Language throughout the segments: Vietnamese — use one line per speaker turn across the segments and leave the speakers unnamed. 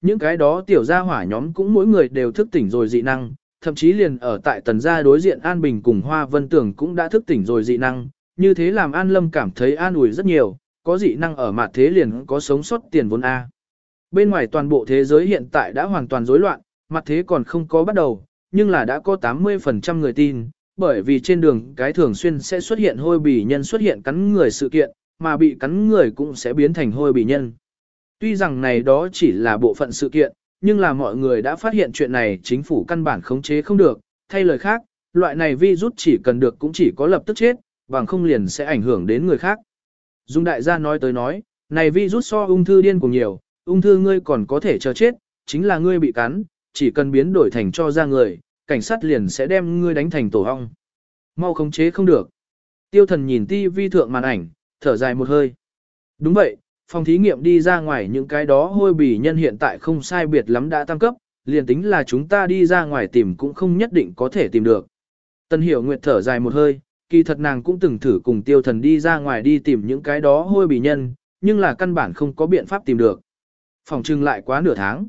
Những cái đó tiểu gia hỏa nhóm cũng mỗi người đều thức tỉnh rồi dị năng, thậm chí liền ở tại tần gia đối diện An Bình cùng Hoa Vân Tưởng cũng đã thức tỉnh rồi dị năng, như thế làm An Lâm cảm thấy an ủi rất nhiều, có dị năng ở mặt thế liền có sống sót tiền vốn A. Bên ngoài toàn bộ thế giới hiện tại đã hoàn toàn rối loạn, mặt thế còn không có bắt đầu, nhưng là đã có 80% người tin, bởi vì trên đường cái thường xuyên sẽ xuất hiện hôi bỉ nhân xuất hiện cắn người sự kiện, mà bị cắn người cũng sẽ biến thành hôi bỉ nhân. Tuy rằng này đó chỉ là bộ phận sự kiện, nhưng là mọi người đã phát hiện chuyện này chính phủ căn bản khống chế không được, thay lời khác, loại này virus chỉ cần được cũng chỉ có lập tức chết, bằng không liền sẽ ảnh hưởng đến người khác. Dung đại gia nói tới nói, này virus so ung thư điên cùng nhiều, ung thư ngươi còn có thể chờ chết, chính là ngươi bị cắn, chỉ cần biến đổi thành cho ra người, cảnh sát liền sẽ đem ngươi đánh thành tổ ong. Mau khống chế không được. Tiêu thần nhìn ti vi thượng màn ảnh, thở dài một hơi. Đúng vậy, phòng thí nghiệm đi ra ngoài những cái đó hôi bỉ nhân hiện tại không sai biệt lắm đã tăng cấp, liền tính là chúng ta đi ra ngoài tìm cũng không nhất định có thể tìm được. Tân hiểu nguyệt thở dài một hơi, kỳ thật nàng cũng từng thử cùng tiêu thần đi ra ngoài đi tìm những cái đó hôi bỉ nhân, nhưng là căn bản không có biện pháp tìm được. Phòng trưng lại quá nửa tháng.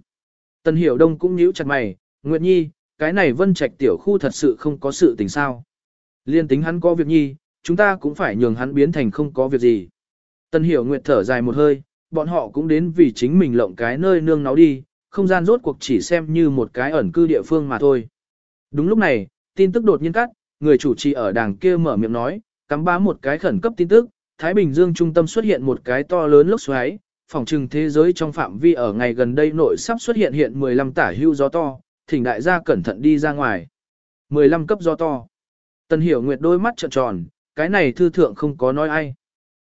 Tân hiểu đông cũng nhíu chặt mày, Nguyệt Nhi, cái này vân trạch tiểu khu thật sự không có sự tình sao. Liên tính hắn có việc nhi, chúng ta cũng phải nhường hắn biến thành không có việc gì. Tân hiểu nguyệt thở dài một hơi, bọn họ cũng đến vì chính mình lộng cái nơi nương náu đi, không gian rốt cuộc chỉ xem như một cái ẩn cư địa phương mà thôi. Đúng lúc này, tin tức đột nhiên cắt, người chủ trì ở đàng kia mở miệng nói, cắm bá một cái khẩn cấp tin tức, Thái Bình Dương trung tâm xuất hiện một cái to lớn lốc xoáy, phòng trừng thế giới trong phạm vi ở ngày gần đây nội sắp xuất hiện hiện 15 tả hưu gió to, thỉnh đại gia cẩn thận đi ra ngoài. 15 cấp gió to. Tần hiểu nguyệt đôi mắt trợn tròn, cái này thư thượng không có nói ai.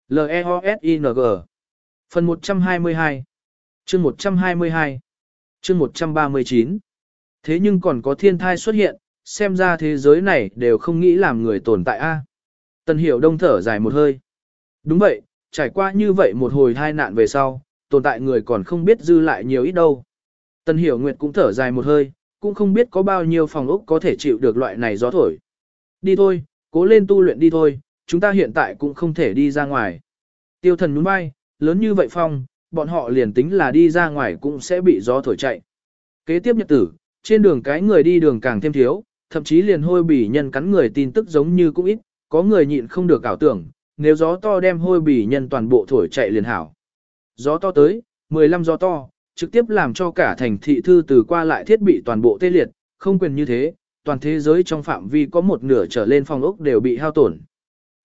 L-E-O-S-I-N-G Phần 122 chương 122 chương 139 Thế nhưng còn có thiên thai xuất hiện, xem ra thế giới này đều không nghĩ làm người tồn tại a. Tần hiểu đông thở dài một hơi. Đúng vậy, trải qua như vậy một hồi hai nạn về sau, tồn tại người còn không biết dư lại nhiều ít đâu. Tần hiểu nguyệt cũng thở dài một hơi, cũng không biết có bao nhiêu phòng ốc có thể chịu được loại này gió thổi. Đi thôi, cố lên tu luyện đi thôi, chúng ta hiện tại cũng không thể đi ra ngoài. Tiêu thần nhún vai, lớn như vậy phong, bọn họ liền tính là đi ra ngoài cũng sẽ bị gió thổi chạy. Kế tiếp nhật tử, trên đường cái người đi đường càng thêm thiếu, thậm chí liền hôi bỉ nhân cắn người tin tức giống như cũng ít, có người nhịn không được ảo tưởng, nếu gió to đem hôi bỉ nhân toàn bộ thổi chạy liền hảo. Gió to tới, 15 gió to, trực tiếp làm cho cả thành thị thư từ qua lại thiết bị toàn bộ tê liệt, không quyền như thế, toàn thế giới trong phạm vi có một nửa trở lên phong ốc đều bị hao tổn.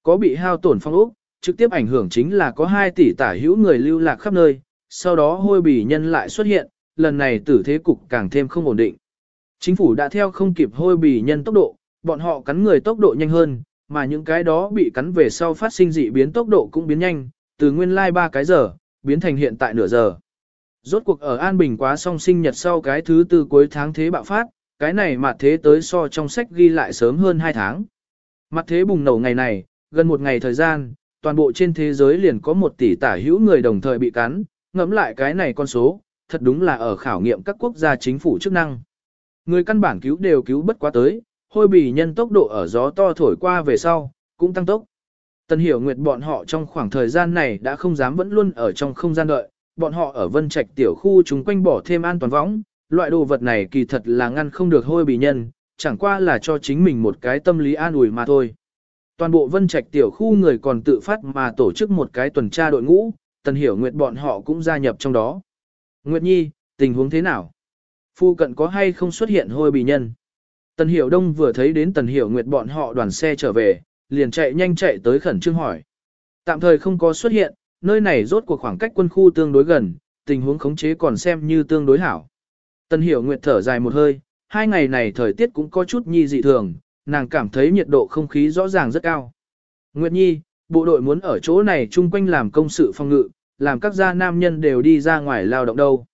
Có bị hao tổn phong ốc, trực tiếp ảnh hưởng chính là có 2 tỷ tả hữu người lưu lạc khắp nơi, sau đó hôi bỉ nhân lại xuất hiện, lần này tử thế cục càng thêm không ổn định. Chính phủ đã theo không kịp hôi bỉ nhân tốc độ, bọn họ cắn người tốc độ nhanh hơn, mà những cái đó bị cắn về sau phát sinh dị biến tốc độ cũng biến nhanh, từ nguyên lai like 3 cái giờ, biến thành hiện tại nửa giờ. Rốt cuộc ở An Bình quá song sinh nhật sau cái thứ tư cuối tháng thế bạo phát, cái này mà thế tới so trong sách ghi lại sớm hơn 2 tháng. Mặt thế bùng nổ ngày này, gần một ngày thời gian, toàn bộ trên thế giới liền có một tỷ tả hữu người đồng thời bị cắn, ngẫm lại cái này con số, thật đúng là ở khảo nghiệm các quốc gia chính phủ chức năng. Người căn bản cứu đều cứu bất quá tới, hôi bì nhân tốc độ ở gió to thổi qua về sau, cũng tăng tốc. Tần hiểu nguyệt bọn họ trong khoảng thời gian này đã không dám vẫn luôn ở trong không gian đợi, bọn họ ở vân trạch tiểu khu chúng quanh bỏ thêm an toàn võng, loại đồ vật này kỳ thật là ngăn không được hôi bì nhân, chẳng qua là cho chính mình một cái tâm lý an ủi mà thôi. Toàn bộ vân trạch tiểu khu người còn tự phát mà tổ chức một cái tuần tra đội ngũ, tần hiểu nguyệt bọn họ cũng gia nhập trong đó. Nguyệt Nhi, tình huống thế nào? Phu cận có hay không xuất hiện hôi bì nhân? Tần hiểu đông vừa thấy đến tần hiểu nguyệt bọn họ đoàn xe trở về, liền chạy nhanh chạy tới khẩn trương hỏi. Tạm thời không có xuất hiện, nơi này rốt cuộc khoảng cách quân khu tương đối gần, tình huống khống chế còn xem như tương đối hảo. Tần hiểu nguyệt thở dài một hơi, hai ngày này thời tiết cũng có chút nhi dị thường, nàng cảm thấy nhiệt độ không khí rõ ràng rất cao. Nguyệt nhi, bộ đội muốn ở chỗ này chung quanh làm công sự phòng ngự, làm các gia nam nhân đều đi ra ngoài lao động đâu.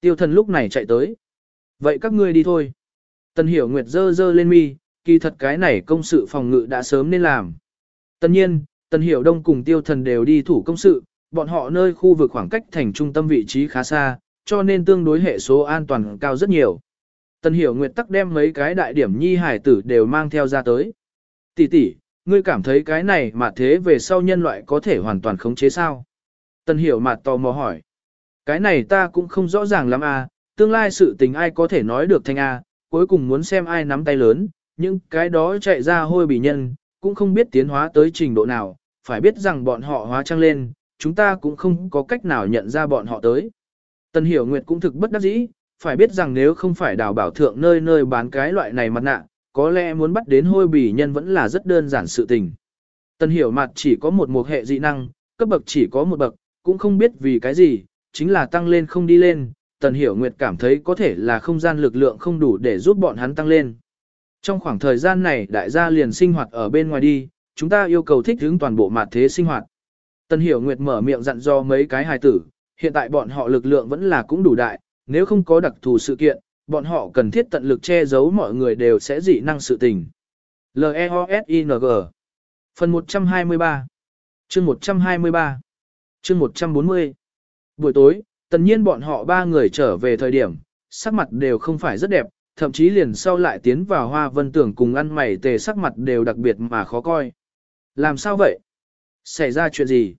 Tiêu thần lúc này chạy tới. Vậy các ngươi đi thôi. Tần hiểu nguyệt dơ dơ lên mi, kỳ thật cái này công sự phòng ngự đã sớm nên làm. Tất nhiên, Tần Hiểu Đông cùng Tiêu Thần đều đi thủ công sự, bọn họ nơi khu vực khoảng cách thành trung tâm vị trí khá xa, cho nên tương đối hệ số an toàn cao rất nhiều. Tần Hiểu Nguyệt tắc đem mấy cái đại điểm nhi hải tử đều mang theo ra tới. Tỷ tỷ, ngươi cảm thấy cái này mà thế về sau nhân loại có thể hoàn toàn khống chế sao? Tần Hiểu mặt tò mò hỏi. Cái này ta cũng không rõ ràng lắm à, tương lai sự tình ai có thể nói được thanh A, cuối cùng muốn xem ai nắm tay lớn, nhưng cái đó chạy ra hôi bỉ nhân, cũng không biết tiến hóa tới trình độ nào, phải biết rằng bọn họ hóa trăng lên, chúng ta cũng không có cách nào nhận ra bọn họ tới. Tần Hiểu Nguyệt cũng thực bất đắc dĩ, phải biết rằng nếu không phải đào bảo thượng nơi nơi bán cái loại này mặt nạ, có lẽ muốn bắt đến hôi bỉ nhân vẫn là rất đơn giản sự tình. Tần Hiểu mặt chỉ có một mục hệ dị năng, cấp bậc chỉ có một bậc, cũng không biết vì cái gì, chính là tăng lên không đi lên, Tần Hiểu Nguyệt cảm thấy có thể là không gian lực lượng không đủ để giúp bọn hắn tăng lên. Trong khoảng thời gian này đại gia liền sinh hoạt ở bên ngoài đi, chúng ta yêu cầu thích ứng toàn bộ mặt thế sinh hoạt. Tần Hiểu Nguyệt mở miệng dặn do mấy cái hài tử, hiện tại bọn họ lực lượng vẫn là cũng đủ đại, nếu không có đặc thù sự kiện, bọn họ cần thiết tận lực che giấu mọi người đều sẽ dị năng sự tình. L-E-O-S-I-N-G Phần 123 Chương 123 Chương 140 Buổi tối, tần nhiên bọn họ ba người trở về thời điểm, sắc mặt đều không phải rất đẹp, thậm chí liền sau lại tiến vào hoa vân tưởng cùng ăn mày tề sắc mặt đều đặc biệt mà khó coi. Làm sao vậy? Xảy ra chuyện gì?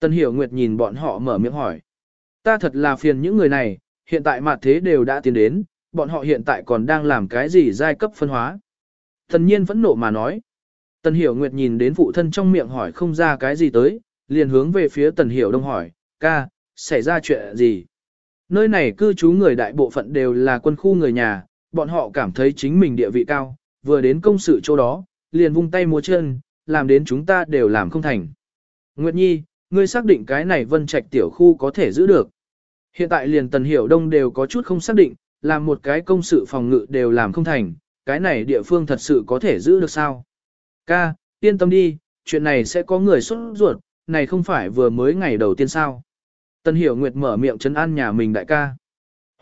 Tần Hiểu Nguyệt nhìn bọn họ mở miệng hỏi. Ta thật là phiền những người này, hiện tại mặt thế đều đã tiến đến, bọn họ hiện tại còn đang làm cái gì giai cấp phân hóa. Tần nhiên vẫn nộ mà nói. Tần Hiểu Nguyệt nhìn đến phụ thân trong miệng hỏi không ra cái gì tới, liền hướng về phía Tần Hiểu Đông hỏi, ca, xảy ra chuyện gì? Nơi này cư trú người đại bộ phận đều là quân khu người nhà, bọn họ cảm thấy chính mình địa vị cao, vừa đến công sự chỗ đó, liền vung tay múa chân, làm đến chúng ta đều làm không thành. Nguyệt Nhi, ngươi xác định cái này vân trạch tiểu khu có thể giữ được. Hiện tại liền Tần Hiểu Đông đều có chút không xác định, làm một cái công sự phòng ngự đều làm không thành, cái này địa phương thật sự có thể giữ được sao? Ca, yên tâm đi, chuyện này sẽ có người xuất ruột, này không phải vừa mới ngày đầu tiên sao. Tần Hiểu Nguyệt mở miệng chấn an nhà mình đại ca.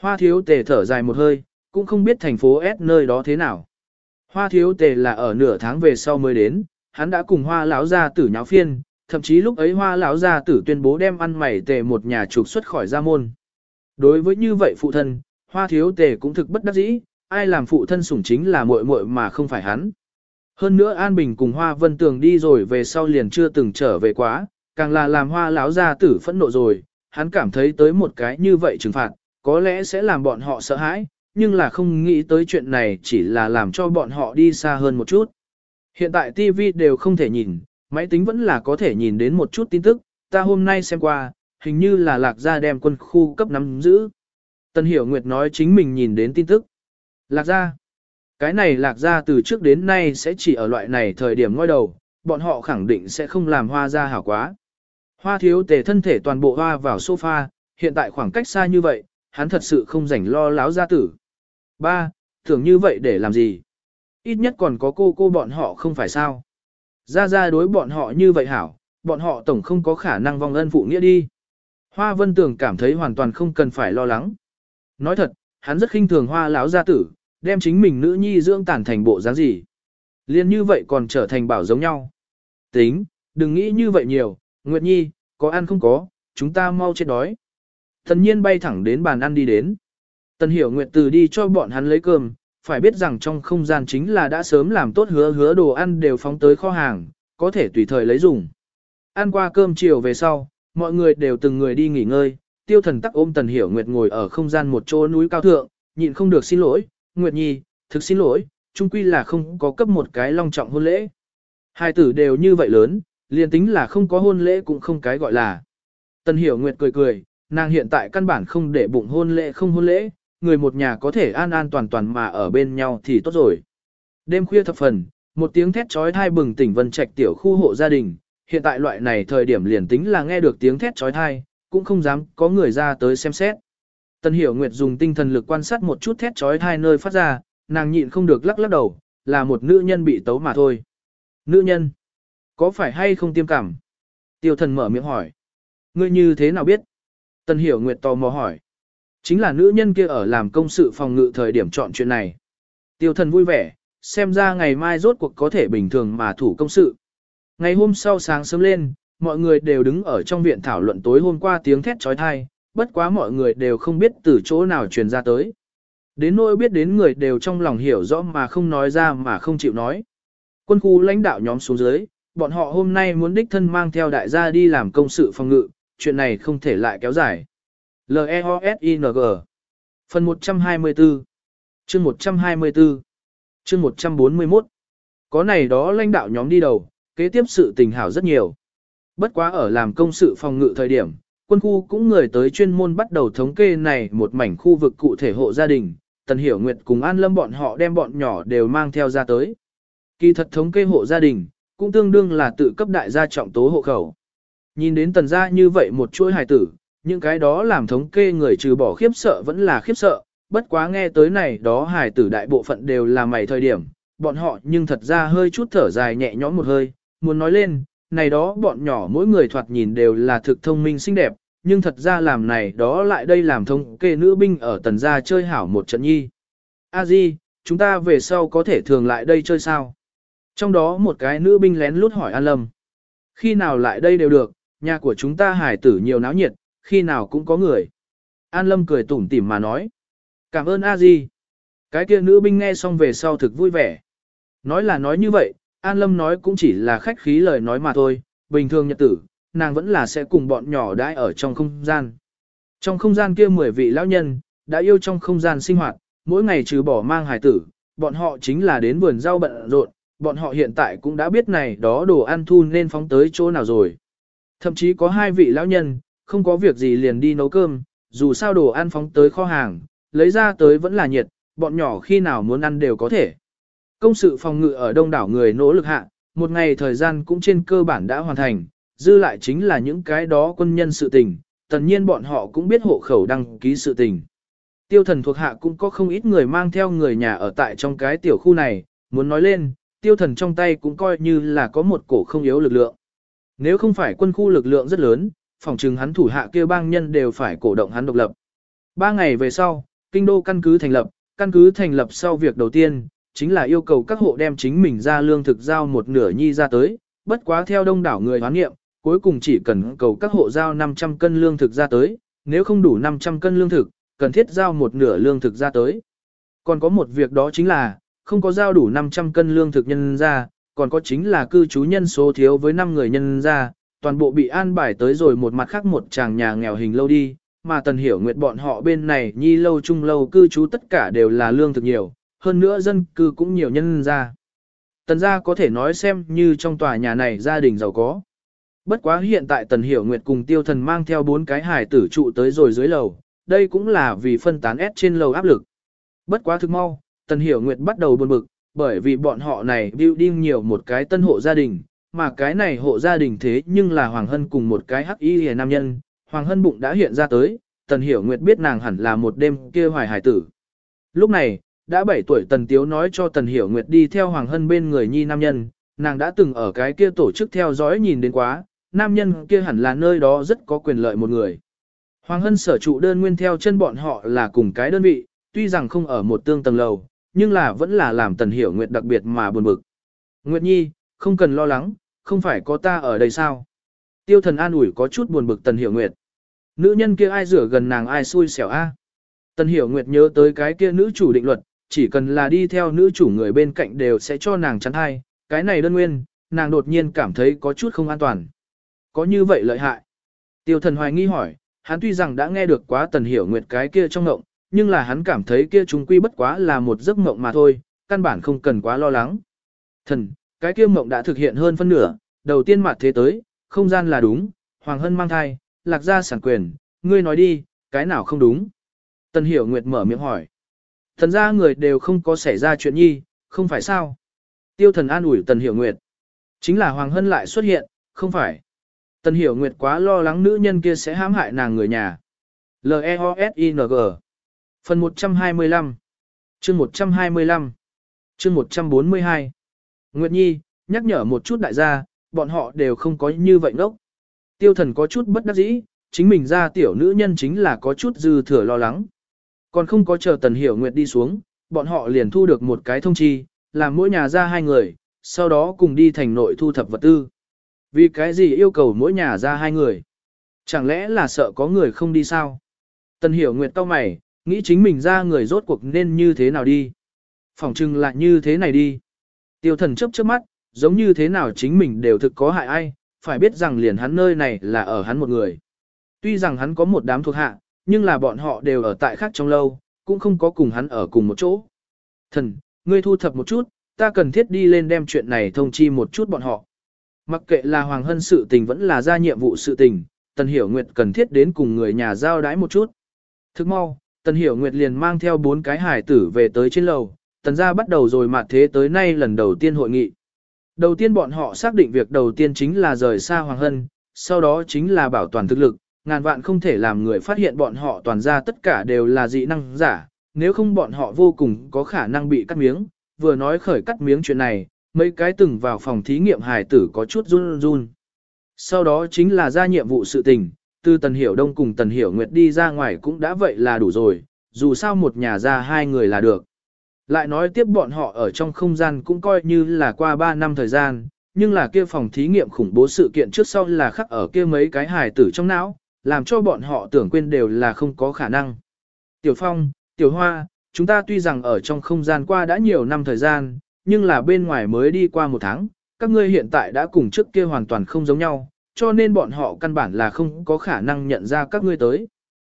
Hoa thiếu tề thở dài một hơi, cũng không biết thành phố S nơi đó thế nào. Hoa thiếu tề là ở nửa tháng về sau mới đến, hắn đã cùng hoa lão gia tử nháo phiên, thậm chí lúc ấy hoa lão gia tử tuyên bố đem ăn mày tề một nhà trục xuất khỏi gia môn. Đối với như vậy phụ thân, hoa thiếu tề cũng thực bất đắc dĩ, ai làm phụ thân sủng chính là muội muội mà không phải hắn. Hơn nữa An Bình cùng Hoa Vân Tường đi rồi về sau liền chưa từng trở về quá, càng là làm Hoa lão gia tử phẫn nộ rồi, hắn cảm thấy tới một cái như vậy trừng phạt, có lẽ sẽ làm bọn họ sợ hãi, nhưng là không nghĩ tới chuyện này chỉ là làm cho bọn họ đi xa hơn một chút. Hiện tại TV đều không thể nhìn, máy tính vẫn là có thể nhìn đến một chút tin tức, ta hôm nay xem qua, hình như là lạc gia đem quân khu cấp nắm giữ. Tân Hiểu Nguyệt nói chính mình nhìn đến tin tức. Lạc gia. Cái này lạc gia từ trước đến nay sẽ chỉ ở loại này thời điểm ngoi đầu, bọn họ khẳng định sẽ không làm hoa gia hảo quá. Hoa thiếu tề thân thể toàn bộ hoa vào sofa, hiện tại khoảng cách xa như vậy, hắn thật sự không rảnh lo láo gia tử. Ba, tưởng như vậy để làm gì? Ít nhất còn có cô cô bọn họ không phải sao. Gia gia đối bọn họ như vậy hảo, bọn họ tổng không có khả năng vong ân phụ nghĩa đi. Hoa vân tưởng cảm thấy hoàn toàn không cần phải lo lắng. Nói thật, hắn rất khinh thường hoa lão gia tử, đem chính mình nữ nhi dưỡng tản thành bộ dáng gì. Liên như vậy còn trở thành bảo giống nhau. Tính, đừng nghĩ như vậy nhiều, Nguyệt Nhi, có ăn không có, chúng ta mau chết đói. Thần nhiên bay thẳng đến bàn ăn đi đến. Tần hiểu Nguyệt từ đi cho bọn hắn lấy cơm, phải biết rằng trong không gian chính là đã sớm làm tốt hứa hứa đồ ăn đều phóng tới kho hàng, có thể tùy thời lấy dùng. Ăn qua cơm chiều về sau, mọi người đều từng người đi nghỉ ngơi, tiêu thần tắc ôm Tần Hiểu Nguyệt ngồi ở không gian một chỗ núi cao thượng, nhịn không được xin lỗi, Nguyệt Nhi, thực xin lỗi, chung quy là không có cấp một cái long trọng hôn lễ. Hai tử đều như vậy lớn, liền tính là không có hôn lễ cũng không cái gọi là. Tần Hiểu Nguyệt cười cười, nàng hiện tại căn bản không để bụng hôn lễ không hôn lễ, người một nhà có thể an an toàn toàn mà ở bên nhau thì tốt rồi. Đêm khuya thập phần, một tiếng thét trói thai bừng tỉnh vân trạch tiểu khu hộ gia đình, hiện tại loại này thời điểm liền tính là nghe được tiếng thét trói thai, cũng không dám có người ra tới xem xét. Tần Hiểu Nguyệt dùng tinh thần lực quan sát một chút thét trói thai nơi phát ra, nàng nhịn không được lắc lắc đầu, là một nữ nhân bị tấu mà thôi. Nữ nhân? Có phải hay không tiêm cảm? Tiêu thần mở miệng hỏi. Ngươi như thế nào biết? Tần Hiểu Nguyệt tò mò hỏi. Chính là nữ nhân kia ở làm công sự phòng ngự thời điểm chọn chuyện này. Tiêu thần vui vẻ, xem ra ngày mai rốt cuộc có thể bình thường mà thủ công sự. Ngày hôm sau sáng sớm lên, mọi người đều đứng ở trong viện thảo luận tối hôm qua tiếng thét trói thai, bất quá mọi người đều không biết từ chỗ nào truyền ra tới. Đến nỗi biết đến người đều trong lòng hiểu rõ mà không nói ra mà không chịu nói. Quân khu lãnh đạo nhóm xuống dưới, bọn họ hôm nay muốn đích thân mang theo đại gia đi làm công sự phòng ngự, chuyện này không thể lại kéo dài. L-E-O-S-I-N-G Phần 124 chương 124 chương 141 Có này đó lãnh đạo nhóm đi đầu, kế tiếp sự tình hảo rất nhiều. Bất quá ở làm công sự phòng ngự thời điểm, quân khu cũng người tới chuyên môn bắt đầu thống kê này một mảnh khu vực cụ thể hộ gia đình, Tần Hiểu Nguyệt cùng An Lâm bọn họ đem bọn nhỏ đều mang theo ra tới. Kỳ thật thống kê hộ gia đình, cũng tương đương là tự cấp đại gia trọng tố hộ khẩu. Nhìn đến tần gia như vậy một chuỗi hài tử, những cái đó làm thống kê người trừ bỏ khiếp sợ vẫn là khiếp sợ, bất quá nghe tới này đó hài tử đại bộ phận đều là mày thời điểm, bọn họ nhưng thật ra hơi chút thở dài nhẹ nhõm một hơi, muốn nói lên, này đó bọn nhỏ mỗi người thoạt nhìn đều là thực thông minh xinh đẹp, nhưng thật ra làm này đó lại đây làm thông kê nữ binh ở tần gia chơi hảo một trận nhi. A Di, chúng ta về sau có thể thường lại đây chơi sao? Trong đó một cái nữ binh lén lút hỏi An Lâm. Khi nào lại đây đều được, nhà của chúng ta hải tử nhiều náo nhiệt, khi nào cũng có người. An Lâm cười tủm tỉm mà nói. Cảm ơn A Di. Cái kia nữ binh nghe xong về sau thực vui vẻ. Nói là nói như vậy, An Lâm nói cũng chỉ là khách khí lời nói mà thôi, bình thường nhật tử, nàng vẫn là sẽ cùng bọn nhỏ đãi ở trong không gian. Trong không gian kia 10 vị lão nhân, đã yêu trong không gian sinh hoạt, mỗi ngày trừ bỏ mang hải tử, bọn họ chính là đến vườn rau bận rộn, bọn họ hiện tại cũng đã biết này đó đồ ăn thu nên phóng tới chỗ nào rồi. Thậm chí có hai vị lão nhân, không có việc gì liền đi nấu cơm, dù sao đồ ăn phóng tới kho hàng, lấy ra tới vẫn là nhiệt, bọn nhỏ khi nào muốn ăn đều có thể. Công sự phòng ngự ở đông đảo người nỗ lực hạ, một ngày thời gian cũng trên cơ bản đã hoàn thành, dư lại chính là những cái đó quân nhân sự tình, tần nhiên bọn họ cũng biết hộ khẩu đăng ký sự tình. Tiêu thần thuộc hạ cũng có không ít người mang theo người nhà ở tại trong cái tiểu khu này, muốn nói lên, tiêu thần trong tay cũng coi như là có một cổ không yếu lực lượng. Nếu không phải quân khu lực lượng rất lớn, phòng trừng hắn thủ hạ kia bang nhân đều phải cổ động hắn độc lập. Ba ngày về sau, kinh đô căn cứ thành lập, căn cứ thành lập sau việc đầu tiên, chính là yêu cầu các hộ đem chính mình ra lương thực giao một nửa nhi ra tới, bất quá theo đông đảo người hoán nghiệm, cuối cùng chỉ cần cầu các hộ giao 500 cân lương thực ra tới, nếu không đủ 500 cân lương thực, cần thiết giao một nửa lương thực ra tới. Còn có một việc đó chính là, không có giao đủ 500 cân lương thực nhân ra, còn có chính là cư trú nhân số thiếu với 5 người nhân ra, toàn bộ bị an bài tới rồi một mặt khác một chàng nhà nghèo hình lâu đi, mà tần hiểu nguyệt bọn họ bên này nhi lâu chung lâu cư trú tất cả đều là lương thực nhiều, hơn nữa dân cư cũng nhiều nhân ra. Tần gia có thể nói xem như trong tòa nhà này gia đình giàu có. Bất quá hiện tại Tần Hiểu Nguyệt cùng Tiêu Thần mang theo bốn cái hải tử trụ tới rồi dưới lầu, đây cũng là vì phân tán ép trên lầu áp lực. Bất quá thực mau, Tần Hiểu Nguyệt bắt đầu buồn bực, bởi vì bọn họ này building nhiều một cái tân hộ gia đình, mà cái này hộ gia đình thế nhưng là Hoàng Hân cùng một cái hắc y hề nam nhân, Hoàng Hân bụng đã hiện ra tới, Tần Hiểu Nguyệt biết nàng hẳn là một đêm kia hoài hải tử. Lúc này, đã 7 tuổi Tần Tiếu nói cho Tần Hiểu Nguyệt đi theo Hoàng Hân bên người nhi nam nhân, nàng đã từng ở cái kia tổ chức theo dõi nhìn đến quá, nam nhân kia hẳn là nơi đó rất có quyền lợi một người. Hoàng Hân sở trụ đơn nguyên theo chân bọn họ là cùng cái đơn vị, tuy rằng không ở một tương tầng lầu, nhưng là vẫn là làm Tần Hiểu Nguyệt đặc biệt mà buồn bực. Nguyệt Nhi, không cần lo lắng, không phải có ta ở đây sao? Tiêu thần an ủi có chút buồn bực Tần Hiểu Nguyệt. Nữ nhân kia ai rửa gần nàng ai xui xẻo a? Tần Hiểu Nguyệt nhớ tới cái kia nữ chủ định luật, chỉ cần là đi theo nữ chủ người bên cạnh đều sẽ cho nàng chắn thai, cái này đơn nguyên, nàng đột nhiên cảm thấy có chút không an toàn. Có như vậy lợi hại. Tiêu thần hoài nghi hỏi, hắn tuy rằng đã nghe được quá Tần Hiểu Nguyệt cái kia trong ngộng, nhưng là hắn cảm thấy kia chúng quy bất quá là một giấc mộng mà thôi, căn bản không cần quá lo lắng. Thần, cái kia mộng đã thực hiện hơn phân nửa, đầu tiên mặt thế tới, không gian là đúng, Hoàng Hân mang thai, lạc gia sản quyền, ngươi nói đi, cái nào không đúng. Tần Hiểu Nguyệt mở miệng hỏi. Thần ra người đều không có xảy ra chuyện nhi, không phải sao? Tiêu thần an ủi Tần Hiểu Nguyệt. Chính là Hoàng Hân lại xuất hiện, không phải. Tần Hiểu Nguyệt quá lo lắng nữ nhân kia sẽ hãm hại nàng người nhà. L-E-O-S-I-N-G Phần 125 chương 125 chương 142 Nguyệt Nhi, nhắc nhở một chút đại gia, bọn họ đều không có như vậy ngốc. Tiêu thần có chút bất đắc dĩ, chính mình ra tiểu nữ nhân chính là có chút dư thừa lo lắng. Còn không có chờ tần hiểu Nguyệt đi xuống, bọn họ liền thu được một cái thông chi, làm mỗi nhà ra hai người, sau đó cùng đi thành nội thu thập vật tư. Vì cái gì yêu cầu mỗi nhà ra hai người? Chẳng lẽ là sợ có người không đi sao? Tần hiểu Nguyệt cau mày, Nghĩ chính mình ra người rốt cuộc nên như thế nào đi. Phòng trưng lại như thế này đi. Tiêu thần chấp trước mắt, giống như thế nào chính mình đều thực có hại ai, phải biết rằng liền hắn nơi này là ở hắn một người. Tuy rằng hắn có một đám thuộc hạ, nhưng là bọn họ đều ở tại khác trong lâu, cũng không có cùng hắn ở cùng một chỗ. Thần, ngươi thu thập một chút, ta cần thiết đi lên đem chuyện này thông chi một chút bọn họ. Mặc kệ là Hoàng Hân sự tình vẫn là ra nhiệm vụ sự tình, Tần Hiểu Nguyệt cần thiết đến cùng người nhà giao đái một chút. Thức mau, Tần Hiểu Nguyệt liền mang theo bốn cái hải tử về tới trên lầu, Tần gia bắt đầu rồi mà thế tới nay lần đầu tiên hội nghị. Đầu tiên bọn họ xác định việc đầu tiên chính là rời xa Hoàng Hân, sau đó chính là bảo toàn thực lực, ngàn vạn không thể làm người phát hiện bọn họ toàn ra tất cả đều là dị năng giả, nếu không bọn họ vô cùng có khả năng bị cắt miếng, vừa nói khởi cắt miếng chuyện này, mấy cái từng vào phòng thí nghiệm hài tử có chút run run. Sau đó chính là ra nhiệm vụ sự tình, từ Tần Hiểu Đông cùng Tần Hiểu Nguyệt đi ra ngoài cũng đã vậy là đủ rồi, dù sao một nhà ra hai người là được. Lại nói tiếp bọn họ ở trong không gian cũng coi như là qua 3 năm thời gian, nhưng là kia phòng thí nghiệm khủng bố sự kiện trước sau là khắc ở kia mấy cái hài tử trong não, làm cho bọn họ tưởng quên đều là không có khả năng. Tiểu Phong, Tiểu Hoa, chúng ta tuy rằng ở trong không gian qua đã nhiều năm thời gian, nhưng là bên ngoài mới đi qua một tháng, các ngươi hiện tại đã cùng trước kia hoàn toàn không giống nhau, cho nên bọn họ căn bản là không có khả năng nhận ra các ngươi tới.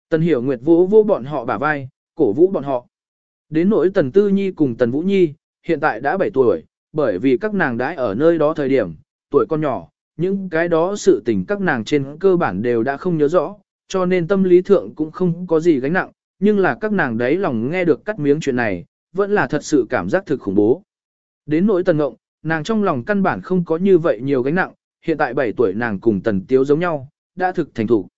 Tần Hiểu Nguyệt vũ vô bọn họ bả vai, cổ vũ bọn họ. Đến nỗi Tần Tư Nhi cùng Tần Vũ Nhi, hiện tại đã 7 tuổi, bởi vì các nàng đã ở nơi đó thời điểm, tuổi con nhỏ, những cái đó sự tình các nàng trên cơ bản đều đã không nhớ rõ, cho nên tâm lý thượng cũng không có gì gánh nặng, nhưng là các nàng đấy lòng nghe được cắt miếng chuyện này, vẫn là thật sự cảm giác thực khủng bố. Đến nỗi tần ngộng, nàng trong lòng căn bản không có như vậy nhiều gánh nặng, hiện tại 7 tuổi nàng cùng tần tiếu giống nhau, đã thực thành thủ.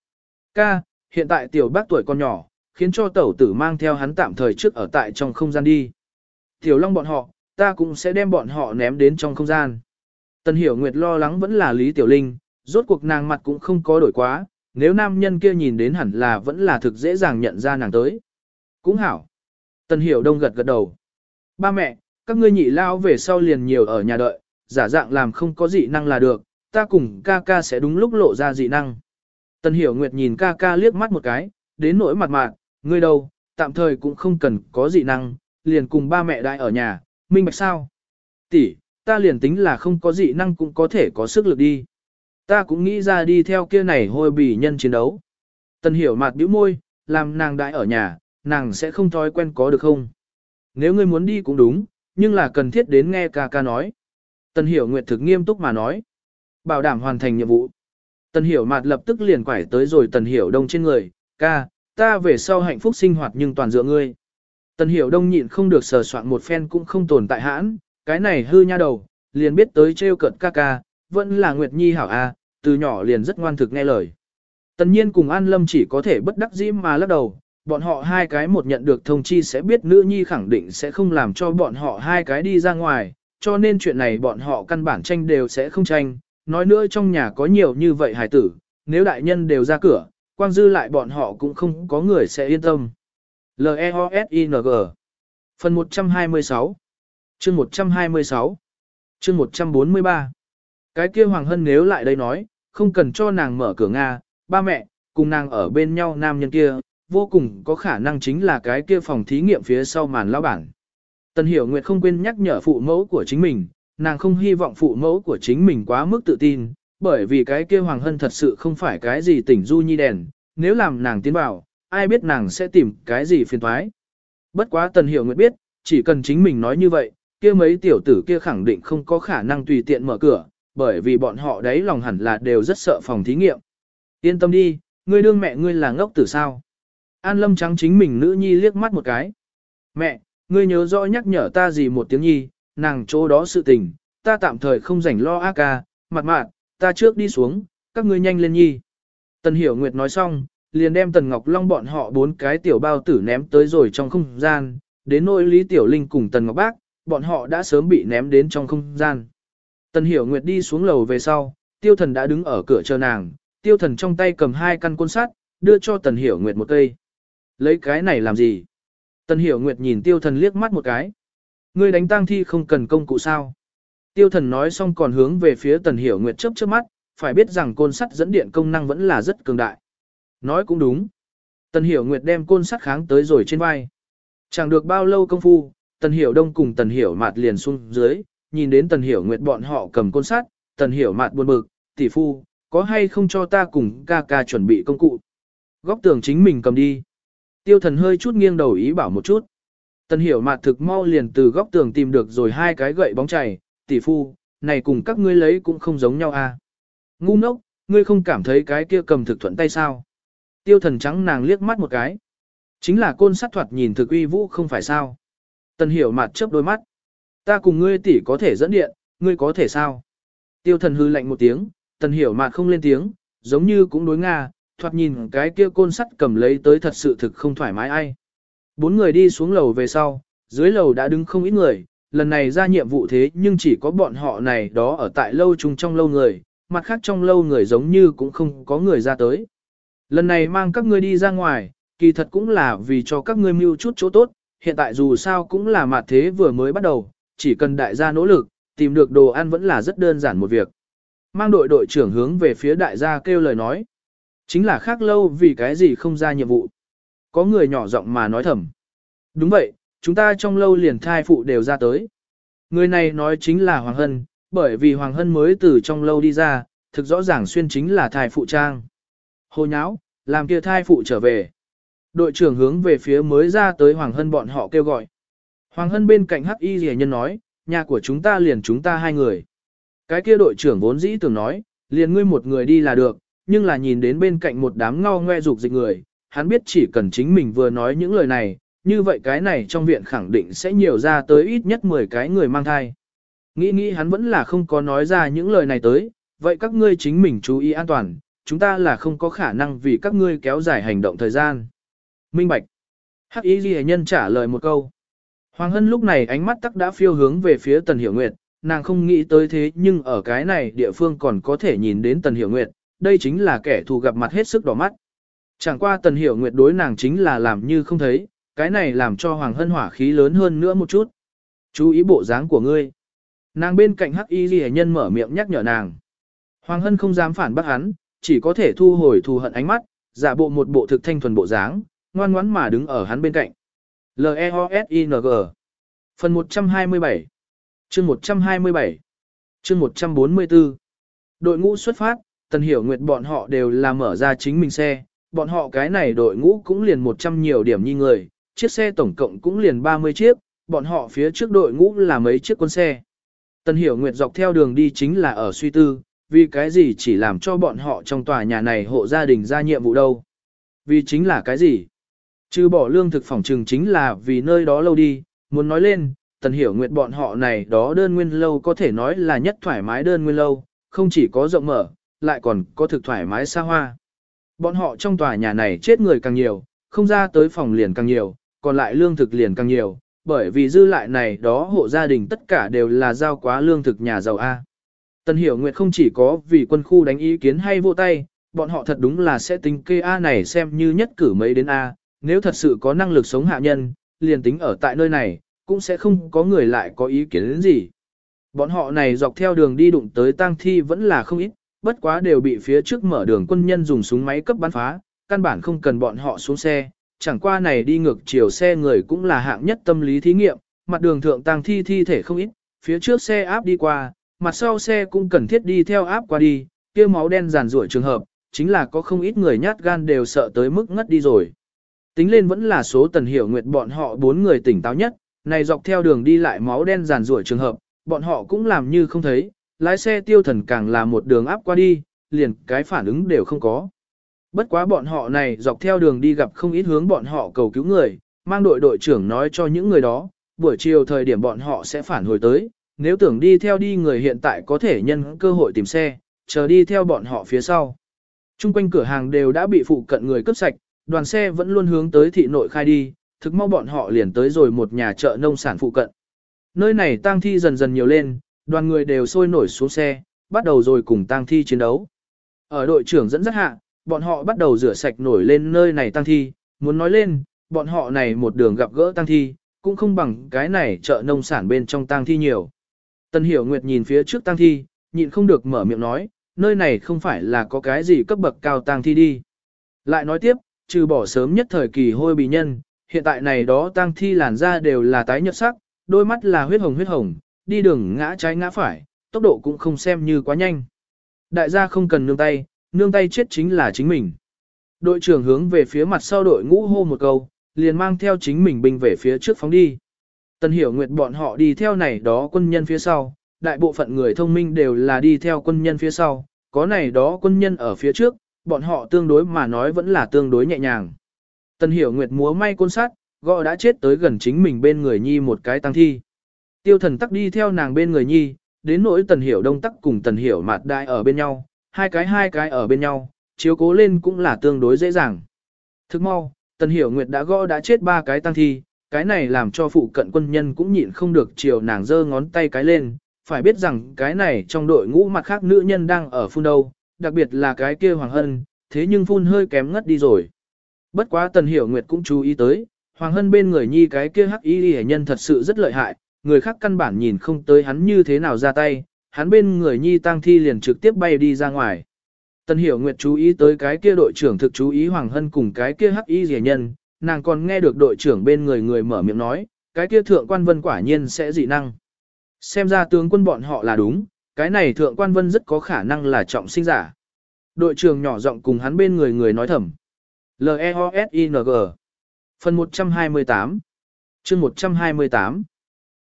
Ca, hiện tại tiểu bác tuổi con nhỏ, khiến cho tẩu tử mang theo hắn tạm thời trước ở tại trong không gian đi. Tiểu long bọn họ, ta cũng sẽ đem bọn họ ném đến trong không gian. Tần Hiểu Nguyệt lo lắng vẫn là Lý Tiểu Linh, rốt cuộc nàng mặt cũng không có đổi quá, nếu nam nhân kia nhìn đến hẳn là vẫn là thực dễ dàng nhận ra nàng tới. Cũng hảo. Tần Hiểu Đông gật gật đầu. Ba mẹ, các ngươi nhị lao về sau liền nhiều ở nhà đợi, giả dạng làm không có dị năng là được, ta cùng ca ca sẽ đúng lúc lộ ra dị năng. Tần Hiểu Nguyệt nhìn ca ca liếc mắt một cái, đến nỗi mặt mạn, ngươi đâu, tạm thời cũng không cần có dị năng, liền cùng ba mẹ đại ở nhà, minh bạch sao? Tỷ, ta liền tính là không có dị năng cũng có thể có sức lực đi. Ta cũng nghĩ ra đi theo kia này hôi bỉ nhân chiến đấu. Tần hiểu mặt bĩu môi, làm nàng đại ở nhà, nàng sẽ không thói quen có được không? Nếu ngươi muốn đi cũng đúng, nhưng là cần thiết đến nghe ca ca nói. Tần hiểu nguyệt thực nghiêm túc mà nói. Bảo đảm hoàn thành nhiệm vụ. Tần hiểu mặt lập tức liền quải tới rồi tần hiểu đông trên người, ca, ta về sau hạnh phúc sinh hoạt nhưng toàn dựa ngươi. Tần hiểu đông nhịn không được sờ soạn một phen cũng không tồn tại hãn, cái này hư nha đầu, liền biết tới trêu cợt ca ca, vẫn là Nguyệt Nhi hảo a, từ nhỏ liền rất ngoan thực nghe lời. Tần nhiên cùng An Lâm chỉ có thể bất đắc dĩ mà lắc đầu, bọn họ hai cái một nhận được thông chi sẽ biết nữ nhi khẳng định sẽ không làm cho bọn họ hai cái đi ra ngoài, cho nên chuyện này bọn họ căn bản tranh đều sẽ không tranh, nói nữa trong nhà có nhiều như vậy hài tử, nếu đại nhân đều ra cửa, quang dư lại bọn họ cũng không có người sẽ yên tâm. L-E-O-S-I-N-G Phần 126 Chương 126 Chương 143 Cái kia Hoàng Hân nếu lại đây nói, không cần cho nàng mở cửa Nga, ba mẹ, cùng nàng ở bên nhau nam nhân kia, vô cùng có khả năng chính là cái kia phòng thí nghiệm phía sau màn lão bản. Tần Hiểu Nguyệt không quên nhắc nhở phụ mẫu của chính mình, nàng không hy vọng phụ mẫu của chính mình quá mức tự tin, bởi vì cái kia Hoàng Hân thật sự không phải cái gì tỉnh du nhi đèn, nếu làm nàng tiến vào, ai biết nàng sẽ tìm cái gì phiền toái. Bất quá Tần Hiểu Nguyệt biết, chỉ cần chính mình nói như vậy, kia mấy tiểu tử kia khẳng định không có khả năng tùy tiện mở cửa, bởi vì bọn họ đấy lòng hẳn là đều rất sợ phòng thí nghiệm. Yên tâm đi, ngươi đương mẹ ngươi là ngốc tử sao. An lâm trắng chính mình nữ nhi liếc mắt một cái. Mẹ, ngươi nhớ rõ nhắc nhở ta gì một tiếng nhi, nàng chỗ đó sự tình, ta tạm thời không rảnh lo a ca, mặt mạn, ta trước đi xuống, các ngươi nhanh lên nhi. Tần Hiểu Nguyệt nói xong, liền đem Tần Ngọc Long bọn họ bốn cái tiểu bao tử ném tới rồi trong không gian, đến nỗi Lý Tiểu Linh cùng Tần Ngọc Bác, bọn họ đã sớm bị ném đến trong không gian. Tần Hiểu Nguyệt đi xuống lầu về sau, tiêu thần đã đứng ở cửa chờ nàng, tiêu thần trong tay cầm hai căn côn sắt, đưa cho Tần Hiểu Nguyệt một cây. Lấy cái này làm gì? Tần Hiểu Nguyệt nhìn tiêu thần liếc mắt một cái. Ngươi đánh tang thi không cần công cụ sao? Tiêu thần nói xong còn hướng về phía Tần Hiểu Nguyệt chớp chớp mắt, phải biết rằng côn sắt dẫn điện công năng vẫn là rất cường đại. Nói cũng đúng. Tần Hiểu Nguyệt đem côn sắt kháng tới rồi trên vai. Chẳng được bao lâu công phu, Tần Hiểu Đông cùng Tần Hiểu Mạt liền xuống dưới, nhìn đến Tần Hiểu Nguyệt bọn họ cầm côn sắt, Tần Hiểu Mạt buồn bực, tỷ phu, có hay không cho ta cùng ca ca chuẩn bị công cụ. Góc tường chính mình cầm đi. Tiêu thần hơi chút nghiêng đầu ý bảo một chút. Tần hiểu mạt thực mau liền từ góc tường tìm được rồi hai cái gậy bóng chảy, tỷ phu, này cùng các ngươi lấy cũng không giống nhau à. Ngu ngốc, ngươi không cảm thấy cái kia cầm thực thuận tay sao? Tiêu thần trắng nàng liếc mắt một cái. Chính là côn sắt thoạt nhìn thực uy vũ không phải sao. Tần hiểu mặt chớp đôi mắt. Ta cùng ngươi tỷ có thể dẫn điện, ngươi có thể sao? Tiêu thần hư lạnh một tiếng, tần hiểu mặt không lên tiếng, giống như cũng đối Nga, thoạt nhìn cái kia côn sắt cầm lấy tới thật sự thực không thoải mái ai. Bốn người đi xuống lầu về sau, dưới lầu đã đứng không ít người, lần này ra nhiệm vụ thế nhưng chỉ có bọn họ này đó ở tại lâu chung trong lâu người, mặt khác trong lâu người giống như cũng không có người ra tới. Lần này mang các ngươi đi ra ngoài, kỳ thật cũng là vì cho các ngươi mưu chút chỗ tốt, hiện tại dù sao cũng là mặt thế vừa mới bắt đầu, chỉ cần đại gia nỗ lực, tìm được đồ ăn vẫn là rất đơn giản một việc. Mang đội đội trưởng hướng về phía đại gia kêu lời nói. Chính là khác lâu vì cái gì không ra nhiệm vụ. Có người nhỏ giọng mà nói thầm. Đúng vậy, chúng ta trong lâu liền thai phụ đều ra tới. Người này nói chính là Hoàng Hân, bởi vì Hoàng Hân mới từ trong lâu đi ra, thực rõ ràng xuyên chính là thai phụ trang. Hồ nháo, làm kia thai phụ trở về. Đội trưởng hướng về phía mới ra tới Hoàng Hân bọn họ kêu gọi. Hoàng Hân bên cạnh Hắc Y Rẻ Nhân nói, nhà của chúng ta liền chúng ta hai người. Cái kia đội trưởng vốn dĩ tưởng nói, liền ngươi một người đi là được, nhưng là nhìn đến bên cạnh một đám ngao ngoe dục dịch người, hắn biết chỉ cần chính mình vừa nói những lời này, như vậy cái này trong viện khẳng định sẽ nhiều ra tới ít nhất 10 cái người mang thai. Nghĩ nghĩ hắn vẫn là không có nói ra những lời này tới, vậy các ngươi chính mình chú ý an toàn, chúng ta là không có khả năng vì các ngươi kéo dài hành động thời gian. Minh Bạch. Hắc Y ghi nhân trả lời một câu. Hoàng Hân lúc này ánh mắt tắc đã phiêu hướng về phía Tần Hiểu Nguyệt, nàng không nghĩ tới thế nhưng ở cái này địa phương còn có thể nhìn đến Tần Hiểu Nguyệt, đây chính là kẻ thù gặp mặt hết sức đỏ mắt. Chẳng qua Tần Hiểu Nguyệt đối nàng chính là làm như không thấy, cái này làm cho Hoàng Hân hỏa khí lớn hơn nữa một chút. Chú ý bộ dáng của ngươi. Nàng bên cạnh Hắc Y Ghi nhân mở miệng nhắc nhở nàng. Hoàng Hân không dám phản bác hắn, chỉ có thể thu hồi thù hận ánh mắt, giả bộ một bộ thực thanh thuần bộ dáng, ngoan ngoãn mà đứng ở hắn bên cạnh. L-E-O-S-I-N-G Phần 127 Chương 127 Chương 144 Đội ngũ xuất phát, Tần Hiểu Nguyệt bọn họ đều là mở ra chính mình xe, bọn họ cái này đội ngũ cũng liền 100 nhiều điểm như người, chiếc xe tổng cộng cũng liền 30 chiếc, bọn họ phía trước đội ngũ là mấy chiếc quân xe. Tần Hiểu Nguyệt dọc theo đường đi chính là ở suy tư, vì cái gì chỉ làm cho bọn họ trong tòa nhà này hộ gia đình ra nhiệm vụ đâu. Vì chính là cái gì? Trừ bỏ lương thực phòng trừng chính là vì nơi đó lâu đi, muốn nói lên, Tần Hiểu Nguyệt bọn họ này đó đơn nguyên lâu có thể nói là nhất thoải mái đơn nguyên lâu, không chỉ có rộng mở, lại còn có thực thoải mái xa hoa. Bọn họ trong tòa nhà này chết người càng nhiều, không ra tới phòng liền càng nhiều, còn lại lương thực liền càng nhiều, bởi vì dư lại này đó hộ gia đình tất cả đều là giao quá lương thực nhà giàu A. Tần Hiểu Nguyệt không chỉ có vì quân khu đánh ý kiến hay vô tay, bọn họ thật đúng là sẽ tính kê A này xem như nhất cử mấy đến A, nếu thật sự có năng lực sống hạ nhân, liền tính ở tại nơi này, cũng sẽ không có người lại có ý kiến đến gì. Bọn họ này dọc theo đường đi đụng tới tang thi vẫn là không ít, bất quá đều bị phía trước mở đường quân nhân dùng súng máy cấp bắn phá, căn bản không cần bọn họ xuống xe, chẳng qua này đi ngược chiều xe người cũng là hạng nhất tâm lý thí nghiệm, mặt đường thượng tang thi thi thể không ít, phía trước xe áp đi qua, mặt sau xe cũng cần thiết đi theo áp qua đi, kia máu đen giàn rủi trường hợp, chính là có không ít người nhát gan đều sợ tới mức ngất đi rồi. Tính lên vẫn là số tần hiểu nguyệt bọn họ bốn người tỉnh táo nhất, này dọc theo đường đi lại máu đen giàn rủi trường hợp, bọn họ cũng làm như không thấy, lái xe tiêu thần càng là một đường áp qua đi, liền cái phản ứng đều không có. Bất quá bọn họ này dọc theo đường đi gặp không ít hướng bọn họ cầu cứu người, mang đội đội trưởng nói cho những người đó, buổi chiều thời điểm bọn họ sẽ phản hồi tới, nếu tưởng đi theo đi người hiện tại có thể nhân cơ hội tìm xe, chờ đi theo bọn họ phía sau. Trung quanh cửa hàng đều đã bị phụ cận người cướp sạch, đoàn xe vẫn luôn hướng tới thị nội khai đi, thực mau bọn họ liền tới rồi một nhà chợ nông sản phụ cận. Nơi này tang thi dần dần nhiều lên, đoàn người đều sôi nổi xuống xe, bắt đầu rồi cùng tang thi chiến đấu. Ở đội trưởng dẫn dắt hạ, bọn họ bắt đầu rửa sạch nổi lên nơi này tang thi, muốn nói lên, bọn họ này một đường gặp gỡ tang thi, cũng không bằng cái này chợ nông sản bên trong tang thi nhiều. Tân Hiểu Nguyệt nhìn phía trước tang thi, nhịn không được mở miệng nói, nơi này không phải là có cái gì cấp bậc cao tang thi đi. Lại nói tiếp, trừ bỏ sớm nhất thời kỳ hôi bì nhân, hiện tại này đó tang thi làn da đều là tái nhợt sắc, đôi mắt là huyết hồng huyết hồng, đi đường ngã trái ngã phải, tốc độ cũng không xem như quá nhanh. Đại gia không cần nương tay, nương tay chết chính là chính mình. Đội trưởng hướng về phía mặt sau đội ngũ hô một câu, liền mang theo chính mình binh về phía trước phóng đi. Tần Hiểu Nguyệt bọn họ đi theo này đó quân nhân phía sau, đại bộ phận người thông minh đều là đi theo quân nhân phía sau, có này đó quân nhân ở phía trước, bọn họ tương đối mà nói vẫn là tương đối nhẹ nhàng. Tần Hiểu Nguyệt múa may côn sát, gõ đã chết tới gần chính mình bên người nhi một cái tăng thi. Tiêu thần tắc đi theo nàng bên người nhi, đến nỗi tần hiểu đông tắc cùng tần hiểu mạt đại ở bên nhau, hai cái hai cái ở bên nhau, chiếu cố lên cũng là tương đối dễ dàng. Thức mau, tần hiểu nguyệt đã gõ đã chết ba cái tăng thi, cái này làm cho phụ cận quân nhân cũng nhịn không được chiều nàng giơ ngón tay cái lên, phải biết rằng cái này trong đội ngũ mặt khác nữ nhân đang ở phun đâu, đặc biệt là cái kia Hoàng Hân, thế nhưng phun hơi kém ngất đi rồi. Bất quá Tần Hiểu Nguyệt cũng chú ý tới, Hoàng Hân bên người nhi cái kia hắc y hệ nhân thật sự rất lợi hại, người khác căn bản nhìn không tới hắn như thế nào ra tay, hắn bên người nhi tang thi liền trực tiếp bay đi ra ngoài. Tần Hiểu Nguyệt chú ý tới cái kia đội trưởng thực chú ý Hoàng Hân cùng cái kia hắc y rẻ nhân, nàng còn nghe được đội trưởng bên người người mở miệng nói, cái kia thượng quan vân quả nhiên sẽ dị năng. Xem ra tướng quân bọn họ là đúng, cái này thượng quan vân rất có khả năng là trọng sinh giả. Đội trưởng nhỏ giọng cùng hắn bên người người nói thầm. L-E-O-S-I-N-G Phần 128 chương 128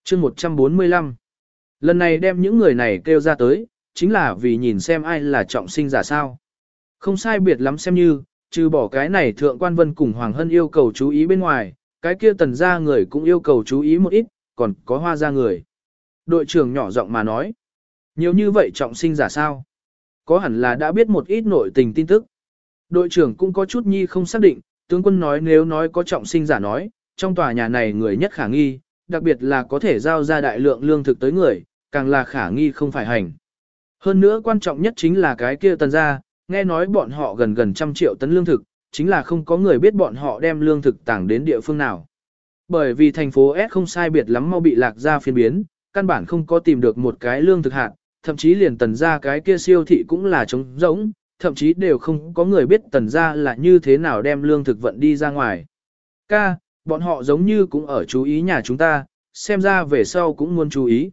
chương 145 Lần này đem những người này kêu ra tới, chính là vì nhìn xem ai là trọng sinh giả sao. Không sai biệt lắm xem như, trừ bỏ cái này thượng quan vân cùng Hoàng Hân yêu cầu chú ý bên ngoài, cái kia tần ra người cũng yêu cầu chú ý một ít, còn có hoa ra người. Đội trưởng nhỏ giọng mà nói, nhiều như vậy trọng sinh giả sao? Có hẳn là đã biết một ít nội tình tin tức. Đội trưởng cũng có chút nhi không xác định, tướng quân nói nếu nói có trọng sinh giả nói, trong tòa nhà này người nhất khả nghi, đặc biệt là có thể giao ra đại lượng lương thực tới người, càng là khả nghi không phải hành. Hơn nữa quan trọng nhất chính là cái kia tần gia, nghe nói bọn họ gần gần trăm triệu tấn lương thực, chính là không có người biết bọn họ đem lương thực tảng đến địa phương nào. Bởi vì thành phố S không sai biệt lắm mau bị lạc ra phiên biến, căn bản không có tìm được một cái lương thực hạt, thậm chí liền tần gia cái kia siêu thị cũng là trống rỗng, thậm chí đều không có người biết tần gia là như thế nào đem lương thực vận đi ra ngoài. Ca, bọn họ giống như cũng ở chú ý nhà chúng ta, xem ra về sau cũng muốn chú ý.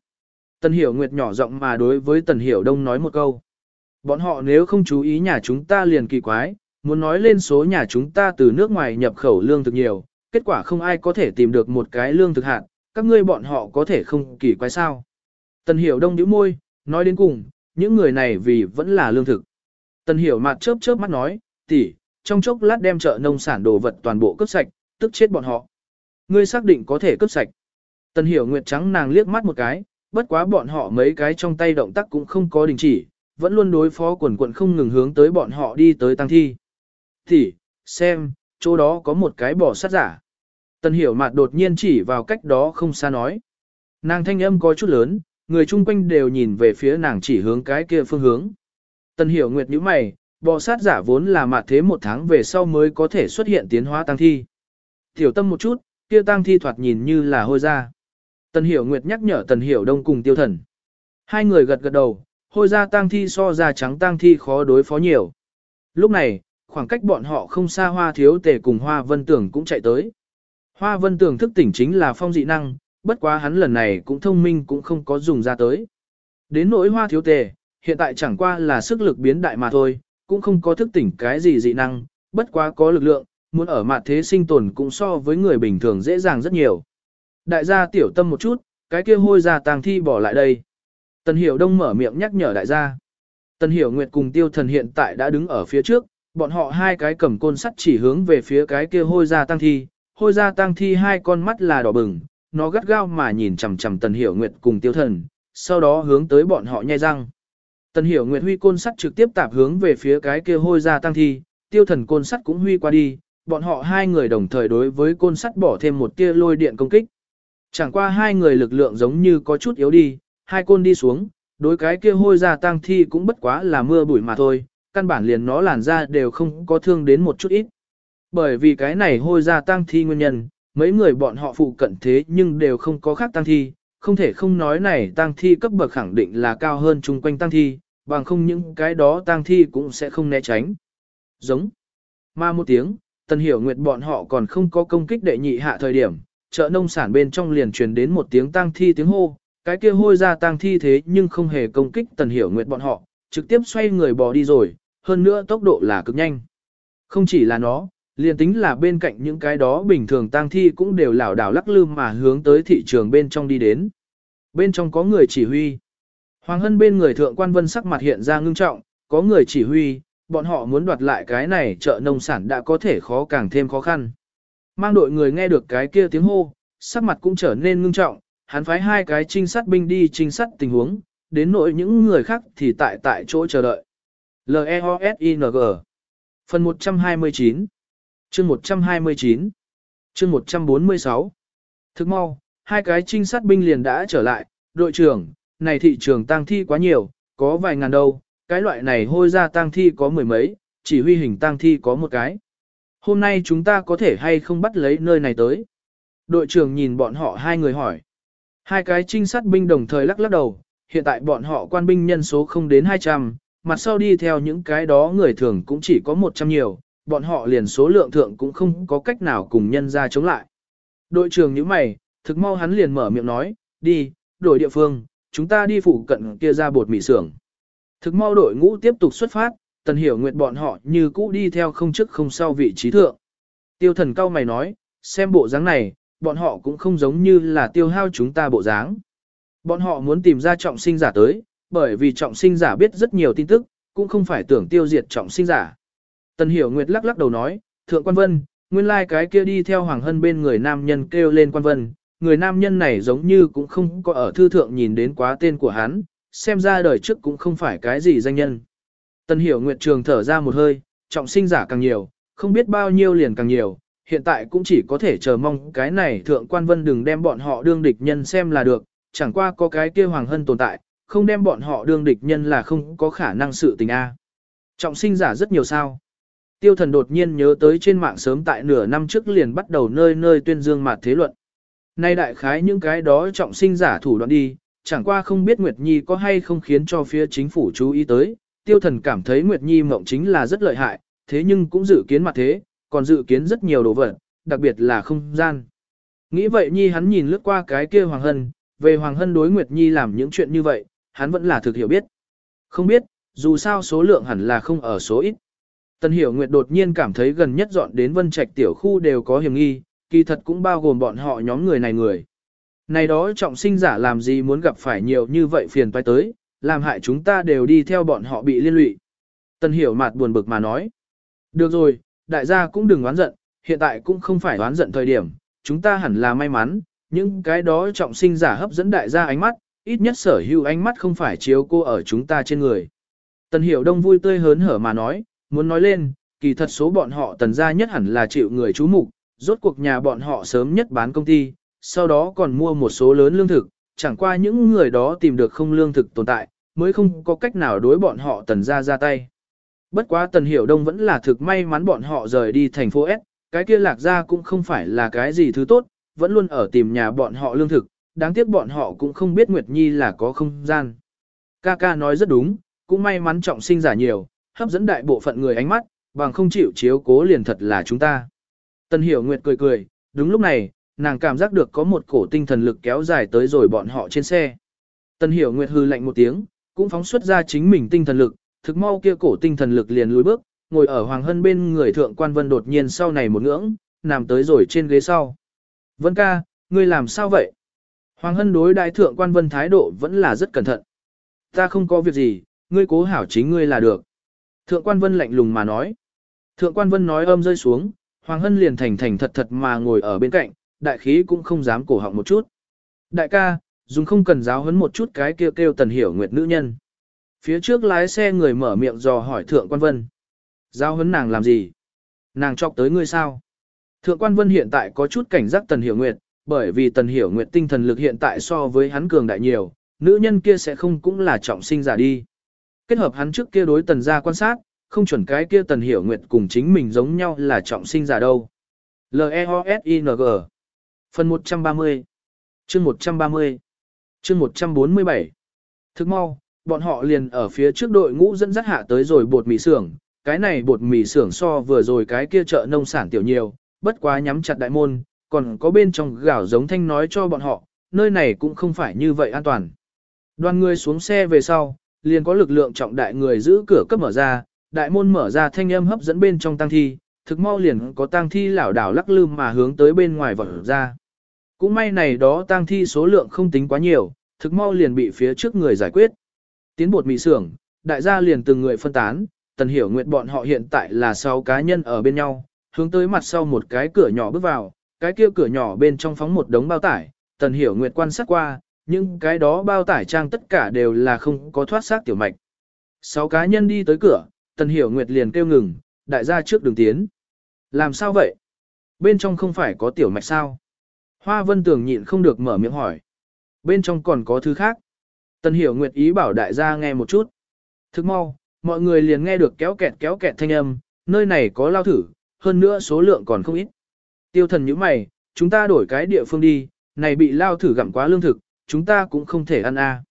Tần Hiểu Nguyệt nhỏ giọng mà đối với Tần Hiểu Đông nói một câu. Bọn họ nếu không chú ý nhà chúng ta liền kỳ quái, muốn nói lên số nhà chúng ta từ nước ngoài nhập khẩu lương thực nhiều, kết quả không ai có thể tìm được một cái lương thực hạn, các ngươi bọn họ có thể không kỳ quái sao. Tần Hiểu Đông nhíu môi, nói đến cùng, những người này vì vẫn là lương thực. Tần Hiểu mặt chớp chớp mắt nói, tỷ, trong chốc lát đem chợ nông sản đồ vật toàn bộ cướp sạch, tức chết bọn họ. Ngươi xác định có thể cướp sạch. Tần Hiểu Nguyệt trắng nàng liếc mắt một cái, bất quá bọn họ mấy cái trong tay động tác cũng không có đình chỉ, vẫn luôn đối phó quần quận không ngừng hướng tới bọn họ đi tới tăng thi. tỷ, xem, chỗ đó có một cái bỏ sát giả. Tần Hiểu mặt đột nhiên chỉ vào cách đó không xa nói. Nàng thanh âm có chút lớn, người chung quanh đều nhìn về phía nàng chỉ hướng cái kia phương hướng. Tần Hiểu Nguyệt như mày, bò sát giả vốn là mạt thế một tháng về sau mới có thể xuất hiện tiến hóa tăng thi. Tiểu tâm một chút, kia tăng thi thoạt nhìn như là hôi ra. Tần Hiểu Nguyệt nhắc nhở Tần Hiểu Đông cùng tiêu thần. Hai người gật gật đầu, hôi ra tăng thi so ra trắng tăng thi khó đối phó nhiều. Lúc này, khoảng cách bọn họ không xa hoa thiếu tề cùng hoa vân tưởng cũng chạy tới. Hoa vân tưởng thức tỉnh chính là phong dị năng, bất quá hắn lần này cũng thông minh cũng không có dùng ra tới. Đến nỗi hoa thiếu tề, hiện tại chẳng qua là sức lực biến đại mà thôi, cũng không có thức tỉnh cái gì dị năng, bất quá có lực lượng, muốn ở mặt thế sinh tồn cũng so với người bình thường dễ dàng rất nhiều. Đại gia tiểu tâm một chút, cái kia hôi ra tàng thi bỏ lại đây. Tần Hiểu Đông mở miệng nhắc nhở đại gia. Tần Hiểu Nguyệt cùng Tiêu Thần hiện tại đã đứng ở phía trước, bọn họ hai cái cầm côn sắt chỉ hướng về phía cái kia hôi ra tăng thi. Hôi ra tăng thi hai con mắt là đỏ bừng, nó gắt gao mà nhìn chằm chằm Tần Hiểu Nguyệt cùng Tiêu Thần, sau đó hướng tới bọn họ nhai răng. Tần Hiểu Nguyệt huy côn sắt trực tiếp tạp hướng về phía cái kia hôi ra tăng thi, Tiêu Thần côn sắt cũng huy qua đi, bọn họ hai người đồng thời đối với côn sắt bỏ thêm một tia lôi điện công kích. Chẳng qua hai người lực lượng giống như có chút yếu đi, hai côn đi xuống, đối cái kia hôi ra tăng thi cũng bất quá là mưa bụi mà thôi, căn bản liền nó làn ra đều không có thương đến một chút ít. Bởi vì cái này hôi ra tăng thi nguyên nhân, mấy người bọn họ phụ cận thế nhưng đều không có khác tăng thi, không thể không nói này tăng thi cấp bậc khẳng định là cao hơn chung quanh tăng thi, bằng không những cái đó tăng thi cũng sẽ không né tránh. Giống. ma một tiếng, tần hiểu nguyệt bọn họ còn không có công kích đệ nhị hạ thời điểm, chợ nông sản bên trong liền truyền đến một tiếng tăng thi tiếng hô, cái kia hôi ra tăng thi thế nhưng không hề công kích tần hiểu nguyệt bọn họ, trực tiếp xoay người bò đi rồi, hơn nữa tốc độ là cực nhanh. Không chỉ là nó, Liên tính là bên cạnh những cái đó bình thường tang thi cũng đều lảo đảo lắc lư mà hướng tới thị trường bên trong đi đến. Bên trong có người chỉ huy. Hoàng Hân bên người thượng quan vân sắc mặt hiện ra ngưng trọng, có người chỉ huy, bọn họ muốn đoạt lại cái này chợ nông sản đã có thể khó càng thêm khó khăn. Mang đội người nghe được cái kia tiếng hô, sắc mặt cũng trở nên ngưng trọng, hắn phái hai cái trinh sát binh đi trinh sát tình huống, đến nỗi những người khác thì tại tại chỗ chờ đợi. L-E-O-S-I-N-G Phần 129 Chương 129 Chương 146 Thức mau, hai cái trinh sát binh liền đã trở lại, đội trưởng, này thị trường tang thi quá nhiều, có vài ngàn đâu, cái loại này hôi ra tang thi có mười mấy, chỉ huy hình tang thi có một cái. Hôm nay chúng ta có thể hay không bắt lấy nơi này tới? Đội trưởng nhìn bọn họ hai người hỏi. Hai cái trinh sát binh đồng thời lắc lắc đầu, hiện tại bọn họ quan binh nhân số không đến 200, mặt sau đi theo những cái đó người thường cũng chỉ có 100 nhiều, bọn họ liền số lượng thượng cũng không có cách nào cùng nhân ra chống lại. Đội trưởng như mày, thực mau hắn liền mở miệng nói, đi, đổi địa phương, chúng ta đi phụ cận kia ra bột mì xưởng. Thực mau đội ngũ tiếp tục xuất phát, tần hiểu nguyện bọn họ như cũ đi theo không trước không sau vị trí thượng. Tiêu thần cao mày nói, xem bộ dáng này, bọn họ cũng không giống như là tiêu hao chúng ta bộ dáng. Bọn họ muốn tìm ra trọng sinh giả tới, bởi vì trọng sinh giả biết rất nhiều tin tức, cũng không phải tưởng tiêu diệt trọng sinh giả. Tần Hiểu Nguyệt lắc lắc đầu nói, Thượng Quan Vân, nguyên lai like cái kia đi theo Hoàng Hân bên người nam nhân kêu lên Quan Vân, người nam nhân này giống như cũng không có ở thư thượng nhìn đến quá tên của hắn, xem ra đời trước cũng không phải cái gì danh nhân. Tần Hiểu Nguyệt trường thở ra một hơi, trọng sinh giả càng nhiều, không biết bao nhiêu liền càng nhiều, hiện tại cũng chỉ có thể chờ mong cái này Thượng Quan Vân đừng đem bọn họ đương địch nhân xem là được, chẳng qua có cái kia Hoàng Hân tồn tại, không đem bọn họ đương địch nhân là không có khả năng sự tình A. Trọng sinh giả rất nhiều sao. Tiêu thần đột nhiên nhớ tới trên mạng sớm tại nửa năm trước liền bắt đầu nơi nơi tuyên dương mặt thế luận. Nay đại khái những cái đó trọng sinh giả thủ đoạn đi, chẳng qua không biết Nguyệt Nhi có hay không khiến cho phía chính phủ chú ý tới. Tiêu thần cảm thấy Nguyệt Nhi mộng chính là rất lợi hại, thế nhưng cũng dự kiến mặt thế, còn dự kiến rất nhiều đồ vật, đặc biệt là không gian. Nghĩ vậy Nhi hắn nhìn lướt qua cái kia Hoàng Hân, về Hoàng Hân đối Nguyệt Nhi làm những chuyện như vậy, hắn vẫn là thực hiểu biết. Không biết, dù sao số lượng hẳn là không ở số ít. Tần Hiểu Nguyệt đột nhiên cảm thấy gần nhất dọn đến Vân Trạch tiểu khu đều có hiểm nghi, kỳ thật cũng bao gồm bọn họ nhóm người này người. Này đó trọng sinh giả làm gì muốn gặp phải nhiều như vậy phiền toái tới, làm hại chúng ta đều đi theo bọn họ bị liên lụy. Tần Hiểu mặt buồn bực mà nói. Được rồi, đại gia cũng đừng oán giận, hiện tại cũng không phải oán giận thời điểm, chúng ta hẳn là may mắn, những cái đó trọng sinh giả hấp dẫn đại gia ánh mắt, ít nhất sở hữu ánh mắt không phải chiếu cô ở chúng ta trên người. Tần Hiểu Đông vui tươi hớn hở mà nói, muốn nói lên, kỳ thật số bọn họ tần gia nhất hẳn là chịu người chú mục, rốt cuộc nhà bọn họ sớm nhất bán công ty, sau đó còn mua một số lớn lương thực, chẳng qua những người đó tìm được không lương thực tồn tại, mới không có cách nào đối bọn họ tần gia ra tay. Bất quá tần hiểu đông vẫn là thực may mắn bọn họ rời đi thành phố S, cái kia lạc gia cũng không phải là cái gì thứ tốt, vẫn luôn ở tìm nhà bọn họ lương thực, đáng tiếc bọn họ cũng không biết Nguyệt Nhi là có không gian. Kaka nói rất đúng, cũng may mắn trọng sinh giả nhiều, hấp dẫn đại bộ phận người ánh mắt, bằng không chịu chiếu cố liền thật là chúng ta. Tần Hiểu Nguyệt cười cười, đúng lúc này, nàng cảm giác được có một cổ tinh thần lực kéo dài tới rồi bọn họ trên xe. Tần Hiểu Nguyệt hư lạnh một tiếng, cũng phóng xuất ra chính mình tinh thần lực, thực mau kia cổ tinh thần lực liền lùi bước, ngồi ở Hoàng Hân bên người thượng quan vân đột nhiên sau này một ngưỡng, nằm tới rồi trên ghế sau. Vân ca, ngươi làm sao vậy? Hoàng Hân đối đại thượng quan vân thái độ vẫn là rất cẩn thận. Ta không có việc gì, ngươi cố hảo chính ngươi là được. Thượng quan vân lạnh lùng mà nói. Thượng quan vân nói âm rơi xuống, Hoàng Hân liền thành thành thật thật mà ngồi ở bên cạnh, đại khí cũng không dám cổ họng một chút. Đại ca, dùng không cần giáo huấn một chút cái kêu kêu tần hiểu nguyệt nữ nhân. Phía trước lái xe người mở miệng dò hỏi thượng quan vân. Giáo huấn nàng làm gì? Nàng chọc tới ngươi sao? Thượng quan vân hiện tại có chút cảnh giác tần hiểu nguyệt, bởi vì tần hiểu nguyệt tinh thần lực hiện tại so với hắn cường đại nhiều, nữ nhân kia sẽ không cũng là trọng sinh giả đi. Kết hợp hắn trước kia đối tần gia quan sát, không chuẩn cái kia tần hiểu nguyệt cùng chính mình giống nhau là trọng sinh giả đâu. L-E-O-S-I-N-G Phần 130 Chương 130 Chương 147 Thức mau, bọn họ liền ở phía trước đội ngũ dẫn dắt hạ tới rồi bột mì xưởng. Cái này bột mì xưởng so vừa rồi cái kia chợ nông sản tiểu nhiều, bất quá nhắm chặt đại môn, còn có bên trong gạo giống thanh nói cho bọn họ, nơi này cũng không phải như vậy an toàn. Đoàn người xuống xe về sau, liền có lực lượng trọng đại người giữ cửa cấp mở ra, đại môn mở ra thanh âm hấp dẫn bên trong tăng thi, thực mau liền có tang thi lảo đảo lắc lư mà hướng tới bên ngoài vọt ra. Cũng may này đó tang thi số lượng không tính quá nhiều, thực mau liền bị phía trước người giải quyết. Tiến bột mị xưởng, đại gia liền từng người phân tán, tần hiểu nguyện bọn họ hiện tại là 6 cá nhân ở bên nhau, hướng tới mặt sau một cái cửa nhỏ bước vào, cái kia cửa nhỏ bên trong phóng một đống bao tải, tần hiểu nguyện quan sát qua, nhưng cái đó bao tải trang tất cả đều là không có thoát xác tiểu mạch. sáu cá nhân đi tới cửa, tần hiểu nguyệt liền kêu ngừng, đại gia trước đường tiến. Làm sao vậy? Bên trong không phải có tiểu mạch sao? Hoa vân tường nhịn không được mở miệng hỏi. Bên trong còn có thứ khác. Tần hiểu nguyệt ý bảo đại gia nghe một chút. Thức mau, mọi người liền nghe được kéo kẹt kéo kẹt thanh âm, nơi này có lao thử, hơn nữa số lượng còn không ít. Tiêu thần như mày, chúng ta đổi cái địa phương đi, này bị lao thử gặm quá lương thực, chúng ta cũng không thể ăn a.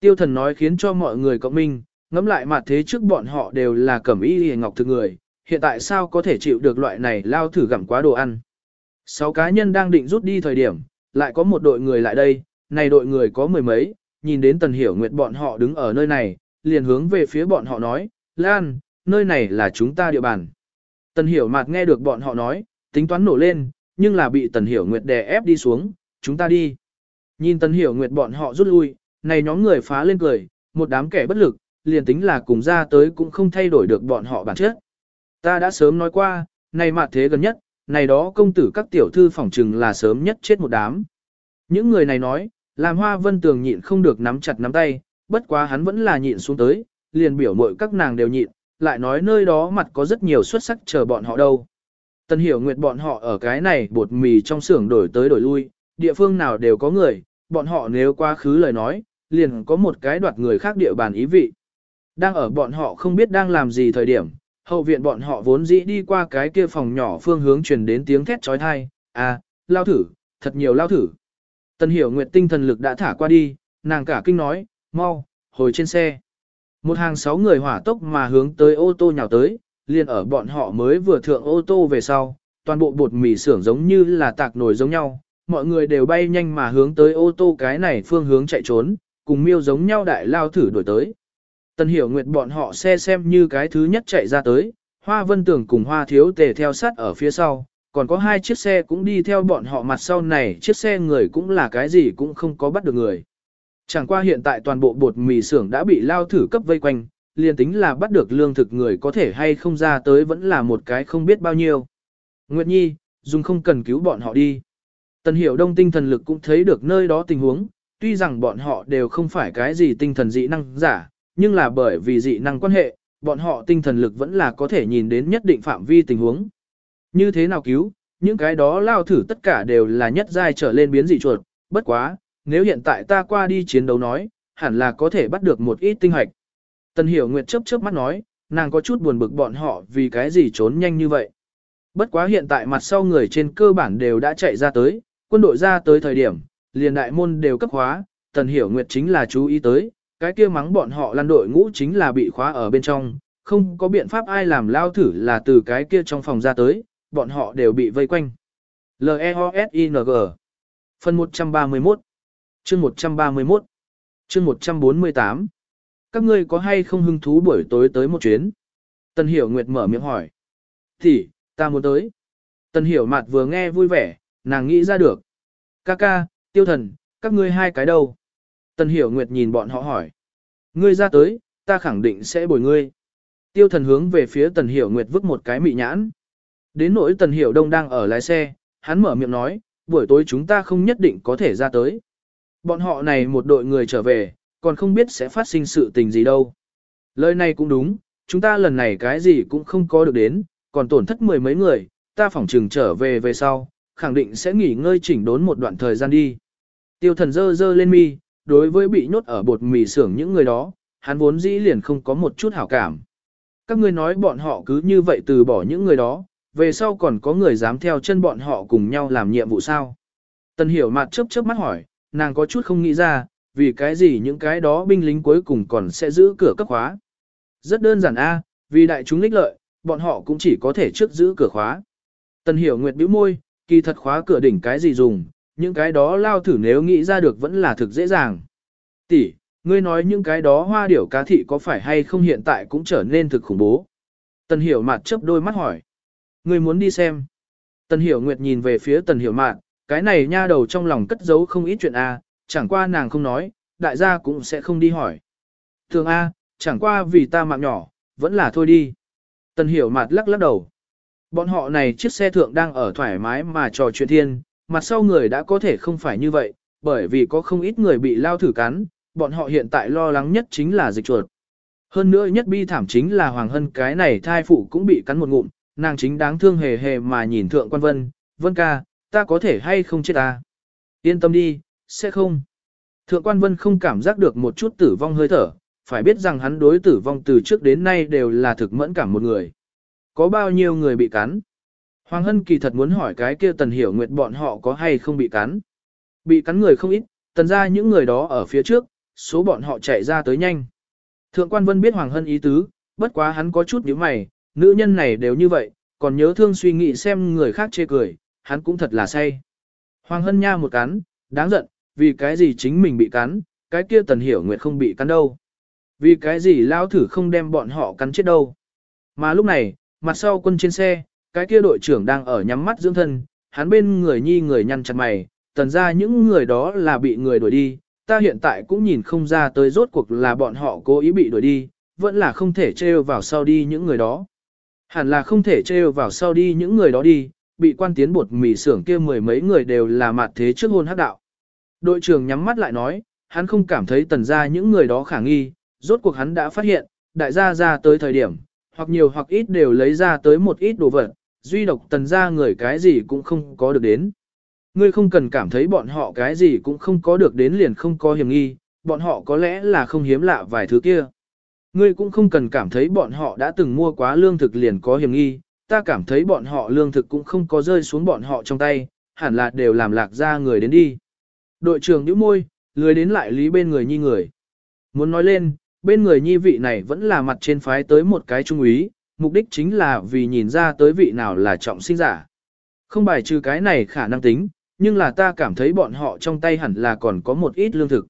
Tiêu thần nói khiến cho mọi người cộng minh, ngẫm lại mặt thế trước bọn họ đều là cẩm y hề ngọc thực người, hiện tại sao có thể chịu được loại này lao thử gặm quá đồ ăn. Sáu cá nhân đang định rút đi thời điểm, lại có một đội người lại đây, này đội người có mười mấy, nhìn đến Tần Hiểu Nguyệt bọn họ đứng ở nơi này, liền hướng về phía bọn họ nói, Lan, nơi này là chúng ta địa bàn. Tần Hiểu Mạt nghe được bọn họ nói, tính toán nổ lên, nhưng là bị Tần Hiểu Nguyệt đè ép đi xuống, chúng ta đi. Nhìn tân Hiểu Nguyệt bọn họ rút lui, này nhóm người phá lên cười, một đám kẻ bất lực, liền tính là cùng ra tới cũng không thay đổi được bọn họ bản chất. Ta đã sớm nói qua, này mà thế gần nhất, này đó công tử các tiểu thư phỏng trừng là sớm nhất chết một đám. Những người này nói, làm hoa vân tường nhịn không được nắm chặt nắm tay, bất quá hắn vẫn là nhịn xuống tới, liền biểu mội các nàng đều nhịn, lại nói nơi đó mặt có rất nhiều xuất sắc chờ bọn họ đâu. Tân hiểu nguyệt bọn họ ở cái này bột mì trong xưởng đổi tới đổi lui, địa phương nào đều có người, bọn họ nếu quá khứ lời nói, liền có một cái đoạt người khác địa bàn ý vị. Đang ở bọn họ không biết đang làm gì thời điểm, hậu viện bọn họ vốn dĩ đi qua cái kia phòng nhỏ phương hướng truyền đến tiếng thét trói thai, à, lao thử, thật nhiều lao thử. Tần hiểu nguyệt tinh thần lực đã thả qua đi, nàng cả kinh nói, mau, hồi trên xe. Một hàng sáu người hỏa tốc mà hướng tới ô tô nhào tới, liền ở bọn họ mới vừa thượng ô tô về sau, toàn bộ bột mì xưởng giống như là tạc nổi giống nhau, mọi người đều bay nhanh mà hướng tới ô tô cái này phương hướng chạy trốn, cùng miêu giống nhau đại lao thử đuổi tới. Tần hiểu nguyệt bọn họ xe xem như cái thứ nhất chạy ra tới, hoa vân tưởng cùng hoa thiếu tề theo sát ở phía sau, còn có hai chiếc xe cũng đi theo bọn họ mặt sau này, chiếc xe người cũng là cái gì cũng không có bắt được người. Chẳng qua hiện tại toàn bộ bột mì xưởng đã bị lao thử cấp vây quanh, liền tính là bắt được lương thực người có thể hay không ra tới vẫn là một cái không biết bao nhiêu. Nguyệt Nhi, dùng không cần cứu bọn họ đi. Tần hiểu đông tinh thần lực cũng thấy được nơi đó tình huống, tuy rằng bọn họ đều không phải cái gì tinh thần dị năng giả, nhưng là bởi vì dị năng quan hệ, bọn họ tinh thần lực vẫn là có thể nhìn đến nhất định phạm vi tình huống. Như thế nào cứu, những cái đó lao thử tất cả đều là nhất giai trở lên biến dị chuột, bất quá, nếu hiện tại ta qua đi chiến đấu nói, hẳn là có thể bắt được một ít tinh hoạch. Tần Hiểu Nguyệt chớp chớp mắt nói, nàng có chút buồn bực bọn họ vì cái gì trốn nhanh như vậy. Bất quá hiện tại mặt sau người trên cơ bản đều đã chạy ra tới, quân đội ra tới thời điểm, liền đại môn đều cấp khóa. Tần Hiểu Nguyệt chính là chú ý tới, cái kia mắng bọn họ lăn đội ngũ chính là bị khóa ở bên trong, không có biện pháp ai làm lao thử là từ cái kia trong phòng ra tới, bọn họ đều bị vây quanh. L-E-O-S-I-N-G Phần 131 Chương 131 Chương 148 Các ngươi có hay không hứng thú buổi tối tới một chuyến? Tần Hiểu Nguyệt mở miệng hỏi. Thì, ta muốn tới. Tần Hiểu Mạt vừa nghe vui vẻ, nàng nghĩ ra được. Ca ca, tiêu thần, các ngươi hai cái đâu? Tần Hiểu Nguyệt nhìn bọn họ hỏi. Ngươi ra tới, ta khẳng định sẽ bồi ngươi. Tiêu thần hướng về phía Tần Hiểu Nguyệt vứt một cái mị nhãn. Đến nỗi Tần Hiểu Đông đang ở lái xe, hắn mở miệng nói, buổi tối chúng ta không nhất định có thể ra tới. Bọn họ này một đội người trở về, còn không biết sẽ phát sinh sự tình gì đâu. Lời này cũng đúng, chúng ta lần này cái gì cũng không có được đến, còn tổn thất mười mấy người, ta phỏng trừng trở về về sau, khẳng định sẽ nghỉ ngơi chỉnh đốn một đoạn thời gian đi. Tiêu thần dơ dơ lên mi, đối với bị nhốt ở bột mì xưởng những người đó, hắn vốn dĩ liền không có một chút hảo cảm. Các ngươi nói bọn họ cứ như vậy từ bỏ những người đó, về sau còn có người dám theo chân bọn họ cùng nhau làm nhiệm vụ sao? Tần hiểu mặt chớp chớp mắt hỏi, nàng có chút không nghĩ ra, vì cái gì những cái đó binh lính cuối cùng còn sẽ giữ cửa cấp khóa. Rất đơn giản a, vì đại chúng lích lợi, bọn họ cũng chỉ có thể trước giữ cửa khóa. Tần hiểu nguyệt bĩu môi, kỳ thật khóa cửa đỉnh cái gì dùng, những cái đó lao thử nếu nghĩ ra được vẫn là thực dễ dàng. Tỷ, ngươi nói những cái đó hoa điểu cá thị có phải hay không hiện tại cũng trở nên thực khủng bố. Tần hiểu mặt chớp đôi mắt hỏi. Ngươi muốn đi xem. Tần Hiểu Nguyệt nhìn về phía Tần Hiểu Mạn, cái này nha đầu trong lòng cất giấu không ít chuyện a, chẳng qua nàng không nói, đại gia cũng sẽ không đi hỏi. Thường a, chẳng qua vì ta mạng nhỏ, vẫn là thôi đi. Tần Hiểu Mạn lắc lắc đầu. Bọn họ này chiếc xe thượng đang ở thoải mái mà trò chuyện thiên, mặt sau người đã có thể không phải như vậy, bởi vì có không ít người bị lao thử cắn, bọn họ hiện tại lo lắng nhất chính là dịch chuột. Hơn nữa nhất bi thảm chính là Hoàng Hân cái này thai phụ cũng bị cắn một ngụm, nàng chính đáng thương hề hề mà nhìn thượng quan vân, vân ca, ta có thể hay không chết ta. Yên tâm đi, sẽ không. Thượng quan vân không cảm giác được một chút tử vong hơi thở, phải biết rằng hắn đối tử vong từ trước đến nay đều là thực mẫn cảm một người. Có bao nhiêu người bị cắn? Hoàng Hân kỳ thật muốn hỏi cái kia tần hiểu nguyệt bọn họ có hay không bị cắn. Bị cắn người không ít, tần ra những người đó ở phía trước, số bọn họ chạy ra tới nhanh. Thượng quan vân biết Hoàng Hân ý tứ, bất quá hắn có chút nhíu mày, nữ nhân này đều như vậy, còn nhớ thương suy nghĩ xem người khác chê cười, hắn cũng thật là say. Hoàng Hân nha một cắn, đáng giận, vì cái gì chính mình bị cắn, cái kia tần hiểu nguyệt không bị cắn đâu. Vì cái gì lao thử không đem bọn họ cắn chết đâu. Mà lúc này, mặt sau quân trên xe, cái kia đội trưởng đang ở nhắm mắt dưỡng thân, hắn bên người nhi người nhăn chặt mày, tần ra những người đó là bị người đuổi đi, ta hiện tại cũng nhìn không ra tới rốt cuộc là bọn họ cố ý bị đuổi đi, vẫn là không thể trêu vào sau đi những người đó. Hẳn là không thể trêu vào sau đi những người đó đi, bị quan tiến bột mì xưởng kia mười mấy người đều là mặt thế trước hôn hắc đạo. Đội trưởng nhắm mắt lại nói, hắn không cảm thấy tần ra những người đó khả nghi, rốt cuộc hắn đã phát hiện, đại gia ra tới thời điểm, hoặc nhiều hoặc ít đều lấy ra tới một ít đồ vật, duy độc tần ra người cái gì cũng không có được đến. Ngươi không cần cảm thấy bọn họ cái gì cũng không có được đến liền không có hiểm nghi, bọn họ có lẽ là không hiếm lạ vài thứ kia. Ngươi cũng không cần cảm thấy bọn họ đã từng mua quá lương thực liền có hiểm nghi, ta cảm thấy bọn họ lương thực cũng không có rơi xuống bọn họ trong tay, hẳn là đều làm lạc ra người đến đi. Đội trưởng nhíu môi, lười đến lại lý bên người nhi người. Muốn nói lên, bên người nhi vị này vẫn là mặt trên phái tới một cái trung úy, mục đích chính là vì nhìn ra tới vị nào là trọng sinh giả. Không bài trừ cái này khả năng tính, nhưng là ta cảm thấy bọn họ trong tay hẳn là còn có một ít lương thực.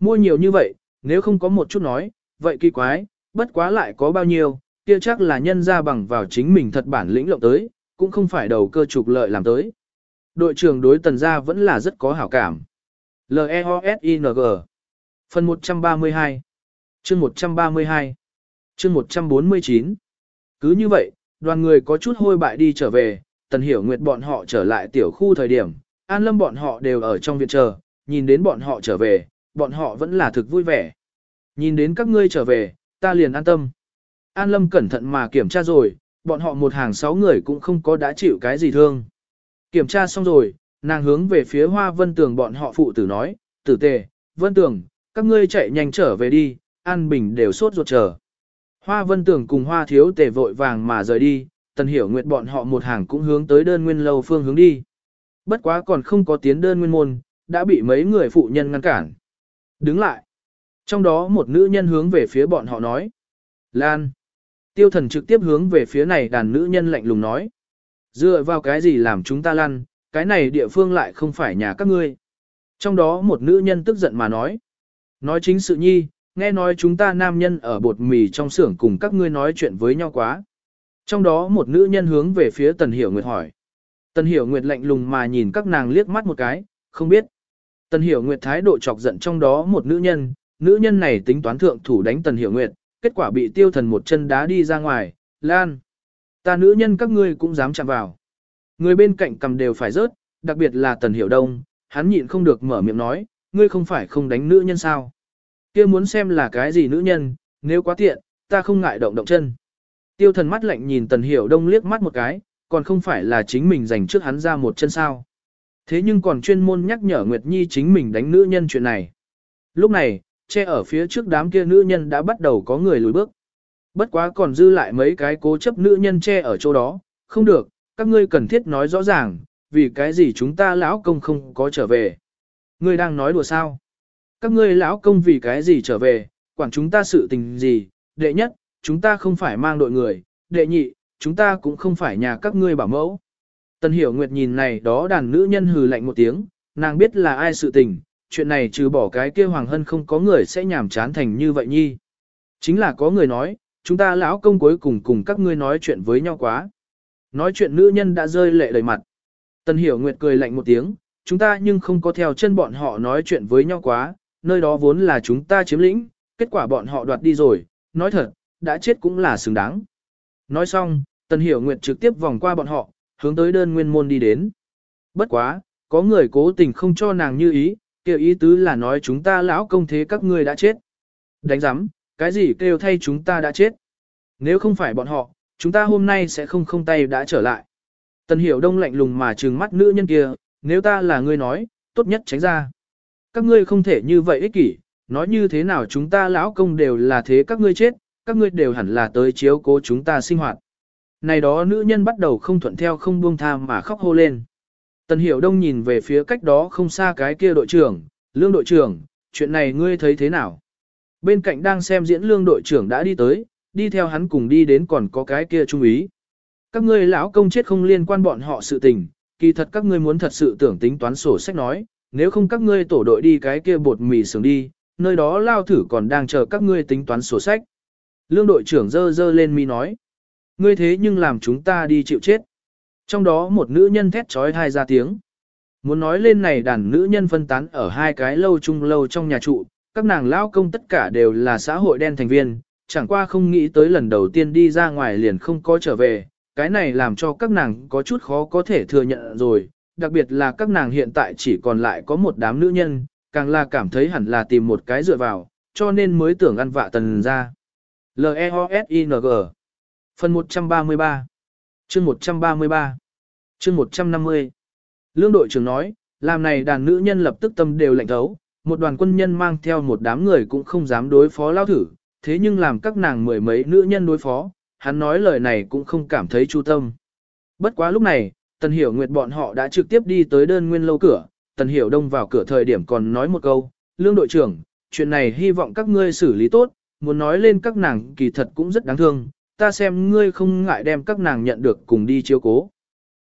Mua nhiều như vậy, nếu không có một chút nói, vậy kỳ quái, bất quá lại có bao nhiêu, kia chắc là nhân ra bằng vào chính mình thật bản lĩnh lộng tới, cũng không phải đầu cơ trục lợi làm tới. Đội trưởng đối tần gia vẫn là rất có hảo cảm. L-E-O-S-I-N-G Phần 132 Chương 132 Chương 149 Cứ như vậy, đoàn người có chút hôi bại đi trở về, tần hiểu nguyệt bọn họ trở lại tiểu khu thời điểm, an lâm bọn họ đều ở trong viện chờ, nhìn đến bọn họ trở về, bọn họ vẫn là thực vui vẻ. Nhìn đến các ngươi trở về, ta liền an tâm. An lâm cẩn thận mà kiểm tra rồi, bọn họ một hàng sáu người cũng không có đã chịu cái gì thương. Kiểm tra xong rồi, nàng hướng về phía hoa vân tường bọn họ phụ tử nói, tử tề, vân tường, các ngươi chạy nhanh trở về đi, an bình đều sốt ruột chờ. Hoa vân Tưởng cùng hoa thiếu tề vội vàng mà rời đi, tần hiểu nguyệt bọn họ một hàng cũng hướng tới đơn nguyên lâu phương hướng đi. Bất quá còn không có tiến đơn nguyên môn, đã bị mấy người phụ nhân ngăn cản. Đứng lại. Trong đó một nữ nhân hướng về phía bọn họ nói. Lan. Tiêu thần trực tiếp hướng về phía này đàn nữ nhân lạnh lùng nói. Dựa vào cái gì làm chúng ta lăn, cái này địa phương lại không phải nhà các ngươi. Trong đó một nữ nhân tức giận mà nói. Nói chính sự nhi, nghe nói chúng ta nam nhân ở bột mì trong xưởng cùng các ngươi nói chuyện với nhau quá. Trong đó một nữ nhân hướng về phía Tần Hiểu Nguyệt hỏi. Tần Hiểu Nguyệt lạnh lùng mà nhìn các nàng liếc mắt một cái, không biết. Tần Hiểu Nguyệt thái độ chọc giận trong đó một nữ nhân, nữ nhân này tính toán thượng thủ đánh Tần Hiểu Nguyệt, kết quả bị tiêu thần một chân đá đi ra ngoài, lan. Ta nữ nhân các ngươi cũng dám chạm vào. Người bên cạnh cầm đều phải rớt, đặc biệt là Tần Hiểu Đông, hắn nhịn không được mở miệng nói, ngươi không phải không đánh nữ nhân sao kia muốn xem là cái gì nữ nhân, nếu quá tiện, ta không ngại động động chân. Tiêu thần mắt lạnh nhìn Tần Hiểu Đông liếc mắt một cái, còn không phải là chính mình dành trước hắn ra một chân sao. Thế nhưng còn chuyên môn nhắc nhở Nguyệt Nhi chính mình đánh nữ nhân chuyện này. Lúc này, che ở phía trước đám kia nữ nhân đã bắt đầu có người lùi bước. Bất quá còn dư lại mấy cái cố chấp nữ nhân che ở chỗ đó, không được, các ngươi cần thiết nói rõ ràng, vì cái gì chúng ta lão công không có trở về. Ngươi đang nói đùa sao? Các ngươi lão công vì cái gì trở về, quản chúng ta sự tình gì, đệ nhất, chúng ta không phải mang đội người, đệ nhị, chúng ta cũng không phải nhà các ngươi bảo mẫu. Tần hiểu nguyệt nhìn này đó đàn nữ nhân hừ lạnh một tiếng, nàng biết là ai sự tình, chuyện này trừ bỏ cái kia hoàng hân không có người sẽ nhảm chán thành như vậy nhi. Chính là có người nói, chúng ta lão công cuối cùng cùng các ngươi nói chuyện với nhau quá. Nói chuyện nữ nhân đã rơi lệ đầy mặt. Tần Hiểu Nguyệt cười lạnh một tiếng, chúng ta nhưng không có theo chân bọn họ nói chuyện với nhau quá, nơi đó vốn là chúng ta chiếm lĩnh, kết quả bọn họ đoạt đi rồi, nói thật, đã chết cũng là xứng đáng. Nói xong, Tần Hiểu Nguyệt trực tiếp vòng qua bọn họ, hướng tới đơn nguyên môn đi đến. Bất quá, có người cố tình không cho nàng như ý, kêu ý tứ là nói chúng ta lão công thế các ngươi đã chết. Đánh giám, cái gì kêu thay chúng ta đã chết. Nếu không phải bọn họ, chúng ta hôm nay sẽ không không tay đã trở lại. Tần hiểu đông lạnh lùng mà trừng mắt nữ nhân kia, nếu ta là ngươi nói, tốt nhất tránh ra. Các ngươi không thể như vậy ích kỷ, nói như thế nào chúng ta lão công đều là thế các ngươi chết, các ngươi đều hẳn là tới chiếu cố chúng ta sinh hoạt. Này đó nữ nhân bắt đầu không thuận theo không buông tham mà khóc hô lên. Tần Hiểu Đông nhìn về phía cách đó không xa cái kia đội trưởng, lương đội trưởng, chuyện này ngươi thấy thế nào? Bên cạnh đang xem diễn lương đội trưởng đã đi tới, đi theo hắn cùng đi đến còn có cái kia trung ý. Các ngươi lão công chết không liên quan bọn họ sự tình, kỳ thật các ngươi muốn thật sự tưởng tính toán sổ sách nói, nếu không các ngươi tổ đội đi cái kia bột mì sướng đi, nơi đó lao thử còn đang chờ các ngươi tính toán sổ sách. Lương đội trưởng dơ dơ lên mi nói, ngươi thế nhưng làm chúng ta đi chịu chết. Trong đó một nữ nhân thét trói thai ra tiếng. Muốn nói lên này đàn nữ nhân phân tán ở hai cái lâu chung lâu trong nhà trụ, các nàng lao công tất cả đều là xã hội đen thành viên, chẳng qua không nghĩ tới lần đầu tiên đi ra ngoài liền không có trở về, cái này làm cho các nàng có chút khó có thể thừa nhận rồi, đặc biệt là các nàng hiện tại chỉ còn lại có một đám nữ nhân, càng là cảm thấy hẳn là tìm một cái dựa vào, cho nên mới tưởng ăn vạ tần ra. L-E-O-S-I-N-G Phần 133 Chương 133 Chương 150 Lương đội trưởng nói, làm này đàn nữ nhân lập tức tâm đều lạnh thấu, một đoàn quân nhân mang theo một đám người cũng không dám đối phó lao thử, thế nhưng làm các nàng mười mấy nữ nhân đối phó, hắn nói lời này cũng không cảm thấy chu tâm. Bất quá lúc này, Tần Hiểu Nguyệt bọn họ đã trực tiếp đi tới đơn nguyên lâu cửa, Tần Hiểu Đông vào cửa thời điểm còn nói một câu, Lương đội trưởng, chuyện này hy vọng các ngươi xử lý tốt, muốn nói lên các nàng kỳ thật cũng rất đáng thương, ta xem ngươi không ngại đem các nàng nhận được cùng đi chiếu cố.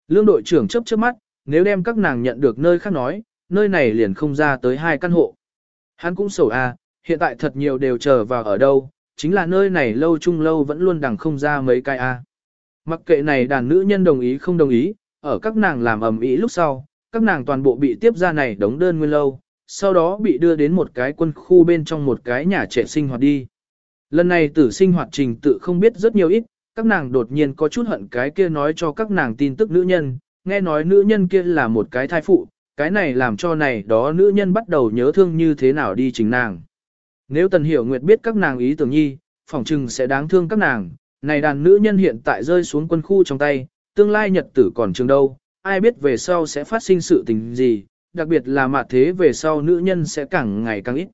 Lương đội trưởng chấp chớp mắt, nếu đem các nàng nhận được nơi khác nói, nơi này liền không ra tới hai căn hộ. Hắn cũng sầu à, hiện tại thật nhiều đều chờ vào ở đâu, chính là nơi này lâu chung lâu vẫn luôn đằng không ra mấy cái a. À. Mặc kệ này đàn nữ nhân đồng ý không đồng ý, ở các nàng làm ầm ĩ lúc sau, các nàng toàn bộ bị tiếp ra này đóng đơn nguyên lâu, sau đó bị đưa đến một cái quân khu bên trong một cái nhà trẻ sinh hoạt đi. Lần này tử sinh hoạt trình tự không biết rất nhiều ít, các nàng đột nhiên có chút hận cái kia nói cho các nàng tin tức nữ nhân, nghe nói nữ nhân kia là một cái thai phụ, cái này làm cho này đó nữ nhân bắt đầu nhớ thương như thế nào đi chính nàng. Nếu Tần Hiểu Nguyệt biết các nàng ý tưởng nhi, phỏng chừng sẽ đáng thương các nàng, này đàn nữ nhân hiện tại rơi xuống quân khu trong tay, tương lai nhật tử còn trường đâu, ai biết về sau sẽ phát sinh sự tình gì, đặc biệt là mặt thế về sau nữ nhân sẽ càng ngày càng ít.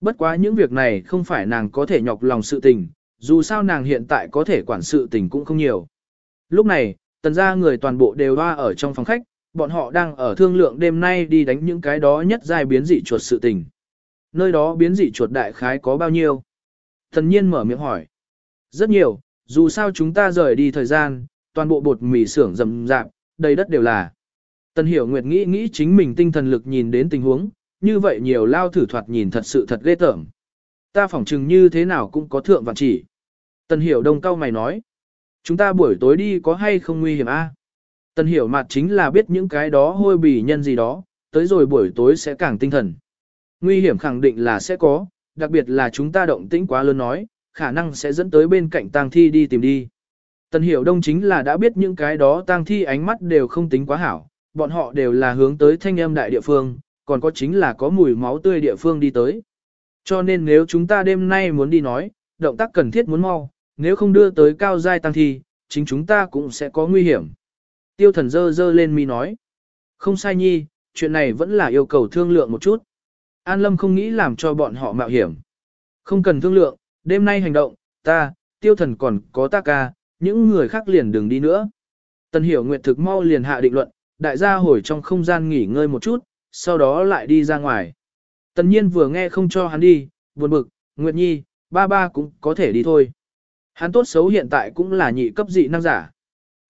Bất quá những việc này không phải nàng có thể nhọc lòng sự tình, dù sao nàng hiện tại có thể quản sự tình cũng không nhiều. Lúc này, tần gia người toàn bộ đều hoa ở trong phòng khách, bọn họ đang ở thương lượng đêm nay đi đánh những cái đó nhất giai biến dị chuột sự tình. Nơi đó biến dị chuột đại khái có bao nhiêu? Thần nhiên mở miệng hỏi. Rất nhiều, dù sao chúng ta rời đi thời gian, toàn bộ bột mì xưởng rầm rạp, đầy đất đều là. Tần Hiểu Nguyệt nghĩ nghĩ chính mình tinh thần lực nhìn đến tình huống, như vậy nhiều lao thử thoạt nhìn thật sự thật ghê tởm. Ta phỏng chừng như thế nào cũng có thượng vạn chỉ. Tần Hiểu Đông cao mày nói. Chúng ta buổi tối đi có hay không nguy hiểm a? Tần Hiểu mặt chính là biết những cái đó hôi bỉ nhân gì đó, tới rồi buổi tối sẽ càng tinh thần. Nguy hiểm khẳng định là sẽ có, đặc biệt là chúng ta động tĩnh quá lớn nói, khả năng sẽ dẫn tới bên cạnh tang thi đi tìm đi. Tần Hiểu Đông chính là đã biết những cái đó tang thi ánh mắt đều không tính quá hảo, bọn họ đều là hướng tới thanh âm đại địa phương, còn có chính là có mùi máu tươi địa phương đi tới. Cho nên nếu chúng ta đêm nay muốn đi nói, động tác cần thiết muốn mau, nếu không đưa tới cao giai tăng thi, chính chúng ta cũng sẽ có nguy hiểm. Tiêu thần dơ dơ lên mi nói. Không sai nhi, chuyện này vẫn là yêu cầu thương lượng một chút. An Lâm không nghĩ làm cho bọn họ mạo hiểm. Không cần thương lượng, đêm nay hành động, ta, tiêu thần còn có ta ca, những người khác liền đừng đi nữa. Tần hiểu nguyệt thực mau liền hạ định luận, đại gia hồi trong không gian nghỉ ngơi một chút, sau đó lại đi ra ngoài. Tần nhiên vừa nghe không cho hắn đi, buồn bực, Nguyệt Nhi, ba ba cũng có thể đi thôi. Hắn tốt xấu hiện tại cũng là nhị cấp dị năng giả.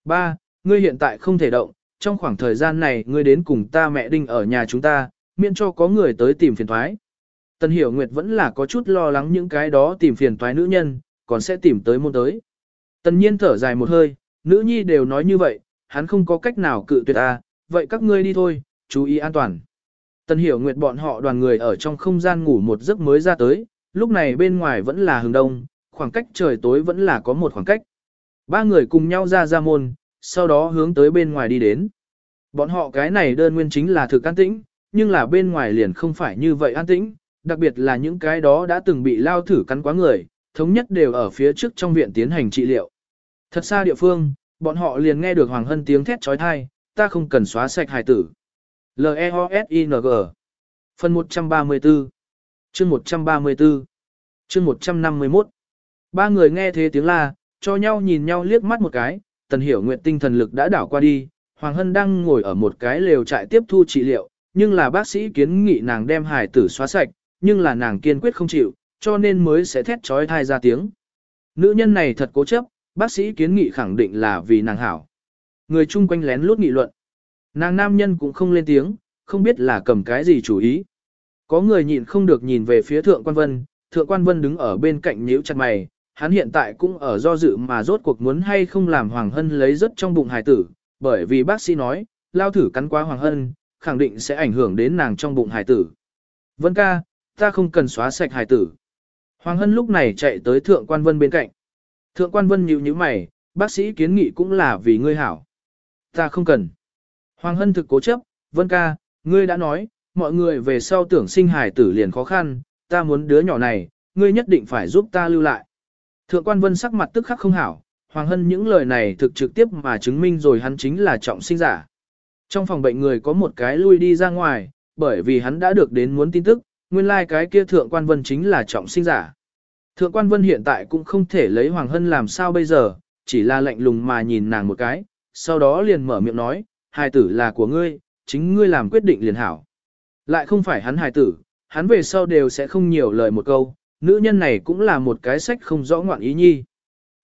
Ba, ngươi hiện tại không thể động, trong khoảng thời gian này ngươi đến cùng ta mẹ đinh ở nhà chúng ta, miễn cho có người tới tìm phiền thoái. Tần Hiểu Nguyệt vẫn là có chút lo lắng những cái đó tìm phiền toái nữ nhân, còn sẽ tìm tới môn tới. Tần nhiên thở dài một hơi, nữ nhi đều nói như vậy, hắn không có cách nào cự tuyệt à, vậy các ngươi đi thôi, chú ý an toàn. Tần hiểu nguyệt bọn họ đoàn người ở trong không gian ngủ một giấc mới ra tới, lúc này bên ngoài vẫn là hừng đông, khoảng cách trời tối vẫn là có một khoảng cách. Ba người cùng nhau ra ra môn, sau đó hướng tới bên ngoài đi đến. Bọn họ cái này đơn nguyên chính là thực an tĩnh, nhưng là bên ngoài liền không phải như vậy an tĩnh, đặc biệt là những cái đó đã từng bị lao thử cắn quá người, thống nhất đều ở phía trước trong viện tiến hành trị liệu. Thật xa địa phương, bọn họ liền nghe được Hoàng Hân tiếng thét trói thai, ta không cần xóa sạch hài tử. L-E-O-S-I-N-G Phần 134 Chương 134 Chương 151 Ba người nghe thế tiếng la, cho nhau nhìn nhau liếc mắt một cái, tần hiểu nguyện tinh thần lực đã đảo qua đi, Hoàng Hân đang ngồi ở một cái lều trại tiếp thu trị liệu, nhưng là bác sĩ kiến nghị nàng đem hài tử xóa sạch, nhưng là nàng kiên quyết không chịu, cho nên mới sẽ thét trói thai ra tiếng. Nữ nhân này thật cố chấp, bác sĩ kiến nghị khẳng định là vì nàng hảo. Người chung quanh lén lút nghị luận. Nàng nam nhân cũng không lên tiếng, không biết là cầm cái gì chủ ý. Có người nhịn không được nhìn về phía thượng quan vân, thượng quan vân đứng ở bên cạnh nhíu chặt mày, hắn hiện tại cũng ở do dự mà rốt cuộc muốn hay không làm Hoàng Hân lấy rất trong bụng hài tử, bởi vì bác sĩ nói, lao thử cắn quá Hoàng Hân, khẳng định sẽ ảnh hưởng đến nàng trong bụng hài tử. Vân ca, ta không cần xóa sạch hài tử. Hoàng Hân lúc này chạy tới Thượng Quan Vân bên cạnh. Thượng Quan Vân nhíu nhíu mày, bác sĩ kiến nghị cũng là vì ngươi hảo. Ta không cần. Hoàng Hân thực cố chấp, Vân ca, ngươi đã nói, mọi người về sau tưởng sinh hài tử liền khó khăn, ta muốn đứa nhỏ này, ngươi nhất định phải giúp ta lưu lại. Thượng Quan Vân sắc mặt tức khắc không hảo, Hoàng Hân những lời này thực trực tiếp mà chứng minh rồi hắn chính là trọng sinh giả. Trong phòng bệnh người có một cái lui đi ra ngoài, bởi vì hắn đã được đến muốn tin tức, nguyên lai like cái kia thượng quan vân chính là trọng sinh giả. Thượng quan vân hiện tại cũng không thể lấy Hoàng Hân làm sao bây giờ, chỉ là lạnh lùng mà nhìn nàng một cái, sau đó liền mở miệng nói, hài tử là của ngươi, chính ngươi làm quyết định liền hảo. Lại không phải hắn hài tử, hắn về sau đều sẽ không nhiều lời một câu, nữ nhân này cũng là một cái sách không rõ ngoạn ý nhi.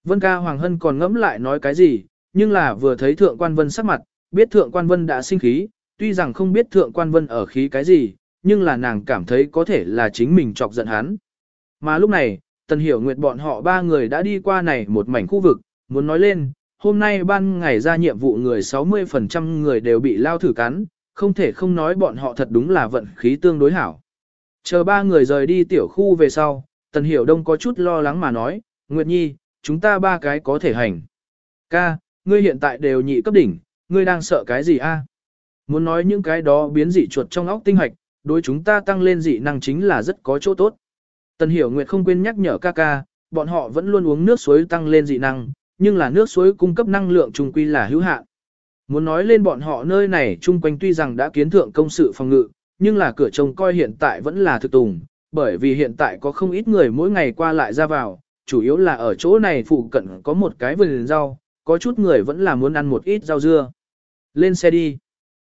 Vân ca Hoàng Hân còn ngẫm lại nói cái gì, nhưng là vừa thấy thượng quan vân sắc mặt, biết thượng quan vân đã sinh khí, tuy rằng không biết thượng quan vân ở khí cái gì, nhưng là nàng cảm thấy có thể là chính mình chọc giận hắn. Mà lúc này, Tần Hiểu Nguyệt bọn họ ba người đã đi qua này một mảnh khu vực, muốn nói lên, hôm nay ban ngày ra nhiệm vụ người 60% người đều bị lao thử cắn, không thể không nói bọn họ thật đúng là vận khí tương đối hảo. Chờ ba người rời đi tiểu khu về sau, Tần Hiểu Đông có chút lo lắng mà nói, Nguyệt Nhi, chúng ta ba cái có thể hành. Ca, ngươi hiện tại đều nhị cấp đỉnh, ngươi đang sợ cái gì a? Muốn nói những cái đó biến dị chuột trong óc tinh hạch, đối chúng ta tăng lên dị năng chính là rất có chỗ tốt. Tần Hiểu Nguyệt không quên nhắc nhở ca ca, bọn họ vẫn luôn uống nước suối tăng lên dị năng, nhưng là nước suối cung cấp năng lượng trung quy là hữu hạn. Muốn nói lên bọn họ nơi này chung quanh tuy rằng đã kiến thượng công sự phòng ngự, nhưng là cửa trông coi hiện tại vẫn là thực tùng, bởi vì hiện tại có không ít người mỗi ngày qua lại ra vào, chủ yếu là ở chỗ này phụ cận có một cái vườn rau, có chút người vẫn là muốn ăn một ít rau dưa. Lên xe đi.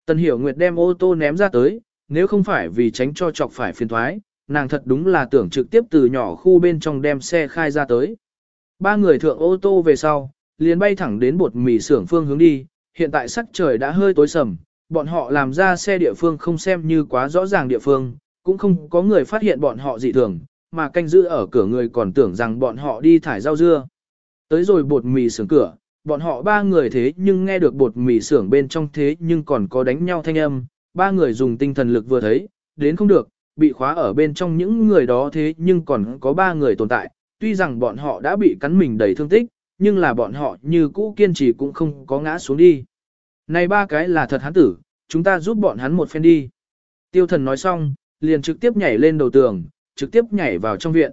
Tần Hiểu Nguyệt đem ô tô ném ra tới, nếu không phải vì tránh cho chọc phải phiền thoái, nàng thật đúng là tưởng trực tiếp từ nhỏ khu bên trong đem xe khai ra tới. Ba người thượng ô tô về sau, liền bay thẳng đến bột mì xưởng phương hướng đi, hiện tại sắc trời đã hơi tối sầm, bọn họ làm ra xe địa phương không xem như quá rõ ràng địa phương, cũng không có người phát hiện bọn họ dị thường, mà canh giữ ở cửa người còn tưởng rằng bọn họ đi thải rau dưa. Tới rồi bột mì xưởng cửa, bọn họ ba người thế nhưng nghe được bột mì xưởng bên trong thế nhưng còn có đánh nhau thanh âm, ba người dùng tinh thần lực vừa thấy, đến không được, bị khóa ở bên trong những người đó thế nhưng còn có ba người tồn tại, tuy rằng bọn họ đã bị cắn mình đầy thương tích, nhưng là bọn họ như cũ kiên trì cũng không có ngã xuống đi. Này ba cái là thật hắn tử, chúng ta giúp bọn hắn một phen đi. Tiêu thần nói xong, liền trực tiếp nhảy lên đầu tường, trực tiếp nhảy vào trong viện.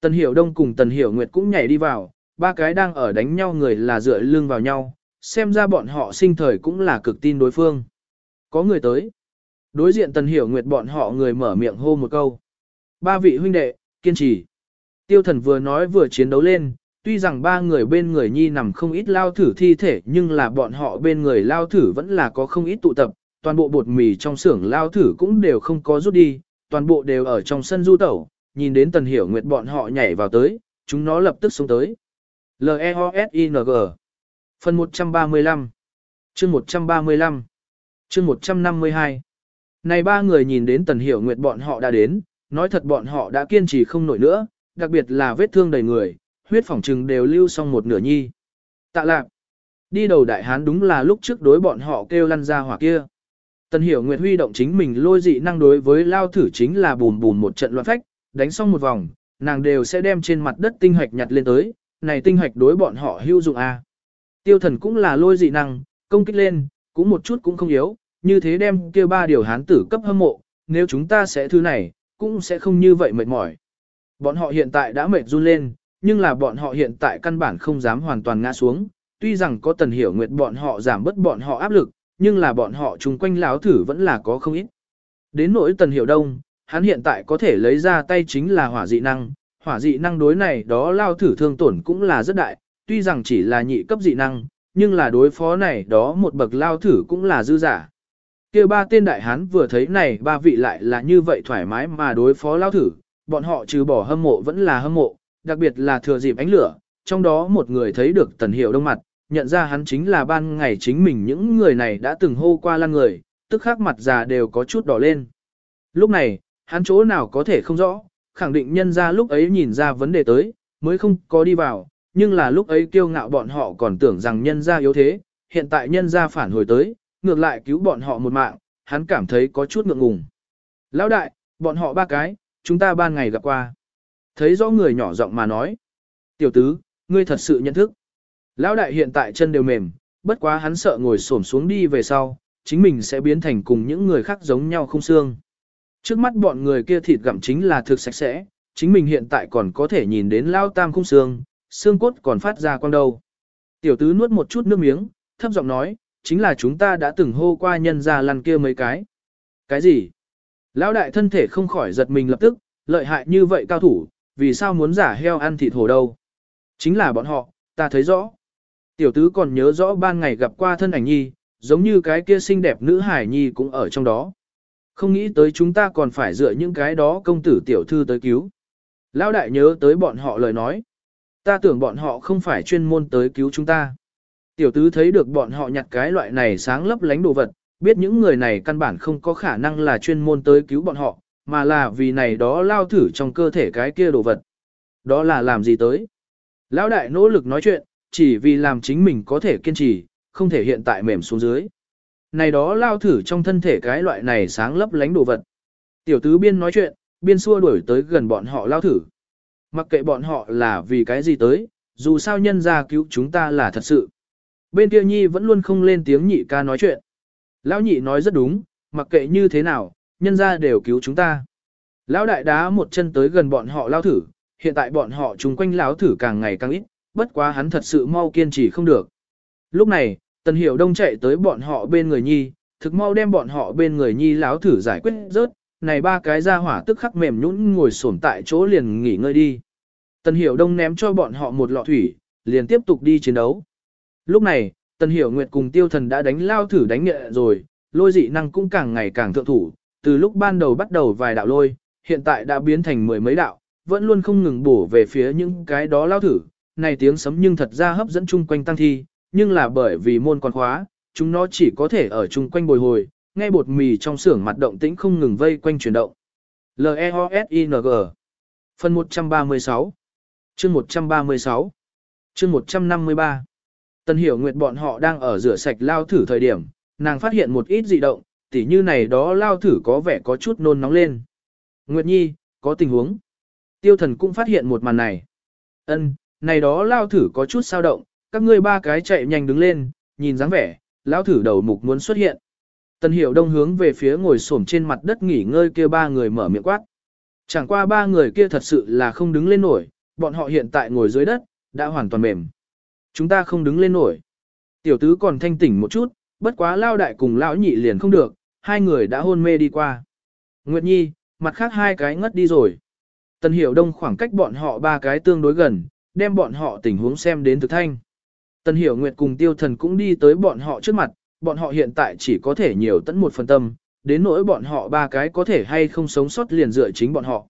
Tần Hiểu Đông cùng Tần Hiểu Nguyệt cũng nhảy đi vào, ba cái đang ở đánh nhau người là dựa lưng vào nhau, xem ra bọn họ sinh thời cũng là cực tin đối phương. Có người tới. Đối diện Tần Hiểu Nguyệt bọn họ người mở miệng hô một câu. Ba vị huynh đệ, kiên trì. Tiêu thần vừa nói vừa chiến đấu lên, tuy rằng ba người bên người nhi nằm không ít lao thử thi thể nhưng là bọn họ bên người lao thử vẫn là có không ít tụ tập, toàn bộ bột mì trong xưởng lao thử cũng đều không có rút đi, toàn bộ đều ở trong sân du tẩu, nhìn đến Tần Hiểu Nguyệt bọn họ nhảy vào tới, chúng nó lập tức xuống tới. L-E-O-S-I-N-G Phần 135 Chương 135 Chương 152 Này ba người nhìn đến Tần Hiểu Nguyệt bọn họ đã đến, nói thật bọn họ đã kiên trì không nổi nữa, đặc biệt là vết thương đầy người, huyết phỏng trừng đều lưu xong một nửa nhi. Tạ lạc. Đi đầu đại hán đúng là lúc trước đối bọn họ kêu lăn ra hỏa kia. Tần hiểu Nguyệt huy động chính mình lôi dị năng đối với lao thử chính là bùn bùn một trận loạn phách, đánh xong một vòng, nàng đều sẽ đem trên mặt đất tinh hoạch nhặt lên tới, này tinh hoạch đối bọn họ hữu dụng a. À. Tiêu thần cũng là lôi dị năng, công kích lên, cũng một chút cũng không yếu, như thế đem kia ba điều hán tử cấp hâm mộ, nếu chúng ta sẽ thứ này, cũng sẽ không như vậy mệt mỏi. Bọn họ hiện tại đã mệt run lên, nhưng là bọn họ hiện tại căn bản không dám hoàn toàn ngã xuống, tuy rằng có tần hiểu nguyệt bọn họ giảm bớt bọn họ áp lực, nhưng là bọn họ chung quanh láo thử vẫn là có không ít. Đến nỗi tần hiểu đông, hắn hiện tại có thể lấy ra tay chính là hỏa dị năng, hỏa dị năng đối này đó lao thử thương tổn cũng là rất đại, tuy rằng chỉ là nhị cấp dị năng, nhưng là đối phó này đó một bậc lao thử cũng là dư giả. kia ba tên đại hán vừa thấy này ba vị lại là như vậy thoải mái mà đối phó lao thử, bọn họ trừ bỏ hâm mộ vẫn là hâm mộ, đặc biệt là thừa dịp ánh lửa, trong đó một người thấy được tần hiệu đông mặt, nhận ra hắn chính là ban ngày chính mình những người này đã từng hô qua lan người, tức khắc mặt già đều có chút đỏ lên. Lúc này, hắn chỗ nào có thể không rõ, khẳng định nhân ra lúc ấy nhìn ra vấn đề tới, mới không có đi vào, nhưng là lúc ấy kiêu ngạo bọn họ còn tưởng rằng nhân gia yếu thế, hiện tại nhân gia phản hồi tới, ngược lại cứu bọn họ một mạng, hắn cảm thấy có chút ngượng ngùng. Lão đại, bọn họ ba cái, chúng ta ban ngày gặp qua. Thấy rõ người nhỏ giọng mà nói. Tiểu tứ, ngươi thật sự nhận thức. Lão đại hiện tại chân đều mềm, bất quá hắn sợ ngồi xổm xuống đi về sau, chính mình sẽ biến thành cùng những người khác giống nhau không xương. Trước mắt bọn người kia thịt gặm chính là thực sạch sẽ, chính mình hiện tại còn có thể nhìn đến lao tam không xương, xương cốt còn phát ra quang đầu. Tiểu tứ nuốt một chút nước miếng, thấp giọng nói, chính là chúng ta đã từng hô qua nhân ra lăn kia mấy cái. Cái gì? Lão đại thân thể không khỏi giật mình lập tức, lợi hại như vậy cao thủ, vì sao muốn giả heo ăn thịt hổ đâu? Chính là bọn họ, ta thấy rõ. Tiểu tứ còn nhớ rõ ban ngày gặp qua thân ảnh nhi, giống như cái kia xinh đẹp nữ hải nhi cũng ở trong đó. Không nghĩ tới chúng ta còn phải dựa những cái đó công tử tiểu thư tới cứu. Lão đại nhớ tới bọn họ lời nói. Ta tưởng bọn họ không phải chuyên môn tới cứu chúng ta. Tiểu tứ thấy được bọn họ nhặt cái loại này sáng lấp lánh đồ vật, biết những người này căn bản không có khả năng là chuyên môn tới cứu bọn họ, mà là vì này đó lao thử trong cơ thể cái kia đồ vật. Đó là làm gì tới? Lão đại nỗ lực nói chuyện, chỉ vì làm chính mình có thể kiên trì, không thể hiện tại mềm xuống dưới. Này đó lao thử trong thân thể cái loại này sáng lấp lánh đồ vật. Tiểu tứ biên nói chuyện, biên xua đuổi tới gần bọn họ lao thử. Mặc kệ bọn họ là vì cái gì tới, dù sao nhân ra cứu chúng ta là thật sự. Bên kia nhi vẫn luôn không lên tiếng nhị ca nói chuyện. Lão nhị nói rất đúng, mặc kệ như thế nào, nhân ra đều cứu chúng ta. Lão đại đá một chân tới gần bọn họ lao thử, hiện tại bọn họ chung quanh lão thử càng ngày càng ít, bất quá hắn thật sự mau kiên trì không được. Lúc này, Tần Hiểu Đông chạy tới bọn họ bên người Nhi, thực mau đem bọn họ bên người Nhi lão thử giải quyết rớt, này ba cái ra hỏa tức khắc mềm nhũn ngồi xổm tại chỗ liền nghỉ ngơi đi. Tần Hiểu Đông ném cho bọn họ một lọ thủy, liền tiếp tục đi chiến đấu. Lúc này, Tần Hiểu Nguyệt cùng Tiêu Thần đã đánh lao thử đánh nghệ rồi, lôi dị năng cũng càng ngày càng thượng thủ, từ lúc ban đầu bắt đầu vài đạo lôi, hiện tại đã biến thành mười mấy đạo, vẫn luôn không ngừng bổ về phía những cái đó lao thử. Này tiếng sấm nhưng thật ra hấp dẫn chung quanh tăng thi, nhưng là bởi vì môn còn khóa, chúng nó chỉ có thể ở chung quanh bồi hồi, nghe bột mì trong xưởng mặt động tĩnh không ngừng vây quanh chuyển động. L-E-O-S-I-N-G Phần 136 Chương 136 Chương 153 Tân hiểu nguyệt bọn họ đang ở rửa sạch lao thử thời điểm, nàng phát hiện một ít dị động, tỉ như này đó lao thử có vẻ có chút nôn nóng lên. Nguyệt Nhi, có tình huống. Tiêu thần cũng phát hiện một màn này. Ân, này đó lao thử có chút sao động, các ngươi ba cái chạy nhanh đứng lên, nhìn dáng vẻ, lao thử đầu mục muốn xuất hiện. Tần hiểu đông hướng về phía ngồi xổm trên mặt đất nghỉ ngơi kia ba người mở miệng quát. Chẳng qua ba người kia thật sự là không đứng lên nổi, bọn họ hiện tại ngồi dưới đất, đã hoàn toàn mềm. Chúng ta không đứng lên nổi. Tiểu tứ còn thanh tỉnh một chút, bất quá lao đại cùng lão nhị liền không được, hai người đã hôn mê đi qua. Nguyệt Nhi, mặt khác hai cái ngất đi rồi. Tần Hiểu Đông khoảng cách bọn họ ba cái tương đối gần, đem bọn họ tình huống xem đến thực thanh. Tần Hiểu Nguyệt cùng Tiêu Thần cũng đi tới bọn họ trước mặt, bọn họ hiện tại chỉ có thể nhiều tận một phần tâm, đến nỗi bọn họ ba cái có thể hay không sống sót liền dựa chính bọn họ.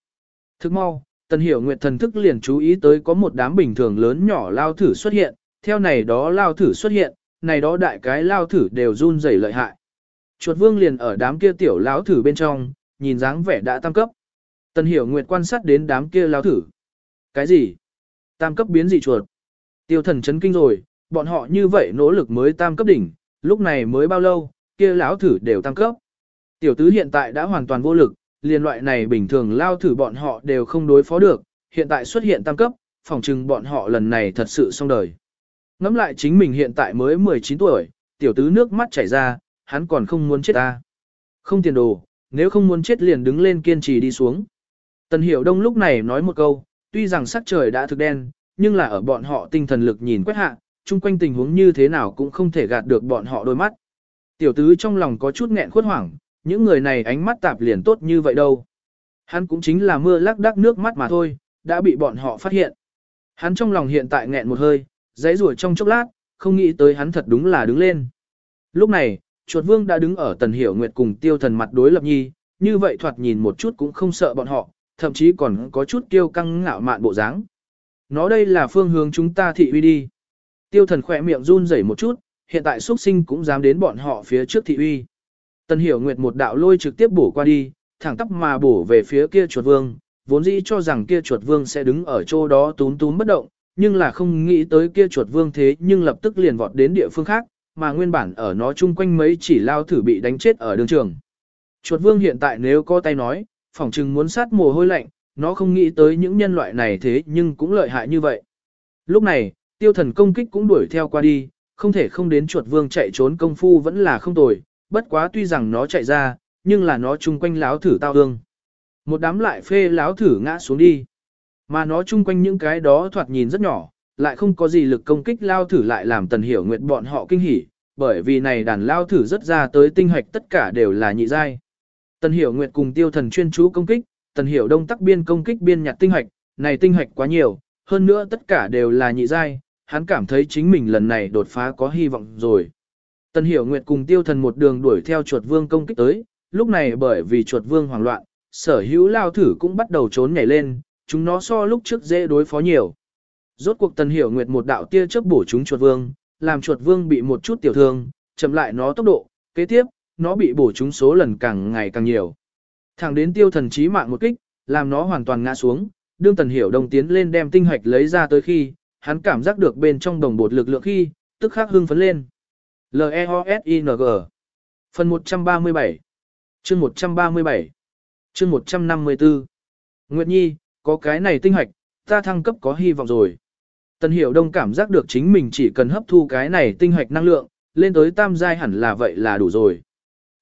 Thức mau, Tần Hiểu Nguyệt thần thức liền chú ý tới có một đám bình thường lớn nhỏ lao thử xuất hiện, theo này đó lao thử xuất hiện, này đó đại cái lao thử đều run rẩy lợi hại. Chuột vương liền ở đám kia tiểu lao thử bên trong, nhìn dáng vẻ đã tam cấp. Tần Hiểu Nguyệt quan sát đến đám kia lao thử. Cái gì? Tam cấp biến dị chuột. Tiêu thần chấn kinh rồi, bọn họ như vậy nỗ lực mới tam cấp đỉnh, lúc này mới bao lâu, kia lão thử đều tăng cấp. Tiểu tứ hiện tại đã hoàn toàn vô lực, liên loại này bình thường lao thử bọn họ đều không đối phó được, hiện tại xuất hiện tăng cấp, phòng trừng bọn họ lần này thật sự xong đời. Ngắm lại chính mình hiện tại mới 19 tuổi, tiểu tứ nước mắt chảy ra, hắn còn không muốn chết ta. Không tiền đồ, nếu không muốn chết liền đứng lên kiên trì đi xuống. Tần Hiểu Đông lúc này nói một câu, tuy rằng sắc trời đã thực đen, nhưng là ở bọn họ tinh thần lực nhìn quét hạ, chung quanh tình huống như thế nào cũng không thể gạt được bọn họ đôi mắt. Tiểu tứ trong lòng có chút nghẹn khuất hoảng, những người này ánh mắt tạp liền tốt như vậy đâu. Hắn cũng chính là mưa lắc đắc nước mắt mà thôi, đã bị bọn họ phát hiện. Hắn trong lòng hiện tại nghẹn một hơi, giấy rủa trong chốc lát, không nghĩ tới hắn thật đúng là đứng lên. Lúc này, chuột vương đã đứng ở tần hiểu nguyệt cùng tiêu thần mặt đối lập nhi, như vậy thoạt nhìn một chút cũng không sợ bọn họ, thậm chí còn có chút kiêu căng ngạo mạn bộ dáng. Nó đây là phương hướng chúng ta thị uy đi. Tiêu thần khỏe miệng run rẩy một chút, hiện tại xuất sinh cũng dám đến bọn họ phía trước thị uy. Tần hiểu nguyệt một đạo lôi trực tiếp bổ qua đi, thẳng tắp mà bổ về phía kia chuột vương, vốn dĩ cho rằng kia chuột vương sẽ đứng ở chỗ đó tún tún bất động, nhưng là không nghĩ tới kia chuột vương thế nhưng lập tức liền vọt đến địa phương khác, mà nguyên bản ở nó chung quanh mấy chỉ lao thử bị đánh chết ở đường trường. Chuột vương hiện tại nếu có tay nói, phỏng chừng muốn sát mồ hôi lạnh, nó không nghĩ tới những nhân loại này thế nhưng cũng lợi hại như vậy. Lúc này, tiêu thần công kích cũng đuổi theo qua đi, không thể không đến chuột vương chạy trốn công phu vẫn là không tồi, bất quá tuy rằng nó chạy ra, nhưng là nó chung quanh láo thử tao hương. Một đám lại phê láo thử ngã xuống đi. Mà nó chung quanh những cái đó thoạt nhìn rất nhỏ, lại không có gì lực công kích lao thử lại làm tần hiểu Nguyệt bọn họ kinh hỉ, bởi vì này đàn lao thử rất ra tới tinh hoạch tất cả đều là nhị giai. Tần hiểu Nguyệt cùng tiêu thần chuyên chú công kích, tần hiểu đông tắc biên công kích biên nhặt tinh hoạch, này tinh hoạch quá nhiều, hơn nữa tất cả đều là nhị giai, hắn cảm thấy chính mình lần này đột phá có hy vọng rồi. Tần hiểu nguyệt cùng tiêu thần một đường đuổi theo chuột vương công kích tới, lúc này bởi vì chuột vương hoảng loạn, sở hữu lao thử cũng bắt đầu trốn nhảy lên, chúng nó so lúc trước dễ đối phó nhiều. Rốt cuộc tần hiểu nguyệt một đạo tia chớp bổ chúng chuột vương, làm chuột vương bị một chút tiểu thương, chậm lại nó tốc độ, kế tiếp, nó bị bổ chúng số lần càng ngày càng nhiều. Thẳng đến tiêu thần chí mạng một kích, làm nó hoàn toàn ngã xuống, đương tần hiểu Đông tiến lên đem tinh hoạch lấy ra tới khi, hắn cảm giác được bên trong đồng bột lực lượng khi, tức khắc hưng phấn lên. L-E-O-S-I-N-G Phần 137 chương 137 chương 154 Nguyệt Nhi, có cái này tinh hoạch, ta thăng cấp có hy vọng rồi. Tần Hiểu Đông cảm giác được chính mình chỉ cần hấp thu cái này tinh hoạch năng lượng, lên tới tam giai hẳn là vậy là đủ rồi.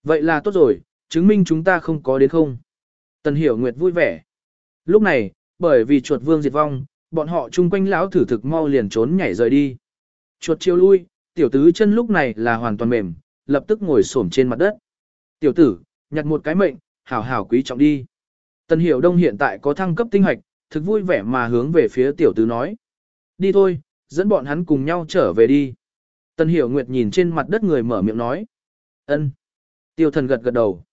Vậy là tốt rồi, chứng minh chúng ta không có đến không. Tần Hiểu Nguyệt vui vẻ. Lúc này, bởi vì chuột vương diệt vong, bọn họ chung quanh lão thử thực mau liền trốn nhảy rời đi. Chuột chiêu lui, tiểu tứ chân lúc này là hoàn toàn mềm, lập tức ngồi xổm trên mặt đất. Tiểu tử, nhặt một cái mệnh, hảo hảo quý trọng đi. Tần Hiểu Đông hiện tại có thăng cấp tinh hoạch, thực vui vẻ mà hướng về phía tiểu tứ nói. Đi thôi, dẫn bọn hắn cùng nhau trở về đi. Tần Hiểu Nguyệt nhìn trên mặt đất người mở miệng nói. ân. Tiêu thần gật gật đầu.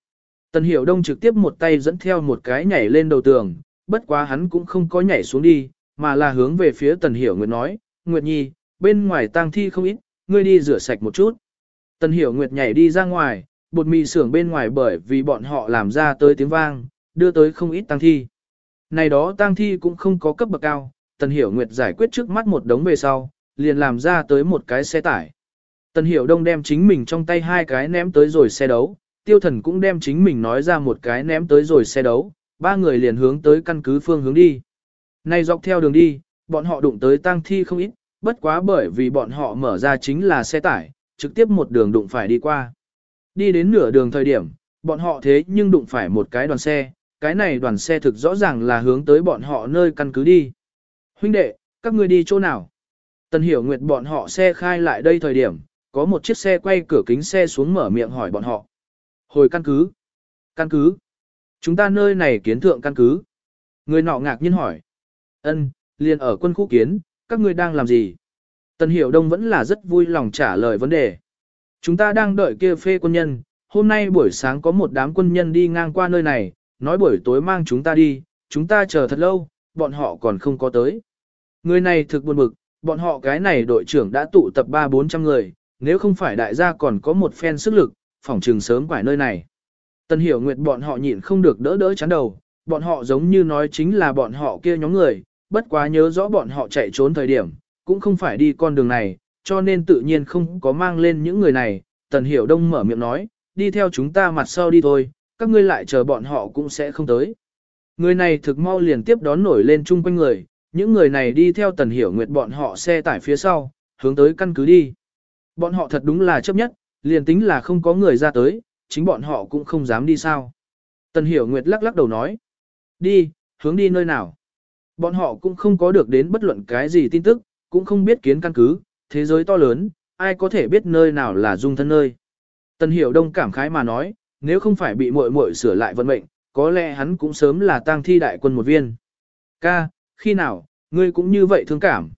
Tần Hiểu Đông trực tiếp một tay dẫn theo một cái nhảy lên đầu tường, bất quá hắn cũng không có nhảy xuống đi, mà là hướng về phía Tần Hiểu Nguyệt nói, Nguyệt Nhi, bên ngoài tang thi không ít, ngươi đi rửa sạch một chút. Tần Hiểu Nguyệt nhảy đi ra ngoài, bột mì xưởng bên ngoài bởi vì bọn họ làm ra tới tiếng vang, đưa tới không ít tang thi. Này đó tang thi cũng không có cấp bậc cao, Tần Hiểu Nguyệt giải quyết trước mắt một đống về sau, liền làm ra tới một cái xe tải. Tần Hiểu Đông đem chính mình trong tay hai cái ném tới rồi xe đấu, Tiêu Thần cũng đem chính mình nói ra một cái ném tới rồi xe đấu, ba người liền hướng tới căn cứ phương hướng đi. Nay dọc theo đường đi, bọn họ đụng tới tang thi không ít, bất quá bởi vì bọn họ mở ra chính là xe tải, trực tiếp một đường đụng phải đi qua. Đi đến nửa đường thời điểm, bọn họ thế nhưng đụng phải một cái đoàn xe, cái này đoàn xe thực rõ ràng là hướng tới bọn họ nơi căn cứ đi. Huynh đệ, các ngươi đi chỗ nào? Tần hiểu nguyệt bọn họ xe khai lại đây thời điểm, có một chiếc xe quay cửa kính xe xuống mở miệng hỏi bọn họ. Hồi căn cứ. Căn cứ. Chúng ta nơi này kiến thượng căn cứ. Người nọ ngạc nhiên hỏi. Ân, liền ở quân khu kiến, các ngươi đang làm gì? Tần Hiểu Đông vẫn là rất vui lòng trả lời vấn đề. Chúng ta đang đợi kia phê quân nhân, hôm nay buổi sáng có một đám quân nhân đi ngang qua nơi này, nói buổi tối mang chúng ta đi, chúng ta chờ thật lâu, bọn họ còn không có tới. Người này thực buồn bực, bọn họ cái này đội trưởng đã tụ tập 3-400 người, nếu không phải đại gia còn có một phen sức lực, phỏng trường sớm quải nơi này. Tần Hiểu Nguyệt bọn họ nhịn không được đỡ đỡ chán đầu, bọn họ giống như nói chính là bọn họ kia nhóm người, bất quá nhớ rõ bọn họ chạy trốn thời điểm, cũng không phải đi con đường này, cho nên tự nhiên không có mang lên những người này. Tần Hiểu Đông mở miệng nói, đi theo chúng ta mặt sau đi thôi, các ngươi lại chờ bọn họ cũng sẽ không tới. Người này thực mau liền tiếp đón nổi lên chung quanh người, những người này đi theo Tần Hiểu Nguyệt bọn họ xe tải phía sau, hướng tới căn cứ đi. Bọn họ thật đúng là chấp nhất, liền tính là không có người ra tới, chính bọn họ cũng không dám đi sao. Tần Hiểu Nguyệt lắc lắc đầu nói, đi, hướng đi nơi nào. Bọn họ cũng không có được đến bất luận cái gì tin tức, cũng không biết kiến căn cứ, thế giới to lớn, ai có thể biết nơi nào là dung thân nơi. Tần Hiểu Đông cảm khái mà nói, nếu không phải bị muội muội sửa lại vận mệnh, có lẽ hắn cũng sớm là tang thi đại quân một viên. Ca, khi nào, ngươi cũng như vậy thương cảm.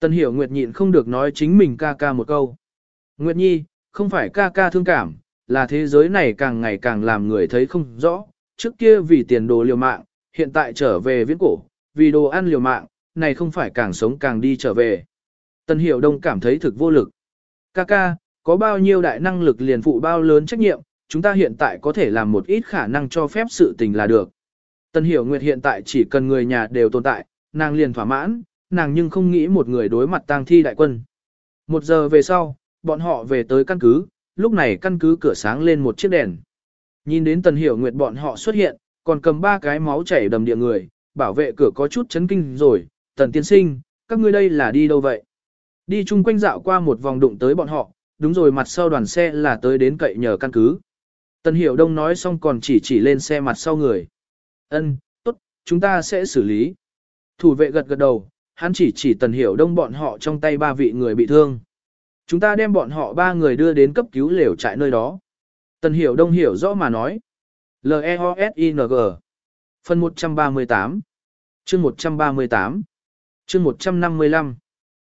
Tần Hiểu Nguyệt nhịn không được nói chính mình ca ca một câu. Nguyệt Nhi, không phải ca ca thương cảm, là thế giới này càng ngày càng làm người thấy không rõ. Trước kia vì tiền đồ liều mạng, hiện tại trở về viễn cổ, vì đồ ăn liều mạng, này không phải càng sống càng đi trở về. Tần Hiểu Đông cảm thấy thực vô lực. Kaka có bao nhiêu đại năng lực liền phụ bao lớn trách nhiệm, chúng ta hiện tại có thể làm một ít khả năng cho phép sự tình là được. Tần Hiểu Nguyệt hiện tại chỉ cần người nhà đều tồn tại, nàng liền thỏa mãn, nàng nhưng không nghĩ một người đối mặt tang thi đại quân. Một giờ về sau, bọn họ về tới căn cứ, lúc này căn cứ cửa sáng lên một chiếc đèn. Nhìn đến Tần Hiểu Nguyệt bọn họ xuất hiện, còn cầm ba cái máu chảy đầm địa người, bảo vệ cửa có chút chấn kinh rồi, Tần Tiên Sinh, các ngươi đây là đi đâu vậy? Đi chung quanh dạo qua một vòng đụng tới bọn họ, đúng rồi mặt sau đoàn xe là tới đến cậy nhờ căn cứ. Tần Hiểu Đông nói xong còn chỉ chỉ lên xe mặt sau người. Ân, tốt, chúng ta sẽ xử lý. Thủ vệ gật gật đầu, hắn chỉ chỉ Tần Hiểu Đông bọn họ trong tay ba vị người bị thương. Chúng ta đem bọn họ ba người đưa đến cấp cứu lều trại nơi đó. Tần Hiểu Đông hiểu rõ mà nói. L-E-O-S-I-N-G Phần 138 Chương 138 Chương 155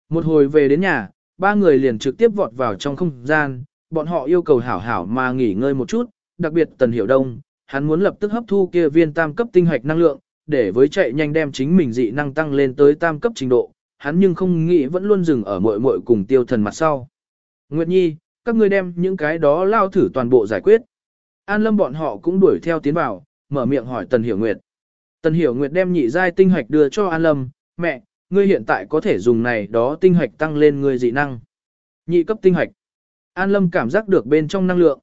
Một hồi về đến nhà, ba người liền trực tiếp vọt vào trong không gian, bọn họ yêu cầu hảo hảo mà nghỉ ngơi một chút, đặc biệt Tần Hiểu Đông, hắn muốn lập tức hấp thu kia viên tam cấp tinh hạch năng lượng, để với chạy nhanh đem chính mình dị năng tăng lên tới tam cấp trình độ, hắn nhưng không nghĩ vẫn luôn dừng ở muội muội cùng tiêu thần mặt sau. Nguyệt Nhi, các ngươi đem những cái đó lao thử toàn bộ giải quyết. An Lâm bọn họ cũng đuổi theo tiến vào, mở miệng hỏi Tần Hiểu Nguyệt. Tần Hiểu Nguyệt đem nhị giai tinh hạch đưa cho An Lâm, mẹ, ngươi hiện tại có thể dùng này đó tinh hạch tăng lên ngươi dị năng. Nhị cấp tinh hạch. An Lâm cảm giác được bên trong năng lượng.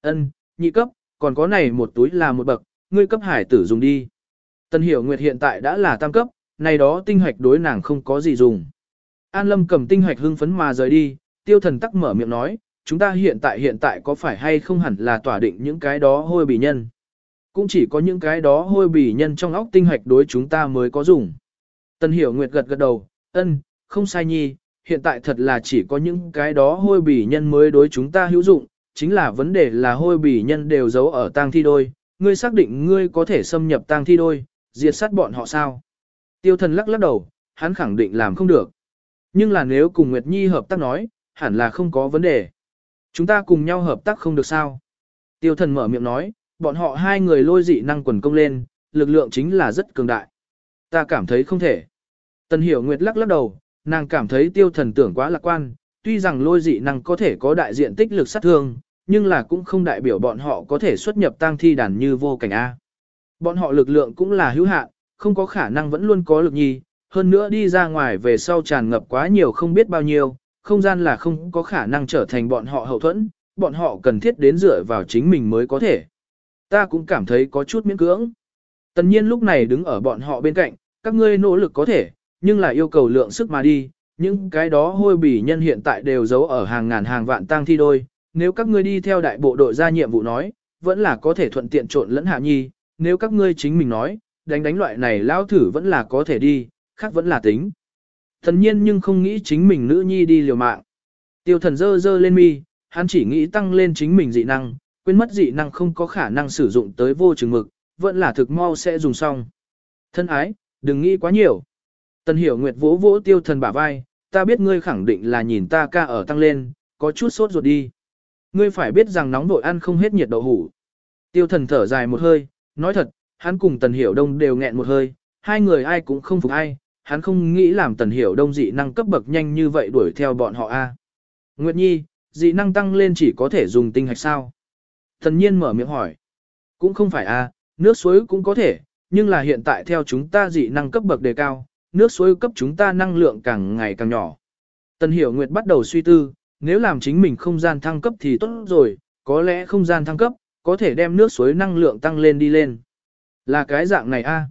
Ân, nhị cấp, còn có này một túi là một bậc, ngươi cấp hải tử dùng đi. Tần Hiểu Nguyệt hiện tại đã là tam cấp, này đó tinh hạch đối nàng không có gì dùng. An Lâm cầm tinh hạch hưng phấn mà rời đi, tiêu thần tắc mở miệng nói, chúng ta hiện tại hiện tại có phải hay không hẳn là tỏa định những cái đó hôi bỉ nhân. Cũng chỉ có những cái đó hôi bỉ nhân trong óc tinh hạch đối chúng ta mới có dùng. Tần Hiểu Nguyệt gật gật đầu, ân, không sai nhi, hiện tại thật là chỉ có những cái đó hôi bỉ nhân mới đối chúng ta hữu dụng, chính là vấn đề là hôi bỉ nhân đều giấu ở tang thi đôi, ngươi xác định ngươi có thể xâm nhập tang thi đôi, diệt sát bọn họ sao? Tiêu thần lắc lắc đầu, hắn khẳng định làm không được. Nhưng là nếu cùng Nguyệt Nhi hợp tác nói, hẳn là không có vấn đề. Chúng ta cùng nhau hợp tác không được sao? Tiêu thần mở miệng nói, bọn họ hai người lôi dị năng quần công lên, lực lượng chính là rất cường đại. Ta cảm thấy không thể. Tần hiểu Nguyệt lắc lắc đầu, nàng cảm thấy tiêu thần tưởng quá lạc quan, tuy rằng lôi dị năng có thể có đại diện tích lực sát thương, nhưng là cũng không đại biểu bọn họ có thể xuất nhập tang thi đàn như vô cảnh A. Bọn họ lực lượng cũng là hữu hạn, không có khả năng vẫn luôn có lực nhi, hơn nữa đi ra ngoài về sau tràn ngập quá nhiều không biết bao nhiêu, không gian là không có khả năng trở thành bọn họ hậu thuẫn, bọn họ cần thiết đến dựa vào chính mình mới có thể. Ta cũng cảm thấy có chút miễn cưỡng. Tần nhiên lúc này đứng ở bọn họ bên cạnh, các ngươi nỗ lực có thể, nhưng là yêu cầu lượng sức mà đi, những cái đó hôi bỉ nhân hiện tại đều giấu ở hàng ngàn hàng vạn tang thi đôi, nếu các ngươi đi theo đại bộ đội ra nhiệm vụ nói, vẫn là có thể thuận tiện trộn lẫn hạ nhi, nếu các ngươi chính mình nói, đánh đánh loại này lao thử vẫn là có thể đi, khác vẫn là tính. Thần nhiên nhưng không nghĩ chính mình nữ nhi đi liều mạng. Tiêu thần dơ dơ lên mi, hắn chỉ nghĩ tăng lên chính mình dị năng, quên mất dị năng không có khả năng sử dụng tới vô chừng mực, vẫn là thực mau sẽ dùng xong. Thân ái, đừng nghĩ quá nhiều. Tần hiểu nguyệt vỗ vỗ tiêu thần bả vai, ta biết ngươi khẳng định là nhìn ta ca ở tăng lên, có chút sốt ruột đi. Ngươi phải biết rằng nóng vội ăn không hết nhiệt đậu hủ. Tiêu thần thở dài một hơi, nói thật, hắn cùng tần hiểu đông đều nghẹn một hơi, hai người ai cũng không phục ai, hắn không nghĩ làm tần hiểu đông dị năng cấp bậc nhanh như vậy đuổi theo bọn họ a. À. Nguyệt Nhi, dị năng tăng lên chỉ có thể dùng tinh hạch sao? Thần nhiên mở miệng hỏi. Cũng không phải a, à, nước suối cũng có thể, nhưng là hiện tại theo chúng ta dị năng cấp bậc đề cao, nước suối cấp chúng ta năng lượng càng ngày càng nhỏ. Tần Hiểu Nguyệt bắt đầu suy tư, nếu làm chính mình không gian thăng cấp thì tốt rồi, có lẽ không gian thăng cấp, có thể đem nước suối năng lượng tăng lên đi lên. Là cái dạng này a.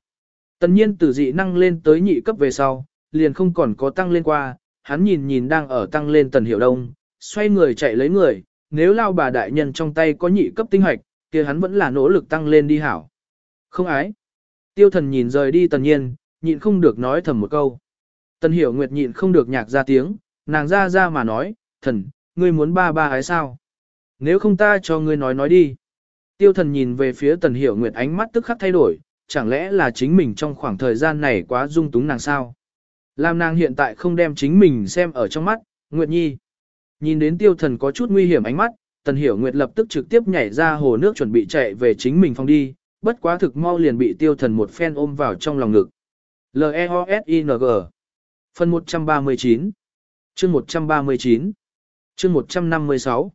Tần nhiên từ dị năng lên tới nhị cấp về sau, liền không còn có tăng lên qua, hắn nhìn nhìn đang ở tăng lên Tần Hiểu Đông, xoay người chạy lấy người, nếu lao bà đại nhân trong tay có nhị cấp tinh hoạch, kia hắn vẫn là nỗ lực tăng lên đi hảo. Không ái. Tiêu thần nhìn rời đi tần nhiên, nhịn không được nói thầm một câu. Tần hiểu nguyệt nhịn không được nhạc ra tiếng, nàng ra ra mà nói, thần, ngươi muốn ba ba ái sao? Nếu không ta cho ngươi nói nói đi. Tiêu thần nhìn về phía tần hiểu nguyệt ánh mắt tức khắc thay đổi, chẳng lẽ là chính mình trong khoảng thời gian này quá dung túng nàng sao? Làm nàng hiện tại không đem chính mình xem ở trong mắt, Nguyệt Nhi. Nhìn đến tiêu thần có chút nguy hiểm ánh mắt, tần hiểu Nguyệt lập tức trực tiếp nhảy ra hồ nước chuẩn bị chạy về chính mình phòng đi, bất quá thực mau liền bị tiêu thần một phen ôm vào trong lòng ngực. L-E-O-S-I-N-G Phần 139 chương 139 chương 156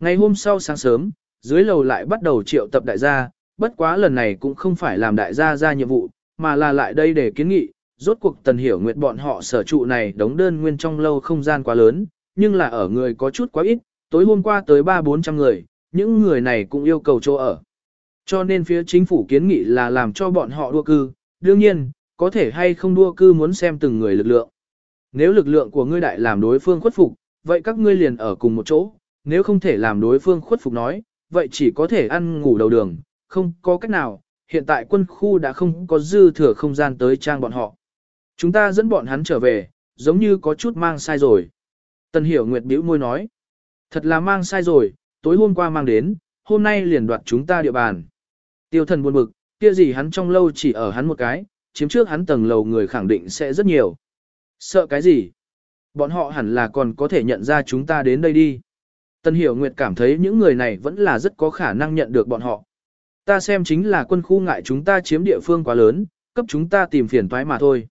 Ngày hôm sau sáng sớm, dưới lầu lại bắt đầu triệu tập đại gia, bất quá lần này cũng không phải làm đại gia ra nhiệm vụ, mà là lại đây để kiến nghị, rốt cuộc tần hiểu nguyện bọn họ sở trụ này đóng đơn nguyên trong lâu không gian quá lớn, nhưng là ở người có chút quá ít, tối hôm qua tới 3-400 người, những người này cũng yêu cầu chỗ ở. Cho nên phía chính phủ kiến nghị là làm cho bọn họ đua cư, đương nhiên, có thể hay không đua cư muốn xem từng người lực lượng. Nếu lực lượng của ngươi đại làm đối phương khuất phục, vậy các ngươi liền ở cùng một chỗ, nếu không thể làm đối phương khuất phục nói, vậy chỉ có thể ăn ngủ đầu đường, không có cách nào, hiện tại quân khu đã không có dư thừa không gian tới trang bọn họ. Chúng ta dẫn bọn hắn trở về, giống như có chút mang sai rồi. Tần Hiểu Nguyệt bĩu môi nói, thật là mang sai rồi, tối hôm qua mang đến, hôm nay liền đoạt chúng ta địa bàn. Tiêu thần buồn bực, kia gì hắn trong lâu chỉ ở hắn một cái, chiếm trước hắn tầng lầu người khẳng định sẽ rất nhiều. Sợ cái gì? Bọn họ hẳn là còn có thể nhận ra chúng ta đến đây đi. Tân Hiểu Nguyệt cảm thấy những người này vẫn là rất có khả năng nhận được bọn họ. Ta xem chính là quân khu ngại chúng ta chiếm địa phương quá lớn, cấp chúng ta tìm phiền toái mà thôi.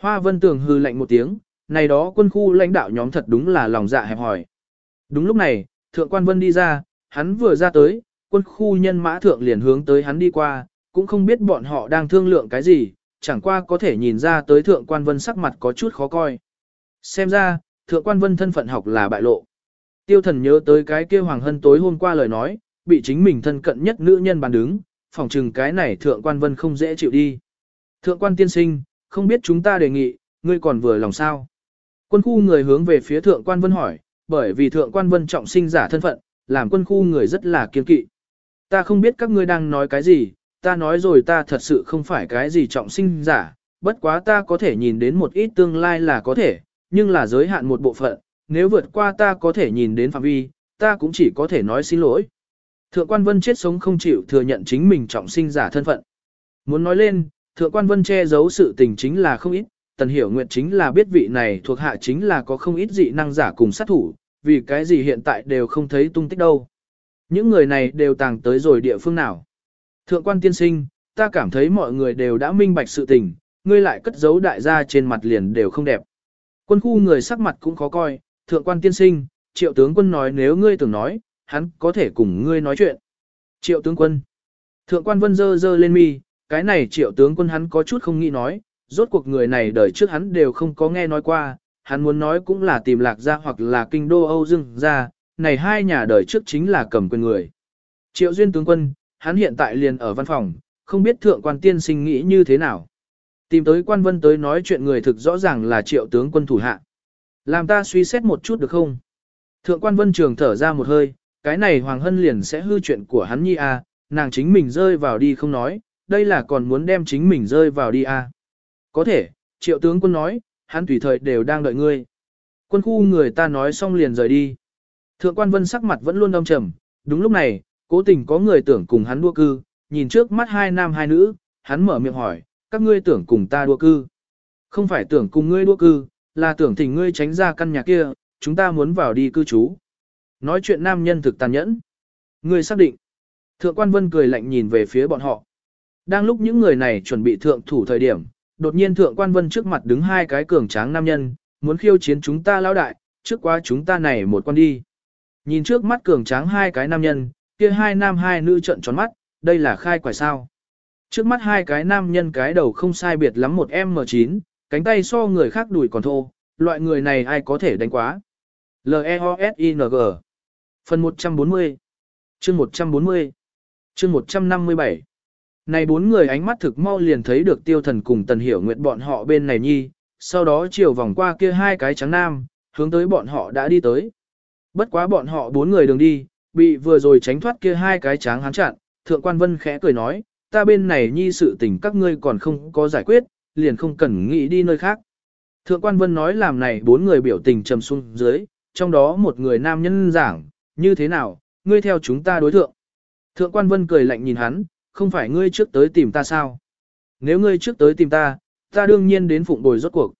Hoa Vân Tường hư lạnh một tiếng, này đó quân khu lãnh đạo nhóm thật đúng là lòng dạ hẹp hỏi. Đúng lúc này, Thượng quan Vân đi ra, hắn vừa ra tới, quân khu nhân mã thượng liền hướng tới hắn đi qua, cũng không biết bọn họ đang thương lượng cái gì, chẳng qua có thể nhìn ra tới thượng quan vân sắc mặt có chút khó coi. Xem ra, thượng quan vân thân phận học là bại lộ. Tiêu thần nhớ tới cái kia hoàng hân tối hôm qua lời nói, bị chính mình thân cận nhất nữ nhân bàn đứng, phòng trừng cái này thượng quan vân không dễ chịu đi. Thượng quan tiên sinh, không biết chúng ta đề nghị, ngươi còn vừa lòng sao? Quân khu người hướng về phía thượng quan vân hỏi, bởi vì thượng quan vân trọng sinh giả thân phận, làm quân khu người rất là kiên kỵ. Ta không biết các ngươi đang nói cái gì, ta nói rồi ta thật sự không phải cái gì trọng sinh giả, bất quá ta có thể nhìn đến một ít tương lai là có thể, nhưng là giới hạn một bộ phận, nếu vượt qua ta có thể nhìn đến phạm vi, ta cũng chỉ có thể nói xin lỗi. Thượng quan vân chết sống không chịu thừa nhận chính mình trọng sinh giả thân phận. Muốn nói lên, thượng quan vân che giấu sự tình chính là không ít, tần hiểu nguyện chính là biết vị này thuộc hạ chính là có không ít dị năng giả cùng sát thủ, vì cái gì hiện tại đều không thấy tung tích đâu. Những người này đều tàng tới rồi địa phương nào. Thượng quan tiên sinh, ta cảm thấy mọi người đều đã minh bạch sự tình, ngươi lại cất giấu đại gia trên mặt liền đều không đẹp. Quân khu người sắc mặt cũng khó coi, thượng quan tiên sinh, triệu tướng quân nói nếu ngươi tưởng nói, hắn có thể cùng ngươi nói chuyện. Triệu tướng quân. Thượng quan vân dơ dơ lên mi, cái này triệu tướng quân hắn có chút không nghĩ nói, rốt cuộc người này đời trước hắn đều không có nghe nói qua, hắn muốn nói cũng là tìm lạc ra hoặc là kinh đô Âu Dương ra, này hai nhà đời trước chính là cầm quyền người. Triệu duyên tướng quân, hắn hiện tại liền ở văn phòng, không biết thượng quan tiên sinh nghĩ như thế nào. Tìm tới quan vân tới nói chuyện người thực rõ ràng là triệu tướng quân thủ hạ. Làm ta suy xét một chút được không? Thượng quan vân trường thở ra một hơi, cái này Hoàng Hân liền sẽ hư chuyện của hắn nhi à, nàng chính mình rơi vào đi không nói, đây là còn muốn đem chính mình rơi vào đi à. Có thể, triệu tướng quân nói, hắn tùy thời đều đang đợi ngươi. Quân khu người ta nói xong liền rời đi. Thượng quan vân sắc mặt vẫn luôn đông trầm, đúng lúc này, cố tình có người tưởng cùng hắn đua cư, nhìn trước mắt hai nam hai nữ, hắn mở miệng hỏi, các ngươi tưởng cùng ta đua cư. Không phải tưởng cùng ngươi đua cư, là tưởng thỉnh ngươi tránh ra căn nhà kia, chúng ta muốn vào đi cư trú. Nói chuyện nam nhân thực tàn nhẫn. Ngươi xác định. Thượng quan vân cười lạnh nhìn về phía bọn họ. Đang lúc những người này chuẩn bị thượng thủ thời điểm, đột nhiên thượng quan vân trước mặt đứng hai cái cường tráng nam nhân, muốn khiêu chiến chúng ta lão đại, trước qua chúng ta này một con đi. Nhìn trước mắt cường tráng hai cái nam nhân, kia hai nam hai nữ trận tròn mắt, đây là khai quải sao. Trước mắt hai cái nam nhân cái đầu không sai biệt lắm một M9, cánh tay so người khác đuổi còn thô, Loại người này ai có thể đánh quá? L-E-O-S-I-N-G Phần 140 Chương 140 Chương 157 Này bốn người ánh mắt thực mau liền thấy được tiêu thần cùng tần hiểu nguyện bọn họ bên này nhi, sau đó chiều vòng qua kia hai cái trắng nam, hướng tới bọn họ đã đi tới. Bất quá bọn họ bốn người đường đi, bị vừa rồi tránh thoát kia hai cái tráng hắn chặn, thượng quan vân khẽ cười nói, ta bên này nhi sự tình các ngươi còn không có giải quyết, liền không cần nghĩ đi nơi khác. Thượng quan vân nói làm này bốn người biểu tình trầm xuống dưới, trong đó một người nam nhân giảng, như thế nào, ngươi theo chúng ta đối thượng. Thượng quan vân cười lạnh nhìn hắn, không phải ngươi trước tới tìm ta sao? Nếu ngươi trước tới tìm ta, ta đương nhiên đến phụng bồi rốt cuộc.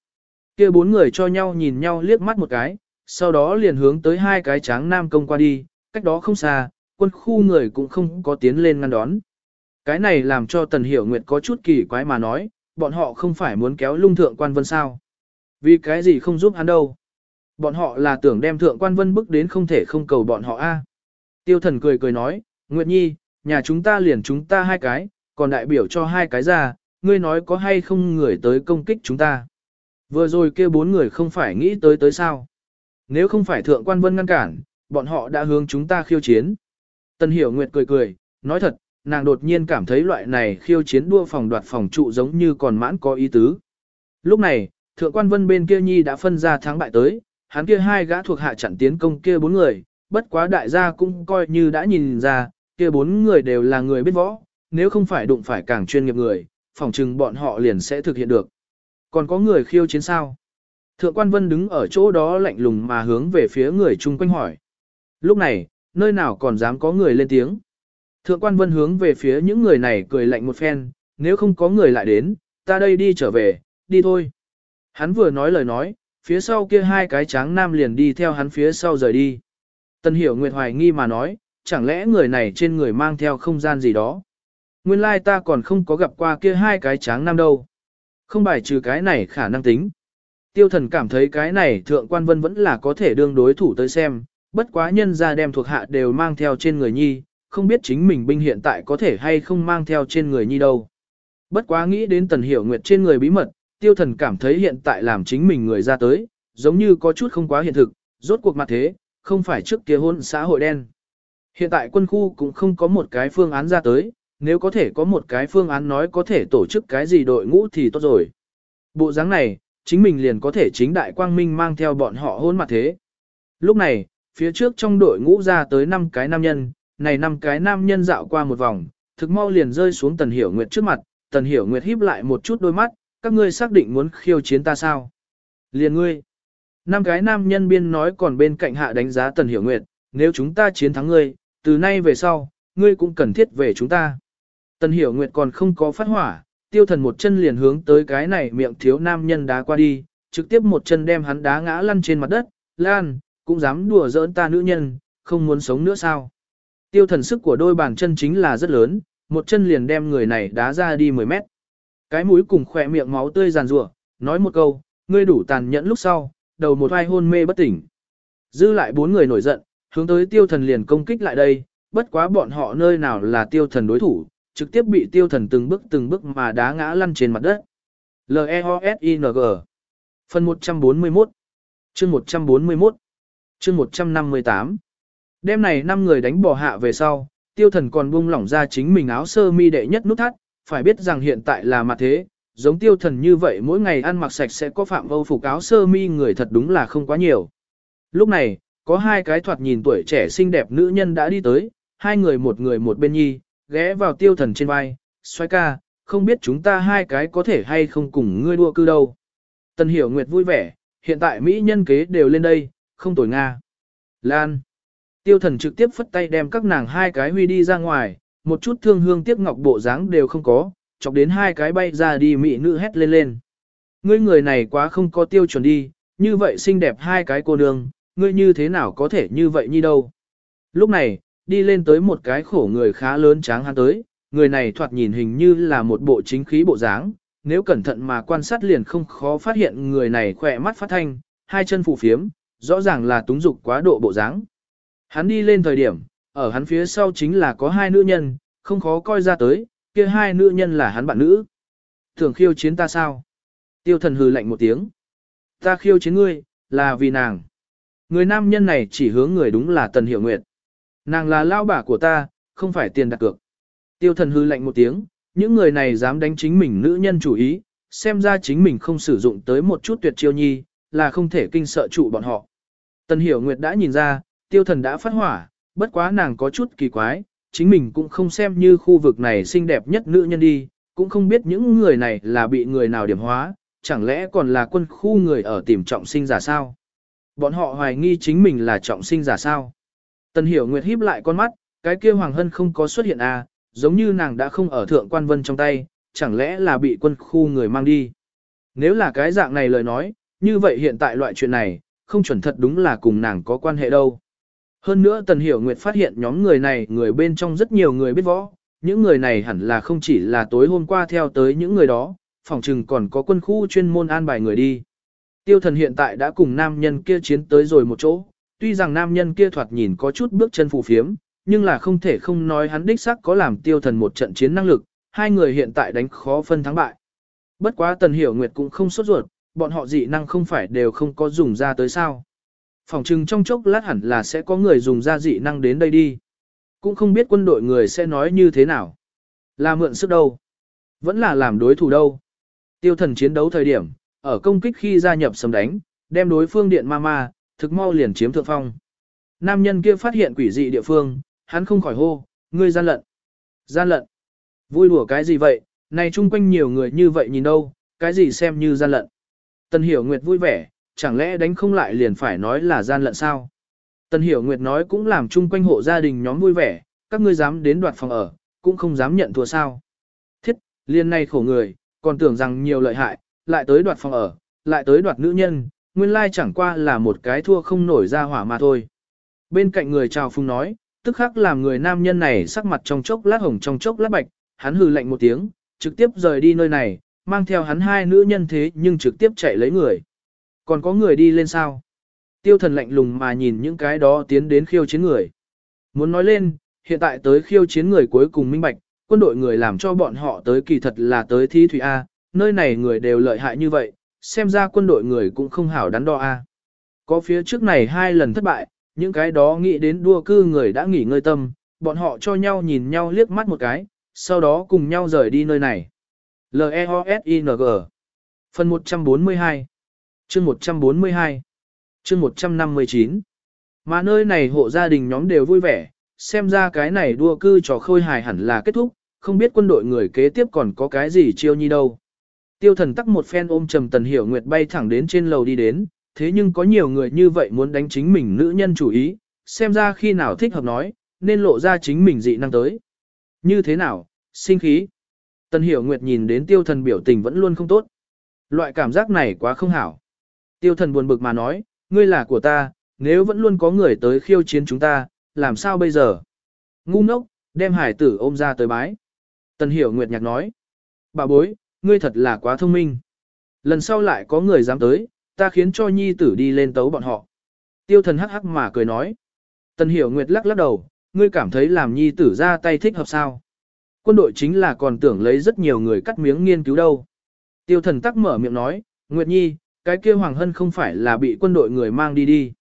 kia bốn người cho nhau nhìn nhau liếc mắt một cái, sau đó liền hướng tới hai cái tráng nam công qua đi, cách đó không xa, quân khu người cũng không có tiến lên ngăn đón. Cái này làm cho Tần Hiểu Nguyệt có chút kỳ quái mà nói, bọn họ không phải muốn kéo lung thượng quan vân sao. Vì cái gì không giúp hắn đâu. Bọn họ là tưởng đem thượng quan vân bức đến không thể không cầu bọn họ a. Tiêu thần cười cười nói, Nguyệt Nhi, nhà chúng ta liền chúng ta hai cái, còn đại biểu cho hai cái ra, ngươi nói có hay không người tới công kích chúng ta. Vừa rồi kia bốn người không phải nghĩ tới tới sao. Nếu không phải thượng quan vân ngăn cản, bọn họ đã hướng chúng ta khiêu chiến. Tần Hiểu Nguyệt cười cười, nói thật, nàng đột nhiên cảm thấy loại này khiêu chiến đua phòng đoạt phòng trụ giống như còn mãn có ý tứ. Lúc này, thượng quan vân bên kia nhi đã phân ra thắng bại tới, hắn kia hai gã thuộc hạ chặn tiến công kia bốn người, bất quá đại gia cũng coi như đã nhìn ra, kia bốn người đều là người biết võ, nếu không phải đụng phải càng chuyên nghiệp người, phòng chừng bọn họ liền sẽ thực hiện được. Còn có người khiêu chiến sao? Thượng quan vân đứng ở chỗ đó lạnh lùng mà hướng về phía người chung quanh hỏi. Lúc này, nơi nào còn dám có người lên tiếng? Thượng quan vân hướng về phía những người này cười lạnh một phen, nếu không có người lại đến, ta đây đi trở về, đi thôi. Hắn vừa nói lời nói, phía sau kia hai cái tráng nam liền đi theo hắn phía sau rời đi. Tần hiểu Nguyệt hoài nghi mà nói, chẳng lẽ người này trên người mang theo không gian gì đó. Nguyên lai ta còn không có gặp qua kia hai cái tráng nam đâu. Không bài trừ cái này khả năng tính. Tiêu thần cảm thấy cái này thượng quan vân vẫn là có thể đương đối thủ tới xem, bất quá nhân ra đem thuộc hạ đều mang theo trên người nhi, không biết chính mình binh hiện tại có thể hay không mang theo trên người nhi đâu. Bất quá nghĩ đến tần hiểu nguyệt trên người bí mật, tiêu thần cảm thấy hiện tại làm chính mình người ra tới, giống như có chút không quá hiện thực, rốt cuộc mặt thế, không phải trước kia hôn xã hội đen. Hiện tại quân khu cũng không có một cái phương án ra tới, nếu có thể có một cái phương án nói có thể tổ chức cái gì đội ngũ thì tốt rồi. Bộ dáng này, chính mình liền có thể chính đại quang minh mang theo bọn họ hôn mặt thế. Lúc này, phía trước trong đội ngũ ra tới 5 cái nam nhân, này năm cái nam nhân dạo qua một vòng, thực mau liền rơi xuống Tần Hiểu Nguyệt trước mặt, Tần Hiểu Nguyệt híp lại một chút đôi mắt, các ngươi xác định muốn khiêu chiến ta sao? Liền ngươi. Năm cái nam nhân biên nói còn bên cạnh hạ đánh giá Tần Hiểu Nguyệt, nếu chúng ta chiến thắng ngươi, từ nay về sau, ngươi cũng cần thiết về chúng ta. Tần Hiểu Nguyệt còn không có phát hỏa, tiêu thần một chân liền hướng tới cái này miệng thiếu nam nhân đá qua đi, trực tiếp một chân đem hắn đá ngã lăn trên mặt đất, lan, cũng dám đùa giỡn ta nữ nhân, không muốn sống nữa sao. Tiêu thần sức của đôi bàn chân chính là rất lớn, một chân liền đem người này đá ra đi 10 mét. Cái mũi cùng khỏe miệng máu tươi giàn rủa, nói một câu, ngươi đủ tàn nhẫn lúc sau, đầu một vai hôn mê bất tỉnh. Dư lại bốn người nổi giận, hướng tới tiêu thần liền công kích lại đây, bất quá bọn họ nơi nào là tiêu thần đối thủ, trực tiếp bị tiêu thần từng bước từng bước mà đá ngã lăn trên mặt đất. L-E-O-S-I-N-G Phần 141 Chương 141 Chương 158 Đêm này năm người đánh bỏ hạ về sau, tiêu thần còn buông lỏng ra chính mình áo sơ mi đệ nhất nút thắt, phải biết rằng hiện tại là mặt thế, giống tiêu thần như vậy mỗi ngày ăn mặc sạch sẽ có phạm vâu phục áo sơ mi người thật đúng là không quá nhiều. Lúc này, có hai cái thoạt nhìn tuổi trẻ xinh đẹp nữ nhân đã đi tới, hai người một người một bên nhi, ghé vào tiêu thần trên vai, xoay ca, không biết chúng ta hai cái có thể hay không cùng ngươi đua cư đâu. Tần hiểu nguyệt vui vẻ, hiện tại Mỹ nhân kế đều lên đây, không tồi Nga. Lan. Tiêu thần trực tiếp phất tay đem các nàng hai cái huy đi ra ngoài, một chút thương hương tiếc ngọc bộ dáng đều không có, chọc đến hai cái bay ra đi mị nữ hét lên lên. Ngươi người này quá không có tiêu chuẩn đi, như vậy xinh đẹp hai cái cô nương, ngươi như thế nào có thể như vậy như đâu. Lúc này, đi lên tới một cái khổ người khá lớn tráng hắn tới, người này thoạt nhìn hình như là một bộ chính khí bộ dáng, nếu cẩn thận mà quan sát liền không khó phát hiện người này khỏe mắt phát thanh, hai chân phụ phiếm, rõ ràng là túng dục quá độ bộ dáng. Hắn đi lên thời điểm, ở hắn phía sau chính là có hai nữ nhân, không khó coi ra tới, kia hai nữ nhân là hắn bạn nữ. Thường khiêu chiến ta sao? Tiêu thần hừ lạnh một tiếng. Ta khiêu chiến ngươi, là vì nàng. Người nam nhân này chỉ hướng người đúng là Tần Hiểu Nguyệt. Nàng là lao bả của ta, không phải tiền đặt cược. Tiêu thần hư lạnh một tiếng, những người này dám đánh chính mình nữ nhân chủ ý, xem ra chính mình không sử dụng tới một chút tuyệt chiêu nhi, là không thể kinh sợ trụ bọn họ. Tần Hiểu Nguyệt đã nhìn ra, tiêu thần đã phát hỏa, bất quá nàng có chút kỳ quái, chính mình cũng không xem như khu vực này xinh đẹp nhất nữ nhân đi, cũng không biết những người này là bị người nào điểm hóa, chẳng lẽ còn là quân khu người ở tìm trọng sinh giả sao? Bọn họ hoài nghi chính mình là trọng sinh giả sao? Tần Hiểu Nguyệt híp lại con mắt, cái kia Hoàng Hân không có xuất hiện à, giống như nàng đã không ở thượng quan vân trong tay, chẳng lẽ là bị quân khu người mang đi? Nếu là cái dạng này lời nói, như vậy hiện tại loại chuyện này, không chuẩn thật đúng là cùng nàng có quan hệ đâu. Hơn nữa Tần Hiểu Nguyệt phát hiện nhóm người này người bên trong rất nhiều người biết võ, những người này hẳn là không chỉ là tối hôm qua theo tới những người đó, phòng trừng còn có quân khu chuyên môn an bài người đi. Tiêu thần hiện tại đã cùng nam nhân kia chiến tới rồi một chỗ, tuy rằng nam nhân kia thoạt nhìn có chút bước chân phù phiếm, nhưng là không thể không nói hắn đích xác có làm tiêu thần một trận chiến năng lực, hai người hiện tại đánh khó phân thắng bại. Bất quá Tần Hiểu Nguyệt cũng không sốt ruột, bọn họ dị năng không phải đều không có dùng ra tới sao. Phòng trừng trong chốc lát hẳn là sẽ có người dùng gia dị năng đến đây đi. Cũng không biết quân đội người sẽ nói như thế nào. Là mượn sức đâu. Vẫn là làm đối thủ đâu. Tiêu thần chiến đấu thời điểm, ở công kích khi gia nhập sầm đánh, đem đối phương điện ma ma, thực mau liền chiếm thượng phong. Nam nhân kia phát hiện quỷ dị địa phương, hắn không khỏi hô, ngươi gian lận. Gian lận. Vui đùa cái gì vậy, này chung quanh nhiều người như vậy nhìn đâu, cái gì xem như gian lận. Tần Hiểu Nguyệt vui vẻ, chẳng lẽ đánh không lại liền phải nói là gian lận sao? Tần Hiểu Nguyệt nói cũng làm chung quanh hộ gia đình nhóm vui vẻ, các ngươi dám đến đoạt phòng ở, cũng không dám nhận thua sao. Thiết, liên này khổ người, còn tưởng rằng nhiều lợi hại, lại tới đoạt phòng ở, lại tới đoạt nữ nhân, nguyên lai chẳng qua là một cái thua không nổi ra hỏa mà thôi. Bên cạnh người chào phung nói, tức khắc làm người nam nhân này sắc mặt trong chốc lát hồng trong chốc lát bạch, hắn hừ lạnh một tiếng, trực tiếp rời đi nơi này, mang theo hắn hai nữ nhân thế nhưng trực tiếp chạy lấy người. Còn có người đi lên sao? Tiêu thần lạnh lùng mà nhìn những cái đó tiến đến khiêu chiến người. Muốn nói lên, hiện tại tới khiêu chiến người cuối cùng minh bạch, quân đội người làm cho bọn họ tới kỳ thật là tới thi thủy A, nơi này người đều lợi hại như vậy, xem ra quân đội người cũng không hảo đắn đo A. Có phía trước này hai lần thất bại, những cái đó nghĩ đến đua cư người đã nghỉ ngơi tâm, bọn họ cho nhau nhìn nhau liếc mắt một cái, sau đó cùng nhau rời đi nơi này. L-E-O-S-I-N-G Phần 142 Chương 142 Chương 159 Mà nơi này hộ gia đình nhóm đều vui vẻ, xem ra cái này đua cư trò khôi hài hẳn là kết thúc, không biết quân đội người kế tiếp còn có cái gì chiêu nhi đâu. Tiêu thần tắc một phen ôm trầm tần hiểu nguyệt bay thẳng đến trên lầu đi đến, thế nhưng có nhiều người như vậy muốn đánh chính mình nữ nhân chủ ý, xem ra khi nào thích hợp nói, nên lộ ra chính mình dị năng tới. Như thế nào, sinh khí. Tần hiểu nguyệt nhìn đến tiêu thần biểu tình vẫn luôn không tốt. Loại cảm giác này quá không hảo. Tiêu thần buồn bực mà nói, ngươi là của ta, nếu vẫn luôn có người tới khiêu chiến chúng ta, làm sao bây giờ? Ngu ngốc, đem hải tử ôm ra tới bái. Tần hiểu nguyệt nhạc nói, bà bối, ngươi thật là quá thông minh. Lần sau lại có người dám tới, ta khiến cho nhi tử đi lên tấu bọn họ. Tiêu thần hắc hắc mà cười nói. Tần hiểu nguyệt lắc lắc đầu, ngươi cảm thấy làm nhi tử ra tay thích hợp sao? Quân đội chính là còn tưởng lấy rất nhiều người cắt miếng nghiên cứu đâu. Tiêu thần tắc mở miệng nói, Nguyệt Nhi, cái kia Hoàng Hân không phải là bị quân đội người mang đi đi.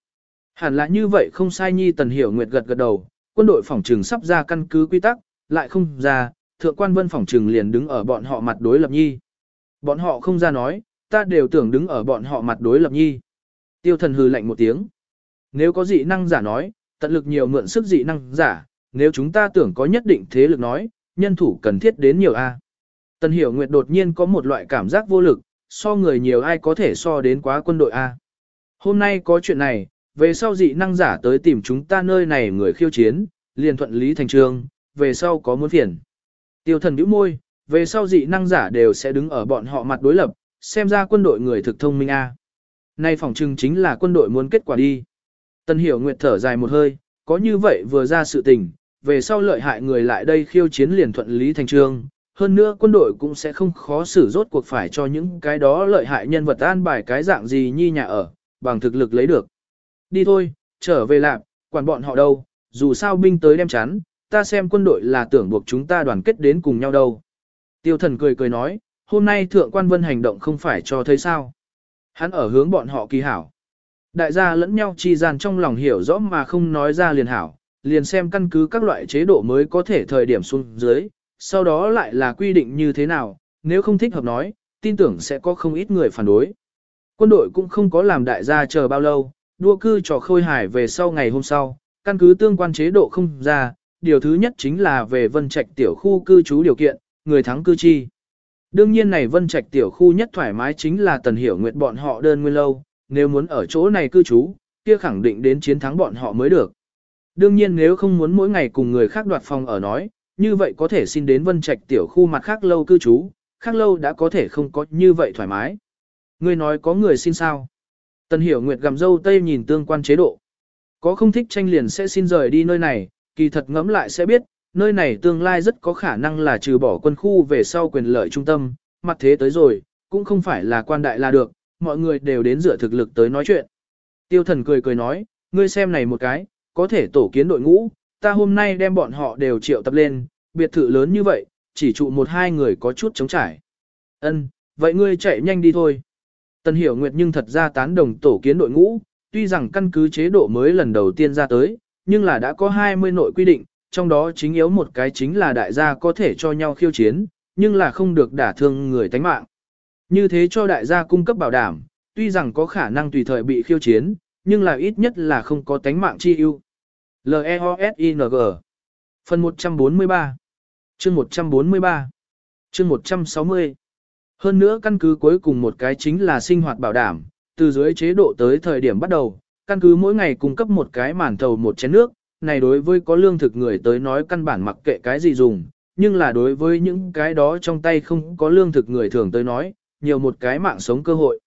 Hẳn là như vậy không sai Nhi tần hiểu Nguyệt gật gật đầu, quân đội phòng trừng sắp ra căn cứ quy tắc, lại không ra, thượng quan vân phòng trừng liền đứng ở bọn họ mặt đối lập Nhi. Bọn họ không ra nói, ta đều tưởng đứng ở bọn họ mặt đối lập Nhi. Tiêu thần hừ lạnh một tiếng. Nếu có dị năng giả nói, tận lực nhiều mượn sức dị năng giả, nếu chúng ta tưởng có nhất định thế lực nói, nhân thủ cần thiết đến nhiều A. Tần Hiểu Nguyệt đột nhiên có một loại cảm giác vô lực, so người nhiều ai có thể so đến quá quân đội A. Hôm nay có chuyện này, về sau dị năng giả tới tìm chúng ta nơi này người khiêu chiến, liền thuận lý thành trường, về sau có muốn phiền. Tiêu thần bĩu môi, về sau dị năng giả đều sẽ đứng ở bọn họ mặt đối lập, xem ra quân đội người thực thông minh A. Nay phỏng chừng chính là quân đội muốn kết quả đi. tân Hiểu Nguyệt thở dài một hơi, có như vậy vừa ra sự tình, về sau lợi hại người lại đây khiêu chiến liền thuận lý thành trương. Hơn nữa quân đội cũng sẽ không khó xử rốt cuộc phải cho những cái đó lợi hại nhân vật an bài cái dạng gì nhi nhà ở, bằng thực lực lấy được. Đi thôi, trở về làm, quản bọn họ đâu, dù sao binh tới đem chắn, ta xem quân đội là tưởng buộc chúng ta đoàn kết đến cùng nhau đâu. Tiêu thần cười cười nói, hôm nay thượng quan vân hành động không phải cho thấy sao. Hắn ở hướng bọn họ kỳ hảo. Đại gia lẫn nhau chi gian trong lòng hiểu rõ mà không nói ra liền hảo, liền xem căn cứ các loại chế độ mới có thể thời điểm xuống dưới, sau đó lại là quy định như thế nào, nếu không thích hợp nói, tin tưởng sẽ có không ít người phản đối. Quân đội cũng không có làm đại gia chờ bao lâu, đua cư trò khôi hải về sau ngày hôm sau, căn cứ tương quan chế độ không ra, điều thứ nhất chính là về vân trạch tiểu khu cư trú điều kiện, người thắng cư chi. Đương nhiên này vân trạch tiểu khu nhất thoải mái chính là tần hiểu nguyện bọn họ đơn nguyên lâu, nếu muốn ở chỗ này cư trú, kia khẳng định đến chiến thắng bọn họ mới được. Đương nhiên nếu không muốn mỗi ngày cùng người khác đoạt phòng ở nói, như vậy có thể xin đến vân trạch tiểu khu mặt khác lâu cư trú, khác lâu đã có thể không có như vậy thoải mái. Ngươi nói có người xin sao? Tần hiểu nguyệt gầm dâu tây nhìn tương quan chế độ. Có không thích tranh liền sẽ xin rời đi nơi này, kỳ thật ngẫm lại sẽ biết, nơi này tương lai rất có khả năng là trừ bỏ quân khu về sau quyền lợi trung tâm, mặt thế tới rồi, cũng không phải là quan đại là được, mọi người đều đến dựa thực lực tới nói chuyện. Tiêu thần cười cười nói, ngươi xem này một cái, có thể tổ kiến đội ngũ, ta hôm nay đem bọn họ đều triệu tập lên, biệt thự lớn như vậy, chỉ trụ một hai người có chút chống trải. Ân, vậy ngươi chạy nhanh đi thôi. Tần Hiểu Nguyệt nhưng thật ra tán đồng tổ kiến đội ngũ, tuy rằng căn cứ chế độ mới lần đầu tiên ra tới, nhưng là đã có 20 nội quy định, trong đó chính yếu một cái chính là đại gia có thể cho nhau khiêu chiến, nhưng là không được đả thương người tánh mạng. Như thế cho đại gia cung cấp bảo đảm, tuy rằng có khả năng tùy thời bị khiêu chiến, nhưng là ít nhất là không có tánh mạng chi ưu. L-E-O-S-I-N-G Phần 143 Chương 143 Chương 160 Hơn nữa căn cứ cuối cùng một cái chính là sinh hoạt bảo đảm, từ dưới chế độ tới thời điểm bắt đầu, căn cứ mỗi ngày cung cấp một cái màn thầu một chén nước, này đối với có lương thực người tới nói căn bản mặc kệ cái gì dùng, nhưng là đối với những cái đó trong tay không có lương thực người thường tới nói, nhiều một cái mạng sống cơ hội.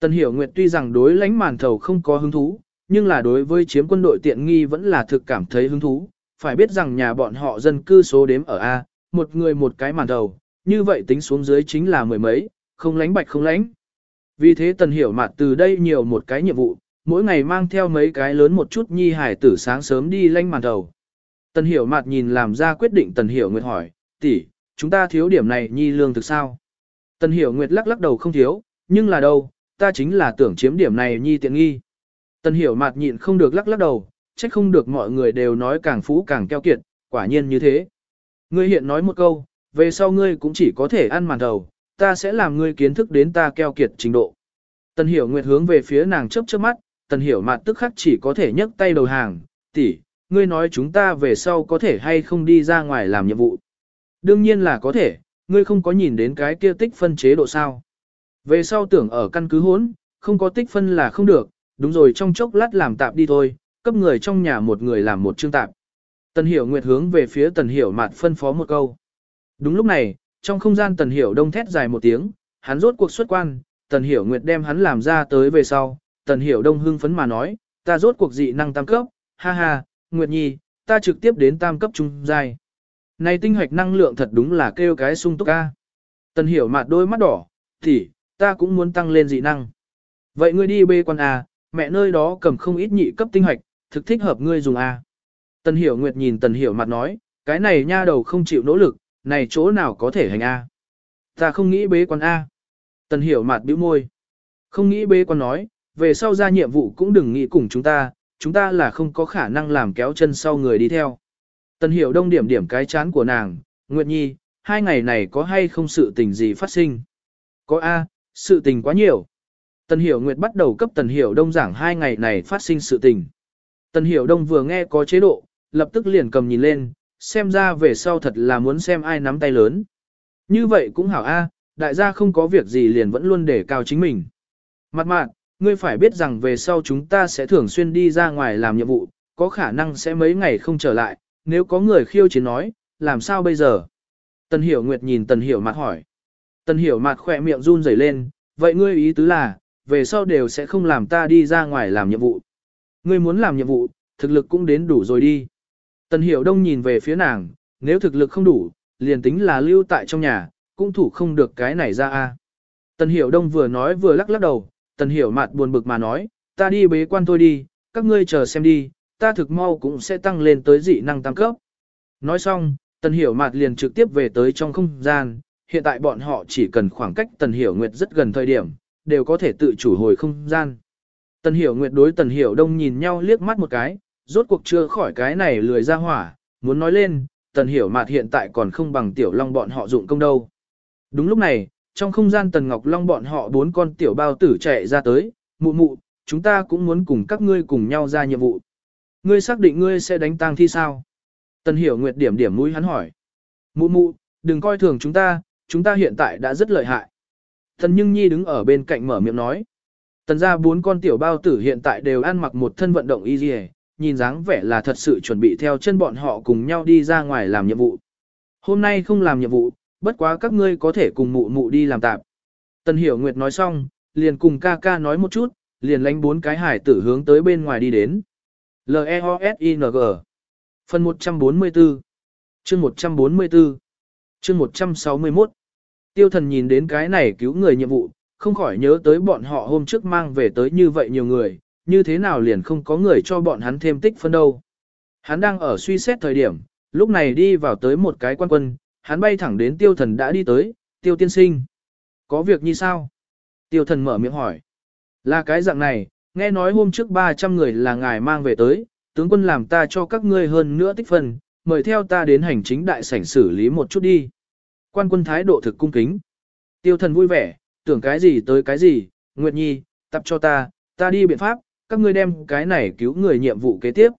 Tần Hiểu Nguyệt tuy rằng đối lãnh màn thầu không có hứng thú, nhưng là đối với chiếm quân đội tiện nghi vẫn là thực cảm thấy hứng thú. Phải biết rằng nhà bọn họ dân cư số đếm ở A, một người một cái màn đầu như vậy tính xuống dưới chính là mười mấy, không lánh bạch không lánh. Vì thế Tần Hiểu mặt từ đây nhiều một cái nhiệm vụ, mỗi ngày mang theo mấy cái lớn một chút nhi hải tử sáng sớm đi lanh màn đầu Tần Hiểu mặt nhìn làm ra quyết định Tần Hiểu Nguyệt hỏi, tỷ, chúng ta thiếu điểm này nhi lương thực sao? Tần Hiểu Nguyệt lắc lắc đầu không thiếu, nhưng là đâu, ta chính là tưởng chiếm điểm này nhi tiện nghi. Tần Hiểu mặt nhịn không được lắc lắc đầu, trách không được mọi người đều nói càng phú càng keo kiệt, quả nhiên như thế. Ngươi hiện nói một câu, về sau ngươi cũng chỉ có thể ăn màn đầu, ta sẽ làm ngươi kiến thức đến ta keo kiệt trình độ. Tần Hiểu Nguyệt hướng về phía nàng chớp chớp mắt, Tần Hiểu mặt tức khắc chỉ có thể nhấc tay đầu hàng, tỷ, ngươi nói chúng ta về sau có thể hay không đi ra ngoài làm nhiệm vụ. Đương nhiên là có thể, ngươi không có nhìn đến cái kia tích phân chế độ sao. Về sau tưởng ở căn cứ hốn, không có tích phân là không được, đúng rồi trong chốc lát làm tạm đi thôi, cấp người trong nhà một người làm một chương tạm. Tần Hiểu Nguyệt hướng về phía Tần Hiểu Mạt phân phó một câu. Đúng lúc này, trong không gian Tần Hiểu Đông thét dài một tiếng, hắn rốt cuộc xuất quan, Tần Hiểu Nguyệt đem hắn làm ra tới về sau, Tần Hiểu Đông hưng phấn mà nói, ta rốt cuộc dị năng tam cấp, ha ha, Nguyệt Nhi, ta trực tiếp đến tam cấp trung giai. Này tinh hoạch năng lượng thật đúng là kêu cái sung túc ca. Tần Hiểu Mạt đôi mắt đỏ, thì, ta cũng muốn tăng lên dị năng. Vậy ngươi đi bê quan à, mẹ nơi đó cầm không ít nhị cấp tinh hoạch, thực thích hợp ngươi dùng a. Tần Hiểu Nguyệt nhìn Tần Hiểu mặt nói, cái này nha đầu không chịu nỗ lực, này chỗ nào có thể hành a? Ta không nghĩ bế quan a. Tần Hiểu mặt bĩu môi. Không nghĩ bế quan nói, về sau ra nhiệm vụ cũng đừng nghĩ cùng chúng ta, chúng ta là không có khả năng làm kéo chân sau người đi theo. Tần Hiểu đông điểm điểm cái chán của nàng, Nguyệt Nhi, hai ngày này có hay không sự tình gì phát sinh? Có a, sự tình quá nhiều. Tần Hiểu Nguyệt bắt đầu cấp Tần Hiểu Đông giảng hai ngày này phát sinh sự tình. Tần Hiểu Đông vừa nghe có chế độ, lập tức liền cầm nhìn lên, xem ra về sau thật là muốn xem ai nắm tay lớn. Như vậy cũng hảo a, đại gia không có việc gì liền vẫn luôn để cao chính mình. Mặt mạn, ngươi phải biết rằng về sau chúng ta sẽ thường xuyên đi ra ngoài làm nhiệm vụ, có khả năng sẽ mấy ngày không trở lại, nếu có người khiêu chiến nói, làm sao bây giờ? Tần Hiểu Nguyệt nhìn Tần Hiểu Mạt hỏi. Tần Hiểu Mạt khỏe miệng run rẩy lên, vậy ngươi ý tứ là, về sau đều sẽ không làm ta đi ra ngoài làm nhiệm vụ. Ngươi muốn làm nhiệm vụ, thực lực cũng đến đủ rồi đi. Tần Hiểu Đông nhìn về phía nàng, nếu thực lực không đủ, liền tính là lưu tại trong nhà, cũng thủ không được cái này ra a. Tần Hiểu Đông vừa nói vừa lắc lắc đầu, Tần Hiểu Mạt buồn bực mà nói, ta đi bế quan thôi đi, các ngươi chờ xem đi, ta thực mau cũng sẽ tăng lên tới dị năng tăng cấp. Nói xong, Tần Hiểu Mạt liền trực tiếp về tới trong không gian, hiện tại bọn họ chỉ cần khoảng cách Tần Hiểu Nguyệt rất gần thời điểm, đều có thể tự chủ hồi không gian. Tần Hiểu Nguyệt đối Tần Hiểu Đông nhìn nhau liếc mắt một cái, rốt cuộc chưa khỏi cái này lười ra hỏa, muốn nói lên, Tần Hiểu Mạt hiện tại còn không bằng Tiểu Long bọn họ dụng công đâu. Đúng lúc này, trong không gian Tần Ngọc Long bọn họ bốn con tiểu bao tử chạy ra tới, mụ mụ, chúng ta cũng muốn cùng các ngươi cùng nhau ra nhiệm vụ. Ngươi xác định ngươi sẽ đánh tang thi sao? Tần Hiểu Nguyệt điểm điểm mũi hắn hỏi. Mụ mụ, đừng coi thường chúng ta, chúng ta hiện tại đã rất lợi hại thần Nhưng Nhi đứng ở bên cạnh mở miệng nói. Tần ra bốn con tiểu bao tử hiện tại đều ăn mặc một thân vận động y dì nhìn dáng vẻ là thật sự chuẩn bị theo chân bọn họ cùng nhau đi ra ngoài làm nhiệm vụ. Hôm nay không làm nhiệm vụ, bất quá các ngươi có thể cùng mụ mụ đi làm tạp. Tần Hiểu Nguyệt nói xong, liền cùng ca ca nói một chút, liền lánh bốn cái hải tử hướng tới bên ngoài đi đến. L-E-O-S-I-N-G Phần 144 chương 144 chương 161 Tiêu thần nhìn đến cái này cứu người nhiệm vụ, không khỏi nhớ tới bọn họ hôm trước mang về tới như vậy nhiều người, như thế nào liền không có người cho bọn hắn thêm tích phân đâu. Hắn đang ở suy xét thời điểm, lúc này đi vào tới một cái quan quân, hắn bay thẳng đến tiêu thần đã đi tới, tiêu tiên sinh. Có việc như sao? Tiêu thần mở miệng hỏi. Là cái dạng này, nghe nói hôm trước 300 người là ngài mang về tới, tướng quân làm ta cho các ngươi hơn nữa tích phân, mời theo ta đến hành chính đại sảnh xử lý một chút đi. Quan quân thái độ thực cung kính. Tiêu thần vui vẻ, tưởng cái gì tới cái gì, Nguyệt Nhi, tập cho ta, ta đi biện pháp, các ngươi đem cái này cứu người nhiệm vụ kế tiếp.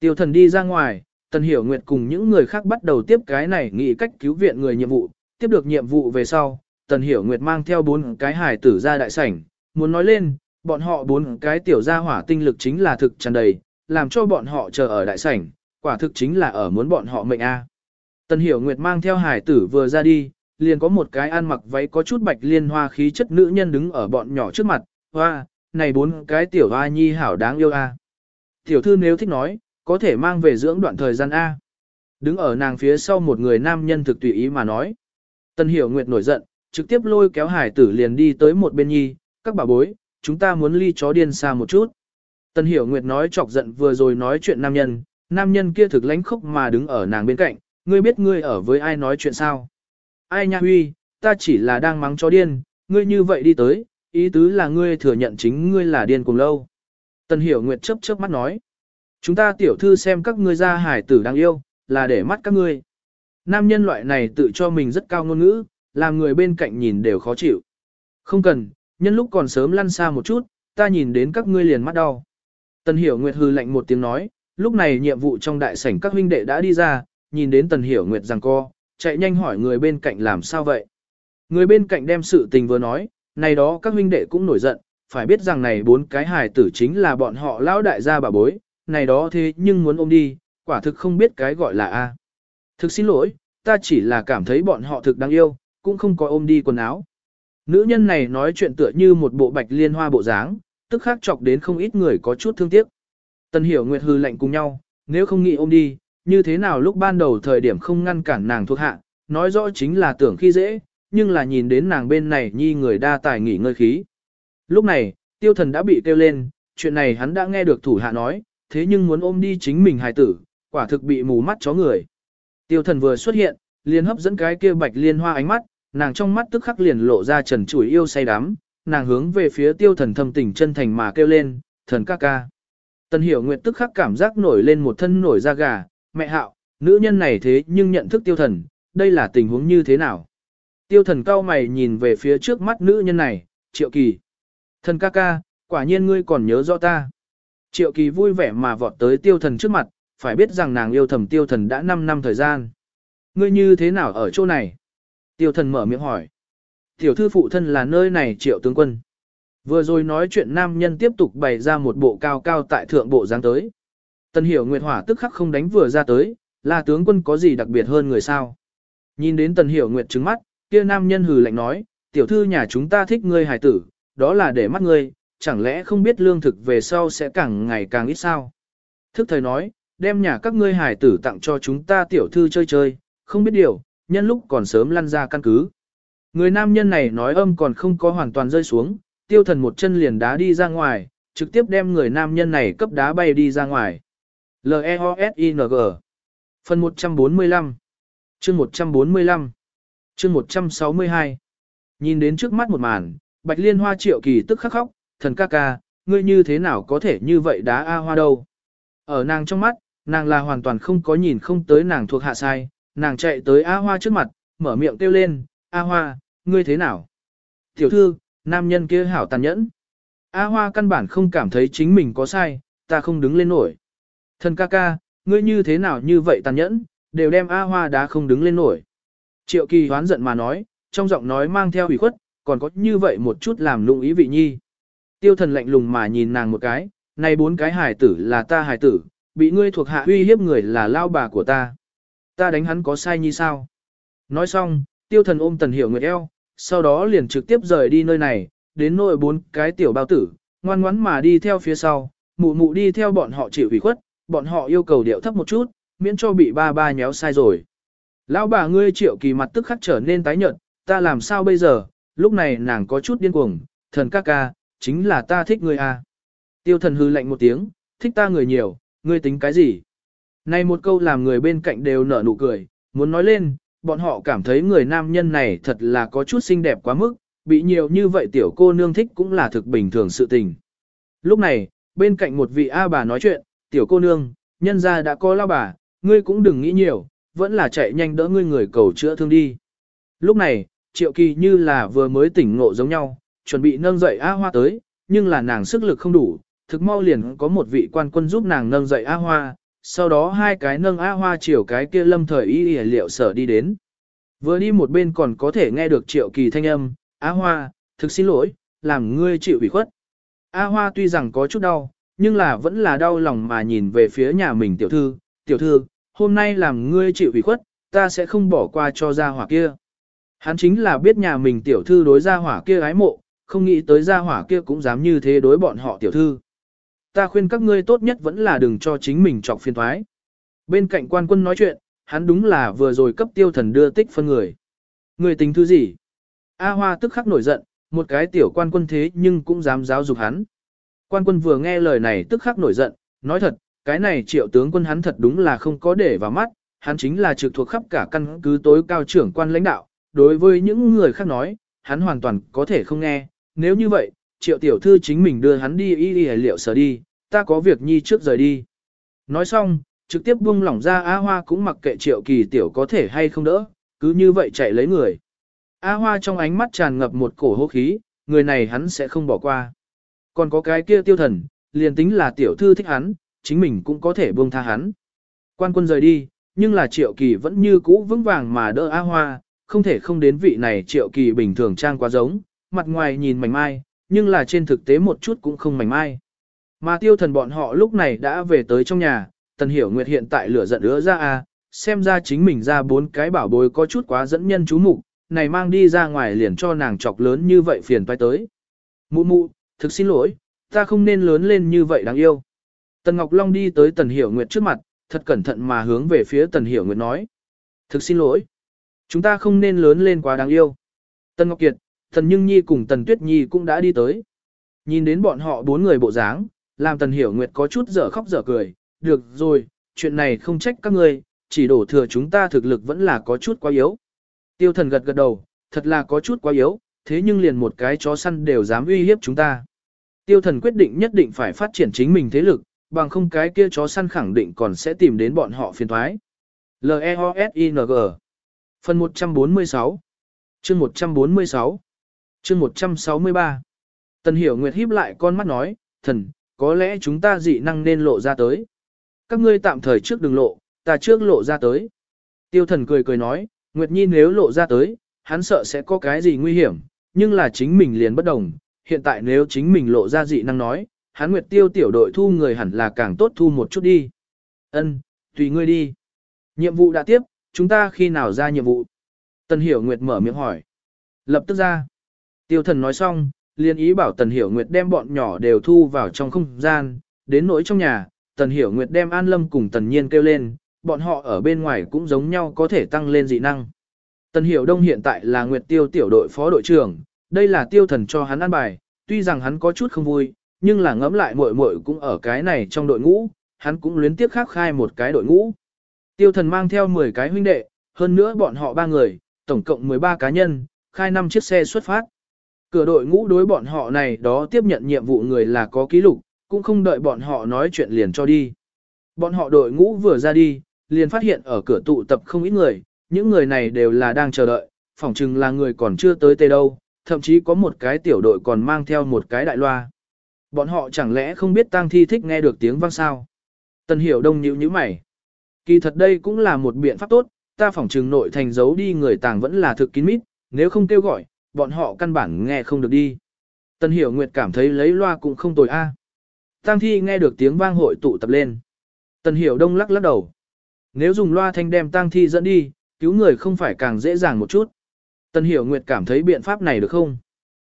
Tiêu thần đi ra ngoài, Tần Hiểu Nguyệt cùng những người khác bắt đầu tiếp cái này nghĩ cách cứu viện người nhiệm vụ, tiếp được nhiệm vụ về sau, Tần Hiểu Nguyệt mang theo bốn cái hải tử ra đại sảnh, muốn nói lên, bọn họ bốn cái tiểu gia hỏa tinh lực chính là thực tràn đầy, làm cho bọn họ chờ ở đại sảnh, quả thực chính là ở muốn bọn họ mệnh A. Tần Hiểu Nguyệt mang theo hải tử vừa ra đi, liền có một cái ăn mặc váy có chút bạch liên hoa khí chất nữ nhân đứng ở bọn nhỏ trước mặt, hoa, này bốn cái tiểu hoa nhi hảo đáng yêu A. Tiểu thư nếu thích nói, có thể mang về dưỡng đoạn thời gian A. Đứng ở nàng phía sau một người nam nhân thực tùy ý mà nói. Tần Hiểu Nguyệt nổi giận, trực tiếp lôi kéo hải tử liền đi tới một bên nhi, các bà bối, chúng ta muốn ly chó điên xa một chút. Tần Hiểu Nguyệt nói chọc giận vừa rồi nói chuyện nam nhân, nam nhân kia thực lánh khốc mà đứng ở nàng bên cạnh, ngươi biết ngươi ở với ai nói chuyện sao? Ai nha huy, ta chỉ là đang mắng cho điên, ngươi như vậy đi tới, ý tứ là ngươi thừa nhận chính ngươi là điên cùng lâu. Tần Hiểu Nguyệt chớp chớp mắt nói, chúng ta tiểu thư xem các ngươi ra hải tử đang yêu, là để mắt các ngươi. Nam nhân loại này tự cho mình rất cao ngôn ngữ, làm người bên cạnh nhìn đều khó chịu. Không cần, nhân lúc còn sớm lăn xa một chút, ta nhìn đến các ngươi liền mắt đau. Tần Hiểu Nguyệt hư lạnh một tiếng nói, lúc này nhiệm vụ trong đại sảnh các huynh đệ đã đi ra, nhìn đến Tần Hiểu Nguyệt rằng co, chạy nhanh hỏi người bên cạnh làm sao vậy. Người bên cạnh đem sự tình vừa nói, này đó các huynh đệ cũng nổi giận, phải biết rằng này bốn cái hài tử chính là bọn họ lão đại gia bà bối, này đó thế nhưng muốn ôm đi, quả thực không biết cái gọi là A. Thực xin lỗi, ta chỉ là cảm thấy bọn họ thực đáng yêu, cũng không có ôm đi quần áo. Nữ nhân này nói chuyện tựa như một bộ bạch liên hoa bộ dáng, tức khắc chọc đến không ít người có chút thương tiếc. Tần hiểu nguyệt hư lạnh cùng nhau, nếu không nghĩ ôm đi, như thế nào lúc ban đầu thời điểm không ngăn cản nàng thuộc hạ, nói rõ chính là tưởng khi dễ, nhưng là nhìn đến nàng bên này nhi người đa tài nghỉ ngơi khí. Lúc này, tiêu thần đã bị kêu lên, chuyện này hắn đã nghe được thủ hạ nói, thế nhưng muốn ôm đi chính mình hài tử, quả thực bị mù mắt chó người. Tiêu thần vừa xuất hiện, liền hấp dẫn cái kia bạch liên hoa ánh mắt, nàng trong mắt tức khắc liền lộ ra trần chủi yêu say đắm, nàng hướng về phía tiêu thần thâm tình chân thành mà kêu lên, thần ca ca. Tần hiểu nguyệt tức khắc cảm giác nổi lên một thân nổi da gà, mẹ hạo, nữ nhân này thế nhưng nhận thức tiêu thần, đây là tình huống như thế nào? Tiêu thần cao mày nhìn về phía trước mắt nữ nhân này, triệu kỳ. Thần ca ca, quả nhiên ngươi còn nhớ rõ ta. Triệu kỳ vui vẻ mà vọt tới tiêu thần trước mặt, phải biết rằng nàng yêu thầm tiêu thần đã 5 năm thời gian. Ngươi như thế nào ở chỗ này? Tiêu thần mở miệng hỏi. Tiểu thư phụ thân là nơi này triệu tướng quân. Vừa rồi nói chuyện nam nhân tiếp tục bày ra một bộ cao cao tại thượng bộ dáng tới. Tần hiểu Nguyệt Hỏa tức khắc không đánh vừa ra tới, là tướng quân có gì đặc biệt hơn người sao. Nhìn đến tần hiểu Nguyệt trứng mắt, kia nam nhân hừ lạnh nói, tiểu thư nhà chúng ta thích ngươi hài tử, đó là để mắt ngươi, chẳng lẽ không biết lương thực về sau sẽ càng ngày càng ít sao. Thức thời nói, đem nhà các ngươi hài tử tặng cho chúng ta tiểu thư chơi chơi, không biết điều, nhân lúc còn sớm lăn ra căn cứ. Người nam nhân này nói âm còn không có hoàn toàn rơi xuống, tiêu thần một chân liền đá đi ra ngoài, trực tiếp đem người nam nhân này cấp đá bay đi ra ngoài. L-E-O-S-I-N-G Phần 145 chương 145 chương 162 Nhìn đến trước mắt một màn, bạch liên hoa triệu kỳ tức khắc khóc, thần ca ca, ngươi như thế nào có thể như vậy đá A hoa đâu. Ở nàng trong mắt, nàng là hoàn toàn không có nhìn không tới nàng thuộc hạ sai, nàng chạy tới A hoa trước mặt, mở miệng kêu lên, A hoa, ngươi thế nào? Tiểu thư, nam nhân kia hảo tàn nhẫn. A hoa căn bản không cảm thấy chính mình có sai, ta không đứng lên nổi. Thần ca ca, ngươi như thế nào như vậy tàn nhẫn, đều đem A hoa đá không đứng lên nổi. Triệu kỳ hoán giận mà nói, trong giọng nói mang theo ủy khuất, còn có như vậy một chút làm lụng ý vị nhi. Tiêu thần lạnh lùng mà nhìn nàng một cái, này bốn cái hài tử là ta hài tử, bị ngươi thuộc hạ uy hiếp người là lao bà của ta. Ta đánh hắn có sai như sao? Nói xong, tiêu thần ôm tần hiểu người eo, sau đó liền trực tiếp rời đi nơi này, đến nội bốn cái tiểu bao tử, ngoan ngoắn mà đi theo phía sau, mụ mụ đi theo bọn họ chịu ủy khuất, bọn họ yêu cầu điệu thấp một chút, miễn cho bị ba ba nhéo sai rồi. Lão bà ngươi triệu kỳ mặt tức khắc trở nên tái nhợt, ta làm sao bây giờ, lúc này nàng có chút điên cuồng, thần ca ca, chính là ta thích ngươi à. Tiêu thần hư lạnh một tiếng, thích ta người nhiều, ngươi tính cái gì? Này một câu làm người bên cạnh đều nở nụ cười, muốn nói lên, bọn họ cảm thấy người nam nhân này thật là có chút xinh đẹp quá mức, bị nhiều như vậy tiểu cô nương thích cũng là thực bình thường sự tình. Lúc này, bên cạnh một vị A bà nói chuyện, tiểu cô nương, nhân gia đã có lao bà, ngươi cũng đừng nghĩ nhiều, vẫn là chạy nhanh đỡ ngươi người cầu chữa thương đi. Lúc này, triệu kỳ như là vừa mới tỉnh ngộ giống nhau, chuẩn bị nâng dậy A Hoa tới, nhưng là nàng sức lực không đủ, thực mau liền có một vị quan quân giúp nàng nâng dậy A Hoa, sau đó hai cái nâng A Hoa chiều cái kia lâm thời y y liệu sở đi đến. Vừa đi một bên còn có thể nghe được triệu kỳ thanh âm, A Hoa, thực xin lỗi, làm ngươi chịu ủy khuất. A Hoa tuy rằng có chút đau, nhưng là vẫn là đau lòng mà nhìn về phía nhà mình tiểu thư, tiểu thư, hôm nay làm ngươi chịu ủy khuất, ta sẽ không bỏ qua cho gia hỏa kia. Hắn chính là biết nhà mình tiểu thư đối gia hỏa kia ái mộ, không nghĩ tới gia hỏa kia cũng dám như thế đối bọn họ tiểu thư. Ta khuyên các ngươi tốt nhất vẫn là đừng cho chính mình trọc phiền thoái. Bên cạnh quan quân nói chuyện, hắn đúng là vừa rồi cấp tiêu thần đưa tích phân người. Người tính thứ gì? A Hoa tức khắc nổi giận, một cái tiểu quan quân thế nhưng cũng dám giáo dục hắn. Quan quân vừa nghe lời này tức khắc nổi giận, nói thật, cái này triệu tướng quân hắn thật đúng là không có để vào mắt, hắn chính là trực thuộc khắp cả căn cứ tối cao trưởng quan lãnh đạo, đối với những người khác nói, hắn hoàn toàn có thể không nghe, nếu như vậy, triệu tiểu thư chính mình đưa hắn đi y y liệu sở đi, ta có việc nhi trước rời đi. Nói xong, trực tiếp buông lỏng ra A Hoa cũng mặc kệ triệu kỳ tiểu có thể hay không đỡ, cứ như vậy chạy lấy người. A Hoa trong ánh mắt tràn ngập một cổ hô khí, người này hắn sẽ không bỏ qua. Còn có cái kia tiêu thần, liền tính là tiểu thư thích hắn, chính mình cũng có thể buông tha hắn. Quan quân rời đi, nhưng là triệu kỳ vẫn như cũ vững vàng mà đỡ A Hoa, không thể không đến vị này triệu kỳ bình thường trang quá giống, mặt ngoài nhìn mảnh mai, nhưng là trên thực tế một chút cũng không mảnh mai. Mà tiêu thần bọn họ lúc này đã về tới trong nhà, tần hiểu nguyệt hiện tại lửa giận ứa ra a xem ra chính mình ra bốn cái bảo bối có chút quá dẫn nhân chú mục này mang đi ra ngoài liền cho nàng chọc lớn như vậy phiền toái tới. Mụ mụ, thực xin lỗi, ta không nên lớn lên như vậy đáng yêu. Tần Ngọc Long đi tới Tần Hiểu Nguyệt trước mặt, thật cẩn thận mà hướng về phía Tần Hiểu Nguyệt nói. Thực xin lỗi. Chúng ta không nên lớn lên quá đáng yêu. Tần Ngọc Kiệt, Tần Nhưng Nhi cùng Tần Tuyết Nhi cũng đã đi tới. Nhìn đến bọn họ bốn người bộ dáng, làm Tần Hiểu Nguyệt có chút dở khóc dở cười. Được rồi, chuyện này không trách các ngươi, chỉ đổ thừa chúng ta thực lực vẫn là có chút quá yếu. Tiêu thần gật gật đầu, thật là có chút quá yếu, thế nhưng liền một cái chó săn đều dám uy hiếp chúng ta. Tiêu thần quyết định nhất định phải phát triển chính mình thế lực, bằng không cái kia chó săn khẳng định còn sẽ tìm đến bọn họ phiền thoái. L-E-O-S-I-N-G Phần 146 chương 146 chương 163 Tần Hiểu Nguyệt híp lại con mắt nói, thần, có lẽ chúng ta dị năng nên lộ ra tới. Các ngươi tạm thời trước đừng lộ, ta trước lộ ra tới. Tiêu thần cười cười nói, Nguyệt Nhi nếu lộ ra tới, hắn sợ sẽ có cái gì nguy hiểm, nhưng là chính mình liền bất đồng. Hiện tại nếu chính mình lộ ra dị năng nói, hắn Nguyệt Tiêu tiểu đội thu người hẳn là càng tốt thu một chút đi. Ân, tùy ngươi đi. Nhiệm vụ đã tiếp, chúng ta khi nào ra nhiệm vụ? Tần Hiểu Nguyệt mở miệng hỏi. Lập tức ra. Tiêu thần nói xong, liên ý bảo Tần Hiểu Nguyệt đem bọn nhỏ đều thu vào trong không gian, đến nỗi trong nhà, Tần Hiểu Nguyệt đem An Lâm cùng Tần Nhiên kêu lên, bọn họ ở bên ngoài cũng giống nhau có thể tăng lên dị năng. Tần Hiểu Đông hiện tại là Nguyệt Tiêu tiểu đội phó đội trưởng, đây là tiêu thần cho hắn ăn bài, tuy rằng hắn có chút không vui, nhưng là ngẫm lại muội muội cũng ở cái này trong đội ngũ, hắn cũng luyến tiếc khác khai một cái đội ngũ. Tiêu thần mang theo 10 cái huynh đệ, hơn nữa bọn họ ba người, tổng cộng 13 cá nhân, khai 5 chiếc xe xuất phát. Cửa đội ngũ đối bọn họ này đó tiếp nhận nhiệm vụ người là có ký lục, cũng không đợi bọn họ nói chuyện liền cho đi. Bọn họ đội ngũ vừa ra đi, liền phát hiện ở cửa tụ tập không ít người, những người này đều là đang chờ đợi, phỏng chừng là người còn chưa tới tê đâu, thậm chí có một cái tiểu đội còn mang theo một cái đại loa. Bọn họ chẳng lẽ không biết tang thi thích nghe được tiếng vang sao? Tần hiểu đông nhíu nhíu mày. Kỳ thật đây cũng là một biện pháp tốt, ta phỏng chừng nội thành giấu đi người tàng vẫn là thực kín mít, nếu không kêu gọi, bọn họ căn bản nghe không được đi. Tần hiểu nguyệt cảm thấy lấy loa cũng không tồi a. À. Tang thi nghe được tiếng vang hội tụ tập lên. Tần hiểu đông lắc lắc đầu. Nếu dùng loa thanh đem tang thi dẫn đi, cứu người không phải càng dễ dàng một chút. Tần hiểu nguyệt cảm thấy biện pháp này được không?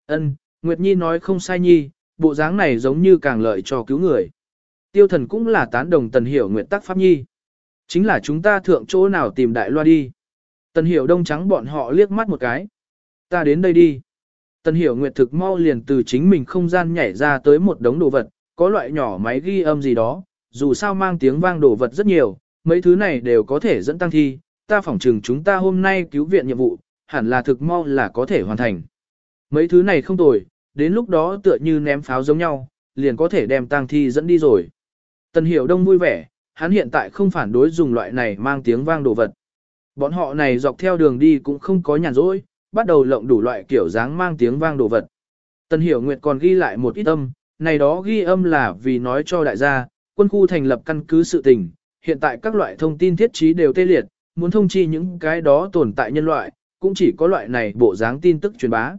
Ân, Nguyệt Nhi nói không sai nhi, bộ dáng này giống như càng lợi cho cứu người. Tiêu thần cũng là tán đồng tần hiểu Nguyệt tác pháp nhi. Chính là chúng ta thượng chỗ nào tìm đại loa đi. Tần hiểu đông trắng bọn họ liếc mắt một cái. Ta đến đây đi. Tần hiểu nguyệt thực mau liền từ chính mình không gian nhảy ra tới một đống đồ vật, có loại nhỏ máy ghi âm gì đó, dù sao mang tiếng vang đồ vật rất nhiều, mấy thứ này đều có thể dẫn tăng thi, ta phỏng chừng chúng ta hôm nay cứu viện nhiệm vụ, hẳn là thực mau là có thể hoàn thành. Mấy thứ này không tồi, đến lúc đó tựa như ném pháo giống nhau, liền có thể đem tang thi dẫn đi rồi. Tần Hiểu Đông vui vẻ, hắn hiện tại không phản đối dùng loại này mang tiếng vang đồ vật. Bọn họ này dọc theo đường đi cũng không có nhàn rỗi, bắt đầu lộng đủ loại kiểu dáng mang tiếng vang đồ vật. Tần Hiểu Nguyệt còn ghi lại một ít âm, này đó ghi âm là vì nói cho đại gia, quân khu thành lập căn cứ sự tình, hiện tại các loại thông tin thiết trí đều tê liệt, muốn thông chi những cái đó tồn tại nhân loại, cũng chỉ có loại này bộ dáng tin tức truyền bá.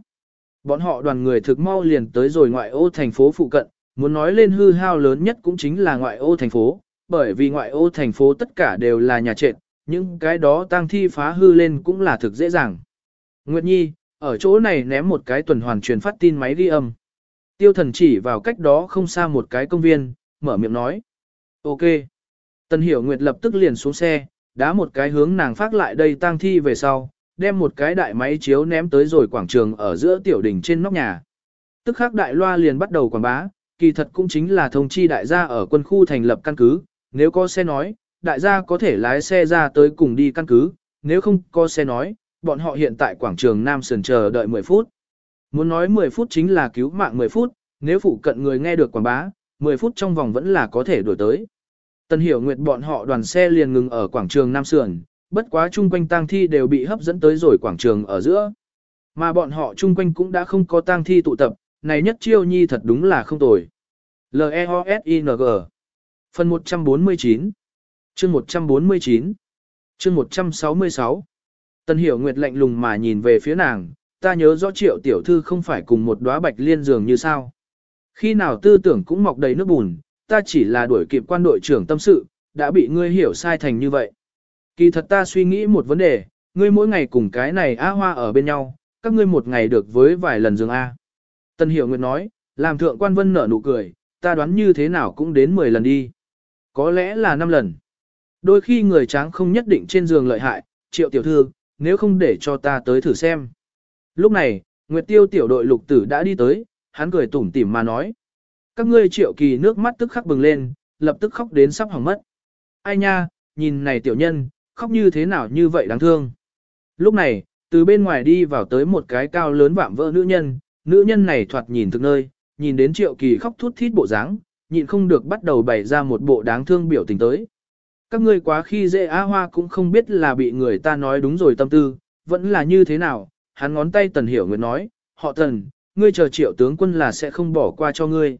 Bọn họ đoàn người thực mau liền tới rồi ngoại ô thành phố phụ cận, muốn nói lên hư hao lớn nhất cũng chính là ngoại ô thành phố, bởi vì ngoại ô thành phố tất cả đều là nhà trệt, những cái đó tang thi phá hư lên cũng là thực dễ dàng. Nguyệt Nhi, ở chỗ này ném một cái tuần hoàn truyền phát tin máy ghi âm. Tiêu thần chỉ vào cách đó không xa một cái công viên, mở miệng nói. Ok. Tần hiểu Nguyệt lập tức liền xuống xe, đá một cái hướng nàng phát lại đây tang thi về sau, đem một cái đại máy chiếu ném tới rồi quảng trường ở giữa tiểu đỉnh trên nóc nhà. Tức khắc đại loa liền bắt đầu quảng bá, kỳ thật cũng chính là thông chi đại gia ở quân khu thành lập căn cứ, nếu có xe nói, đại gia có thể lái xe ra tới cùng đi căn cứ, nếu không có xe nói, bọn họ hiện tại quảng trường Nam Sườn chờ đợi 10 phút. Muốn nói 10 phút chính là cứu mạng 10 phút, nếu phụ cận người nghe được quảng bá, 10 phút trong vòng vẫn là có thể đổi tới. Tần Hiểu Nguyệt bọn họ đoàn xe liền ngừng ở quảng trường Nam Sườn, bất quá chung quanh tang thi đều bị hấp dẫn tới rồi quảng trường ở giữa. Mà bọn họ chung quanh cũng đã không có tang thi tụ tập, này nhất chiêu nhi thật đúng là không tồi. L-E-O-S-I-N-G Phần 149 chương 149 chương 166 Tân Hiểu Nguyệt lạnh lùng mà nhìn về phía nàng, ta nhớ rõ triệu tiểu thư không phải cùng một đóa bạch liên dường như sao. Khi nào tư tưởng cũng mọc đầy nước bùn, ta chỉ là đuổi kịp quan đội trưởng tâm sự, đã bị ngươi hiểu sai thành như vậy. Kỳ thật ta suy nghĩ một vấn đề, ngươi mỗi ngày cùng cái này A Hoa ở bên nhau, các ngươi một ngày được với vài lần giường A. Tân Hiểu Nguyệt nói, làm thượng quan vân nở nụ cười, ta đoán như thế nào cũng đến 10 lần đi. Có lẽ là 5 lần. Đôi khi người tráng không nhất định trên giường lợi hại, triệu tiểu thư, nếu không để cho ta tới thử xem. Lúc này, Nguyệt Tiêu tiểu đội lục tử đã đi tới, hắn cười tủm tỉm mà nói. Các ngươi triệu kỳ nước mắt tức khắc bừng lên, lập tức khóc đến sắp hỏng mất. Ai nha, nhìn này tiểu nhân, khóc như thế nào như vậy đáng thương. Lúc này, từ bên ngoài đi vào tới một cái cao lớn vạm vỡ nữ nhân, nữ nhân này thoạt nhìn thực nơi, nhìn đến triệu kỳ khóc thút thít bộ dáng, nhịn không được bắt đầu bày ra một bộ đáng thương biểu tình tới. Các ngươi quá khi dễ á hoa cũng không biết là bị người ta nói đúng rồi tâm tư, vẫn là như thế nào, hắn ngón tay tần hiểu nguyện nói, họ tần, ngươi chờ triệu tướng quân là sẽ không bỏ qua cho ngươi.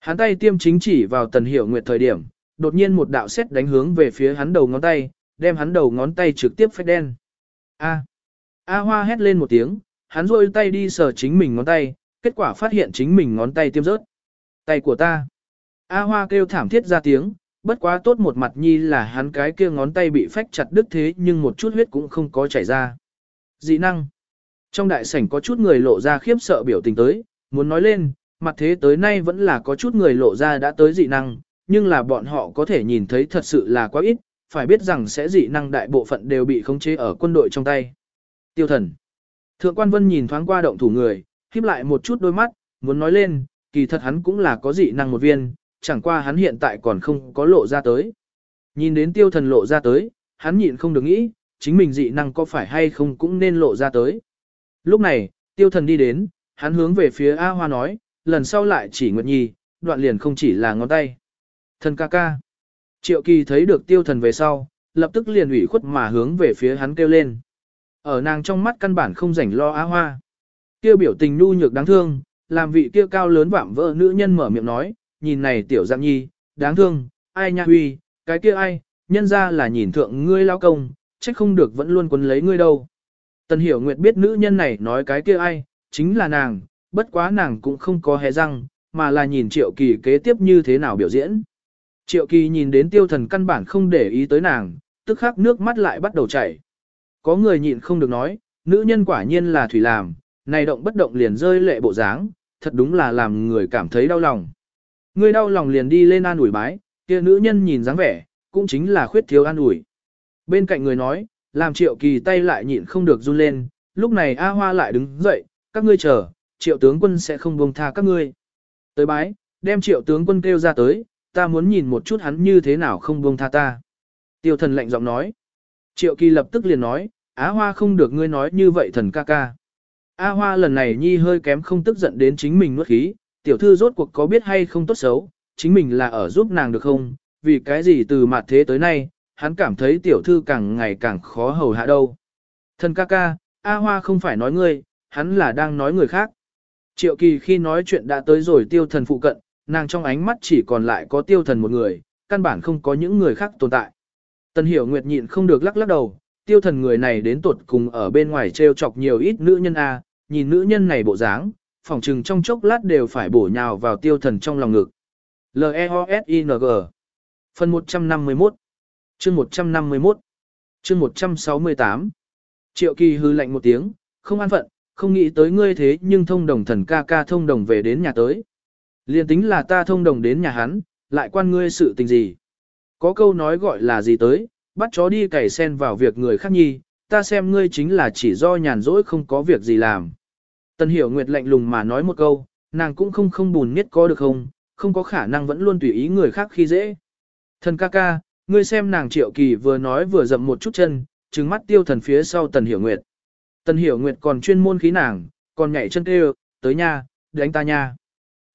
Hắn tay tiêm chính chỉ vào tần hiểu nguyệt thời điểm, đột nhiên một đạo xét đánh hướng về phía hắn đầu ngón tay, đem hắn đầu ngón tay trực tiếp phách đen. A. A Hoa hét lên một tiếng, hắn rôi tay đi sờ chính mình ngón tay, kết quả phát hiện chính mình ngón tay tiêm rớt. Tay của ta. A Hoa kêu thảm thiết ra tiếng, bất quá tốt một mặt nhi là hắn cái kia ngón tay bị phách chặt đứt thế nhưng một chút huyết cũng không có chảy ra. Dị năng. Trong đại sảnh có chút người lộ ra khiếp sợ biểu tình tới, muốn nói lên, mặt thế tới nay vẫn là có chút người lộ ra đã tới dị năng, nhưng là bọn họ có thể nhìn thấy thật sự là quá ít, phải biết rằng sẽ dị năng đại bộ phận đều bị khống chế ở quân đội trong tay. Tiêu thần. Thượng quan vân nhìn thoáng qua động thủ người, khiếp lại một chút đôi mắt, muốn nói lên, kỳ thật hắn cũng là có dị năng một viên, chẳng qua hắn hiện tại còn không có lộ ra tới. Nhìn đến tiêu thần lộ ra tới, hắn nhịn không được nghĩ, chính mình dị năng có phải hay không cũng nên lộ ra tới. Lúc này, tiêu thần đi đến, hắn hướng về phía A Hoa nói, lần sau lại chỉ Nguyệt Nhi, đoạn liền không chỉ là ngón tay. Thần ca ca. Triệu kỳ thấy được tiêu thần về sau, lập tức liền ủy khuất mà hướng về phía hắn kêu lên. Ở nàng trong mắt căn bản không rảnh lo á Hoa. Kêu biểu tình nu nhược đáng thương, làm vị kia cao lớn vạm vỡ nữ nhân mở miệng nói, nhìn này tiểu dạng nhi, đáng thương, ai nha huy, cái kia ai, nhân ra là nhìn thượng ngươi lao công, trách không được vẫn luôn quấn lấy ngươi đâu. Tần hiểu nguyệt biết nữ nhân này nói cái kia ai, chính là nàng, bất quá nàng cũng không có hé răng, mà là nhìn triệu kỳ kế tiếp như thế nào biểu diễn. Triệu kỳ nhìn đến tiêu thần căn bản không để ý tới nàng, tức khắc nước mắt lại bắt đầu chảy. Có người nhịn không được nói, nữ nhân quả nhiên là thủy làm, này động bất động liền rơi lệ bộ dáng, thật đúng là làm người cảm thấy đau lòng. Người đau lòng liền đi lên an ủi bái, kia nữ nhân nhìn dáng vẻ, cũng chính là khuyết thiếu an ủi. Bên cạnh người nói, làm triệu kỳ tay lại nhịn không được run lên, lúc này A Hoa lại đứng dậy, các ngươi chờ, triệu tướng quân sẽ không buông tha các ngươi. Tới bái, đem triệu tướng quân kêu ra tới, ta muốn nhìn một chút hắn như thế nào không buông tha ta. Tiêu thần lạnh giọng nói. Triệu kỳ lập tức liền nói, Á Hoa không được ngươi nói như vậy thần ca ca. Á Hoa lần này nhi hơi kém không tức giận đến chính mình nuốt khí, tiểu thư rốt cuộc có biết hay không tốt xấu, chính mình là ở giúp nàng được không, vì cái gì từ mặt thế tới nay, hắn cảm thấy tiểu thư càng ngày càng khó hầu hạ đâu. Thần ca ca, A Hoa không phải nói ngươi, hắn là đang nói người khác. Triệu kỳ khi nói chuyện đã tới rồi tiêu thần phụ cận, nàng trong ánh mắt chỉ còn lại có tiêu thần một người, căn bản không có những người khác tồn tại. Tần hiểu nguyệt nhịn không được lắc lắc đầu, tiêu thần người này đến tuột cùng ở bên ngoài treo chọc nhiều ít nữ nhân A, nhìn nữ nhân này bộ dáng, phỏng chừng trong chốc lát đều phải bổ nhào vào tiêu thần trong lòng ngực. L-E-O-S-I-N-G Phần 151 Chương 151 Chương 168 Triệu kỳ hư lạnh một tiếng, không an phận, không nghĩ tới ngươi thế nhưng thông đồng thần ca ca thông đồng về đến nhà tới. Liên tính là ta thông đồng đến nhà hắn, lại quan ngươi sự tình gì. Có câu nói gọi là gì tới, bắt chó đi cày sen vào việc người khác nhi, ta xem ngươi chính là chỉ do nhàn rỗi không có việc gì làm. Tần hiểu nguyệt lạnh lùng mà nói một câu, nàng cũng không không buồn nhất có được không, không có khả năng vẫn luôn tùy ý người khác khi dễ. Thần ca ca, ngươi xem nàng triệu kỳ vừa nói vừa dậm một chút chân, trừng mắt tiêu thần phía sau tần hiểu nguyệt. Tần hiểu nguyệt còn chuyên môn khí nàng, còn nhảy chân kêu, tới nha, đánh ta nha.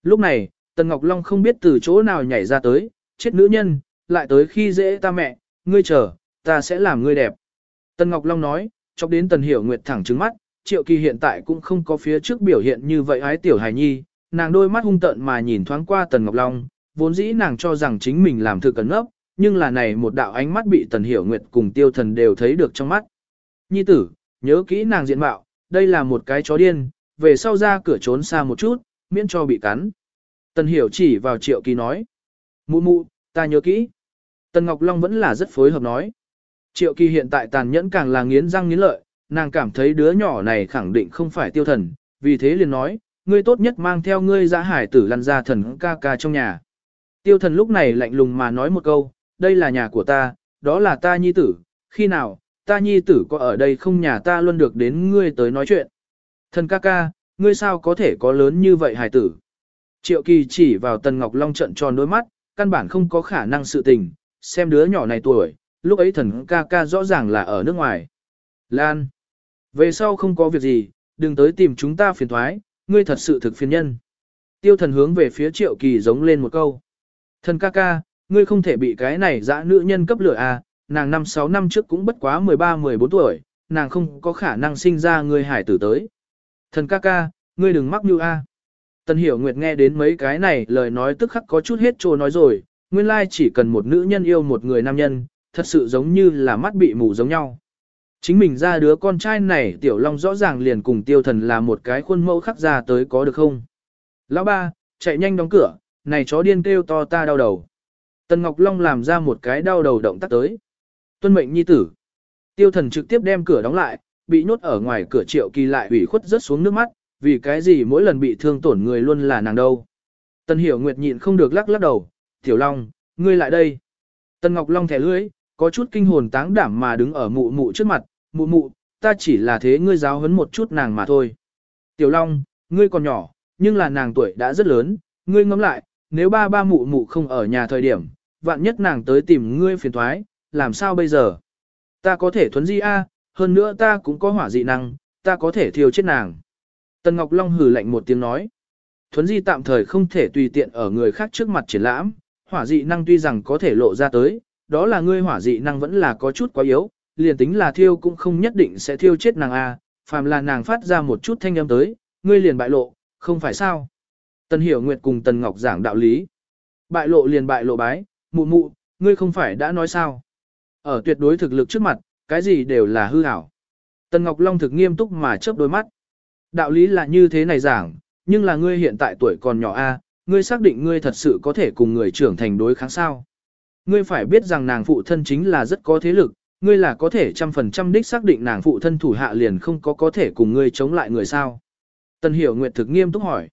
Lúc này, tần Ngọc Long không biết từ chỗ nào nhảy ra tới, chết nữ nhân, lại tới khi dễ ta mẹ, ngươi chờ, ta sẽ làm ngươi đẹp. Tần Ngọc Long nói, chọc đến tần hiểu nguyệt thẳng trứng mắt, triệu kỳ hiện tại cũng không có phía trước biểu hiện như vậy ái tiểu hài nhi, nàng đôi mắt hung tợn mà nhìn thoáng qua tần Ngọc Long, vốn dĩ nàng cho rằng chính mình làm thư cẩn ngốc, nhưng là này một đạo ánh mắt bị tần hiểu nguyệt cùng tiêu thần đều thấy được trong mắt. Nhi tử, nhớ kỹ nàng diện mạo, đây là một cái chó điên, về sau ra cửa trốn xa một chút, miễn cho bị cắn. Tần hiểu chỉ vào triệu kỳ nói. Mụ mụ, ta nhớ kỹ. Tần Ngọc Long vẫn là rất phối hợp nói. Triệu kỳ hiện tại tàn nhẫn càng là nghiến răng nghiến lợi, nàng cảm thấy đứa nhỏ này khẳng định không phải tiêu thần, vì thế liền nói, ngươi tốt nhất mang theo ngươi ra hải tử lăn ra thần ca ca trong nhà. Tiêu thần lúc này lạnh lùng mà nói một câu, đây là nhà của ta, đó là ta nhi tử, khi nào, ta nhi tử có ở đây không nhà ta luôn được đến ngươi tới nói chuyện. Thần ca ca, ngươi sao có thể có lớn như vậy hải tử. Triệu kỳ chỉ vào tần ngọc long trận tròn đôi mắt, căn bản không có khả năng sự tình, xem đứa nhỏ này tuổi, lúc ấy thần ca ca rõ ràng là ở nước ngoài. Lan. Về sau không có việc gì, đừng tới tìm chúng ta phiền thoái, ngươi thật sự thực phiền nhân. Tiêu thần hướng về phía triệu kỳ giống lên một câu. Thần ca ca, ngươi không thể bị cái này dã nữ nhân cấp lửa à, nàng năm sáu năm trước cũng bất quá 13-14 tuổi, nàng không có khả năng sinh ra ngươi hải tử tới. Thần ca ca, ngươi đừng mắc như a. À. Tần hiểu nguyệt nghe đến mấy cái này lời nói tức khắc có chút hết trô nói rồi, nguyên lai chỉ cần một nữ nhân yêu một người nam nhân, thật sự giống như là mắt bị mù giống nhau. Chính mình ra đứa con trai này tiểu long rõ ràng liền cùng tiêu thần là một cái khuôn mẫu khắc ra tới có được không? Lão ba, chạy nhanh đóng cửa, này chó điên kêu to ta đau đầu. Tần Ngọc Long làm ra một cái đau đầu động tác tới. Tuân mệnh nhi tử. Tiêu thần trực tiếp đem cửa đóng lại, bị nhốt ở ngoài cửa triệu kỳ lại ủy khuất rớt xuống nước mắt, vì cái gì mỗi lần bị thương tổn người luôn là nàng đâu. Tần Hiểu Nguyệt nhịn không được lắc lắc đầu, Tiểu Long, ngươi lại đây. Tần Ngọc Long thẻ lưỡi, có chút kinh hồn táng đảm mà đứng ở mụ mụ trước mặt, mụ mụ, ta chỉ là thế ngươi giáo huấn một chút nàng mà thôi. Tiểu Long, ngươi còn nhỏ, nhưng là nàng tuổi đã rất lớn, ngươi ngẫm lại, nếu ba ba mụ mụ không ở nhà thời điểm, vạn nhất nàng tới tìm ngươi phiền thoái, làm sao bây giờ? Ta có thể thuấn di a, hơn nữa ta cũng có hỏa dị năng, ta có thể thiêu chết nàng. Tần Ngọc Long hừ lạnh một tiếng nói. Thuấn di tạm thời không thể tùy tiện ở người khác trước mặt triển lãm, hỏa dị năng tuy rằng có thể lộ ra tới, đó là ngươi hỏa dị năng vẫn là có chút quá yếu, liền tính là thiêu cũng không nhất định sẽ thiêu chết nàng a, phàm là nàng phát ra một chút thanh âm tới, ngươi liền bại lộ, không phải sao? Tần Hiểu Nguyệt cùng Tần Ngọc giảng đạo lý. Bại lộ liền bại lộ bái, mụ mụ, ngươi không phải đã nói sao? Ở tuyệt đối thực lực trước mặt, cái gì đều là hư ảo. Tần Ngọc Long thực nghiêm túc mà chớp đôi mắt. Đạo lý là như thế này giảng, nhưng là ngươi hiện tại tuổi còn nhỏ a, ngươi xác định ngươi thật sự có thể cùng người trưởng thành đối kháng sao? Ngươi phải biết rằng nàng phụ thân chính là rất có thế lực, ngươi là có thể trăm phần trăm đích xác định nàng phụ thân thủ hạ liền không có có thể cùng ngươi chống lại người sao. Tần Hiểu Nguyệt thực nghiêm túc hỏi.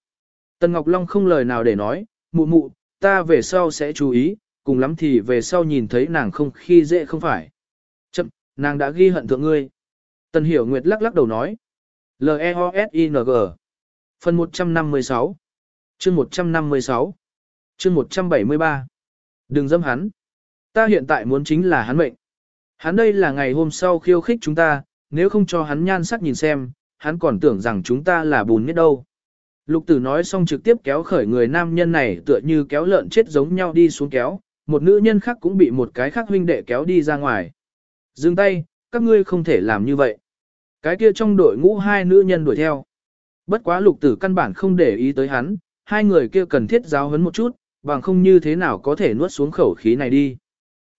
Tần Ngọc Long không lời nào để nói, mụ mụ, ta về sau sẽ chú ý, cùng lắm thì về sau nhìn thấy nàng không khi dễ không phải. Nàng đã ghi hận thượng ngươi. Tần Hiểu Nguyệt lắc lắc đầu nói. L-E-O-S-I-N-G Phần 156 chương 156 chương 173 Đừng dâm hắn. Ta hiện tại muốn chính là hắn mệnh. Hắn đây là ngày hôm sau khiêu khích chúng ta, nếu không cho hắn nhan sắc nhìn xem, hắn còn tưởng rằng chúng ta là bùn nhất đâu. Lục tử nói xong trực tiếp kéo khởi người nam nhân này tựa như kéo lợn chết giống nhau đi xuống kéo, một nữ nhân khác cũng bị một cái khác huynh đệ kéo đi ra ngoài. Dừng tay, các ngươi không thể làm như vậy. Cái kia trong đội ngũ hai nữ nhân đuổi theo. Bất quá lục tử căn bản không để ý tới hắn, hai người kia cần thiết giáo huấn một chút, bằng không như thế nào có thể nuốt xuống khẩu khí này đi.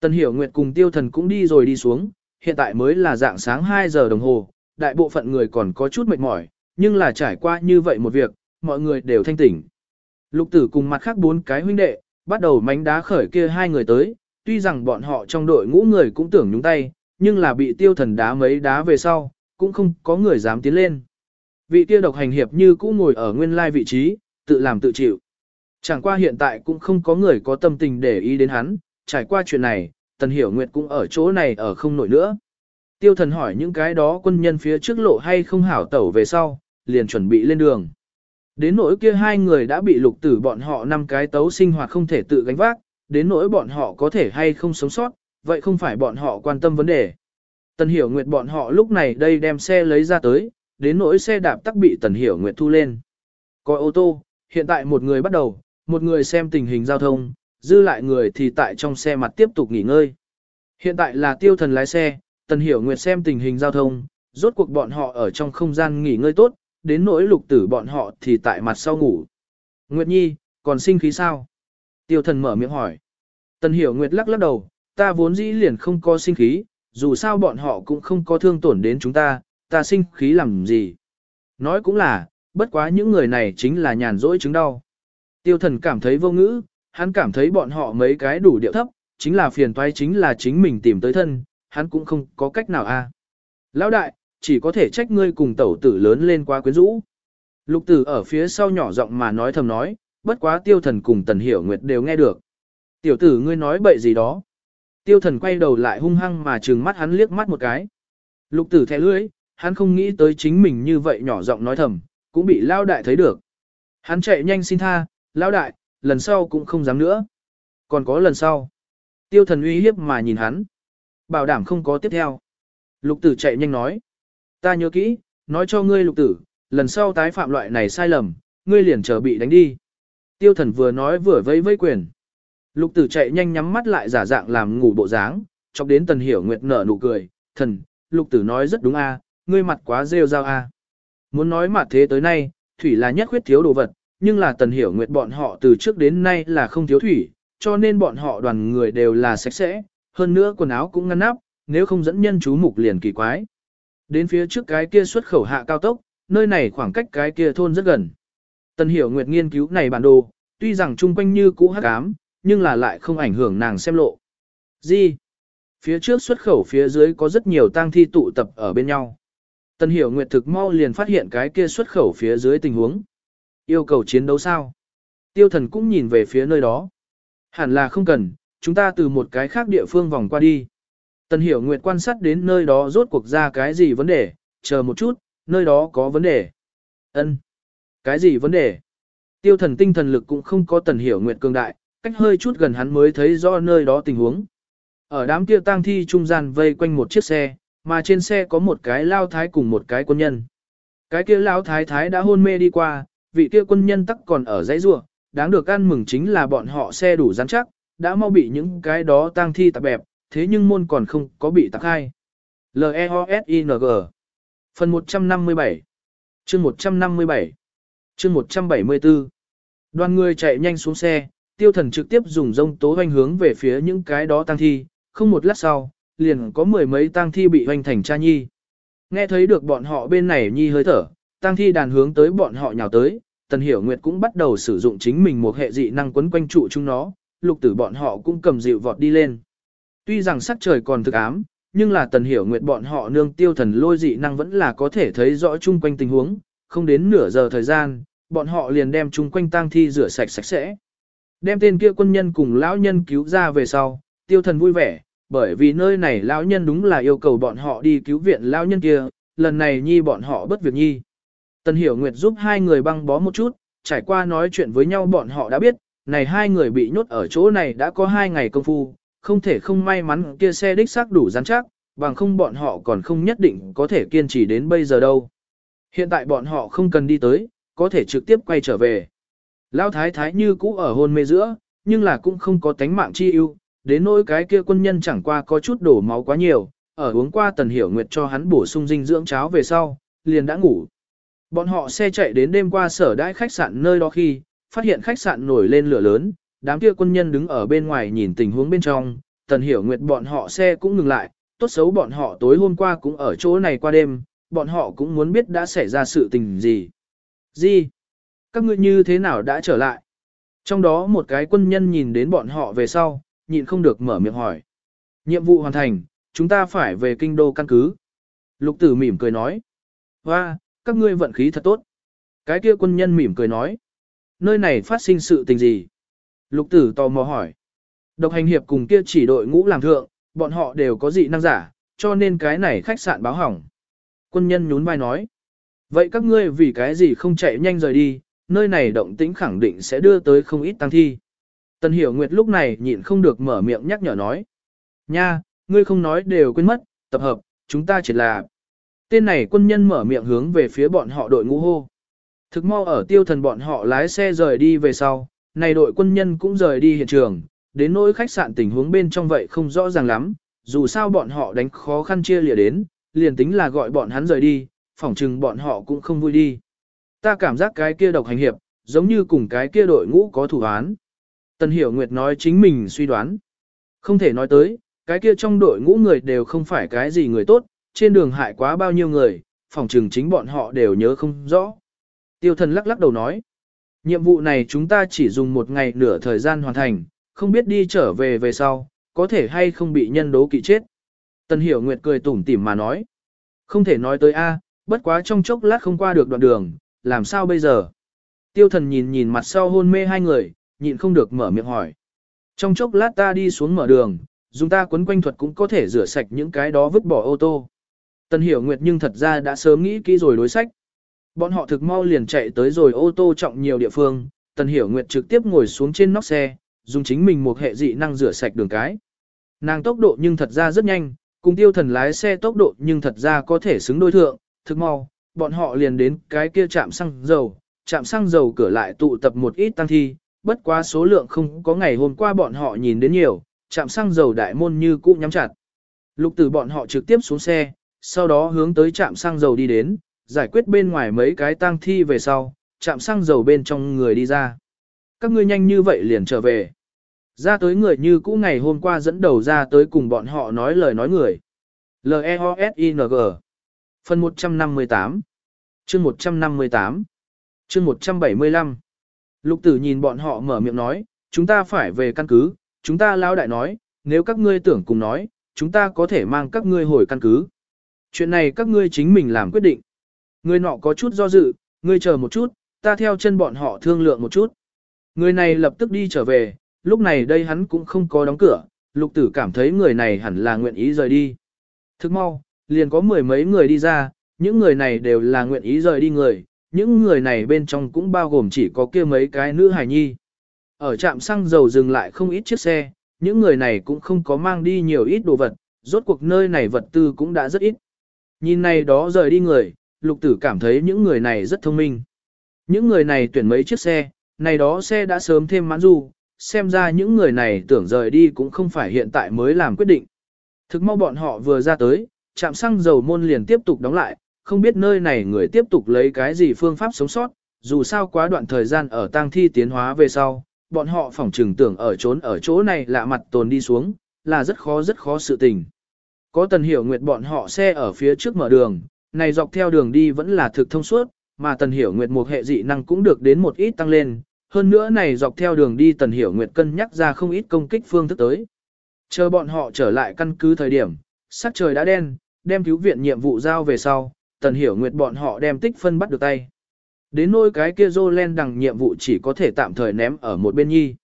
Tần Hiểu Nguyệt cùng Tiêu Thần cũng đi rồi đi xuống, hiện tại mới là dạng sáng 2 giờ đồng hồ, đại bộ phận người còn có chút mệt mỏi, nhưng là trải qua như vậy một việc, mọi người đều thanh tỉnh. Lục tử cùng mặt khác bốn cái huynh đệ, bắt đầu mánh đá khởi kia hai người tới, tuy rằng bọn họ trong đội ngũ người cũng tưởng nhúng tay, nhưng là bị tiêu thần đá mấy đá về sau, cũng không có người dám tiến lên. Vị tiêu độc hành hiệp như cũ ngồi ở nguyên lai vị trí, tự làm tự chịu. Chẳng qua hiện tại cũng không có người có tâm tình để ý đến hắn, trải qua chuyện này, Tần Hiểu Nguyệt cũng ở chỗ này ở không nổi nữa. Tiêu thần hỏi những cái đó quân nhân phía trước lộ hay không hảo tẩu về sau, liền chuẩn bị lên đường. Đến nỗi kia hai người đã bị lục tử bọn họ năm cái tấu sinh hoạt không thể tự gánh vác, đến nỗi bọn họ có thể hay không sống sót, vậy không phải bọn họ quan tâm vấn đề. Tần Hiểu Nguyệt bọn họ lúc này đây đem xe lấy ra tới, đến nỗi xe đạp tắc bị Tần Hiểu Nguyệt thu lên. Có ô tô, hiện tại một người bắt đầu, một người xem tình hình giao thông, dư lại người thì tại trong xe mặt tiếp tục nghỉ ngơi. Hiện tại là tiêu thần lái xe, Tần Hiểu Nguyệt xem tình hình giao thông, rốt cuộc bọn họ ở trong không gian nghỉ ngơi tốt, đến nỗi lục tử bọn họ thì tại mặt sau ngủ. Nguyệt Nhi, còn sinh khí sao? Tiêu thần mở miệng hỏi. Tần Hiểu Nguyệt lắc lắc đầu, ta vốn dĩ liền không có sinh khí, dù sao bọn họ cũng không có thương tổn đến chúng ta, ta sinh khí làm gì. Nói cũng là, bất quá những người này chính là nhàn rỗi chứng đau. Tiêu thần cảm thấy vô ngữ, hắn cảm thấy bọn họ mấy cái đủ điệu thấp, chính là phiền toái chính là chính mình tìm tới thân, hắn cũng không có cách nào a. Lão đại, chỉ có thể trách ngươi cùng tẩu tử lớn lên quá quyến rũ. Lục tử ở phía sau nhỏ giọng mà nói thầm nói, bất quá tiêu thần cùng tần hiểu nguyệt đều nghe được. Tiểu tử ngươi nói bậy gì đó. Tiêu thần quay đầu lại hung hăng mà trừng mắt hắn liếc mắt một cái. Lục tử thẻ lưỡi, hắn không nghĩ tới chính mình như vậy nhỏ giọng nói thầm, cũng bị lao đại thấy được. Hắn chạy nhanh xin tha, lao đại, lần sau cũng không dám nữa. Còn có lần sau. Tiêu thần uy hiếp mà nhìn hắn. Bảo đảm không có tiếp theo. Lục tử chạy nhanh nói. Ta nhớ kỹ, nói cho ngươi lục tử, lần sau tái phạm loại này sai lầm, ngươi liền chờ bị đánh đi. Tiêu thần vừa nói vừa vây vây quyền. Lục tử chạy nhanh nhắm mắt lại giả dạng làm ngủ bộ dáng, chọc đến tần hiểu nguyệt nở nụ cười. Thần, lục tử nói rất đúng a, ngươi mặt quá rêu rao a. Muốn nói mặt thế tới nay, thủy là nhất khuyết thiếu đồ vật, nhưng là tần hiểu nguyệt bọn họ từ trước đến nay là không thiếu thủy, cho nên bọn họ đoàn người đều là sạch sẽ, hơn nữa quần áo cũng ngăn nắp, nếu không dẫn nhân chú mục liền kỳ quái. Đến phía trước cái kia xuất khẩu hạ cao tốc, nơi này khoảng cách cái kia thôn rất gần. Tần Hiểu Nguyệt nghiên cứu này bản đồ, tuy rằng chung quanh như cũ hắc ám, nhưng là lại không ảnh hưởng nàng xem lộ. Gì? Phía trước xuất khẩu phía dưới có rất nhiều tang thi tụ tập ở bên nhau. Tần Hiểu Nguyệt thực mau liền phát hiện cái kia xuất khẩu phía dưới tình huống. Yêu cầu chiến đấu sao? Tiêu thần cũng nhìn về phía nơi đó. Hẳn là không cần, chúng ta từ một cái khác địa phương vòng qua đi. Tần Hiểu Nguyệt quan sát đến nơi đó rốt cuộc ra cái gì vấn đề, chờ một chút, nơi đó có vấn đề. Ân, Cái gì vấn đề? Tiêu thần tinh thần lực cũng không có Tần Hiểu Nguyệt cường đại, cách hơi chút gần hắn mới thấy rõ nơi đó tình huống. Ở đám kia tang thi trung gian vây quanh một chiếc xe, mà trên xe có một cái lao thái cùng một cái quân nhân. Cái kia lao thái thái đã hôn mê đi qua, vị kia quân nhân tắc còn ở dãy rua, đáng được ăn mừng chính là bọn họ xe đủ rắn chắc, đã mau bị những cái đó tang thi tạp bẹp, thế nhưng môn còn không có bị tạc hai. L-E-O-S-I-N-G Phần 157 chương 157 chương 174 Đoàn người chạy nhanh xuống xe, tiêu thần trực tiếp dùng rông tố hoành hướng về phía những cái đó tang thi, không một lát sau, liền có mười mấy tang thi bị hoành thành cha nhi. Nghe thấy được bọn họ bên này nhi hơi thở, tang thi đàn hướng tới bọn họ nhào tới, Tần Hiểu Nguyệt cũng bắt đầu sử dụng chính mình một hệ dị năng quấn quanh trụ chúng nó, lục tử bọn họ cũng cầm dịu vọt đi lên. Tuy rằng sắc trời còn thực ám, nhưng là Tần Hiểu Nguyệt bọn họ nương tiêu thần lôi dị năng vẫn là có thể thấy rõ chung quanh tình huống, không đến nửa giờ thời gian, bọn họ liền đem chung quanh tang thi rửa sạch sạch sẽ. Đem tên kia quân nhân cùng lão nhân cứu ra về sau, tiêu thần vui vẻ, bởi vì nơi này lão nhân đúng là yêu cầu bọn họ đi cứu viện lão nhân kia, lần này nhi bọn họ bất việc nhi. Tần Hiểu Nguyệt giúp hai người băng bó một chút, trải qua nói chuyện với nhau bọn họ đã biết, này hai người bị nhốt ở chỗ này đã có hai ngày công phu, không thể không may mắn kia xe đích xác đủ rắn chắc, bằng không bọn họ còn không nhất định có thể kiên trì đến bây giờ đâu. Hiện tại bọn họ không cần đi tới, có thể trực tiếp quay trở về. Lão thái thái như cũ ở hôn mê giữa, nhưng là cũng không có tánh mạng chi ưu, đến nỗi cái kia quân nhân chẳng qua có chút đổ máu quá nhiều, ở uống qua tần hiểu nguyệt cho hắn bổ sung dinh dưỡng cháo về sau, liền đã ngủ. Bọn họ xe chạy đến đêm qua sở đãi khách sạn nơi đó khi, phát hiện khách sạn nổi lên lửa lớn, đám kia quân nhân đứng ở bên ngoài nhìn tình huống bên trong, tần hiểu nguyệt bọn họ xe cũng ngừng lại, tốt xấu bọn họ tối hôm qua cũng ở chỗ này qua đêm, bọn họ cũng muốn biết đã xảy ra sự tình gì. Gì? Các ngươi như thế nào đã trở lại? Trong đó một cái quân nhân nhìn đến bọn họ về sau, nhịn không được mở miệng hỏi. Nhiệm vụ hoàn thành, chúng ta phải về kinh đô căn cứ. Lục tử mỉm cười nói. Hoa, các ngươi vận khí thật tốt. Cái kia quân nhân mỉm cười nói. Nơi này phát sinh sự tình gì? Lục tử tò mò hỏi. Độc hành hiệp cùng kia chỉ đội ngũ làm thượng, bọn họ đều có dị năng giả, cho nên cái này khách sạn báo hỏng. Quân nhân nhún vai nói. Vậy các ngươi vì cái gì không chạy nhanh rời đi, nơi này động tĩnh khẳng định sẽ đưa tới không ít tăng thi. Tần Hiểu Nguyệt lúc này nhịn không được mở miệng nhắc nhở nói. Nha, ngươi không nói đều quên mất, tập hợp, chúng ta chỉ là... Tên này quân nhân mở miệng hướng về phía bọn họ đội ngũ hô. Thực mau ở tiêu thần bọn họ lái xe rời đi về sau, này đội quân nhân cũng rời đi hiện trường, đến nỗi khách sạn tình huống bên trong vậy không rõ ràng lắm, dù sao bọn họ đánh khó khăn chia lìa đến, liền tính là gọi bọn hắn rời đi, phỏng chừng bọn họ cũng không vui đi. Ta cảm giác cái kia độc hành hiệp, giống như cùng cái kia đội ngũ có thủ án. Tần Hiểu Nguyệt nói chính mình suy đoán. Không thể nói tới, cái kia trong đội ngũ người đều không phải cái gì người tốt, trên đường hại quá bao nhiêu người, phòng trừng chính bọn họ đều nhớ không rõ. Tiêu thần lắc lắc đầu nói. Nhiệm vụ này chúng ta chỉ dùng một ngày nửa thời gian hoàn thành, không biết đi trở về về sau, có thể hay không bị nhân đố kỵ chết. Tần Hiểu Nguyệt cười tủm tỉm mà nói. Không thể nói tới A, bất quá trong chốc lát không qua được đoạn đường, làm sao bây giờ? Tiêu thần nhìn nhìn mặt sau hôn mê hai người, nhịn không được mở miệng hỏi. Trong chốc lát ta đi xuống mở đường, dùng ta quấn quanh thuật cũng có thể rửa sạch những cái đó vứt bỏ ô tô. Tần Hiểu Nguyệt nhưng thật ra đã sớm nghĩ kỹ rồi đối sách. Bọn họ thực mau liền chạy tới rồi ô tô trọng nhiều địa phương, Tần Hiểu Nguyệt trực tiếp ngồi xuống trên nóc xe, dùng chính mình một hệ dị năng rửa sạch đường cái. Nàng tốc độ nhưng thật ra rất nhanh, cùng tiêu thần lái xe tốc độ nhưng thật ra có thể xứng đôi thượng, thực mau, bọn họ liền đến cái kia trạm xăng dầu, trạm xăng dầu cửa lại tụ tập một ít tăng thi, bất quá số lượng không có ngày hôm qua bọn họ nhìn đến nhiều, trạm xăng dầu đại môn như cũ nhắm chặt. Lục từ bọn họ trực tiếp xuống xe, sau đó hướng tới trạm xăng dầu đi đến, giải quyết bên ngoài mấy cái tang thi về sau, trạm xăng dầu bên trong người đi ra. Các ngươi nhanh như vậy liền trở về. Ra tới người như cũ ngày hôm qua dẫn đầu ra tới cùng bọn họ nói lời nói người. L-E-O-S-I-N-G Phần 158 chương 158 chương 175 Lục tử nhìn bọn họ mở miệng nói, chúng ta phải về căn cứ, chúng ta lao đại nói, nếu các ngươi tưởng cùng nói, chúng ta có thể mang các ngươi hồi căn cứ. Chuyện này các ngươi chính mình làm quyết định. Người nọ có chút do dự, ngươi chờ một chút, ta theo chân bọn họ thương lượng một chút. Người này lập tức đi trở về, lúc này đây hắn cũng không có đóng cửa, lục tử cảm thấy người này hẳn là nguyện ý rời đi. Thức mau, liền có mười mấy người đi ra, những người này đều là nguyện ý rời đi người, những người này bên trong cũng bao gồm chỉ có kia mấy cái nữ hài nhi. Ở trạm xăng dầu dừng lại không ít chiếc xe, những người này cũng không có mang đi nhiều ít đồ vật, rốt cuộc nơi này vật tư cũng đã rất ít. Nhìn này đó rời đi người, lục tử cảm thấy những người này rất thông minh. Những người này tuyển mấy chiếc xe, này đó xe đã sớm thêm mãn du, xem ra những người này tưởng rời đi cũng không phải hiện tại mới làm quyết định. Thực mau bọn họ vừa ra tới, trạm xăng dầu môn liền tiếp tục đóng lại, không biết nơi này người tiếp tục lấy cái gì phương pháp sống sót, dù sao quá đoạn thời gian ở tang thi tiến hóa về sau, bọn họ phỏng trừng tưởng ở trốn ở chỗ này lạ mặt tồn đi xuống, là rất khó rất khó sự tình. Có tần hiểu nguyệt bọn họ xe ở phía trước mở đường, này dọc theo đường đi vẫn là thực thông suốt, mà tần hiểu nguyệt một hệ dị năng cũng được đến một ít tăng lên, hơn nữa này dọc theo đường đi tần hiểu nguyệt cân nhắc ra không ít công kích phương thức tới. Chờ bọn họ trở lại căn cứ thời điểm, sắc trời đã đen, đem cứu viện nhiệm vụ giao về sau, tần hiểu nguyệt bọn họ đem tích phân bắt được tay. Đến nôi cái kia dô len đằng nhiệm vụ chỉ có thể tạm thời ném ở một bên nhi.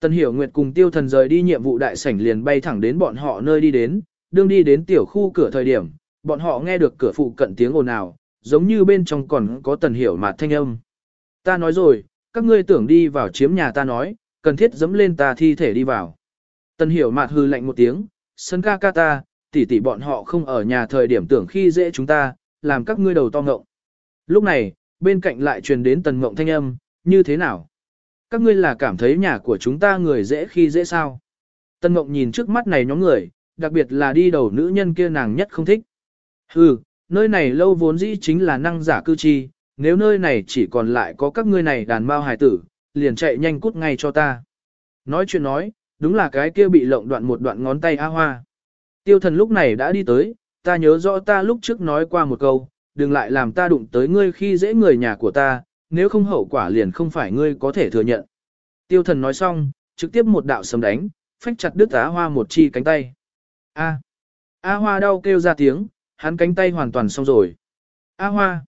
Tần hiểu nguyệt cùng tiêu thần rời đi nhiệm vụ đại sảnh liền bay thẳng đến bọn họ nơi đi đến, đương đi đến tiểu khu cửa thời điểm, bọn họ nghe được cửa phụ cận tiếng ồn ào, giống như bên trong còn có tần hiểu mà thanh âm. Ta nói rồi, các ngươi tưởng đi vào chiếm nhà ta nói, cần thiết dẫm lên ta thi thể đi vào. Tần hiểu mạt hư lạnh một tiếng, sân ca ca ta, tỷ tỷ bọn họ không ở nhà thời điểm tưởng khi dễ chúng ta, làm các ngươi đầu to ngộng. Lúc này, bên cạnh lại truyền đến tần ngộng thanh âm, như thế nào? Các ngươi là cảm thấy nhà của chúng ta người dễ khi dễ sao? Tần ngộng nhìn trước mắt này nhóm người, đặc biệt là đi đầu nữ nhân kia nàng nhất không thích. Hừ, nơi này lâu vốn dĩ chính là năng giả cư chi, nếu nơi này chỉ còn lại có các ngươi này đàn mao hài tử, liền chạy nhanh cút ngay cho ta. Nói chuyện nói, đúng là cái kia bị lộng đoạn một đoạn ngón tay A Hoa. Tiêu thần lúc này đã đi tới, ta nhớ rõ ta lúc trước nói qua một câu, đừng lại làm ta đụng tới ngươi khi dễ người nhà của ta, nếu không hậu quả liền không phải ngươi có thể thừa nhận. Tiêu thần nói xong, trực tiếp một đạo sấm đánh, phách chặt đứt á hoa một chi cánh tay. A. A hoa đau kêu ra tiếng, hắn cánh tay hoàn toàn xong rồi. A hoa.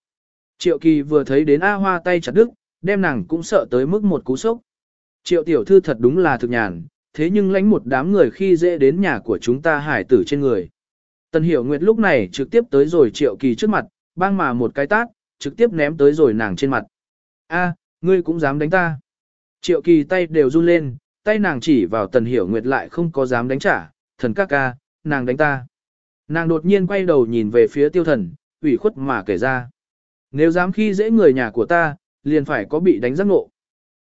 Triệu kỳ vừa thấy đến A hoa tay chặt đứt, đem nàng cũng sợ tới mức một cú sốc. Triệu tiểu thư thật đúng là thực nhàn, thế nhưng lãnh một đám người khi dễ đến nhà của chúng ta hải tử trên người. Tần hiểu nguyệt lúc này trực tiếp tới rồi triệu kỳ trước mặt, bang mà một cái tát, trực tiếp ném tới rồi nàng trên mặt. A, ngươi cũng dám đánh ta. Triệu kỳ tay đều run lên, tay nàng chỉ vào tần hiểu nguyệt lại không có dám đánh trả, thần ca ca, nàng đánh ta. Nàng đột nhiên quay đầu nhìn về phía tiêu thần, ủy khuất mà kể ra. Nếu dám khi dễ người nhà của ta, liền phải có bị đánh giác ngộ.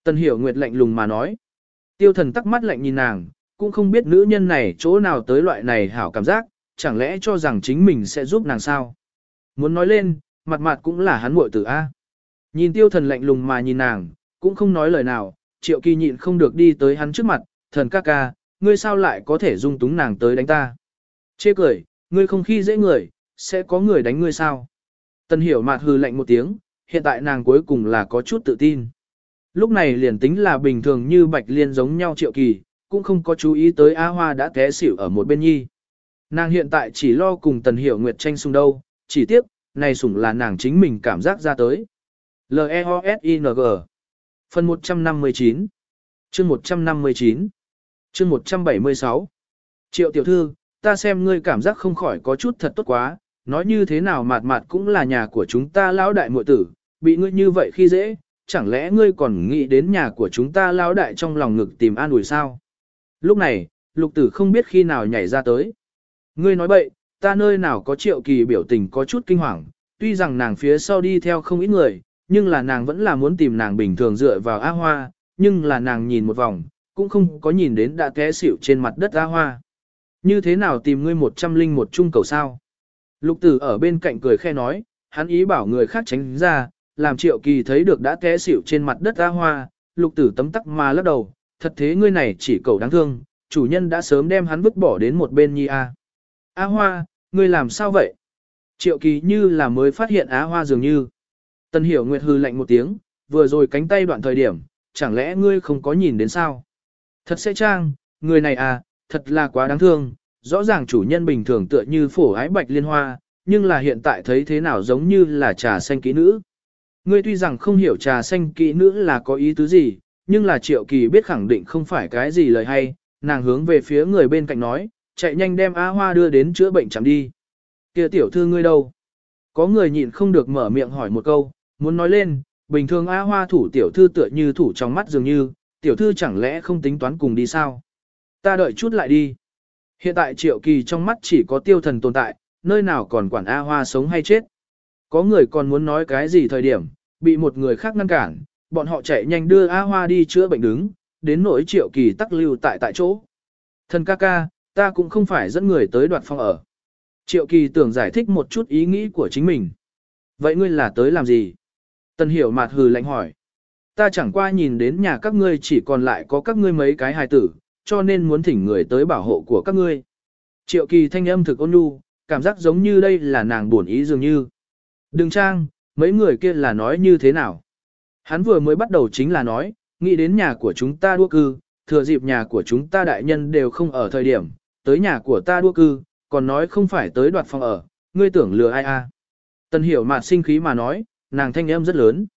Tần hiểu nguyệt lạnh lùng mà nói. Tiêu thần tắc mắt lạnh nhìn nàng, cũng không biết nữ nhân này chỗ nào tới loại này hảo cảm giác, chẳng lẽ cho rằng chính mình sẽ giúp nàng sao. Muốn nói lên, mặt mặt cũng là hắn muội tử A. Nhìn tiêu thần lạnh lùng mà nhìn nàng, cũng không nói lời nào, triệu kỳ nhịn không được đi tới hắn trước mặt, thần ca ca, ngươi sao lại có thể dung túng nàng tới đánh ta. Chê cười, ngươi không khi dễ người, sẽ có người đánh ngươi sao. Tần hiểu mặt hừ lạnh một tiếng, hiện tại nàng cuối cùng là có chút tự tin. Lúc này liền tính là bình thường như bạch liên giống nhau triệu kỳ, cũng không có chú ý tới A Hoa đã té xỉu ở một bên nhi. Nàng hiện tại chỉ lo cùng tần hiểu nguyệt tranh xung đâu, chỉ tiếc, này sủng là nàng chính mình cảm giác ra tới. L-E-O-S-I-N-G Phần 159 Chương 159 Chương 176 Triệu tiểu thư, ta xem ngươi cảm giác không khỏi có chút thật tốt quá, nói như thế nào mạt mạt cũng là nhà của chúng ta lão đại muội tử, bị ngươi như vậy khi dễ, chẳng lẽ ngươi còn nghĩ đến nhà của chúng ta lão đại trong lòng ngực tìm an ủi sao? Lúc này, lục tử không biết khi nào nhảy ra tới. Ngươi nói bậy, ta nơi nào có triệu kỳ biểu tình có chút kinh hoàng, tuy rằng nàng phía sau đi theo không ít người, nhưng là nàng vẫn là muốn tìm nàng bình thường dựa vào A Hoa, nhưng là nàng nhìn một vòng, cũng không có nhìn đến đã té xỉu trên mặt đất A Hoa. Như thế nào tìm ngươi một trăm linh một chung cầu sao? Lục tử ở bên cạnh cười khe nói, hắn ý bảo người khác tránh ra, làm triệu kỳ thấy được đã té xỉu trên mặt đất ra Hoa, lục tử tấm tắc mà lắc đầu, thật thế ngươi này chỉ cầu đáng thương, chủ nhân đã sớm đem hắn vứt bỏ đến một bên nhi A. A Hoa, ngươi làm sao vậy? Triệu kỳ như là mới phát hiện Á Hoa dường như. Tân hiểu nguyệt hư lạnh một tiếng, vừa rồi cánh tay đoạn thời điểm, chẳng lẽ ngươi không có nhìn đến sao? Thật sẽ trang, người này à, thật là quá đáng thương, rõ ràng chủ nhân bình thường tựa như phổ ái bạch liên hoa, nhưng là hiện tại thấy thế nào giống như là trà xanh kỹ nữ. Ngươi tuy rằng không hiểu trà xanh kỹ nữ là có ý tứ gì, nhưng là triệu kỳ biết khẳng định không phải cái gì lời hay, nàng hướng về phía người bên cạnh nói, chạy nhanh đem Á Hoa đưa đến chữa bệnh chẳng đi. Kia tiểu thư ngươi đâu? Có người nhịn không được mở miệng hỏi một câu, muốn nói lên, bình thường Á Hoa thủ tiểu thư tựa như thủ trong mắt dường như, tiểu thư chẳng lẽ không tính toán cùng đi sao? Ta đợi chút lại đi. Hiện tại triệu kỳ trong mắt chỉ có tiêu thần tồn tại, nơi nào còn quản A Hoa sống hay chết. Có người còn muốn nói cái gì thời điểm, bị một người khác ngăn cản, bọn họ chạy nhanh đưa A Hoa đi chữa bệnh đứng, đến nỗi triệu kỳ tắc lưu tại tại chỗ. Thần ca ca, ta cũng không phải dẫn người tới đoạt phòng ở. Triệu kỳ tưởng giải thích một chút ý nghĩ của chính mình. Vậy ngươi là tới làm gì? Tần hiểu mạt hừ lạnh hỏi. Ta chẳng qua nhìn đến nhà các ngươi chỉ còn lại có các ngươi mấy cái hài tử, cho nên muốn thỉnh người tới bảo hộ của các ngươi. Triệu kỳ thanh âm thực ôn nhu, cảm giác giống như đây là nàng buồn ý dường như. Đừng trang, mấy người kia là nói như thế nào? Hắn vừa mới bắt đầu chính là nói, nghĩ đến nhà của chúng ta đua cư, thừa dịp nhà của chúng ta đại nhân đều không ở thời điểm, tới nhà của ta đua cư, còn nói không phải tới đoạt phòng ở, ngươi tưởng lừa ai a? À. Tần hiểu mạt sinh khí mà nói, nàng thanh âm rất lớn.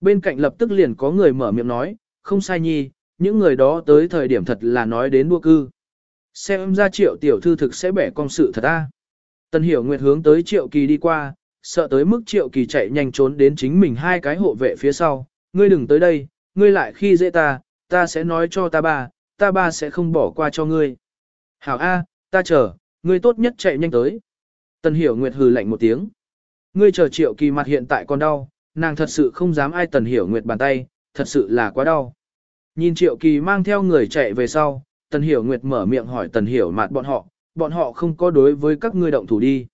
Bên cạnh lập tức liền có người mở miệng nói, không sai nhi, những người đó tới thời điểm thật là nói đến đua cư. Xem ra triệu tiểu thư thực sẽ bẻ con sự thật a. Tần hiểu nguyệt hướng tới triệu kỳ đi qua, sợ tới mức triệu kỳ chạy nhanh trốn đến chính mình hai cái hộ vệ phía sau, ngươi đừng tới đây, ngươi lại khi dễ ta, ta sẽ nói cho ta ba, ta ba sẽ không bỏ qua cho ngươi. Hảo A, ta chờ, ngươi tốt nhất chạy nhanh tới. Tần hiểu nguyệt hừ lạnh một tiếng. Ngươi chờ triệu kỳ mặt hiện tại còn đau, nàng thật sự không dám ai tần hiểu nguyệt bàn tay, thật sự là quá đau. Nhìn triệu kỳ mang theo người chạy về sau, tần hiểu nguyệt mở miệng hỏi tần hiểu mặt bọn họ, bọn họ không có đối với các ngươi động thủ đi.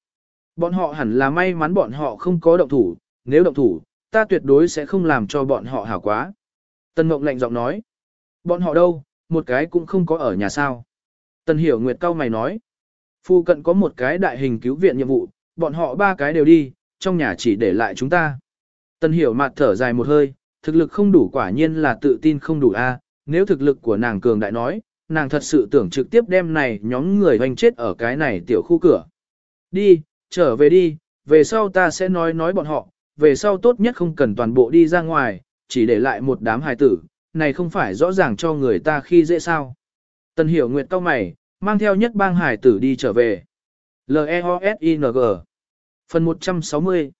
Bọn họ hẳn là may mắn bọn họ không có động thủ, nếu động thủ, ta tuyệt đối sẽ không làm cho bọn họ hảo quá. Tần Mộng lạnh giọng nói. Bọn họ đâu, một cái cũng không có ở nhà sao. Tần Hiểu Nguyệt cao mày nói. Phu cận có một cái đại hình cứu viện nhiệm vụ, bọn họ ba cái đều đi, trong nhà chỉ để lại chúng ta. Tần Hiểu mặt thở dài một hơi, thực lực không đủ quả nhiên là tự tin không đủ a. nếu thực lực của nàng cường đại nói, nàng thật sự tưởng trực tiếp đem này nhóm người hoành chết ở cái này tiểu khu cửa. Đi, trở về đi, về sau ta sẽ nói nói bọn họ, về sau tốt nhất không cần toàn bộ đi ra ngoài, chỉ để lại một đám hài tử, này không phải rõ ràng cho người ta khi dễ sao. Tần hiểu nguyệt cao mày, mang theo nhất bang hài tử đi trở về. L-E-O-S-I-N-G Phần 160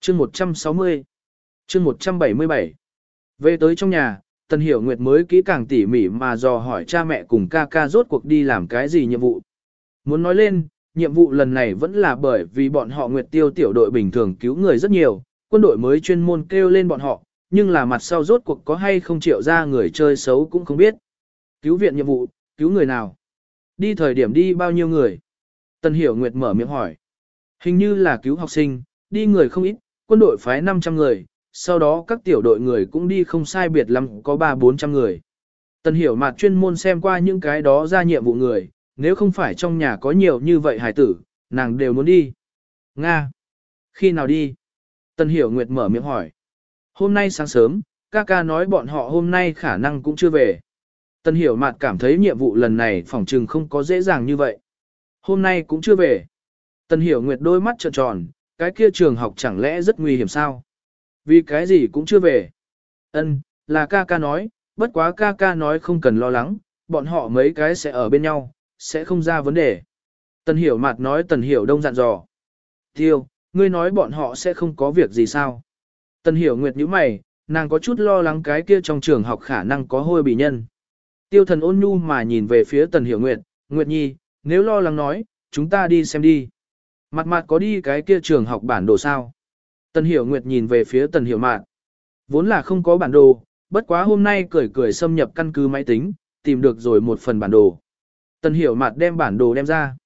chương 160 chương 177 Về tới trong nhà, Tần Hiểu Nguyệt mới kỹ càng tỉ mỉ mà dò hỏi cha mẹ cùng ca ca rốt cuộc đi làm cái gì nhiệm vụ. Muốn nói lên, nhiệm vụ lần này vẫn là bởi vì bọn họ Nguyệt Tiêu tiểu đội bình thường cứu người rất nhiều, quân đội mới chuyên môn kêu lên bọn họ, nhưng là mặt sau rốt cuộc có hay không triệu ra người chơi xấu cũng không biết. Cứu viện nhiệm vụ, cứu người nào? Đi thời điểm đi bao nhiêu người? Tần Hiểu Nguyệt mở miệng hỏi. Hình như là cứu học sinh, đi người không ít, quân đội phái 500 người, sau đó các tiểu đội người cũng đi không sai biệt lắm có 3-400 người. Tần Hiểu Mạt chuyên môn xem qua những cái đó ra nhiệm vụ người, nếu không phải trong nhà có nhiều như vậy hải tử, nàng đều muốn đi. Nga! Khi nào đi? Tân Hiểu Nguyệt mở miệng hỏi. Hôm nay sáng sớm, ca ca nói bọn họ hôm nay khả năng cũng chưa về. Tân Hiểu Mạt cảm thấy nhiệm vụ lần này phỏng trừng không có dễ dàng như vậy. Hôm nay cũng chưa về. Tân Hiểu Nguyệt đôi mắt trợn tròn, cái kia trường học chẳng lẽ rất nguy hiểm sao? Vì cái gì cũng chưa về. Ân, là ca ca nói, bất quá ca ca nói không cần lo lắng, bọn họ mấy cái sẽ ở bên nhau, sẽ không ra vấn đề. Tần Hiểu Mạt nói Tần Hiểu Đông dặn dò. Tiêu, ngươi nói bọn họ sẽ không có việc gì sao? Tần Hiểu Nguyệt nhíu mày, nàng có chút lo lắng cái kia trong trường học khả năng có hôi bị nhân. Tiêu thần ôn nhu mà nhìn về phía Tần Hiểu Nguyệt, Nguyệt Nhi, nếu lo lắng nói, chúng ta đi xem đi. Mặt mặt có đi cái kia trường học bản đồ sao? Tần Hiểu Nguyệt nhìn về phía Tần Hiểu Mạn. Vốn là không có bản đồ, bất quá hôm nay cười cười xâm nhập căn cứ máy tính, tìm được rồi một phần bản đồ. Tần Hiểu Mạt đem bản đồ đem ra.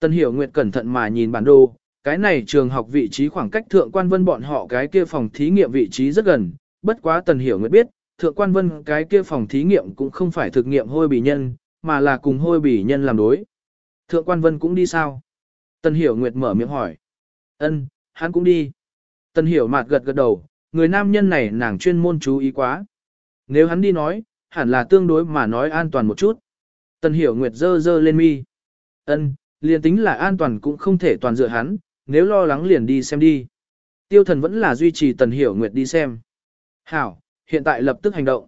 Tần Hiểu Nguyệt cẩn thận mà nhìn bản đồ, cái này trường học vị trí khoảng cách thượng quan vân bọn họ cái kia phòng thí nghiệm vị trí rất gần, bất quá Tần Hiểu Nguyệt biết, thượng quan vân cái kia phòng thí nghiệm cũng không phải thực nghiệm hôi bỉ nhân, mà là cùng hôi bỉ nhân làm đối. Thượng quan vân cũng đi sao? Tần Hiểu Nguyệt mở miệng hỏi. Ân, hắn cũng đi. Tần Hiểu Mạt gật gật đầu, người nam nhân này nàng chuyên môn chú ý quá. Nếu hắn đi nói, hẳn là tương đối mà nói an toàn một chút. Tần Hiểu Nguyệt dơ dơ lên mi. Ân, liền tính là an toàn cũng không thể toàn dựa hắn, nếu lo lắng liền đi xem đi. Tiêu thần vẫn là duy trì Tần Hiểu Nguyệt đi xem. Hảo, hiện tại lập tức hành động.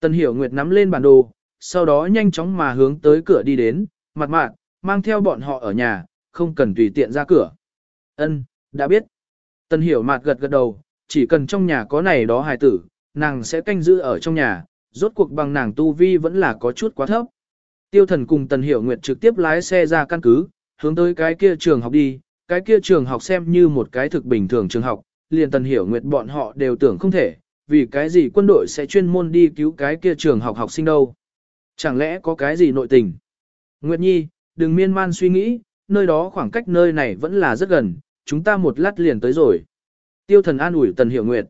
Tần Hiểu Nguyệt nắm lên bản đồ, sau đó nhanh chóng mà hướng tới cửa đi đến, mặt mạn, mang theo bọn họ ở nhà, không cần tùy tiện ra cửa. Ân, đã biết. Tần Hiểu Mạt gật gật đầu, chỉ cần trong nhà có này đó hài tử, nàng sẽ canh giữ ở trong nhà, rốt cuộc bằng nàng tu vi vẫn là có chút quá thấp. Tiêu thần cùng Tần Hiểu Nguyệt trực tiếp lái xe ra căn cứ, hướng tới cái kia trường học đi, cái kia trường học xem như một cái thực bình thường trường học, liền tần hiểu nguyệt bọn họ đều tưởng không thể, vì cái gì quân đội sẽ chuyên môn đi cứu cái kia trường học học sinh đâu. Chẳng lẽ có cái gì nội tình? Nguyệt Nhi, đừng miên man suy nghĩ, nơi đó khoảng cách nơi này vẫn là rất gần, chúng ta một lát liền tới rồi. Tiêu thần an ủi Tần Hiểu Nguyệt.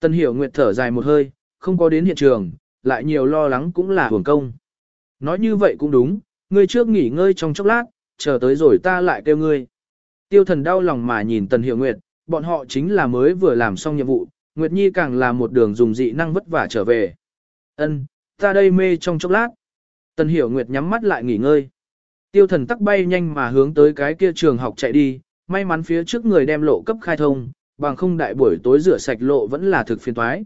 Tần Hiểu Nguyệt thở dài một hơi, không có đến hiện trường, lại nhiều lo lắng cũng là hưởng công. Nói như vậy cũng đúng, ngươi trước nghỉ ngơi trong chốc lát, chờ tới rồi ta lại kêu ngươi. Tiêu thần đau lòng mà nhìn Tần Hiểu Nguyệt, bọn họ chính là mới vừa làm xong nhiệm vụ, Nguyệt Nhi càng là một đường dùng dị năng vất vả trở về. Ân, ta đây mê trong chốc lát. Tần Hiểu Nguyệt nhắm mắt lại nghỉ ngơi. Tiêu thần tắc bay nhanh mà hướng tới cái kia trường học chạy đi, may mắn phía trước người đem lộ cấp khai thông, bằng không đại buổi tối rửa sạch lộ vẫn là thực phiền toái.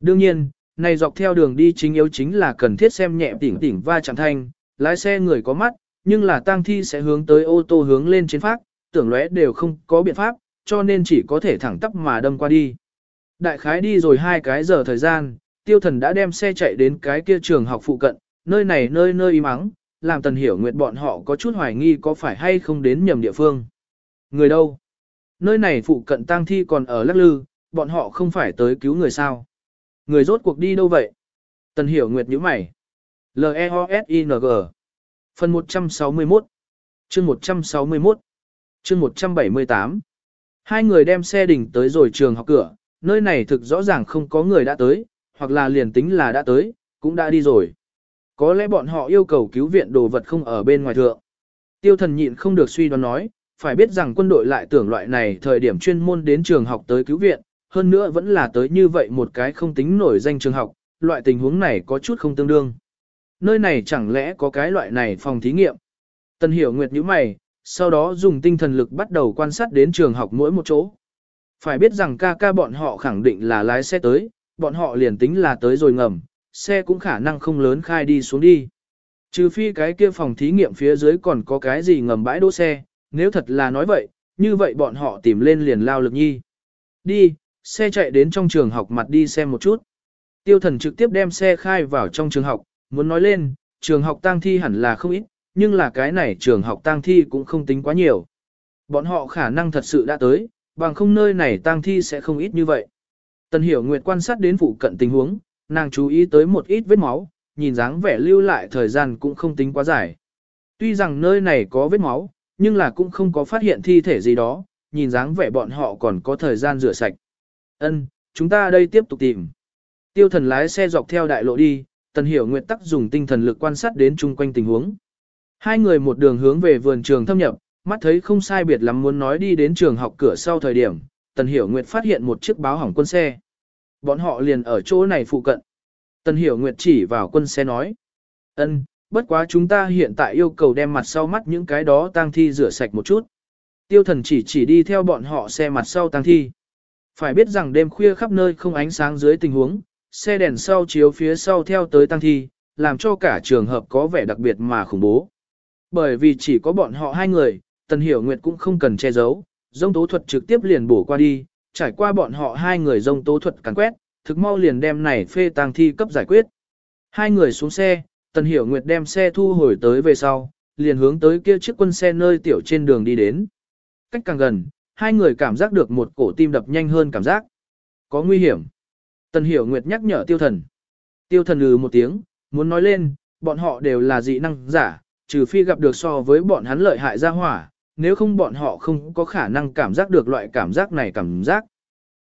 Đương nhiên, này dọc theo đường đi chính yếu chính là cần thiết xem nhẹ tỉnh tỉnh va chạm thanh, lái xe người có mắt, nhưng là tang thi sẽ hướng tới ô tô hướng lên trên phát, tưởng lóe đều không có biện pháp, cho nên chỉ có thể thẳng tắp mà đâm qua đi. Đại khái đi rồi hai cái giờ thời gian, tiêu thần đã đem xe chạy đến cái kia trường học phụ cận, nơi này nơi nơi im ắng, làm tần hiểu nguyệt bọn họ có chút hoài nghi có phải hay không đến nhầm địa phương. Người đâu? Nơi này phụ cận tang thi còn ở lắc lư, bọn họ không phải tới cứu người sao? Người rốt cuộc đi đâu vậy? Tần hiểu nguyệt nhíu mày. L-E-O-S-I-N-G Phần 161 Chương 161 Chương 178 Hai người đem xe đỉnh tới rồi trường học cửa, nơi này thực rõ ràng không có người đã tới, hoặc là liền tính là đã tới, cũng đã đi rồi. Có lẽ bọn họ yêu cầu cứu viện đồ vật không ở bên ngoài thượng. Tiêu thần nhịn không được suy đoán nói, phải biết rằng quân đội lại tưởng loại này thời điểm chuyên môn đến trường học tới cứu viện, hơn nữa vẫn là tới như vậy một cái không tính nổi danh trường học, loại tình huống này có chút không tương đương. Nơi này chẳng lẽ có cái loại này phòng thí nghiệm? Tần hiểu nguyệt như mày, sau đó dùng tinh thần lực bắt đầu quan sát đến trường học mỗi một chỗ. Phải biết rằng ca ca bọn họ khẳng định là lái xe tới, bọn họ liền tính là tới rồi ngầm, xe cũng khả năng không lớn khai đi xuống đi. Trừ phi cái kia phòng thí nghiệm phía dưới còn có cái gì ngầm bãi đỗ xe, nếu thật là nói vậy, như vậy bọn họ tìm lên liền lao lực nhi. Đi, xe chạy đến trong trường học mặt đi xem một chút. Tiêu thần trực tiếp đem xe khai vào trong trường học, muốn nói lên, trường học tang thi hẳn là không ít, nhưng là cái này trường học tang thi cũng không tính quá nhiều. Bọn họ khả năng thật sự đã tới, bằng không nơi này tang thi sẽ không ít như vậy. Tần Hiểu Nguyệt quan sát đến phụ cận tình huống, nàng chú ý tới một ít vết máu, nhìn dáng vẻ lưu lại thời gian cũng không tính quá dài. Tuy rằng nơi này có vết máu, nhưng là cũng không có phát hiện thi thể gì đó, nhìn dáng vẻ bọn họ còn có thời gian rửa sạch. Ân, chúng ta đây tiếp tục tìm. Tiêu thần lái xe dọc theo đại lộ đi, Tần Hiểu Nguyệt tắc dùng tinh thần lực quan sát đến chung quanh tình huống. Hai người một đường hướng về vườn trường thâm nhập, mắt thấy không sai biệt lắm muốn nói đi đến trường học cửa sau thời điểm, Tần Hiểu Nguyệt phát hiện một chiếc báo hỏng quân xe. Bọn họ liền ở chỗ này phụ cận. Tần Hiểu Nguyệt chỉ vào quân xe nói. ân, bất quá chúng ta hiện tại yêu cầu đem mặt sau mắt những cái đó tang thi rửa sạch một chút. Tiêu thần chỉ chỉ đi theo bọn họ xe mặt sau tang thi. Phải biết rằng đêm khuya khắp nơi không ánh sáng dưới tình huống, xe đèn sau chiếu phía sau theo tới tang thi, làm cho cả trường hợp có vẻ đặc biệt mà khủng bố. Bởi vì chỉ có bọn họ hai người, Tần Hiểu Nguyệt cũng không cần che giấu, dông tố thuật trực tiếp liền bổ qua đi, trải qua bọn họ hai người dông tố thuật cắn quét, thực mau liền đem này phê tang thi cấp giải quyết. Hai người xuống xe, Tần Hiểu Nguyệt đem xe thu hồi tới về sau, liền hướng tới kia chiếc quân xe nơi tiểu trên đường đi đến. Cách càng gần, hai người cảm giác được một cổ tim đập nhanh hơn cảm giác. Có nguy hiểm. Tần Hiểu Nguyệt nhắc nhở tiêu thần. Tiêu thần lừ một tiếng, muốn nói lên, bọn họ đều là dị năng giả, trừ phi gặp được so với bọn hắn lợi hại ra hỏa, nếu không bọn họ không có khả năng cảm giác được loại cảm giác này cảm giác.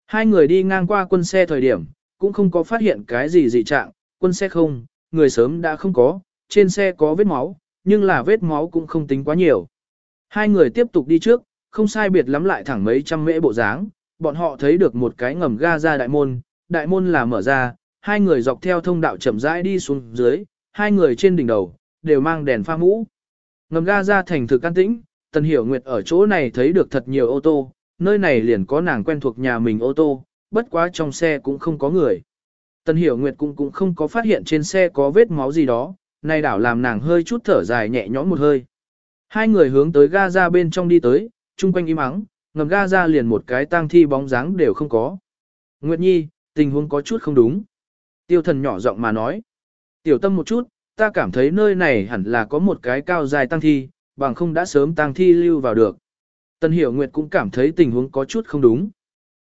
Hai người đi ngang qua quân xe thời điểm, cũng không có phát hiện cái gì dị trạng, quân xe không, người sớm đã không có, trên xe có vết máu, nhưng là vết máu cũng không tính quá nhiều. Hai người tiếp tục đi trước, không sai biệt lắm lại thẳng mấy trăm mễ bộ dáng, bọn họ thấy được một cái ngầm ga ra đại môn, đại môn là mở ra, hai người dọc theo thông đạo chậm rãi đi xuống dưới, hai người trên đỉnh đầu, đều mang đèn pha mũ. Ngầm ga ra thành thực an tĩnh, Tần Hiểu Nguyệt ở chỗ này thấy được thật nhiều ô tô, nơi này liền có nàng quen thuộc nhà mình ô tô, bất quá trong xe cũng không có người. Tần Hiểu Nguyệt cũng cũng không có phát hiện trên xe có vết máu gì đó, nay đảo làm nàng hơi chút thở dài nhẹ nhõm một hơi. Hai người hướng tới ga ra bên trong đi tới, chung quanh im ắng, ngầm ga ra liền một cái tang thi bóng dáng đều không có. Nguyệt Nhi, tình huống có chút không đúng. Tiêu thần nhỏ giọng mà nói. Tiểu tâm một chút, ta cảm thấy nơi này hẳn là có một cái cao dài tăng thi, bằng không đã sớm tăng thi lưu vào được. Tân Hiểu Nguyệt cũng cảm thấy tình huống có chút không đúng.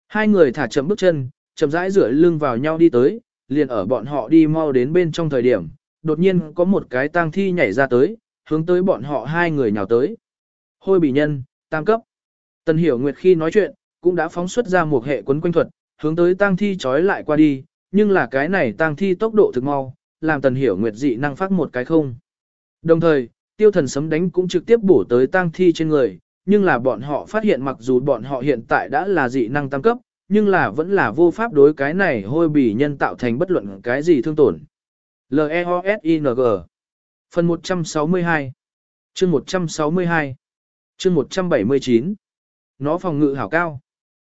Hai người thả chậm bước chân, chậm rãi rửa lưng vào nhau đi tới, liền ở bọn họ đi mau đến bên trong thời điểm, đột nhiên có một cái tang thi nhảy ra tới, hướng tới bọn họ hai người nhào tới. Hôi bị nhân, tam cấp. Tần Hiểu Nguyệt khi nói chuyện, cũng đã phóng xuất ra một hệ quấn quanh thuật, hướng tới tang thi trói lại qua đi, nhưng là cái này tang thi tốc độ thực mau, làm Tần Hiểu Nguyệt dị năng phát một cái không. Đồng thời, tiêu thần sấm đánh cũng trực tiếp bổ tới tang thi trên người, nhưng là bọn họ phát hiện mặc dù bọn họ hiện tại đã là dị năng tam cấp, nhưng là vẫn là vô pháp đối cái này hôi bỉ nhân tạo thành bất luận cái gì thương tổn. L-E-O-S-I-N-G Phần 162 chương 162 chương 179 Nó phòng ngự hảo cao.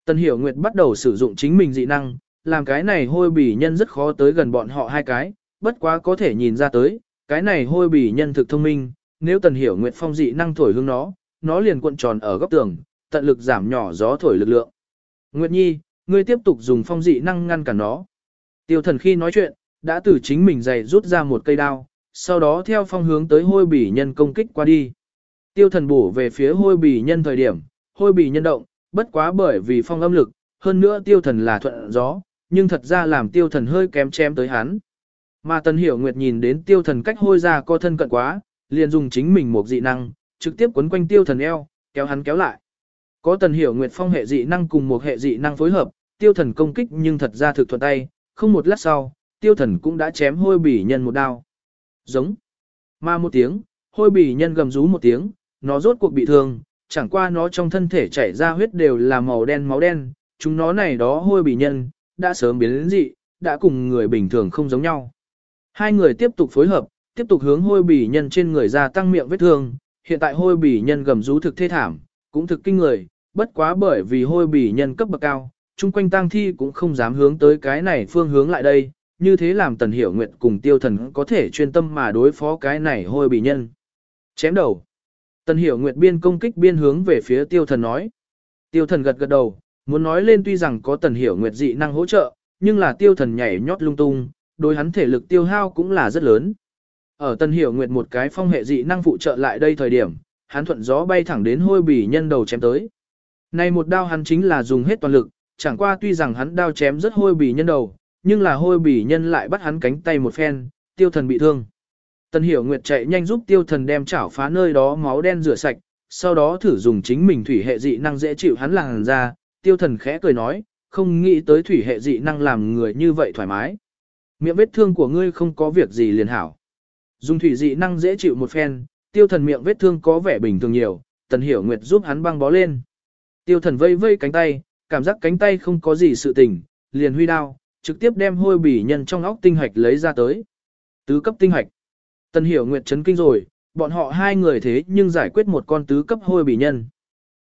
Tần Hiểu Nguyệt bắt đầu sử dụng chính mình dị năng, làm cái này hôi bỉ nhân rất khó tới gần bọn họ hai cái, bất quá có thể nhìn ra tới, cái này hôi bỉ nhân thực thông minh, nếu Tần Hiểu Nguyệt phong dị năng thổi hướng nó, nó liền cuộn tròn ở góc tường, tận lực giảm nhỏ gió thổi lực lượng. Nguyệt Nhi, ngươi tiếp tục dùng phong dị năng ngăn cản nó. Tiêu thần khi nói chuyện, đã từ chính mình giày rút ra một cây đao, sau đó theo phong hướng tới hôi bỉ nhân công kích qua đi. Tiêu thần bổ về phía hôi Bì nhân thời điểm, hôi Bì nhân động, bất quá bởi vì phong âm lực, hơn nữa tiêu thần là thuận gió, nhưng thật ra làm tiêu thần hơi kém chém tới hắn. Mà tần hiểu nguyệt nhìn đến tiêu thần cách hôi ra co thân cận quá, liền dùng chính mình một dị năng, trực tiếp quấn quanh tiêu thần eo, kéo hắn kéo lại. Có tần hiểu nguyệt phong hệ dị năng cùng một hệ dị năng phối hợp, tiêu thần công kích nhưng thật ra thực thuận tay, không một lát sau, tiêu thần cũng đã chém hôi bỉ nhân một đao. Giống. Mà một tiếng, hôi bỉ nhân gầm rú một tiếng, nó rốt cuộc bị thương, chẳng qua nó trong thân thể chảy ra huyết đều là màu đen máu đen, chúng nó này đó hôi bỉ nhân, đã sớm biến đến dị, đã cùng người bình thường không giống nhau. Hai người tiếp tục phối hợp, tiếp tục hướng hôi bỉ nhân trên người ra tăng miệng vết thương, hiện tại hôi bỉ nhân gầm rú thực thê thảm, cũng thực kinh người, bất quá bởi vì hôi bỉ nhân cấp bậc cao, chung quanh tang thi cũng không dám hướng tới cái này phương hướng lại đây, như thế làm tần hiểu nguyện cùng tiêu thần có thể chuyên tâm mà đối phó cái này hôi bỉ nhân. Chém đầu. Tần hiểu Nguyệt biên công kích biên hướng về phía tiêu thần nói. Tiêu thần gật gật đầu, muốn nói lên tuy rằng có tần hiểu nguyệt dị năng hỗ trợ, nhưng là tiêu thần nhảy nhót lung tung, đối hắn thể lực tiêu hao cũng là rất lớn. Ở tần hiểu nguyệt một cái phong hệ dị năng phụ trợ lại đây thời điểm, hắn thuận gió bay thẳng đến hôi bỉ nhân đầu chém tới. Này một đao hắn chính là dùng hết toàn lực, chẳng qua tuy rằng hắn đao chém rất hôi bỉ nhân đầu, nhưng là hôi bỉ nhân lại bắt hắn cánh tay một phen, tiêu thần bị thương. Tần hiểu nguyệt chạy nhanh giúp tiêu thần đem chảo phá nơi đó máu đen rửa sạch, sau đó thử dùng chính mình thủy hệ dị năng dễ chịu hắn làng ra, tiêu thần khẽ cười nói, không nghĩ tới thủy hệ dị năng làm người như vậy thoải mái. Miệng vết thương của ngươi không có việc gì liền hảo. Dùng thủy dị năng dễ chịu một phen, tiêu thần miệng vết thương có vẻ bình thường nhiều, tần hiểu nguyệt giúp hắn băng bó lên. Tiêu thần vây vây cánh tay, cảm giác cánh tay không có gì sự tình, liền huy đao, trực tiếp đem hôi bỉ nhân trong óc tinh hạch lấy ra tới. Tứ cấp tinh hạch. Tần hiểu nguyệt chấn kinh rồi, bọn họ hai người thế nhưng giải quyết một con tứ cấp hôi bỉ nhân.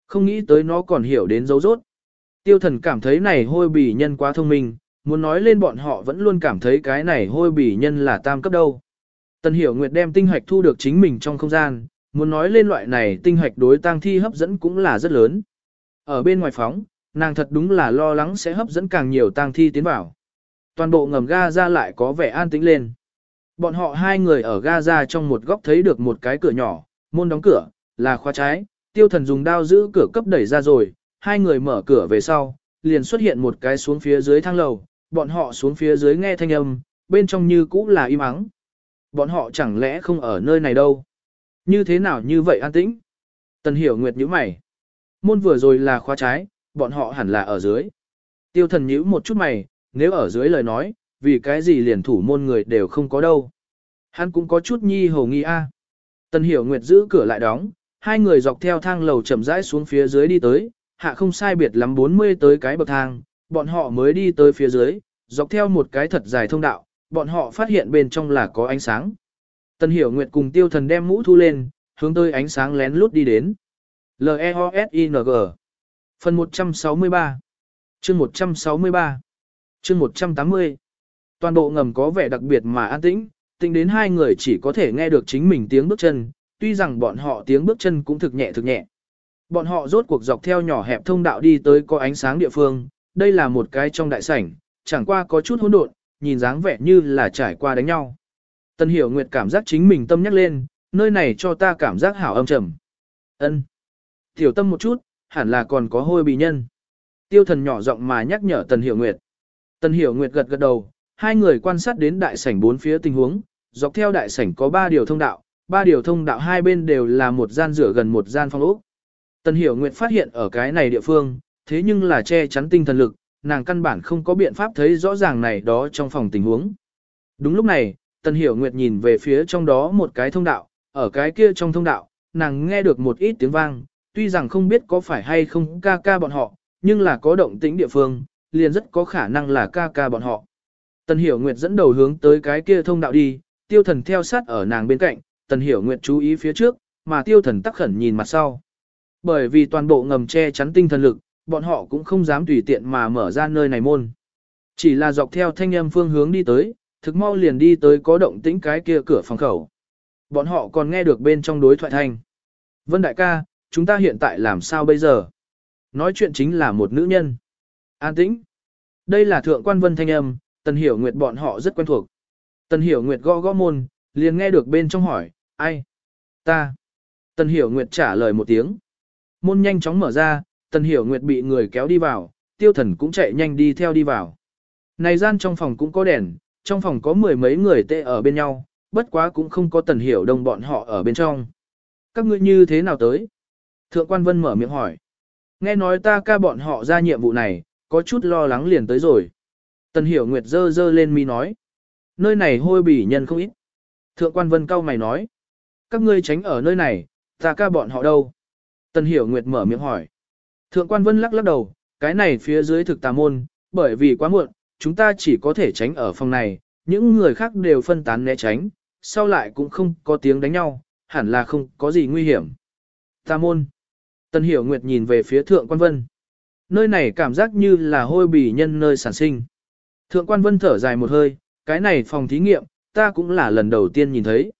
Không nghĩ tới nó còn hiểu đến dấu rốt. Tiêu thần cảm thấy này hôi bỉ nhân quá thông minh, muốn nói lên bọn họ vẫn luôn cảm thấy cái này hôi bỉ nhân là tam cấp đâu. Tần hiểu nguyệt đem tinh hạch thu được chính mình trong không gian, muốn nói lên loại này tinh hạch đối tang thi hấp dẫn cũng là rất lớn. Ở bên ngoài phóng, nàng thật đúng là lo lắng sẽ hấp dẫn càng nhiều tang thi tiến vào. Toàn bộ ngầm ga ra lại có vẻ an tĩnh lên. Bọn họ hai người ở Gaza trong một góc thấy được một cái cửa nhỏ, môn đóng cửa, là khóa trái, tiêu thần dùng đao giữ cửa cấp đẩy ra rồi, hai người mở cửa về sau, liền xuất hiện một cái xuống phía dưới thang lầu, bọn họ xuống phía dưới nghe thanh âm, bên trong như cũ là im ắng. Bọn họ chẳng lẽ không ở nơi này đâu? Như thế nào như vậy an tĩnh? Tần hiểu nguyệt nhíu mày. Môn vừa rồi là khóa trái, bọn họ hẳn là ở dưới. Tiêu thần nhíu một chút mày, nếu ở dưới lời nói, vì cái gì liền thủ môn người đều không có đâu. Hắn cũng có chút nhi hồ nghi a. Tần hiểu nguyệt giữ cửa lại đóng, hai người dọc theo thang lầu chậm rãi xuống phía dưới đi tới, hạ không sai biệt lắm 40 tới cái bậc thang, bọn họ mới đi tới phía dưới, dọc theo một cái thật dài thông đạo, bọn họ phát hiện bên trong là có ánh sáng. Tần Hiểu Nguyệt cùng Tiêu Thần đem mũ thu lên, hướng tới ánh sáng lén lút đi đến. L-E-O-S-I-N-G Phần 163 Chương 163 Chương 180 Toàn bộ ngầm có vẻ đặc biệt mà an tĩnh, tính đến hai người chỉ có thể nghe được chính mình tiếng bước chân, tuy rằng bọn họ tiếng bước chân cũng thực nhẹ thực nhẹ. Bọn họ rốt cuộc dọc theo nhỏ hẹp thông đạo đi tới có ánh sáng địa phương, đây là một cái trong đại sảnh, chẳng qua có chút hỗn độn, nhìn dáng vẻ như là trải qua đánh nhau. Tân Hiểu Nguyệt cảm giác chính mình tâm nhắc lên, nơi này cho ta cảm giác hảo âm trầm. Ân. Tiểu tâm một chút, hẳn là còn có hôi bì nhân. Tiêu thần nhỏ giọng mà nhắc nhở Tần Hiểu Nguyệt. Tần Hiểu Nguyệt gật gật đầu, hai người quan sát đến đại sảnh bốn phía tình huống, dọc theo đại sảnh có ba điều thông đạo, ba điều thông đạo hai bên đều là một gian rửa gần một gian phòng ốc. Tần Hiểu Nguyệt phát hiện ở cái này địa phương, thế nhưng là che chắn tinh thần lực, nàng căn bản không có biện pháp thấy rõ ràng này đó trong phòng tình huống. Đúng lúc này, Tần Hiểu Nguyệt nhìn về phía trong đó một cái thông đạo, ở cái kia trong thông đạo, nàng nghe được một ít tiếng vang, tuy rằng không biết có phải hay không ca ca bọn họ, nhưng là có động tĩnh địa phương, liền rất có khả năng là ca ca bọn họ. Tần Hiểu Nguyệt dẫn đầu hướng tới cái kia thông đạo đi, tiêu thần theo sát ở nàng bên cạnh, Tần Hiểu Nguyệt chú ý phía trước, mà tiêu thần tắc khẩn nhìn mặt sau. Bởi vì toàn bộ ngầm che chắn tinh thần lực, bọn họ cũng không dám tùy tiện mà mở ra nơi này môn. Chỉ là dọc theo thanh âm phương hướng đi tới, thực mau liền đi tới có động tĩnh cái kia cửa phòng khẩu. Bọn họ còn nghe được bên trong đối thoại thanh. Vân đại ca, chúng ta hiện tại làm sao bây giờ? Nói chuyện chính là một nữ nhân. An tĩnh. Đây là thượng quan vân thanh âm, tần hiểu nguyệt bọn họ rất quen thuộc. Tần hiểu nguyệt gõ gõ môn, liền nghe được bên trong hỏi, ai? Ta. Tần hiểu nguyệt trả lời một tiếng. Môn nhanh chóng mở ra, tần hiểu nguyệt bị người kéo đi vào, tiêu thần cũng chạy nhanh đi theo đi vào. Này gian trong phòng cũng có đèn, trong phòng có mười mấy người tê ở bên nhau, bất quá cũng không có tần hiểu đông bọn họ ở bên trong. Các ngươi như thế nào tới? Thượng quan vân mở miệng hỏi. Nghe nói ta ca bọn họ ra nhiệm vụ này, có chút lo lắng liền tới rồi. Tần hiểu nguyệt dơ dơ lên mi nói. Nơi này hôi bỉ nhân không ít. Thượng quan vân cao mày nói. Các ngươi tránh ở nơi này, ta ca bọn họ đâu? Tần hiểu nguyệt mở miệng hỏi. Thượng quan vân lắc lắc đầu, cái này phía dưới thực tà môn, bởi vì quá muộn, chúng ta chỉ có thể tránh ở phòng này, những người khác đều phân tán né tránh, sau lại cũng không có tiếng đánh nhau, hẳn là không có gì nguy hiểm. Tà môn. Tần Hiểu Nguyệt nhìn về phía Thượng Quan Vân. Nơi này cảm giác như là hôi bỉ nhân nơi sản sinh. Thượng Quan Vân thở dài một hơi, cái này phòng thí nghiệm, ta cũng là lần đầu tiên nhìn thấy.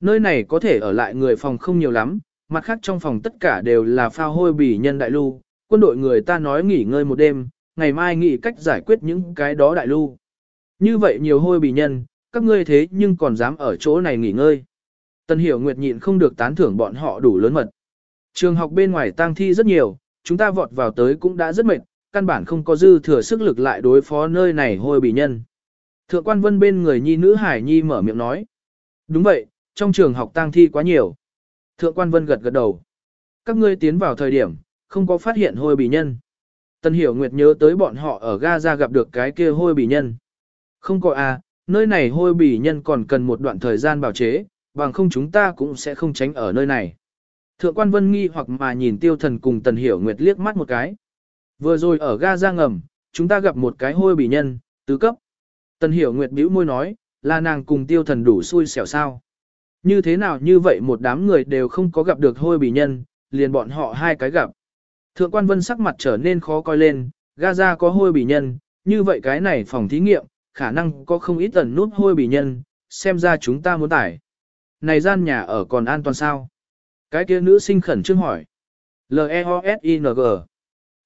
Nơi này có thể ở lại người phòng không nhiều lắm, mặt khác trong phòng tất cả đều là phao hôi bỉ nhân đại lưu, quân đội người ta nói nghỉ ngơi một đêm, ngày mai nghĩ cách giải quyết những cái đó đại lưu. Như vậy nhiều hôi bỉ nhân, các ngươi thế nhưng còn dám ở chỗ này nghỉ ngơi. Tần Hiểu Nguyệt nhịn không được tán thưởng bọn họ đủ lớn mật. Trường học bên ngoài tang thi rất nhiều, chúng ta vọt vào tới cũng đã rất mệt, căn bản không có dư thừa sức lực lại đối phó nơi này hôi bị nhân. Thượng quan vân bên người nhi nữ Hải Nhi mở miệng nói. Đúng vậy, trong trường học tang thi quá nhiều. Thượng quan vân gật gật đầu. Các ngươi tiến vào thời điểm, không có phát hiện hôi bị nhân. Tân Hiểu Nguyệt nhớ tới bọn họ ở Gaza gặp được cái kia hôi bị nhân. Không có à, nơi này hôi bị nhân còn cần một đoạn thời gian bảo chế, bằng không chúng ta cũng sẽ không tránh ở nơi này. Thượng quan vân nghi hoặc mà nhìn tiêu thần cùng Tần Hiểu Nguyệt liếc mắt một cái. Vừa rồi ở Gaza ngầm, chúng ta gặp một cái hôi bỉ nhân, tứ cấp. Tần Hiểu Nguyệt bĩu môi nói, là nàng cùng tiêu thần đủ xui xẻo sao. Như thế nào như vậy một đám người đều không có gặp được hôi bỉ nhân, liền bọn họ hai cái gặp. Thượng quan vân sắc mặt trở nên khó coi lên, Gaza có hôi bỉ nhân, như vậy cái này phòng thí nghiệm, khả năng có không ít ẩn nút hôi bỉ nhân, xem ra chúng ta muốn tải. Này gian nhà ở còn an toàn sao? Cái kia nữ sinh khẩn trương hỏi. L-E-O-S-I-N-G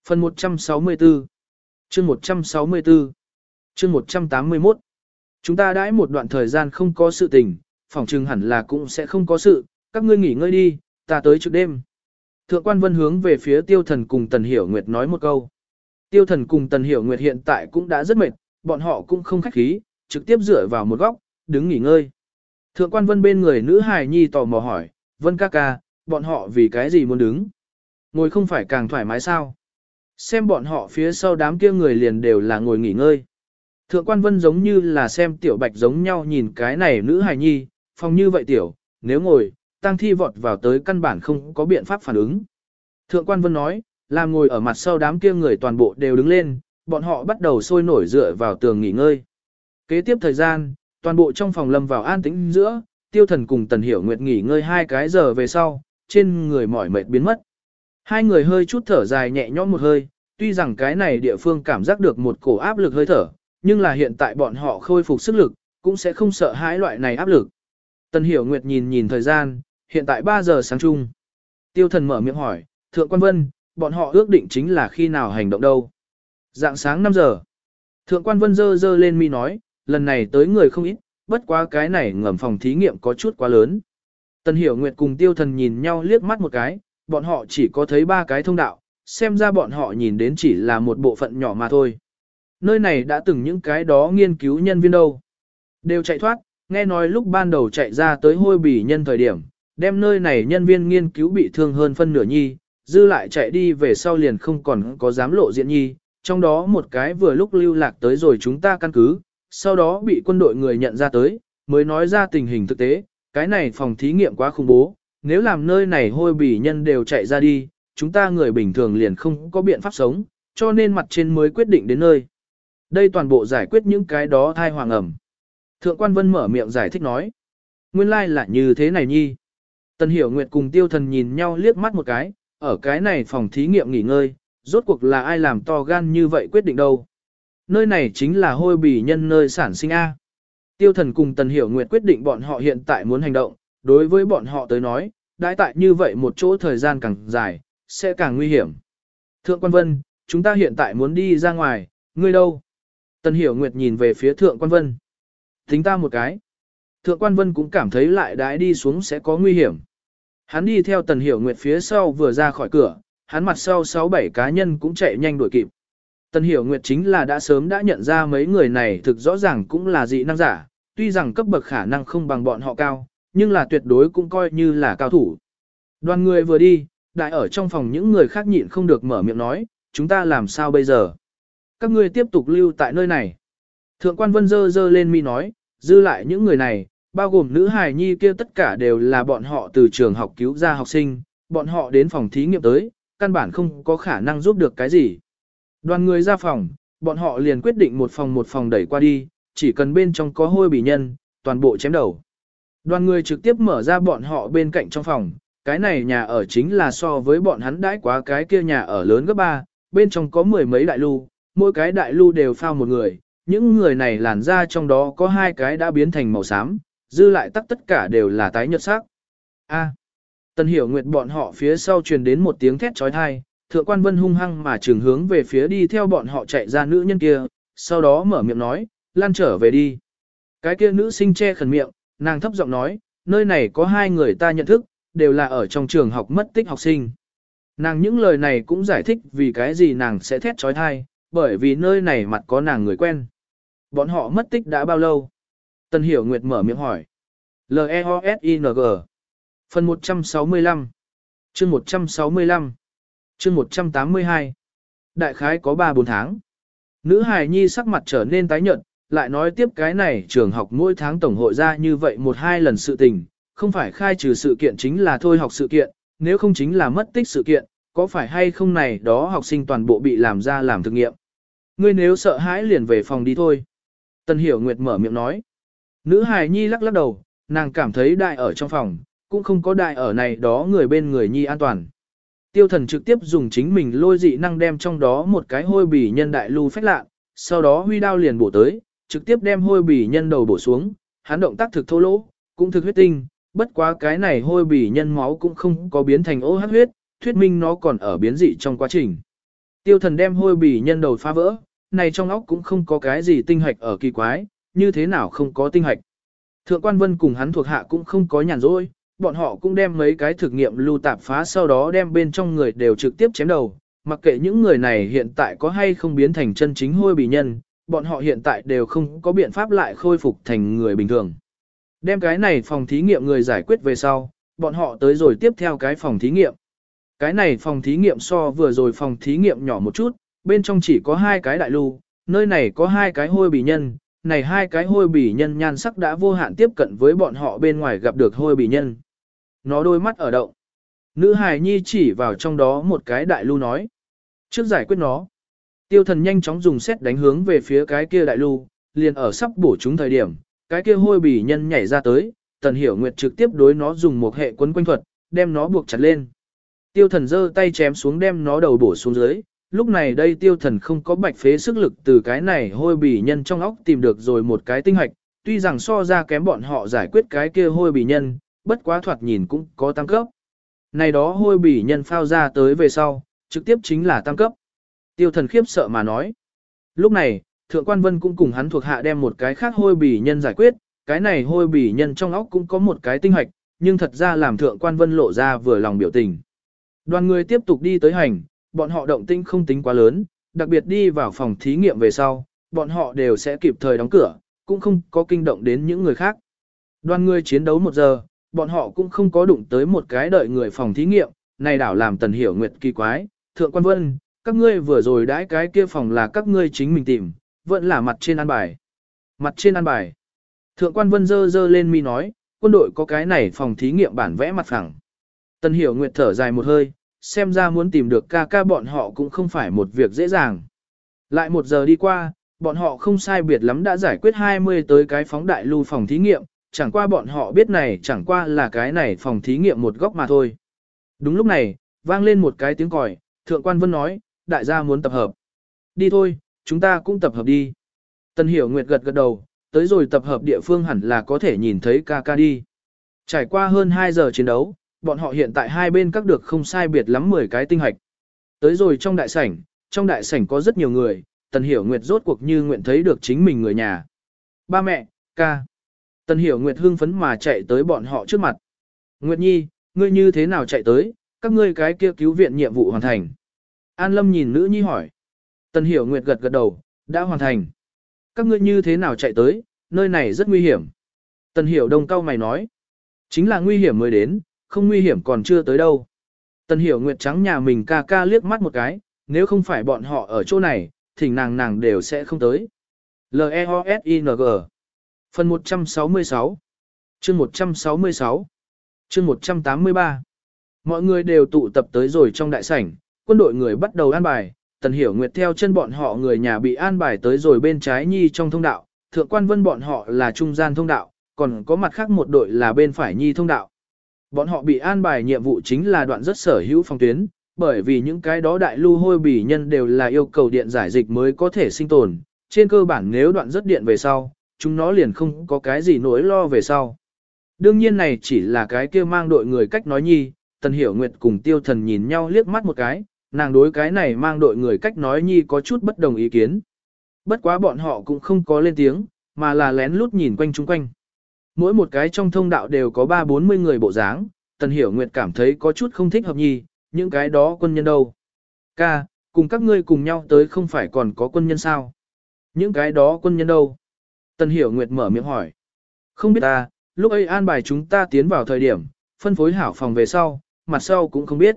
Phần 164 Chương 164 Chương 181 Chúng ta đãi một đoạn thời gian không có sự tình, phòng trừng hẳn là cũng sẽ không có sự, các ngươi nghỉ ngơi đi, ta tới trước đêm. Thượng quan vân hướng về phía tiêu thần cùng Tần Hiểu Nguyệt nói một câu. Tiêu thần cùng Tần Hiểu Nguyệt hiện tại cũng đã rất mệt, bọn họ cũng không khách khí, trực tiếp dựa vào một góc, đứng nghỉ ngơi. Thượng quan vân bên người nữ hài nhi tò mò hỏi, vân ca ca, bọn họ vì cái gì muốn đứng? Ngồi không phải càng thoải mái sao? Xem bọn họ phía sau đám kia người liền đều là ngồi nghỉ ngơi. Thượng quan vân giống như là xem tiểu bạch giống nhau nhìn cái này nữ hài nhi, phòng như vậy tiểu, nếu ngồi, tăng thi vọt vào tới căn bản không có biện pháp phản ứng. Thượng quan vân nói, làm ngồi ở mặt sau đám kia người toàn bộ đều đứng lên, bọn họ bắt đầu sôi nổi dựa vào tường nghỉ ngơi. Kế tiếp thời gian, toàn bộ trong phòng lâm vào an tĩnh giữa, tiêu thần cùng tần hiểu nguyệt nghỉ ngơi hai cái giờ về sau, trên người mỏi mệt biến mất. Hai người hơi chút thở dài nhẹ nhõm một hơi, tuy rằng cái này địa phương cảm giác được một cổ áp lực hơi thở, nhưng là hiện tại bọn họ khôi phục sức lực, cũng sẽ không sợ hãi loại này áp lực. Tần Hiểu Nguyệt nhìn nhìn thời gian, hiện tại 3 giờ sáng chung. Tiêu thần mở miệng hỏi, Thượng Quan Vân, bọn họ ước định chính là khi nào hành động đâu. Dạng sáng 5 giờ. Thượng Quan Vân dơ dơ lên mi nói, lần này tới người không ít, bất quá cái này ngầm phòng thí nghiệm có chút quá lớn. Tần Hiểu Nguyệt cùng Tiêu Thần nhìn nhau liếc mắt một cái, bọn họ chỉ có thấy ba cái thông đạo, xem ra bọn họ nhìn đến chỉ là một bộ phận nhỏ mà thôi. Nơi này đã từng những cái đó nghiên cứu nhân viên đâu. Đều chạy thoát, nghe nói lúc ban đầu chạy ra tới hôi bỉ nhân thời điểm, đem nơi này nhân viên nghiên cứu bị thương hơn phân nửa nhi, dư lại chạy đi về sau liền không còn có dám lộ diện nhi, trong đó một cái vừa lúc lưu lạc tới rồi chúng ta căn cứ, sau đó bị quân đội người nhận ra tới, mới nói ra tình hình thực tế, cái này phòng thí nghiệm quá khủng bố, nếu làm nơi này hôi bỉ nhân đều chạy ra đi, chúng ta người bình thường liền không có biện pháp sống, cho nên mặt trên mới quyết định đến nơi. Đây toàn bộ giải quyết những cái đó thai hoàng ẩm. Thượng quan vân mở miệng giải thích nói. Nguyên lai like là như thế này nhi. Tần hiểu nguyệt cùng tiêu thần nhìn nhau liếc mắt một cái, ở cái này phòng thí nghiệm nghỉ ngơi, rốt cuộc là ai làm to gan như vậy quyết định đâu. Nơi này chính là hôi bỉ nhân nơi sản sinh A. Tiêu thần cùng Tần Hiểu Nguyệt quyết định bọn họ hiện tại muốn hành động, đối với bọn họ tới nói, đãi tại như vậy một chỗ thời gian càng dài, sẽ càng nguy hiểm. Thượng quan Vân, chúng ta hiện tại muốn đi ra ngoài, ngươi đâu? Tần Hiểu Nguyệt nhìn về phía Thượng quan Vân. Tính ta một cái. Thượng quan Vân cũng cảm thấy lại đãi đi xuống sẽ có nguy hiểm. Hắn đi theo Tần Hiểu Nguyệt phía sau vừa ra khỏi cửa, hắn mặt sau 6-7 cá nhân cũng chạy nhanh đuổi kịp. Tần Hiểu Nguyệt chính là đã sớm đã nhận ra mấy người này thực rõ ràng cũng là dị năng giả, tuy rằng cấp bậc khả năng không bằng bọn họ cao, nhưng là tuyệt đối cũng coi như là cao thủ. Đoàn người vừa đi, đại ở trong phòng những người khác nhịn không được mở miệng nói, chúng ta làm sao bây giờ? Các ngươi tiếp tục lưu tại nơi này. Thượng quan vân dơ dơ lên mi nói, dư lại những người này, bao gồm nữ hài nhi kia tất cả đều là bọn họ từ trường học cứu ra học sinh, bọn họ đến phòng thí nghiệm tới, căn bản không có khả năng giúp được cái gì. Đoàn người ra phòng, bọn họ liền quyết định một phòng một phòng đẩy qua đi, chỉ cần bên trong có hôi bỉ nhân, toàn bộ chém đầu. Đoàn người trực tiếp mở ra bọn họ bên cạnh trong phòng, cái này nhà ở chính là so với bọn hắn đãi quá cái kia nhà ở lớn gấp ba, bên trong có mười mấy đại lưu, mỗi cái đại lưu đều phao một người, những người này làn ra trong đó có hai cái đã biến thành màu xám, dư lại tắc tất cả đều là tái nhợt sắc. A. Tần Hiểu Nguyệt bọn họ phía sau truyền đến một tiếng thét chói tai, Thượng quan Vân hung hăng mà trường hướng về phía đi theo bọn họ chạy ra nữ nhân kia, sau đó mở miệng nói, lan trở về đi. Cái kia nữ sinh che khẩn miệng, nàng thấp giọng nói, nơi này có hai người ta nhận thức, đều là ở trong trường học mất tích học sinh. Nàng những lời này cũng giải thích vì cái gì nàng sẽ thét trói thai, bởi vì nơi này mặt có nàng người quen. Bọn họ mất tích đã bao lâu? Tần Hiểu Nguyệt mở miệng hỏi. L-E-O-S-I-N-G Phần 165 chương 165 chương 182 Đại khái có 3-4 tháng. Nữ hài nhi sắc mặt trở nên tái nhợt, lại nói tiếp cái này trường học mỗi tháng tổng hội ra như vậy một hai lần sự tình, không phải khai trừ sự kiện chính là thôi học sự kiện, nếu không chính là mất tích sự kiện, có phải hay không này đó học sinh toàn bộ bị làm ra làm thực nghiệm. Ngươi nếu sợ hãi liền về phòng đi thôi. tân Hiểu Nguyệt mở miệng nói. Nữ hài nhi lắc lắc đầu, nàng cảm thấy đại ở trong phòng, cũng không có đại ở này đó người bên người nhi an toàn. Tiêu thần trực tiếp dùng chính mình lôi dị năng đem trong đó một cái hôi bỉ nhân đại lưu phách lạ, sau đó huy đao liền bổ tới, trực tiếp đem hôi bỉ nhân đầu bổ xuống, hắn động tác thực thô lỗ, cũng thực huyết tinh, bất quá cái này hôi bỉ nhân máu cũng không có biến thành ô hát huyết, thuyết minh nó còn ở biến dị trong quá trình. Tiêu thần đem hôi bỉ nhân đầu phá vỡ, này trong óc cũng không có cái gì tinh hạch ở kỳ quái, như thế nào không có tinh hạch? Thượng quan vân cùng hắn thuộc hạ cũng không có nhàn rỗi, bọn họ cũng đem mấy cái thực nghiệm lưu tạp phá sau đó đem bên trong người đều trực tiếp chém đầu, mặc kệ những người này hiện tại có hay không biến thành chân chính hôi bỉ nhân, bọn họ hiện tại đều không có biện pháp lại khôi phục thành người bình thường. Đem cái này phòng thí nghiệm người giải quyết về sau, bọn họ tới rồi tiếp theo cái phòng thí nghiệm. Cái này phòng thí nghiệm so vừa rồi phòng thí nghiệm nhỏ một chút, bên trong chỉ có hai cái đại lưu, nơi này có hai cái hôi bỉ nhân, này hai cái hôi bỉ nhân nhan sắc đã vô hạn tiếp cận với bọn họ bên ngoài gặp được hôi bỉ nhân. Nó đôi mắt ở động. Nữ hài nhi chỉ vào trong đó một cái đại lưu nói. Trước giải quyết nó. Tiêu thần nhanh chóng dùng xét đánh hướng về phía cái kia đại lưu, liền ở sắp bổ chúng thời điểm, cái kia hôi bỉ nhân nhảy ra tới, tần hiểu nguyệt trực tiếp đối nó dùng một hệ quấn quanh thuật, đem nó buộc chặt lên. Tiêu thần giơ tay chém xuống đem nó đầu bổ xuống dưới, lúc này đây tiêu thần không có bạch phế sức lực từ cái này hôi bỉ nhân trong óc tìm được rồi một cái tinh hạch, tuy rằng so ra kém bọn họ giải quyết cái kia hôi bỉ nhân, bất quá thoạt nhìn cũng có tăng cấp. Này đó hôi bỉ nhân phao ra tới về sau, trực tiếp chính là tăng cấp. Tiêu thần khiếp sợ mà nói. Lúc này, Thượng Quan Vân cũng cùng hắn thuộc hạ đem một cái khác hôi bỉ nhân giải quyết, cái này hôi bỉ nhân trong óc cũng có một cái tinh hoạch, nhưng thật ra làm Thượng Quan Vân lộ ra vừa lòng biểu tình. Đoàn người tiếp tục đi tới hành, bọn họ động tinh không tính quá lớn, đặc biệt đi vào phòng thí nghiệm về sau, bọn họ đều sẽ kịp thời đóng cửa, cũng không có kinh động đến những người khác. Đoàn người chiến đấu một giờ, bọn họ cũng không có đụng tới một cái đợi người phòng thí nghiệm, này đảo làm tần hiểu nguyệt kỳ quái, thượng quan vân, các ngươi vừa rồi đãi cái kia phòng là các ngươi chính mình tìm, vẫn là mặt trên an bài. Mặt trên an bài. Thượng quan vân dơ dơ lên mi nói, quân đội có cái này phòng thí nghiệm bản vẽ mặt phẳng. tân hiểu nguyệt thở dài một hơi, xem ra muốn tìm được ca ca bọn họ cũng không phải một việc dễ dàng. Lại một giờ đi qua, bọn họ không sai biệt lắm đã giải quyết 20 tới cái phóng đại lưu phòng thí nghiệm, chẳng qua bọn họ biết này chẳng qua là cái này phòng thí nghiệm một góc mà thôi. Đúng lúc này, vang lên một cái tiếng còi, thượng quan vân nói, đại gia muốn tập hợp. Đi thôi, chúng ta cũng tập hợp đi. Tần hiểu nguyệt gật gật đầu, tới rồi tập hợp địa phương hẳn là có thể nhìn thấy ca ca đi. Trải qua hơn 2 giờ chiến đấu, bọn họ hiện tại hai bên các được không sai biệt lắm 10 cái tinh hạch. Tới rồi trong đại sảnh, trong đại sảnh có rất nhiều người, Tần Hiểu Nguyệt rốt cuộc như nguyện thấy được chính mình người nhà. Ba mẹ, ca. Tần Hiểu Nguyệt hưng phấn mà chạy tới bọn họ trước mặt. Nguyệt Nhi, ngươi như thế nào chạy tới, các ngươi cái kia cứu viện nhiệm vụ hoàn thành. An Lâm nhìn nữ nhi hỏi. Tần Hiểu Nguyệt gật gật đầu, đã hoàn thành. Các ngươi như thế nào chạy tới, nơi này rất nguy hiểm. Tần Hiểu Đông cao mày nói. Chính là nguy hiểm mới đến, không nguy hiểm còn chưa tới đâu. Tần Hiểu Nguyệt trắng nhà mình ca ca liếc mắt một cái, nếu không phải bọn họ ở chỗ này, thỉnh nàng nàng đều sẽ không tới. L-E-O-S-I-N-G Phần 166 Chương 166 Chương 183 Mọi người đều tụ tập tới rồi trong đại sảnh, quân đội người bắt đầu an bài, Tần Hiểu Nguyệt theo chân bọn họ người nhà bị an bài tới rồi bên trái nhi trong thông đạo, thượng quan vân bọn họ là trung gian thông đạo, còn có mặt khác một đội là bên phải nhi thông đạo. Bọn họ bị an bài nhiệm vụ chính là đoạn rất sở hữu phòng tuyến, bởi vì những cái đó đại lưu hôi bỉ nhân đều là yêu cầu điện giải dịch mới có thể sinh tồn, trên cơ bản nếu đoạn rất điện về sau, chúng nó liền không có cái gì nỗi lo về sau. Đương nhiên này chỉ là cái kia mang đội người cách nói nhi, Tần Hiểu Nguyệt cùng Tiêu Thần nhìn nhau liếc mắt một cái, nàng đối cái này mang đội người cách nói nhi có chút bất đồng ý kiến. Bất quá bọn họ cũng không có lên tiếng, mà là lén lút nhìn quanh chung quanh. Mỗi một cái trong thông đạo đều có ba bốn mươi người bộ dáng, Tần Hiểu Nguyệt cảm thấy có chút không thích hợp nhi, những cái đó quân nhân đâu. Ca, cùng các ngươi cùng nhau tới không phải còn có quân nhân sao? Những cái đó quân nhân đâu? Tần Hiểu Nguyệt mở miệng hỏi. Không biết ta, lúc ấy an bài chúng ta tiến vào thời điểm, phân phối hảo phòng về sau, mặt sau cũng không biết.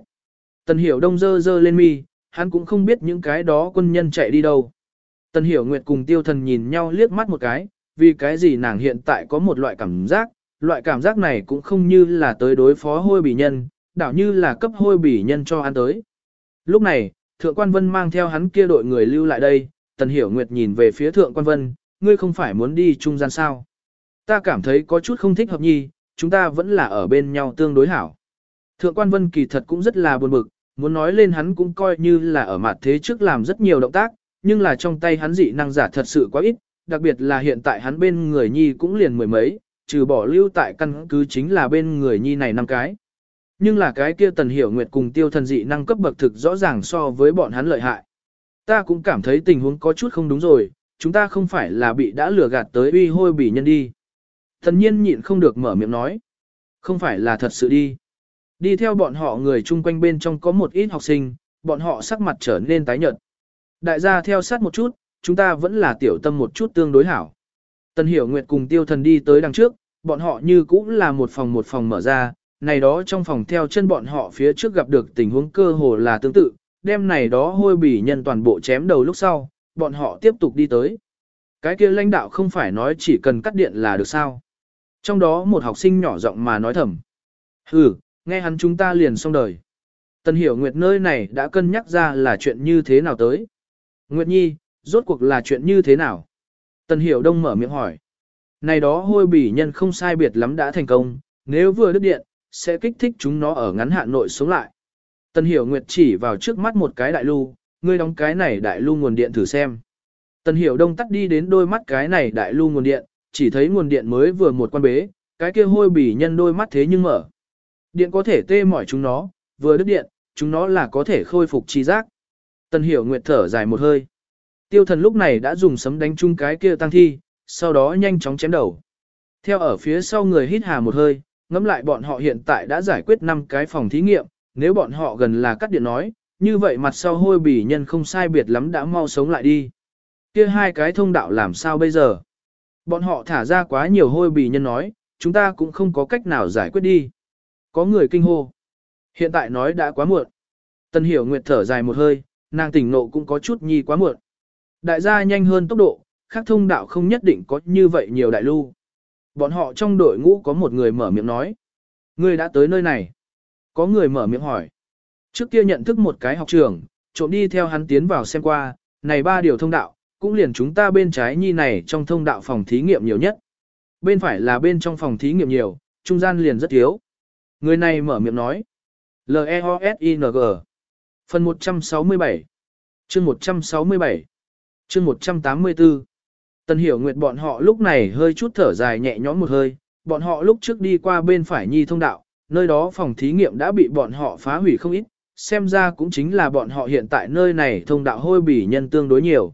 Tần Hiểu Đông dơ dơ lên mi, hắn cũng không biết những cái đó quân nhân chạy đi đâu. Tần Hiểu Nguyệt cùng Tiêu Thần nhìn nhau liếc mắt một cái, vì cái gì nàng hiện tại có một loại cảm giác, loại cảm giác này cũng không như là tới đối phó hôi bỉ nhân, đảo như là cấp hôi bỉ nhân cho ăn tới. Lúc này, Thượng Quan Vân mang theo hắn kia đội người lưu lại đây, Tần Hiểu Nguyệt nhìn về phía Thượng Quan Vân, ngươi không phải muốn đi trung gian sao. Ta cảm thấy có chút không thích hợp nhi, chúng ta vẫn là ở bên nhau tương đối hảo. Thượng Quan Vân kỳ thật cũng rất là buồn bực, muốn nói lên hắn cũng coi như là ở mặt thế trước làm rất nhiều động tác, nhưng là trong tay hắn dị năng giả thật sự quá ít, đặc biệt là hiện tại hắn bên người nhi cũng liền mười mấy, trừ bỏ lưu tại căn cứ chính là bên người nhi này năm cái. Nhưng là cái kia tần hiểu nguyệt cùng tiêu thần dị năng cấp bậc thực rõ ràng so với bọn hắn lợi hại. Ta cũng cảm thấy tình huống có chút không đúng rồi, chúng ta không phải là bị đã lừa gạt tới uy hôi bỉ nhân đi. Thần nhiên nhịn không được mở miệng nói. Không phải là thật sự đi. Đi theo bọn họ người chung quanh bên trong có một ít học sinh, bọn họ sắc mặt trở nên tái nhợt. Đại gia theo sát một chút, chúng ta vẫn là tiểu tâm một chút tương đối hảo. Tần Hiểu Nguyệt cùng Tiêu Thần đi tới đằng trước, bọn họ như cũng là một phòng một phòng mở ra, này đó trong phòng theo chân bọn họ phía trước gặp được tình huống cơ hồ là tương tự, đêm này đó hôi bỉ nhân toàn bộ chém đầu lúc sau, bọn họ tiếp tục đi tới. Cái kia lãnh đạo không phải nói chỉ cần cắt điện là được sao. Trong đó một học sinh nhỏ giọng mà nói thầm. Ừ, nghe hắn chúng ta liền xong đời. Tần hiểu Nguyệt nơi này đã cân nhắc ra là chuyện như thế nào tới. Nguyệt Nhi, rốt cuộc là chuyện như thế nào? Tần hiểu đông mở miệng hỏi. Này đó hôi bỉ nhân không sai biệt lắm đã thành công, nếu vừa đứt điện, sẽ kích thích chúng nó ở ngắn hạn nội sống lại. Tần hiểu Nguyệt chỉ vào trước mắt một cái đại lưu, ngươi đóng cái này đại lưu nguồn điện thử xem. Tần hiểu đông tắt đi đến đôi mắt cái này đại lưu nguồn điện, chỉ thấy nguồn điện mới vừa một quan bế, cái kia hôi bỉ nhân đôi mắt thế nhưng mở. Điện có thể tê mỏi chúng nó, vừa đứt điện, chúng nó là có thể khôi phục chi giác. Tần hiểu nguyệt thở dài một hơi. Tiêu thần lúc này đã dùng sấm đánh chung cái kia tăng thi, sau đó nhanh chóng chém đầu. Theo ở phía sau người hít hà một hơi, ngẫm lại bọn họ hiện tại đã giải quyết 5 cái phòng thí nghiệm, nếu bọn họ gần là cắt điện nói, Như vậy mặt sau hôi bỉ nhân không sai biệt lắm đã mau sống lại đi. Kia hai cái thông đạo làm sao bây giờ? Bọn họ thả ra quá nhiều hôi bỉ nhân nói, chúng ta cũng không có cách nào giải quyết đi. Có người kinh hô. Hiện tại nói đã quá muộn. tần hiểu nguyệt thở dài một hơi, nàng tỉnh nộ cũng có chút nhi quá muộn. Đại gia nhanh hơn tốc độ, khác thông đạo không nhất định có như vậy nhiều đại lưu. Bọn họ trong đội ngũ có một người mở miệng nói. Ngươi đã tới nơi này. Có người mở miệng hỏi. Trước kia nhận thức một cái học trường, trộm đi theo hắn tiến vào xem qua, này ba điều thông đạo, cũng liền chúng ta bên trái nhi này trong thông đạo phòng thí nghiệm nhiều nhất. Bên phải là bên trong phòng thí nghiệm nhiều, trung gian liền rất thiếu. Người này mở miệng nói. L-E-O-S-I-N-G Phần 167 chương 167 chương 184 Tần hiểu nguyệt bọn họ lúc này hơi chút thở dài nhẹ nhõm một hơi, bọn họ lúc trước đi qua bên phải nhi thông đạo, nơi đó phòng thí nghiệm đã bị bọn họ phá hủy không ít, xem ra cũng chính là bọn họ hiện tại nơi này thông đạo hôi bỉ nhân tương đối nhiều.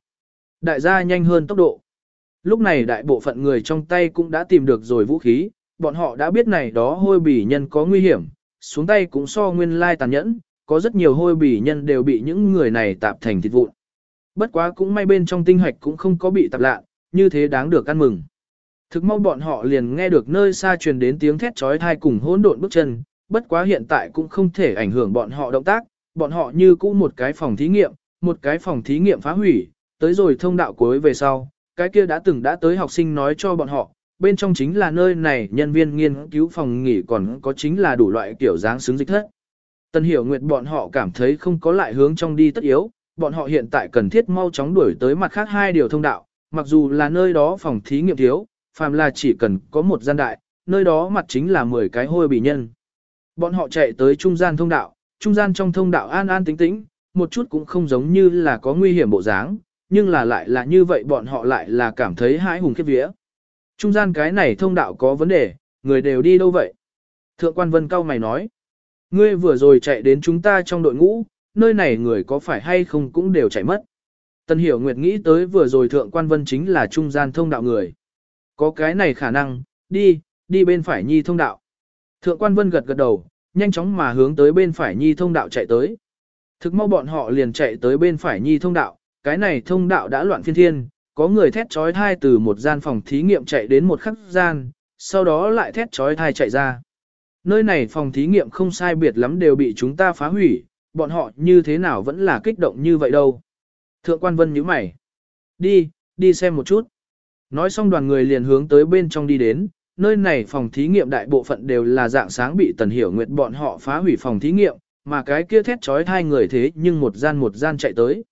Đại gia nhanh hơn tốc độ. Lúc này đại bộ phận người trong tay cũng đã tìm được rồi vũ khí, bọn họ đã biết này đó hôi bỉ nhân có nguy hiểm, xuống tay cũng so nguyên lai tàn nhẫn, có rất nhiều hôi bỉ nhân đều bị những người này tạp thành thịt vụn. Bất quá cũng may bên trong tinh hoạch cũng không có bị tạp lạ, như thế đáng được ăn mừng. Thực mau bọn họ liền nghe được nơi xa truyền đến tiếng thét trói thai cùng hỗn độn bước chân, bất quá hiện tại cũng không thể ảnh hưởng bọn họ động tác, bọn họ như cũ một cái phòng thí nghiệm, một cái phòng thí nghiệm phá hủy, tới rồi thông đạo cuối về sau, cái kia đã từng đã tới học sinh nói cho bọn họ, bên trong chính là nơi này nhân viên nghiên cứu phòng nghỉ còn có chính là đủ loại kiểu dáng xứng dịch thất. Tân hiểu nguyệt bọn họ cảm thấy không có lại hướng trong đi tất yếu, bọn họ hiện tại cần thiết mau chóng đuổi tới mặt khác hai điều thông đạo, mặc dù là nơi đó phòng thí nghiệm thiếu, phàm là chỉ cần có một gian đại, nơi đó mặt chính là 10 cái hôi bị nhân. Bọn họ chạy tới trung gian thông đạo, trung gian trong thông đạo an an tĩnh tĩnh, một chút cũng không giống như là có nguy hiểm bộ dáng, nhưng là lại là như vậy bọn họ lại là cảm thấy hãi hùng khiếp vía. Trung gian cái này thông đạo có vấn đề, người đều đi đâu vậy? Thượng quan vân cao mày nói, ngươi vừa rồi chạy đến chúng ta trong đội ngũ, nơi này người có phải hay không cũng đều chạy mất. Tân Hiểu Nguyệt nghĩ tới vừa rồi thượng quan vân chính là trung gian thông đạo người. Có cái này khả năng, đi, đi bên phải nhi thông đạo. Thượng quan vân gật gật đầu, nhanh chóng mà hướng tới bên phải nhi thông đạo chạy tới. Thực mau bọn họ liền chạy tới bên phải nhi thông đạo, cái này thông đạo đã loạn phiên thiên, có người thét trói thai từ một gian phòng thí nghiệm chạy đến một khắc gian, sau đó lại thét trói thai chạy ra. Nơi này phòng thí nghiệm không sai biệt lắm đều bị chúng ta phá hủy, bọn họ như thế nào vẫn là kích động như vậy đâu. Thượng quan vân nhíu mày. Đi, đi xem một chút. Nói xong đoàn người liền hướng tới bên trong đi đến, nơi này phòng thí nghiệm đại bộ phận đều là dạng sáng bị tần hiểu nguyệt bọn họ phá hủy phòng thí nghiệm, mà cái kia thét trói hai người thế nhưng một gian một gian chạy tới.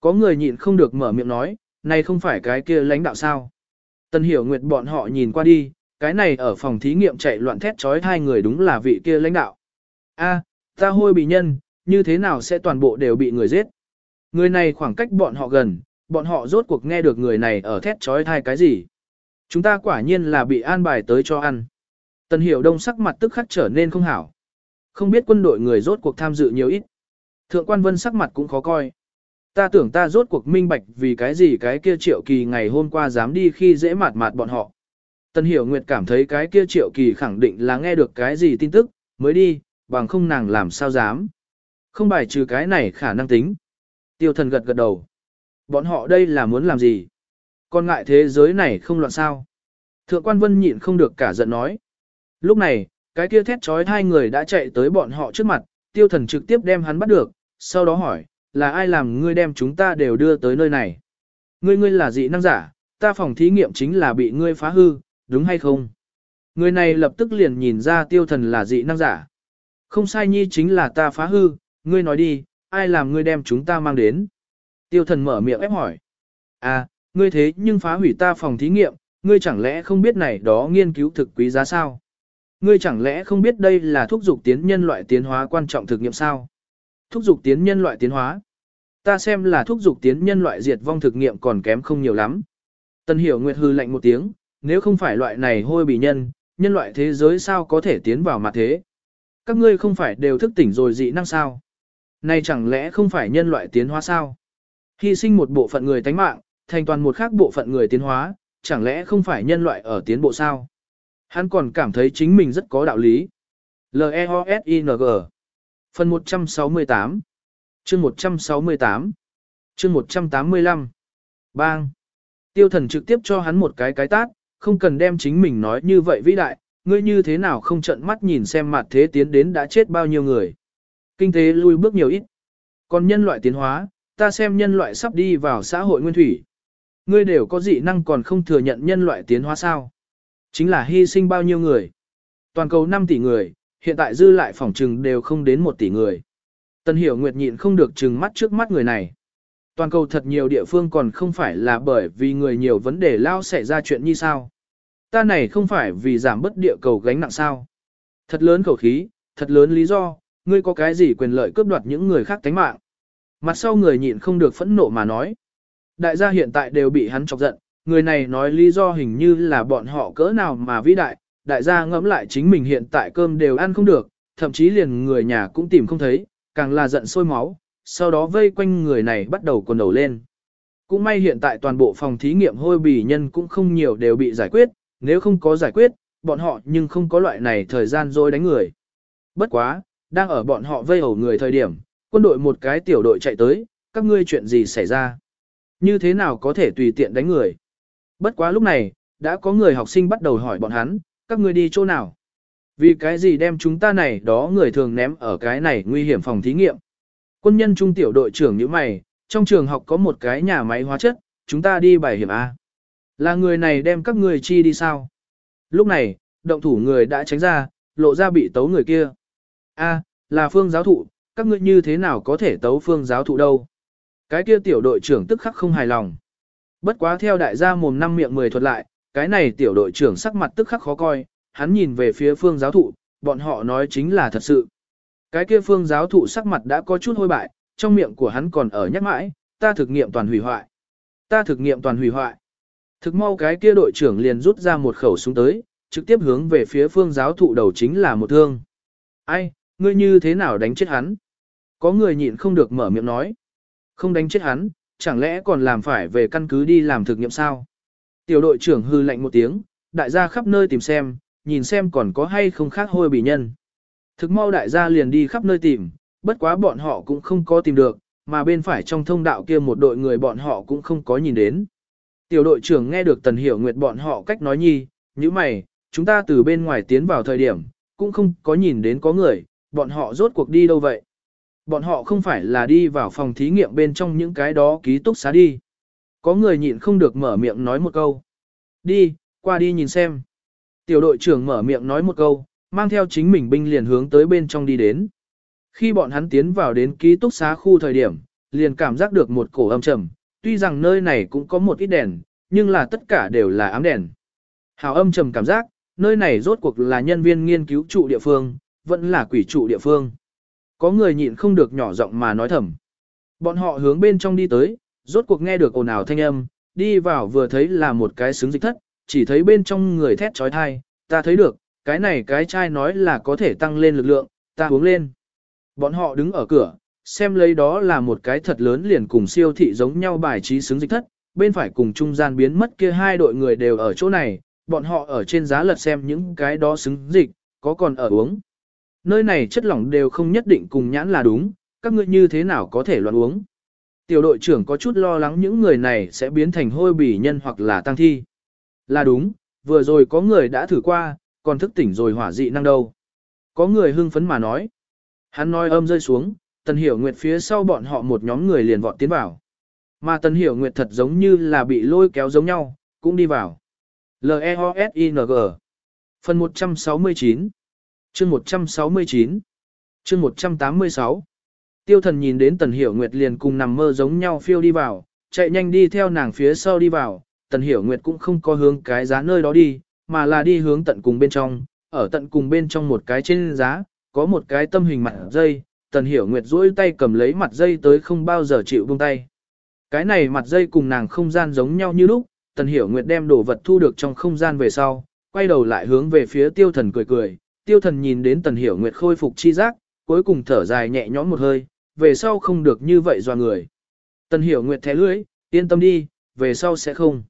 Có người nhịn không được mở miệng nói, này không phải cái kia lãnh đạo sao. Tần hiểu nguyệt bọn họ nhìn qua đi, cái này ở phòng thí nghiệm chạy loạn thét trói hai người đúng là vị kia lãnh đạo. A, ta hôi bị nhân, như thế nào sẽ toàn bộ đều bị người giết? Người này khoảng cách bọn họ gần, bọn họ rốt cuộc nghe được người này ở thét trói thai cái gì. Chúng ta quả nhiên là bị an bài tới cho ăn. Tần hiểu đông sắc mặt tức khắc trở nên không hảo. Không biết quân đội người rốt cuộc tham dự nhiều ít. Thượng quan vân sắc mặt cũng khó coi. Ta tưởng ta rốt cuộc minh bạch vì cái gì cái kia triệu kỳ ngày hôm qua dám đi khi dễ mạt mạt bọn họ. Tần hiểu nguyệt cảm thấy cái kia triệu kỳ khẳng định là nghe được cái gì tin tức, mới đi, bằng không nàng làm sao dám. Không bài trừ cái này khả năng tính. Tiêu thần gật gật đầu. Bọn họ đây là muốn làm gì? Còn ngại thế giới này không loạn sao? Thượng quan vân nhịn không được cả giận nói. Lúc này, cái kia thét trói hai người đã chạy tới bọn họ trước mặt, tiêu thần trực tiếp đem hắn bắt được, sau đó hỏi, là ai làm ngươi đem chúng ta đều đưa tới nơi này? Ngươi ngươi là dị năng giả, ta phòng thí nghiệm chính là bị ngươi phá hư, đúng hay không? Người này lập tức liền nhìn ra tiêu thần là dị năng giả. Không sai nhi chính là ta phá hư, ngươi nói đi, ai làm ngươi đem chúng ta mang đến? Tiêu thần mở miệng ép hỏi. À, ngươi thế nhưng phá hủy ta phòng thí nghiệm, ngươi chẳng lẽ không biết này đó nghiên cứu thực quý giá sao? Ngươi chẳng lẽ không biết đây là thúc dục tiến nhân loại tiến hóa quan trọng thực nghiệm sao? Thúc dục tiến nhân loại tiến hóa. Ta xem là thúc dục tiến nhân loại diệt vong thực nghiệm còn kém không nhiều lắm. Tân hiểu nguyệt hư lạnh một tiếng, nếu không phải loại này hôi bị nhân, nhân loại thế giới sao có thể tiến vào mặt thế? Các ngươi không phải đều thức tỉnh rồi dị năng sao? Này chẳng lẽ không phải nhân loại tiến hóa sao? Hy sinh một bộ phận người tánh mạng, thành toàn một khác bộ phận người tiến hóa, chẳng lẽ không phải nhân loại ở tiến bộ sao? Hắn còn cảm thấy chính mình rất có đạo lý. L-E-O-S-I-N-G Phần 168 Chương 168 Chương 185 Bang Tiêu thần trực tiếp cho hắn một cái cái tát, không cần đem chính mình nói như vậy vĩ đại, ngươi như thế nào không trận mắt nhìn xem mặt thế tiến đến đã chết bao nhiêu người. Kinh tế lui bước nhiều ít. Còn nhân loại tiến hóa, ta xem nhân loại sắp đi vào xã hội nguyên thủy. Ngươi đều có dị năng còn không thừa nhận nhân loại tiến hóa sao. Chính là hy sinh bao nhiêu người. Toàn cầu 5 tỷ người, hiện tại dư lại phòng trừng đều không đến một tỷ người. Tân hiểu nguyệt nhịn không được trừng mắt trước mắt người này. Toàn cầu thật nhiều địa phương còn không phải là bởi vì người nhiều vấn đề lao xảy ra chuyện như sao. Ta này không phải vì giảm bất địa cầu gánh nặng sao. Thật lớn khẩu khí, thật lớn lý do, ngươi có cái gì quyền lợi cướp đoạt những người khác tánh mạng. Mặt sau người nhịn không được phẫn nộ mà nói. Đại gia hiện tại đều bị hắn chọc giận, người này nói lý do hình như là bọn họ cỡ nào mà vĩ đại, đại gia ngẫm lại chính mình hiện tại cơm đều ăn không được, thậm chí liền người nhà cũng tìm không thấy, càng là giận sôi máu, sau đó vây quanh người này bắt đầu quần đầu lên. Cũng may hiện tại toàn bộ phòng thí nghiệm hôi bì nhân cũng không nhiều đều bị giải quyết, nếu không có giải quyết, bọn họ nhưng không có loại này thời gian rồi đánh người. Bất quá, đang ở bọn họ vây hầu người thời điểm, quân đội một cái tiểu đội chạy tới, các ngươi chuyện gì xảy ra? Như thế nào có thể tùy tiện đánh người? Bất quá lúc này, đã có người học sinh bắt đầu hỏi bọn hắn, các ngươi đi chỗ nào? Vì cái gì đem chúng ta này đó người thường ném ở cái này nguy hiểm phòng thí nghiệm? Quân nhân trung tiểu đội trưởng như mày, trong trường học có một cái nhà máy hóa chất, chúng ta đi bài hiểm A. Là người này đem các người chi đi sao? Lúc này, động thủ người đã tránh ra, lộ ra bị tấu người kia. A, là phương giáo thụ, các ngươi như thế nào có thể tấu phương giáo thụ đâu? Cái kia tiểu đội trưởng tức khắc không hài lòng. Bất quá theo đại gia mồm năm miệng mười thuật lại, cái này tiểu đội trưởng sắc mặt tức khắc khó coi, hắn nhìn về phía phương giáo thụ, bọn họ nói chính là thật sự. Cái kia phương giáo thụ sắc mặt đã có chút hôi bại, trong miệng của hắn còn ở nhắc mãi, ta thực nghiệm toàn hủy hoại. Ta thực nghiệm toàn hủy hoại. Thực mau cái kia đội trưởng liền rút ra một khẩu súng tới, trực tiếp hướng về phía phương giáo thụ đầu chính là một thương. Ai, ngươi như thế nào đánh chết hắn? Có người nhịn không được mở miệng nói. Không đánh chết hắn, chẳng lẽ còn làm phải về căn cứ đi làm thực nghiệm sao? Tiểu đội trưởng hư lạnh một tiếng, đại gia khắp nơi tìm xem, nhìn xem còn có hay không khác hôi bị nhân. Thực mau đại gia liền đi khắp nơi tìm, bất quá bọn họ cũng không có tìm được, mà bên phải trong thông đạo kia một đội người bọn họ cũng không có nhìn đến. Tiểu đội trưởng nghe được Tần Hiểu Nguyệt bọn họ cách nói nhi, như mày, chúng ta từ bên ngoài tiến vào thời điểm, cũng không có nhìn đến có người, bọn họ rốt cuộc đi đâu vậy? Bọn họ không phải là đi vào phòng thí nghiệm bên trong những cái đó ký túc xá đi. Có người nhịn không được mở miệng nói một câu. Đi, qua đi nhìn xem. Tiểu đội trưởng mở miệng nói một câu, mang theo chính mình binh liền hướng tới bên trong đi đến. Khi bọn hắn tiến vào đến ký túc xá khu thời điểm, liền cảm giác được một cổ âm trầm, tuy rằng nơi này cũng có một ít đèn, nhưng là tất cả đều là ám đèn. Hào âm trầm cảm giác, nơi này rốt cuộc là nhân viên nghiên cứu trụ địa phương, vẫn là quỷ trụ địa phương. Có người nhịn không được nhỏ giọng mà nói thầm. Bọn họ hướng bên trong đi tới, rốt cuộc nghe được ồn ào thanh âm, đi vào vừa thấy là một cái xứng dịch thất, chỉ thấy bên trong người thét trói thai, ta thấy được, cái này cái chai nói là có thể tăng lên lực lượng, ta uống lên. Bọn họ đứng ở cửa, xem lấy đó là một cái thật lớn liền cùng siêu thị giống nhau bài trí xứng dịch thất, bên phải cùng trung gian biến mất kia hai đội người đều ở chỗ này, bọn họ ở trên giá lật xem những cái đó xứng dịch, có còn ở uống. Nơi này chất lỏng đều không nhất định cùng nhãn là đúng, các ngươi như thế nào có thể loạn uống. Tiểu đội trưởng có chút lo lắng những người này sẽ biến thành hôi bỉ nhân hoặc là tăng thi. Là đúng, vừa rồi có người đã thử qua, còn thức tỉnh rồi hỏa dị năng đâu. Có người hưng phấn mà nói. Hắn nói âm rơi xuống, Tần Hiểu Nguyệt phía sau bọn họ một nhóm người liền vọt tiến vào. Mà Tần Hiểu Nguyệt thật giống như là bị lôi kéo giống nhau, cũng đi vào. L-E-O-S-I-N-G Phần 169 Chương 169 Chương 186 Tiêu thần nhìn đến Tần Hiểu Nguyệt liền cùng nằm mơ giống nhau phiêu đi vào, chạy nhanh đi theo nàng phía sau đi vào, Tần Hiểu Nguyệt cũng không có hướng cái giá nơi đó đi, mà là đi hướng tận cùng bên trong, ở tận cùng bên trong một cái trên giá, có một cái tâm hình mặt dây, Tần Hiểu Nguyệt duỗi tay cầm lấy mặt dây tới không bao giờ chịu buông tay. Cái này mặt dây cùng nàng không gian giống nhau như lúc, Tần Hiểu Nguyệt đem đồ vật thu được trong không gian về sau, quay đầu lại hướng về phía tiêu thần cười cười, tiêu thần nhìn đến Tần Hiểu Nguyệt khôi phục chi giác, cuối cùng thở dài nhẹ nhõm một hơi, về sau không được như vậy doa người. Tần Hiểu Nguyệt thẻ lưỡi, yên tâm đi, về sau sẽ không.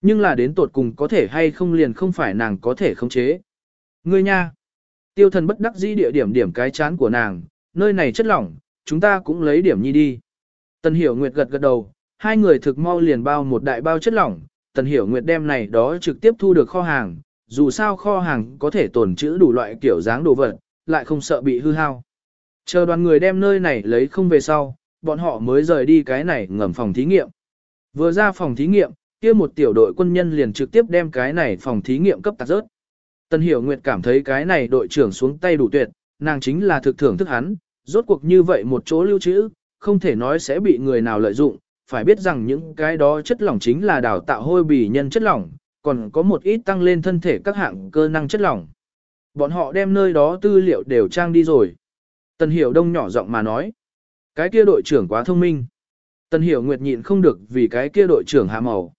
Nhưng là đến tột cùng có thể hay không liền không phải nàng có thể khống chế. Ngươi nha! Tiêu thần bất đắc dĩ địa điểm điểm cái chán của nàng, nơi này chất lỏng, chúng ta cũng lấy điểm nhi đi. Tần Hiểu Nguyệt gật gật đầu, hai người thực mau liền bao một đại bao chất lỏng, Tần Hiểu Nguyệt đem này đó trực tiếp thu được kho hàng, dù sao kho hàng có thể tồn trữ đủ loại kiểu dáng đồ vật, lại không sợ bị hư hao. Chờ đoàn người đem nơi này lấy không về sau, bọn họ mới rời đi cái này ngầm phòng thí nghiệm. Vừa ra phòng thí nghiệm, kia một tiểu đội quân nhân liền trực tiếp đem cái này phòng thí nghiệm cấp tạc rớt. tân Hiểu Nguyệt cảm thấy cái này đội trưởng xuống tay đủ tuyệt, nàng chính là thực thưởng thức hắn, rốt cuộc như vậy một chỗ lưu trữ, không thể nói sẽ bị người nào lợi dụng, phải biết rằng những cái đó chất lỏng chính là đào tạo hôi bì nhân chất lỏng, còn có một ít tăng lên thân thể các hạng cơ năng chất lỏng. Bọn họ đem nơi đó tư liệu đều trang đi rồi. Tần Hiểu Đông nhỏ giọng mà nói, cái kia đội trưởng quá thông minh. Tần Hiểu Nguyệt nhịn không được vì cái kia đội trưởng hạ màu.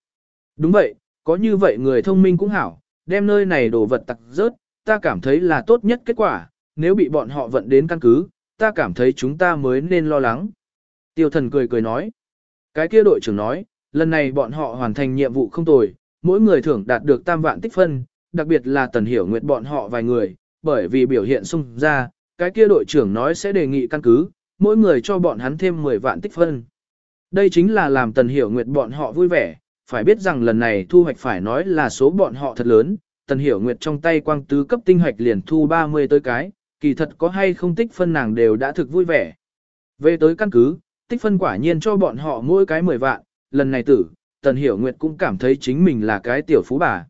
Đúng vậy, có như vậy người thông minh cũng hảo, đem nơi này đồ vật tặc rớt, ta cảm thấy là tốt nhất kết quả, nếu bị bọn họ vận đến căn cứ, ta cảm thấy chúng ta mới nên lo lắng. Tiêu thần cười cười nói. Cái kia đội trưởng nói, lần này bọn họ hoàn thành nhiệm vụ không tồi, mỗi người thưởng đạt được tam vạn tích phân, đặc biệt là tần hiểu nguyệt bọn họ vài người, bởi vì biểu hiện xung ra, cái kia đội trưởng nói sẽ đề nghị căn cứ, mỗi người cho bọn hắn thêm 10 vạn tích phân. Đây chính là làm tần hiểu nguyệt bọn họ vui vẻ, phải biết rằng lần này thu hoạch phải nói là số bọn họ thật lớn, tần hiểu nguyệt trong tay quang tứ cấp tinh hoạch liền thu 30 tới cái, kỳ thật có hay không tích phân nàng đều đã thực vui vẻ. Về tới căn cứ, tích phân quả nhiên cho bọn họ mỗi cái 10 vạn, lần này tử, tần hiểu nguyệt cũng cảm thấy chính mình là cái tiểu phú bà.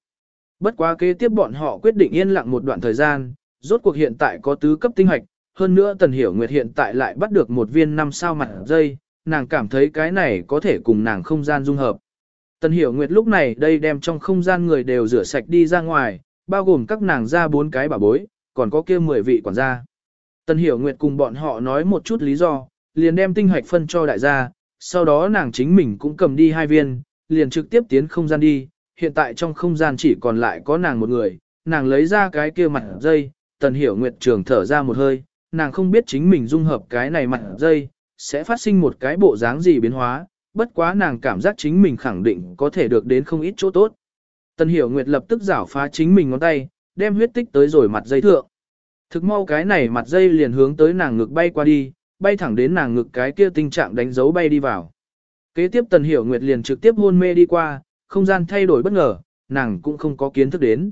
Bất quá kế tiếp bọn họ quyết định yên lặng một đoạn thời gian, rốt cuộc hiện tại có tứ cấp tinh hoạch, hơn nữa tần hiểu nguyệt hiện tại lại bắt được một viên năm sao mặt dây, nàng cảm thấy cái này có thể cùng nàng không gian dung hợp. Tần Hiểu Nguyệt lúc này đây đem trong không gian người đều rửa sạch đi ra ngoài, bao gồm các nàng ra bốn cái bà bối, còn có kia 10 vị quản gia. Tần Hiểu Nguyệt cùng bọn họ nói một chút lý do, liền đem tinh hoạch phân cho đại gia, sau đó nàng chính mình cũng cầm đi hai viên, liền trực tiếp tiến không gian đi, hiện tại trong không gian chỉ còn lại có nàng một người, nàng lấy ra cái kia mặt dây, Tần Hiểu Nguyệt trường thở ra một hơi, nàng không biết chính mình dung hợp cái này mặt dây, sẽ phát sinh một cái bộ dáng gì biến hóa, bất quá nàng cảm giác chính mình khẳng định có thể được đến không ít chỗ tốt. Tần Hiểu Nguyệt lập tức giảo phá chính mình ngón tay, đem huyết tích tới rồi mặt dây thượng. Thực mau cái này mặt dây liền hướng tới nàng ngực bay qua đi, bay thẳng đến nàng ngực cái kia tình trạng đánh dấu bay đi vào. Kế tiếp Tần Hiểu Nguyệt liền trực tiếp hôn mê đi qua, không gian thay đổi bất ngờ, nàng cũng không có kiến thức đến.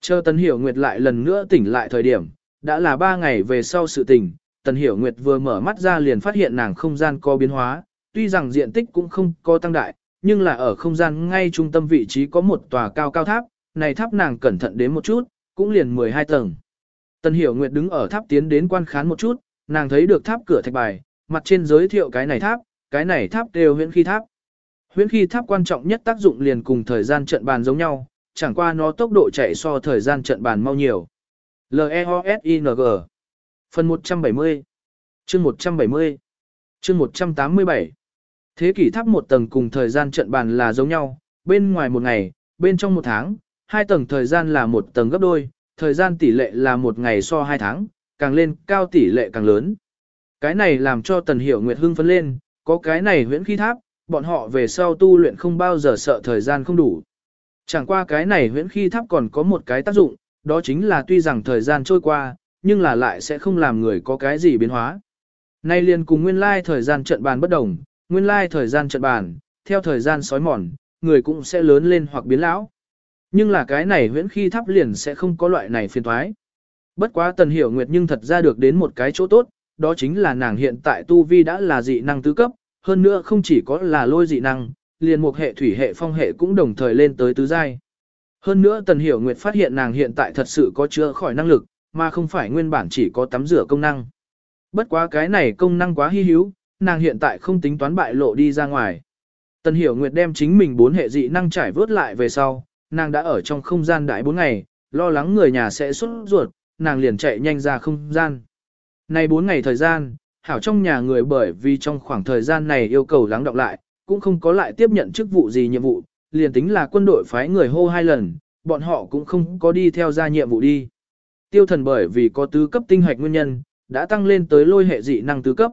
Chờ Tần Hiểu Nguyệt lại lần nữa tỉnh lại thời điểm, đã là ba ngày về sau sự tình, Tần Hiểu Nguyệt vừa mở mắt ra liền phát hiện nàng không gian có biến hóa, tuy rằng diện tích cũng không có tăng đại, nhưng là ở không gian ngay trung tâm vị trí có một tòa cao cao tháp, này tháp nàng cẩn thận đến một chút, cũng liền 12 tầng. Tần Hiểu Nguyệt đứng ở tháp tiến đến quan khán một chút, nàng thấy được tháp cửa thạch bài, mặt trên giới thiệu cái này tháp, cái này tháp đều huyễn khi tháp. Huyễn khi tháp quan trọng nhất tác dụng liền cùng thời gian trận bàn giống nhau, chẳng qua nó tốc độ chạy so thời gian trận bàn mau nhiều. L-E-O-S-I-N-G Phần 170 Chương 170 Chương 187 Thế kỷ tháp một tầng cùng thời gian trận bàn là giống nhau, bên ngoài một ngày, bên trong một tháng, hai tầng thời gian là một tầng gấp đôi, thời gian tỷ lệ là một ngày so hai tháng, càng lên cao tỷ lệ càng lớn. Cái này làm cho Tần Hiểu Nguyệt hưng phấn lên, có cái này huyễn khí tháp, bọn họ về sau tu luyện không bao giờ sợ thời gian không đủ. Chẳng qua cái này huyễn khí tháp còn có một cái tác dụng, đó chính là tuy rằng thời gian trôi qua, nhưng là lại sẽ không làm người có cái gì biến hóa. Nay liền cùng nguyên lai thời gian trận bàn bất đồng, nguyên lai thời gian trận bàn, theo thời gian sói mòn, người cũng sẽ lớn lên hoặc biến lão. Nhưng là cái này huyễn khi Tháp liền sẽ không có loại này phiền thoái. Bất quá tần hiểu nguyệt nhưng thật ra được đến một cái chỗ tốt, đó chính là nàng hiện tại tu vi đã là dị năng tứ cấp, hơn nữa không chỉ có là lôi dị năng, liền một hệ thủy hệ phong hệ cũng đồng thời lên tới tứ giai. Hơn nữa tần hiểu nguyệt phát hiện nàng hiện tại thật sự có chữa khỏi năng lực, mà không phải nguyên bản chỉ có tắm rửa công năng. Bất quá cái này công năng quá hy hữu, nàng hiện tại không tính toán bại lộ đi ra ngoài. Tần Hiểu Nguyệt đem chính mình bốn hệ dị năng trải vớt lại về sau, nàng đã ở trong không gian đại bốn ngày, lo lắng người nhà sẽ xuất ruột, nàng liền chạy nhanh ra không gian. Nay bốn ngày thời gian, hảo trong nhà người bởi vì trong khoảng thời gian này yêu cầu lắng đọng lại, cũng không có lại tiếp nhận chức vụ gì nhiệm vụ, liền tính là quân đội phái người hô hai lần, bọn họ cũng không có đi theo ra nhiệm vụ đi. Tiêu thần bởi vì có tứ cấp tinh hạch nguyên nhân, đã tăng lên tới lôi hệ dị năng tứ cấp.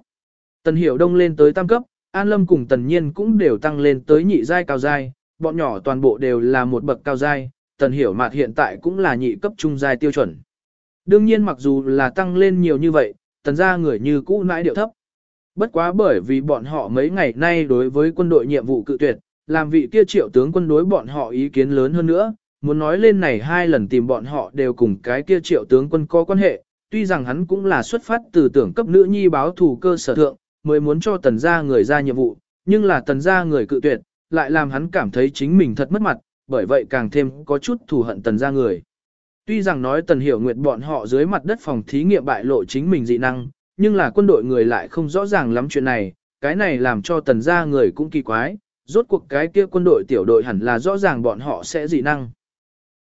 Tần Hiểu Đông lên tới tam cấp, An Lâm cùng Tần Nhiên cũng đều tăng lên tới nhị giai cao giai, bọn nhỏ toàn bộ đều là một bậc cao giai, Tần Hiểu Mạt hiện tại cũng là nhị cấp trung giai tiêu chuẩn. Đương nhiên mặc dù là tăng lên nhiều như vậy, tần gia người như cũ nãi điệu thấp. Bất quá bởi vì bọn họ mấy ngày nay đối với quân đội nhiệm vụ cự tuyệt, làm vị kia triệu tướng quân đối bọn họ ý kiến lớn hơn nữa, muốn nói lên này hai lần tìm bọn họ đều cùng cái kia triệu tướng quân có quan hệ, tuy rằng hắn cũng là xuất phát từ tưởng cấp nữ nhi báo thù cơ sở thượng, mới muốn cho tần gia người ra nhiệm vụ, nhưng là tần gia người cự tuyệt, lại làm hắn cảm thấy chính mình thật mất mặt, bởi vậy càng thêm có chút thù hận tần gia người. Tuy rằng nói tần hiểu nguyệt bọn họ dưới mặt đất phòng thí nghiệm bại lộ chính mình dị năng, nhưng là quân đội người lại không rõ ràng lắm chuyện này, cái này làm cho tần gia người cũng kỳ quái, rốt cuộc cái kia quân đội tiểu đội hẳn là rõ ràng bọn họ sẽ dị năng.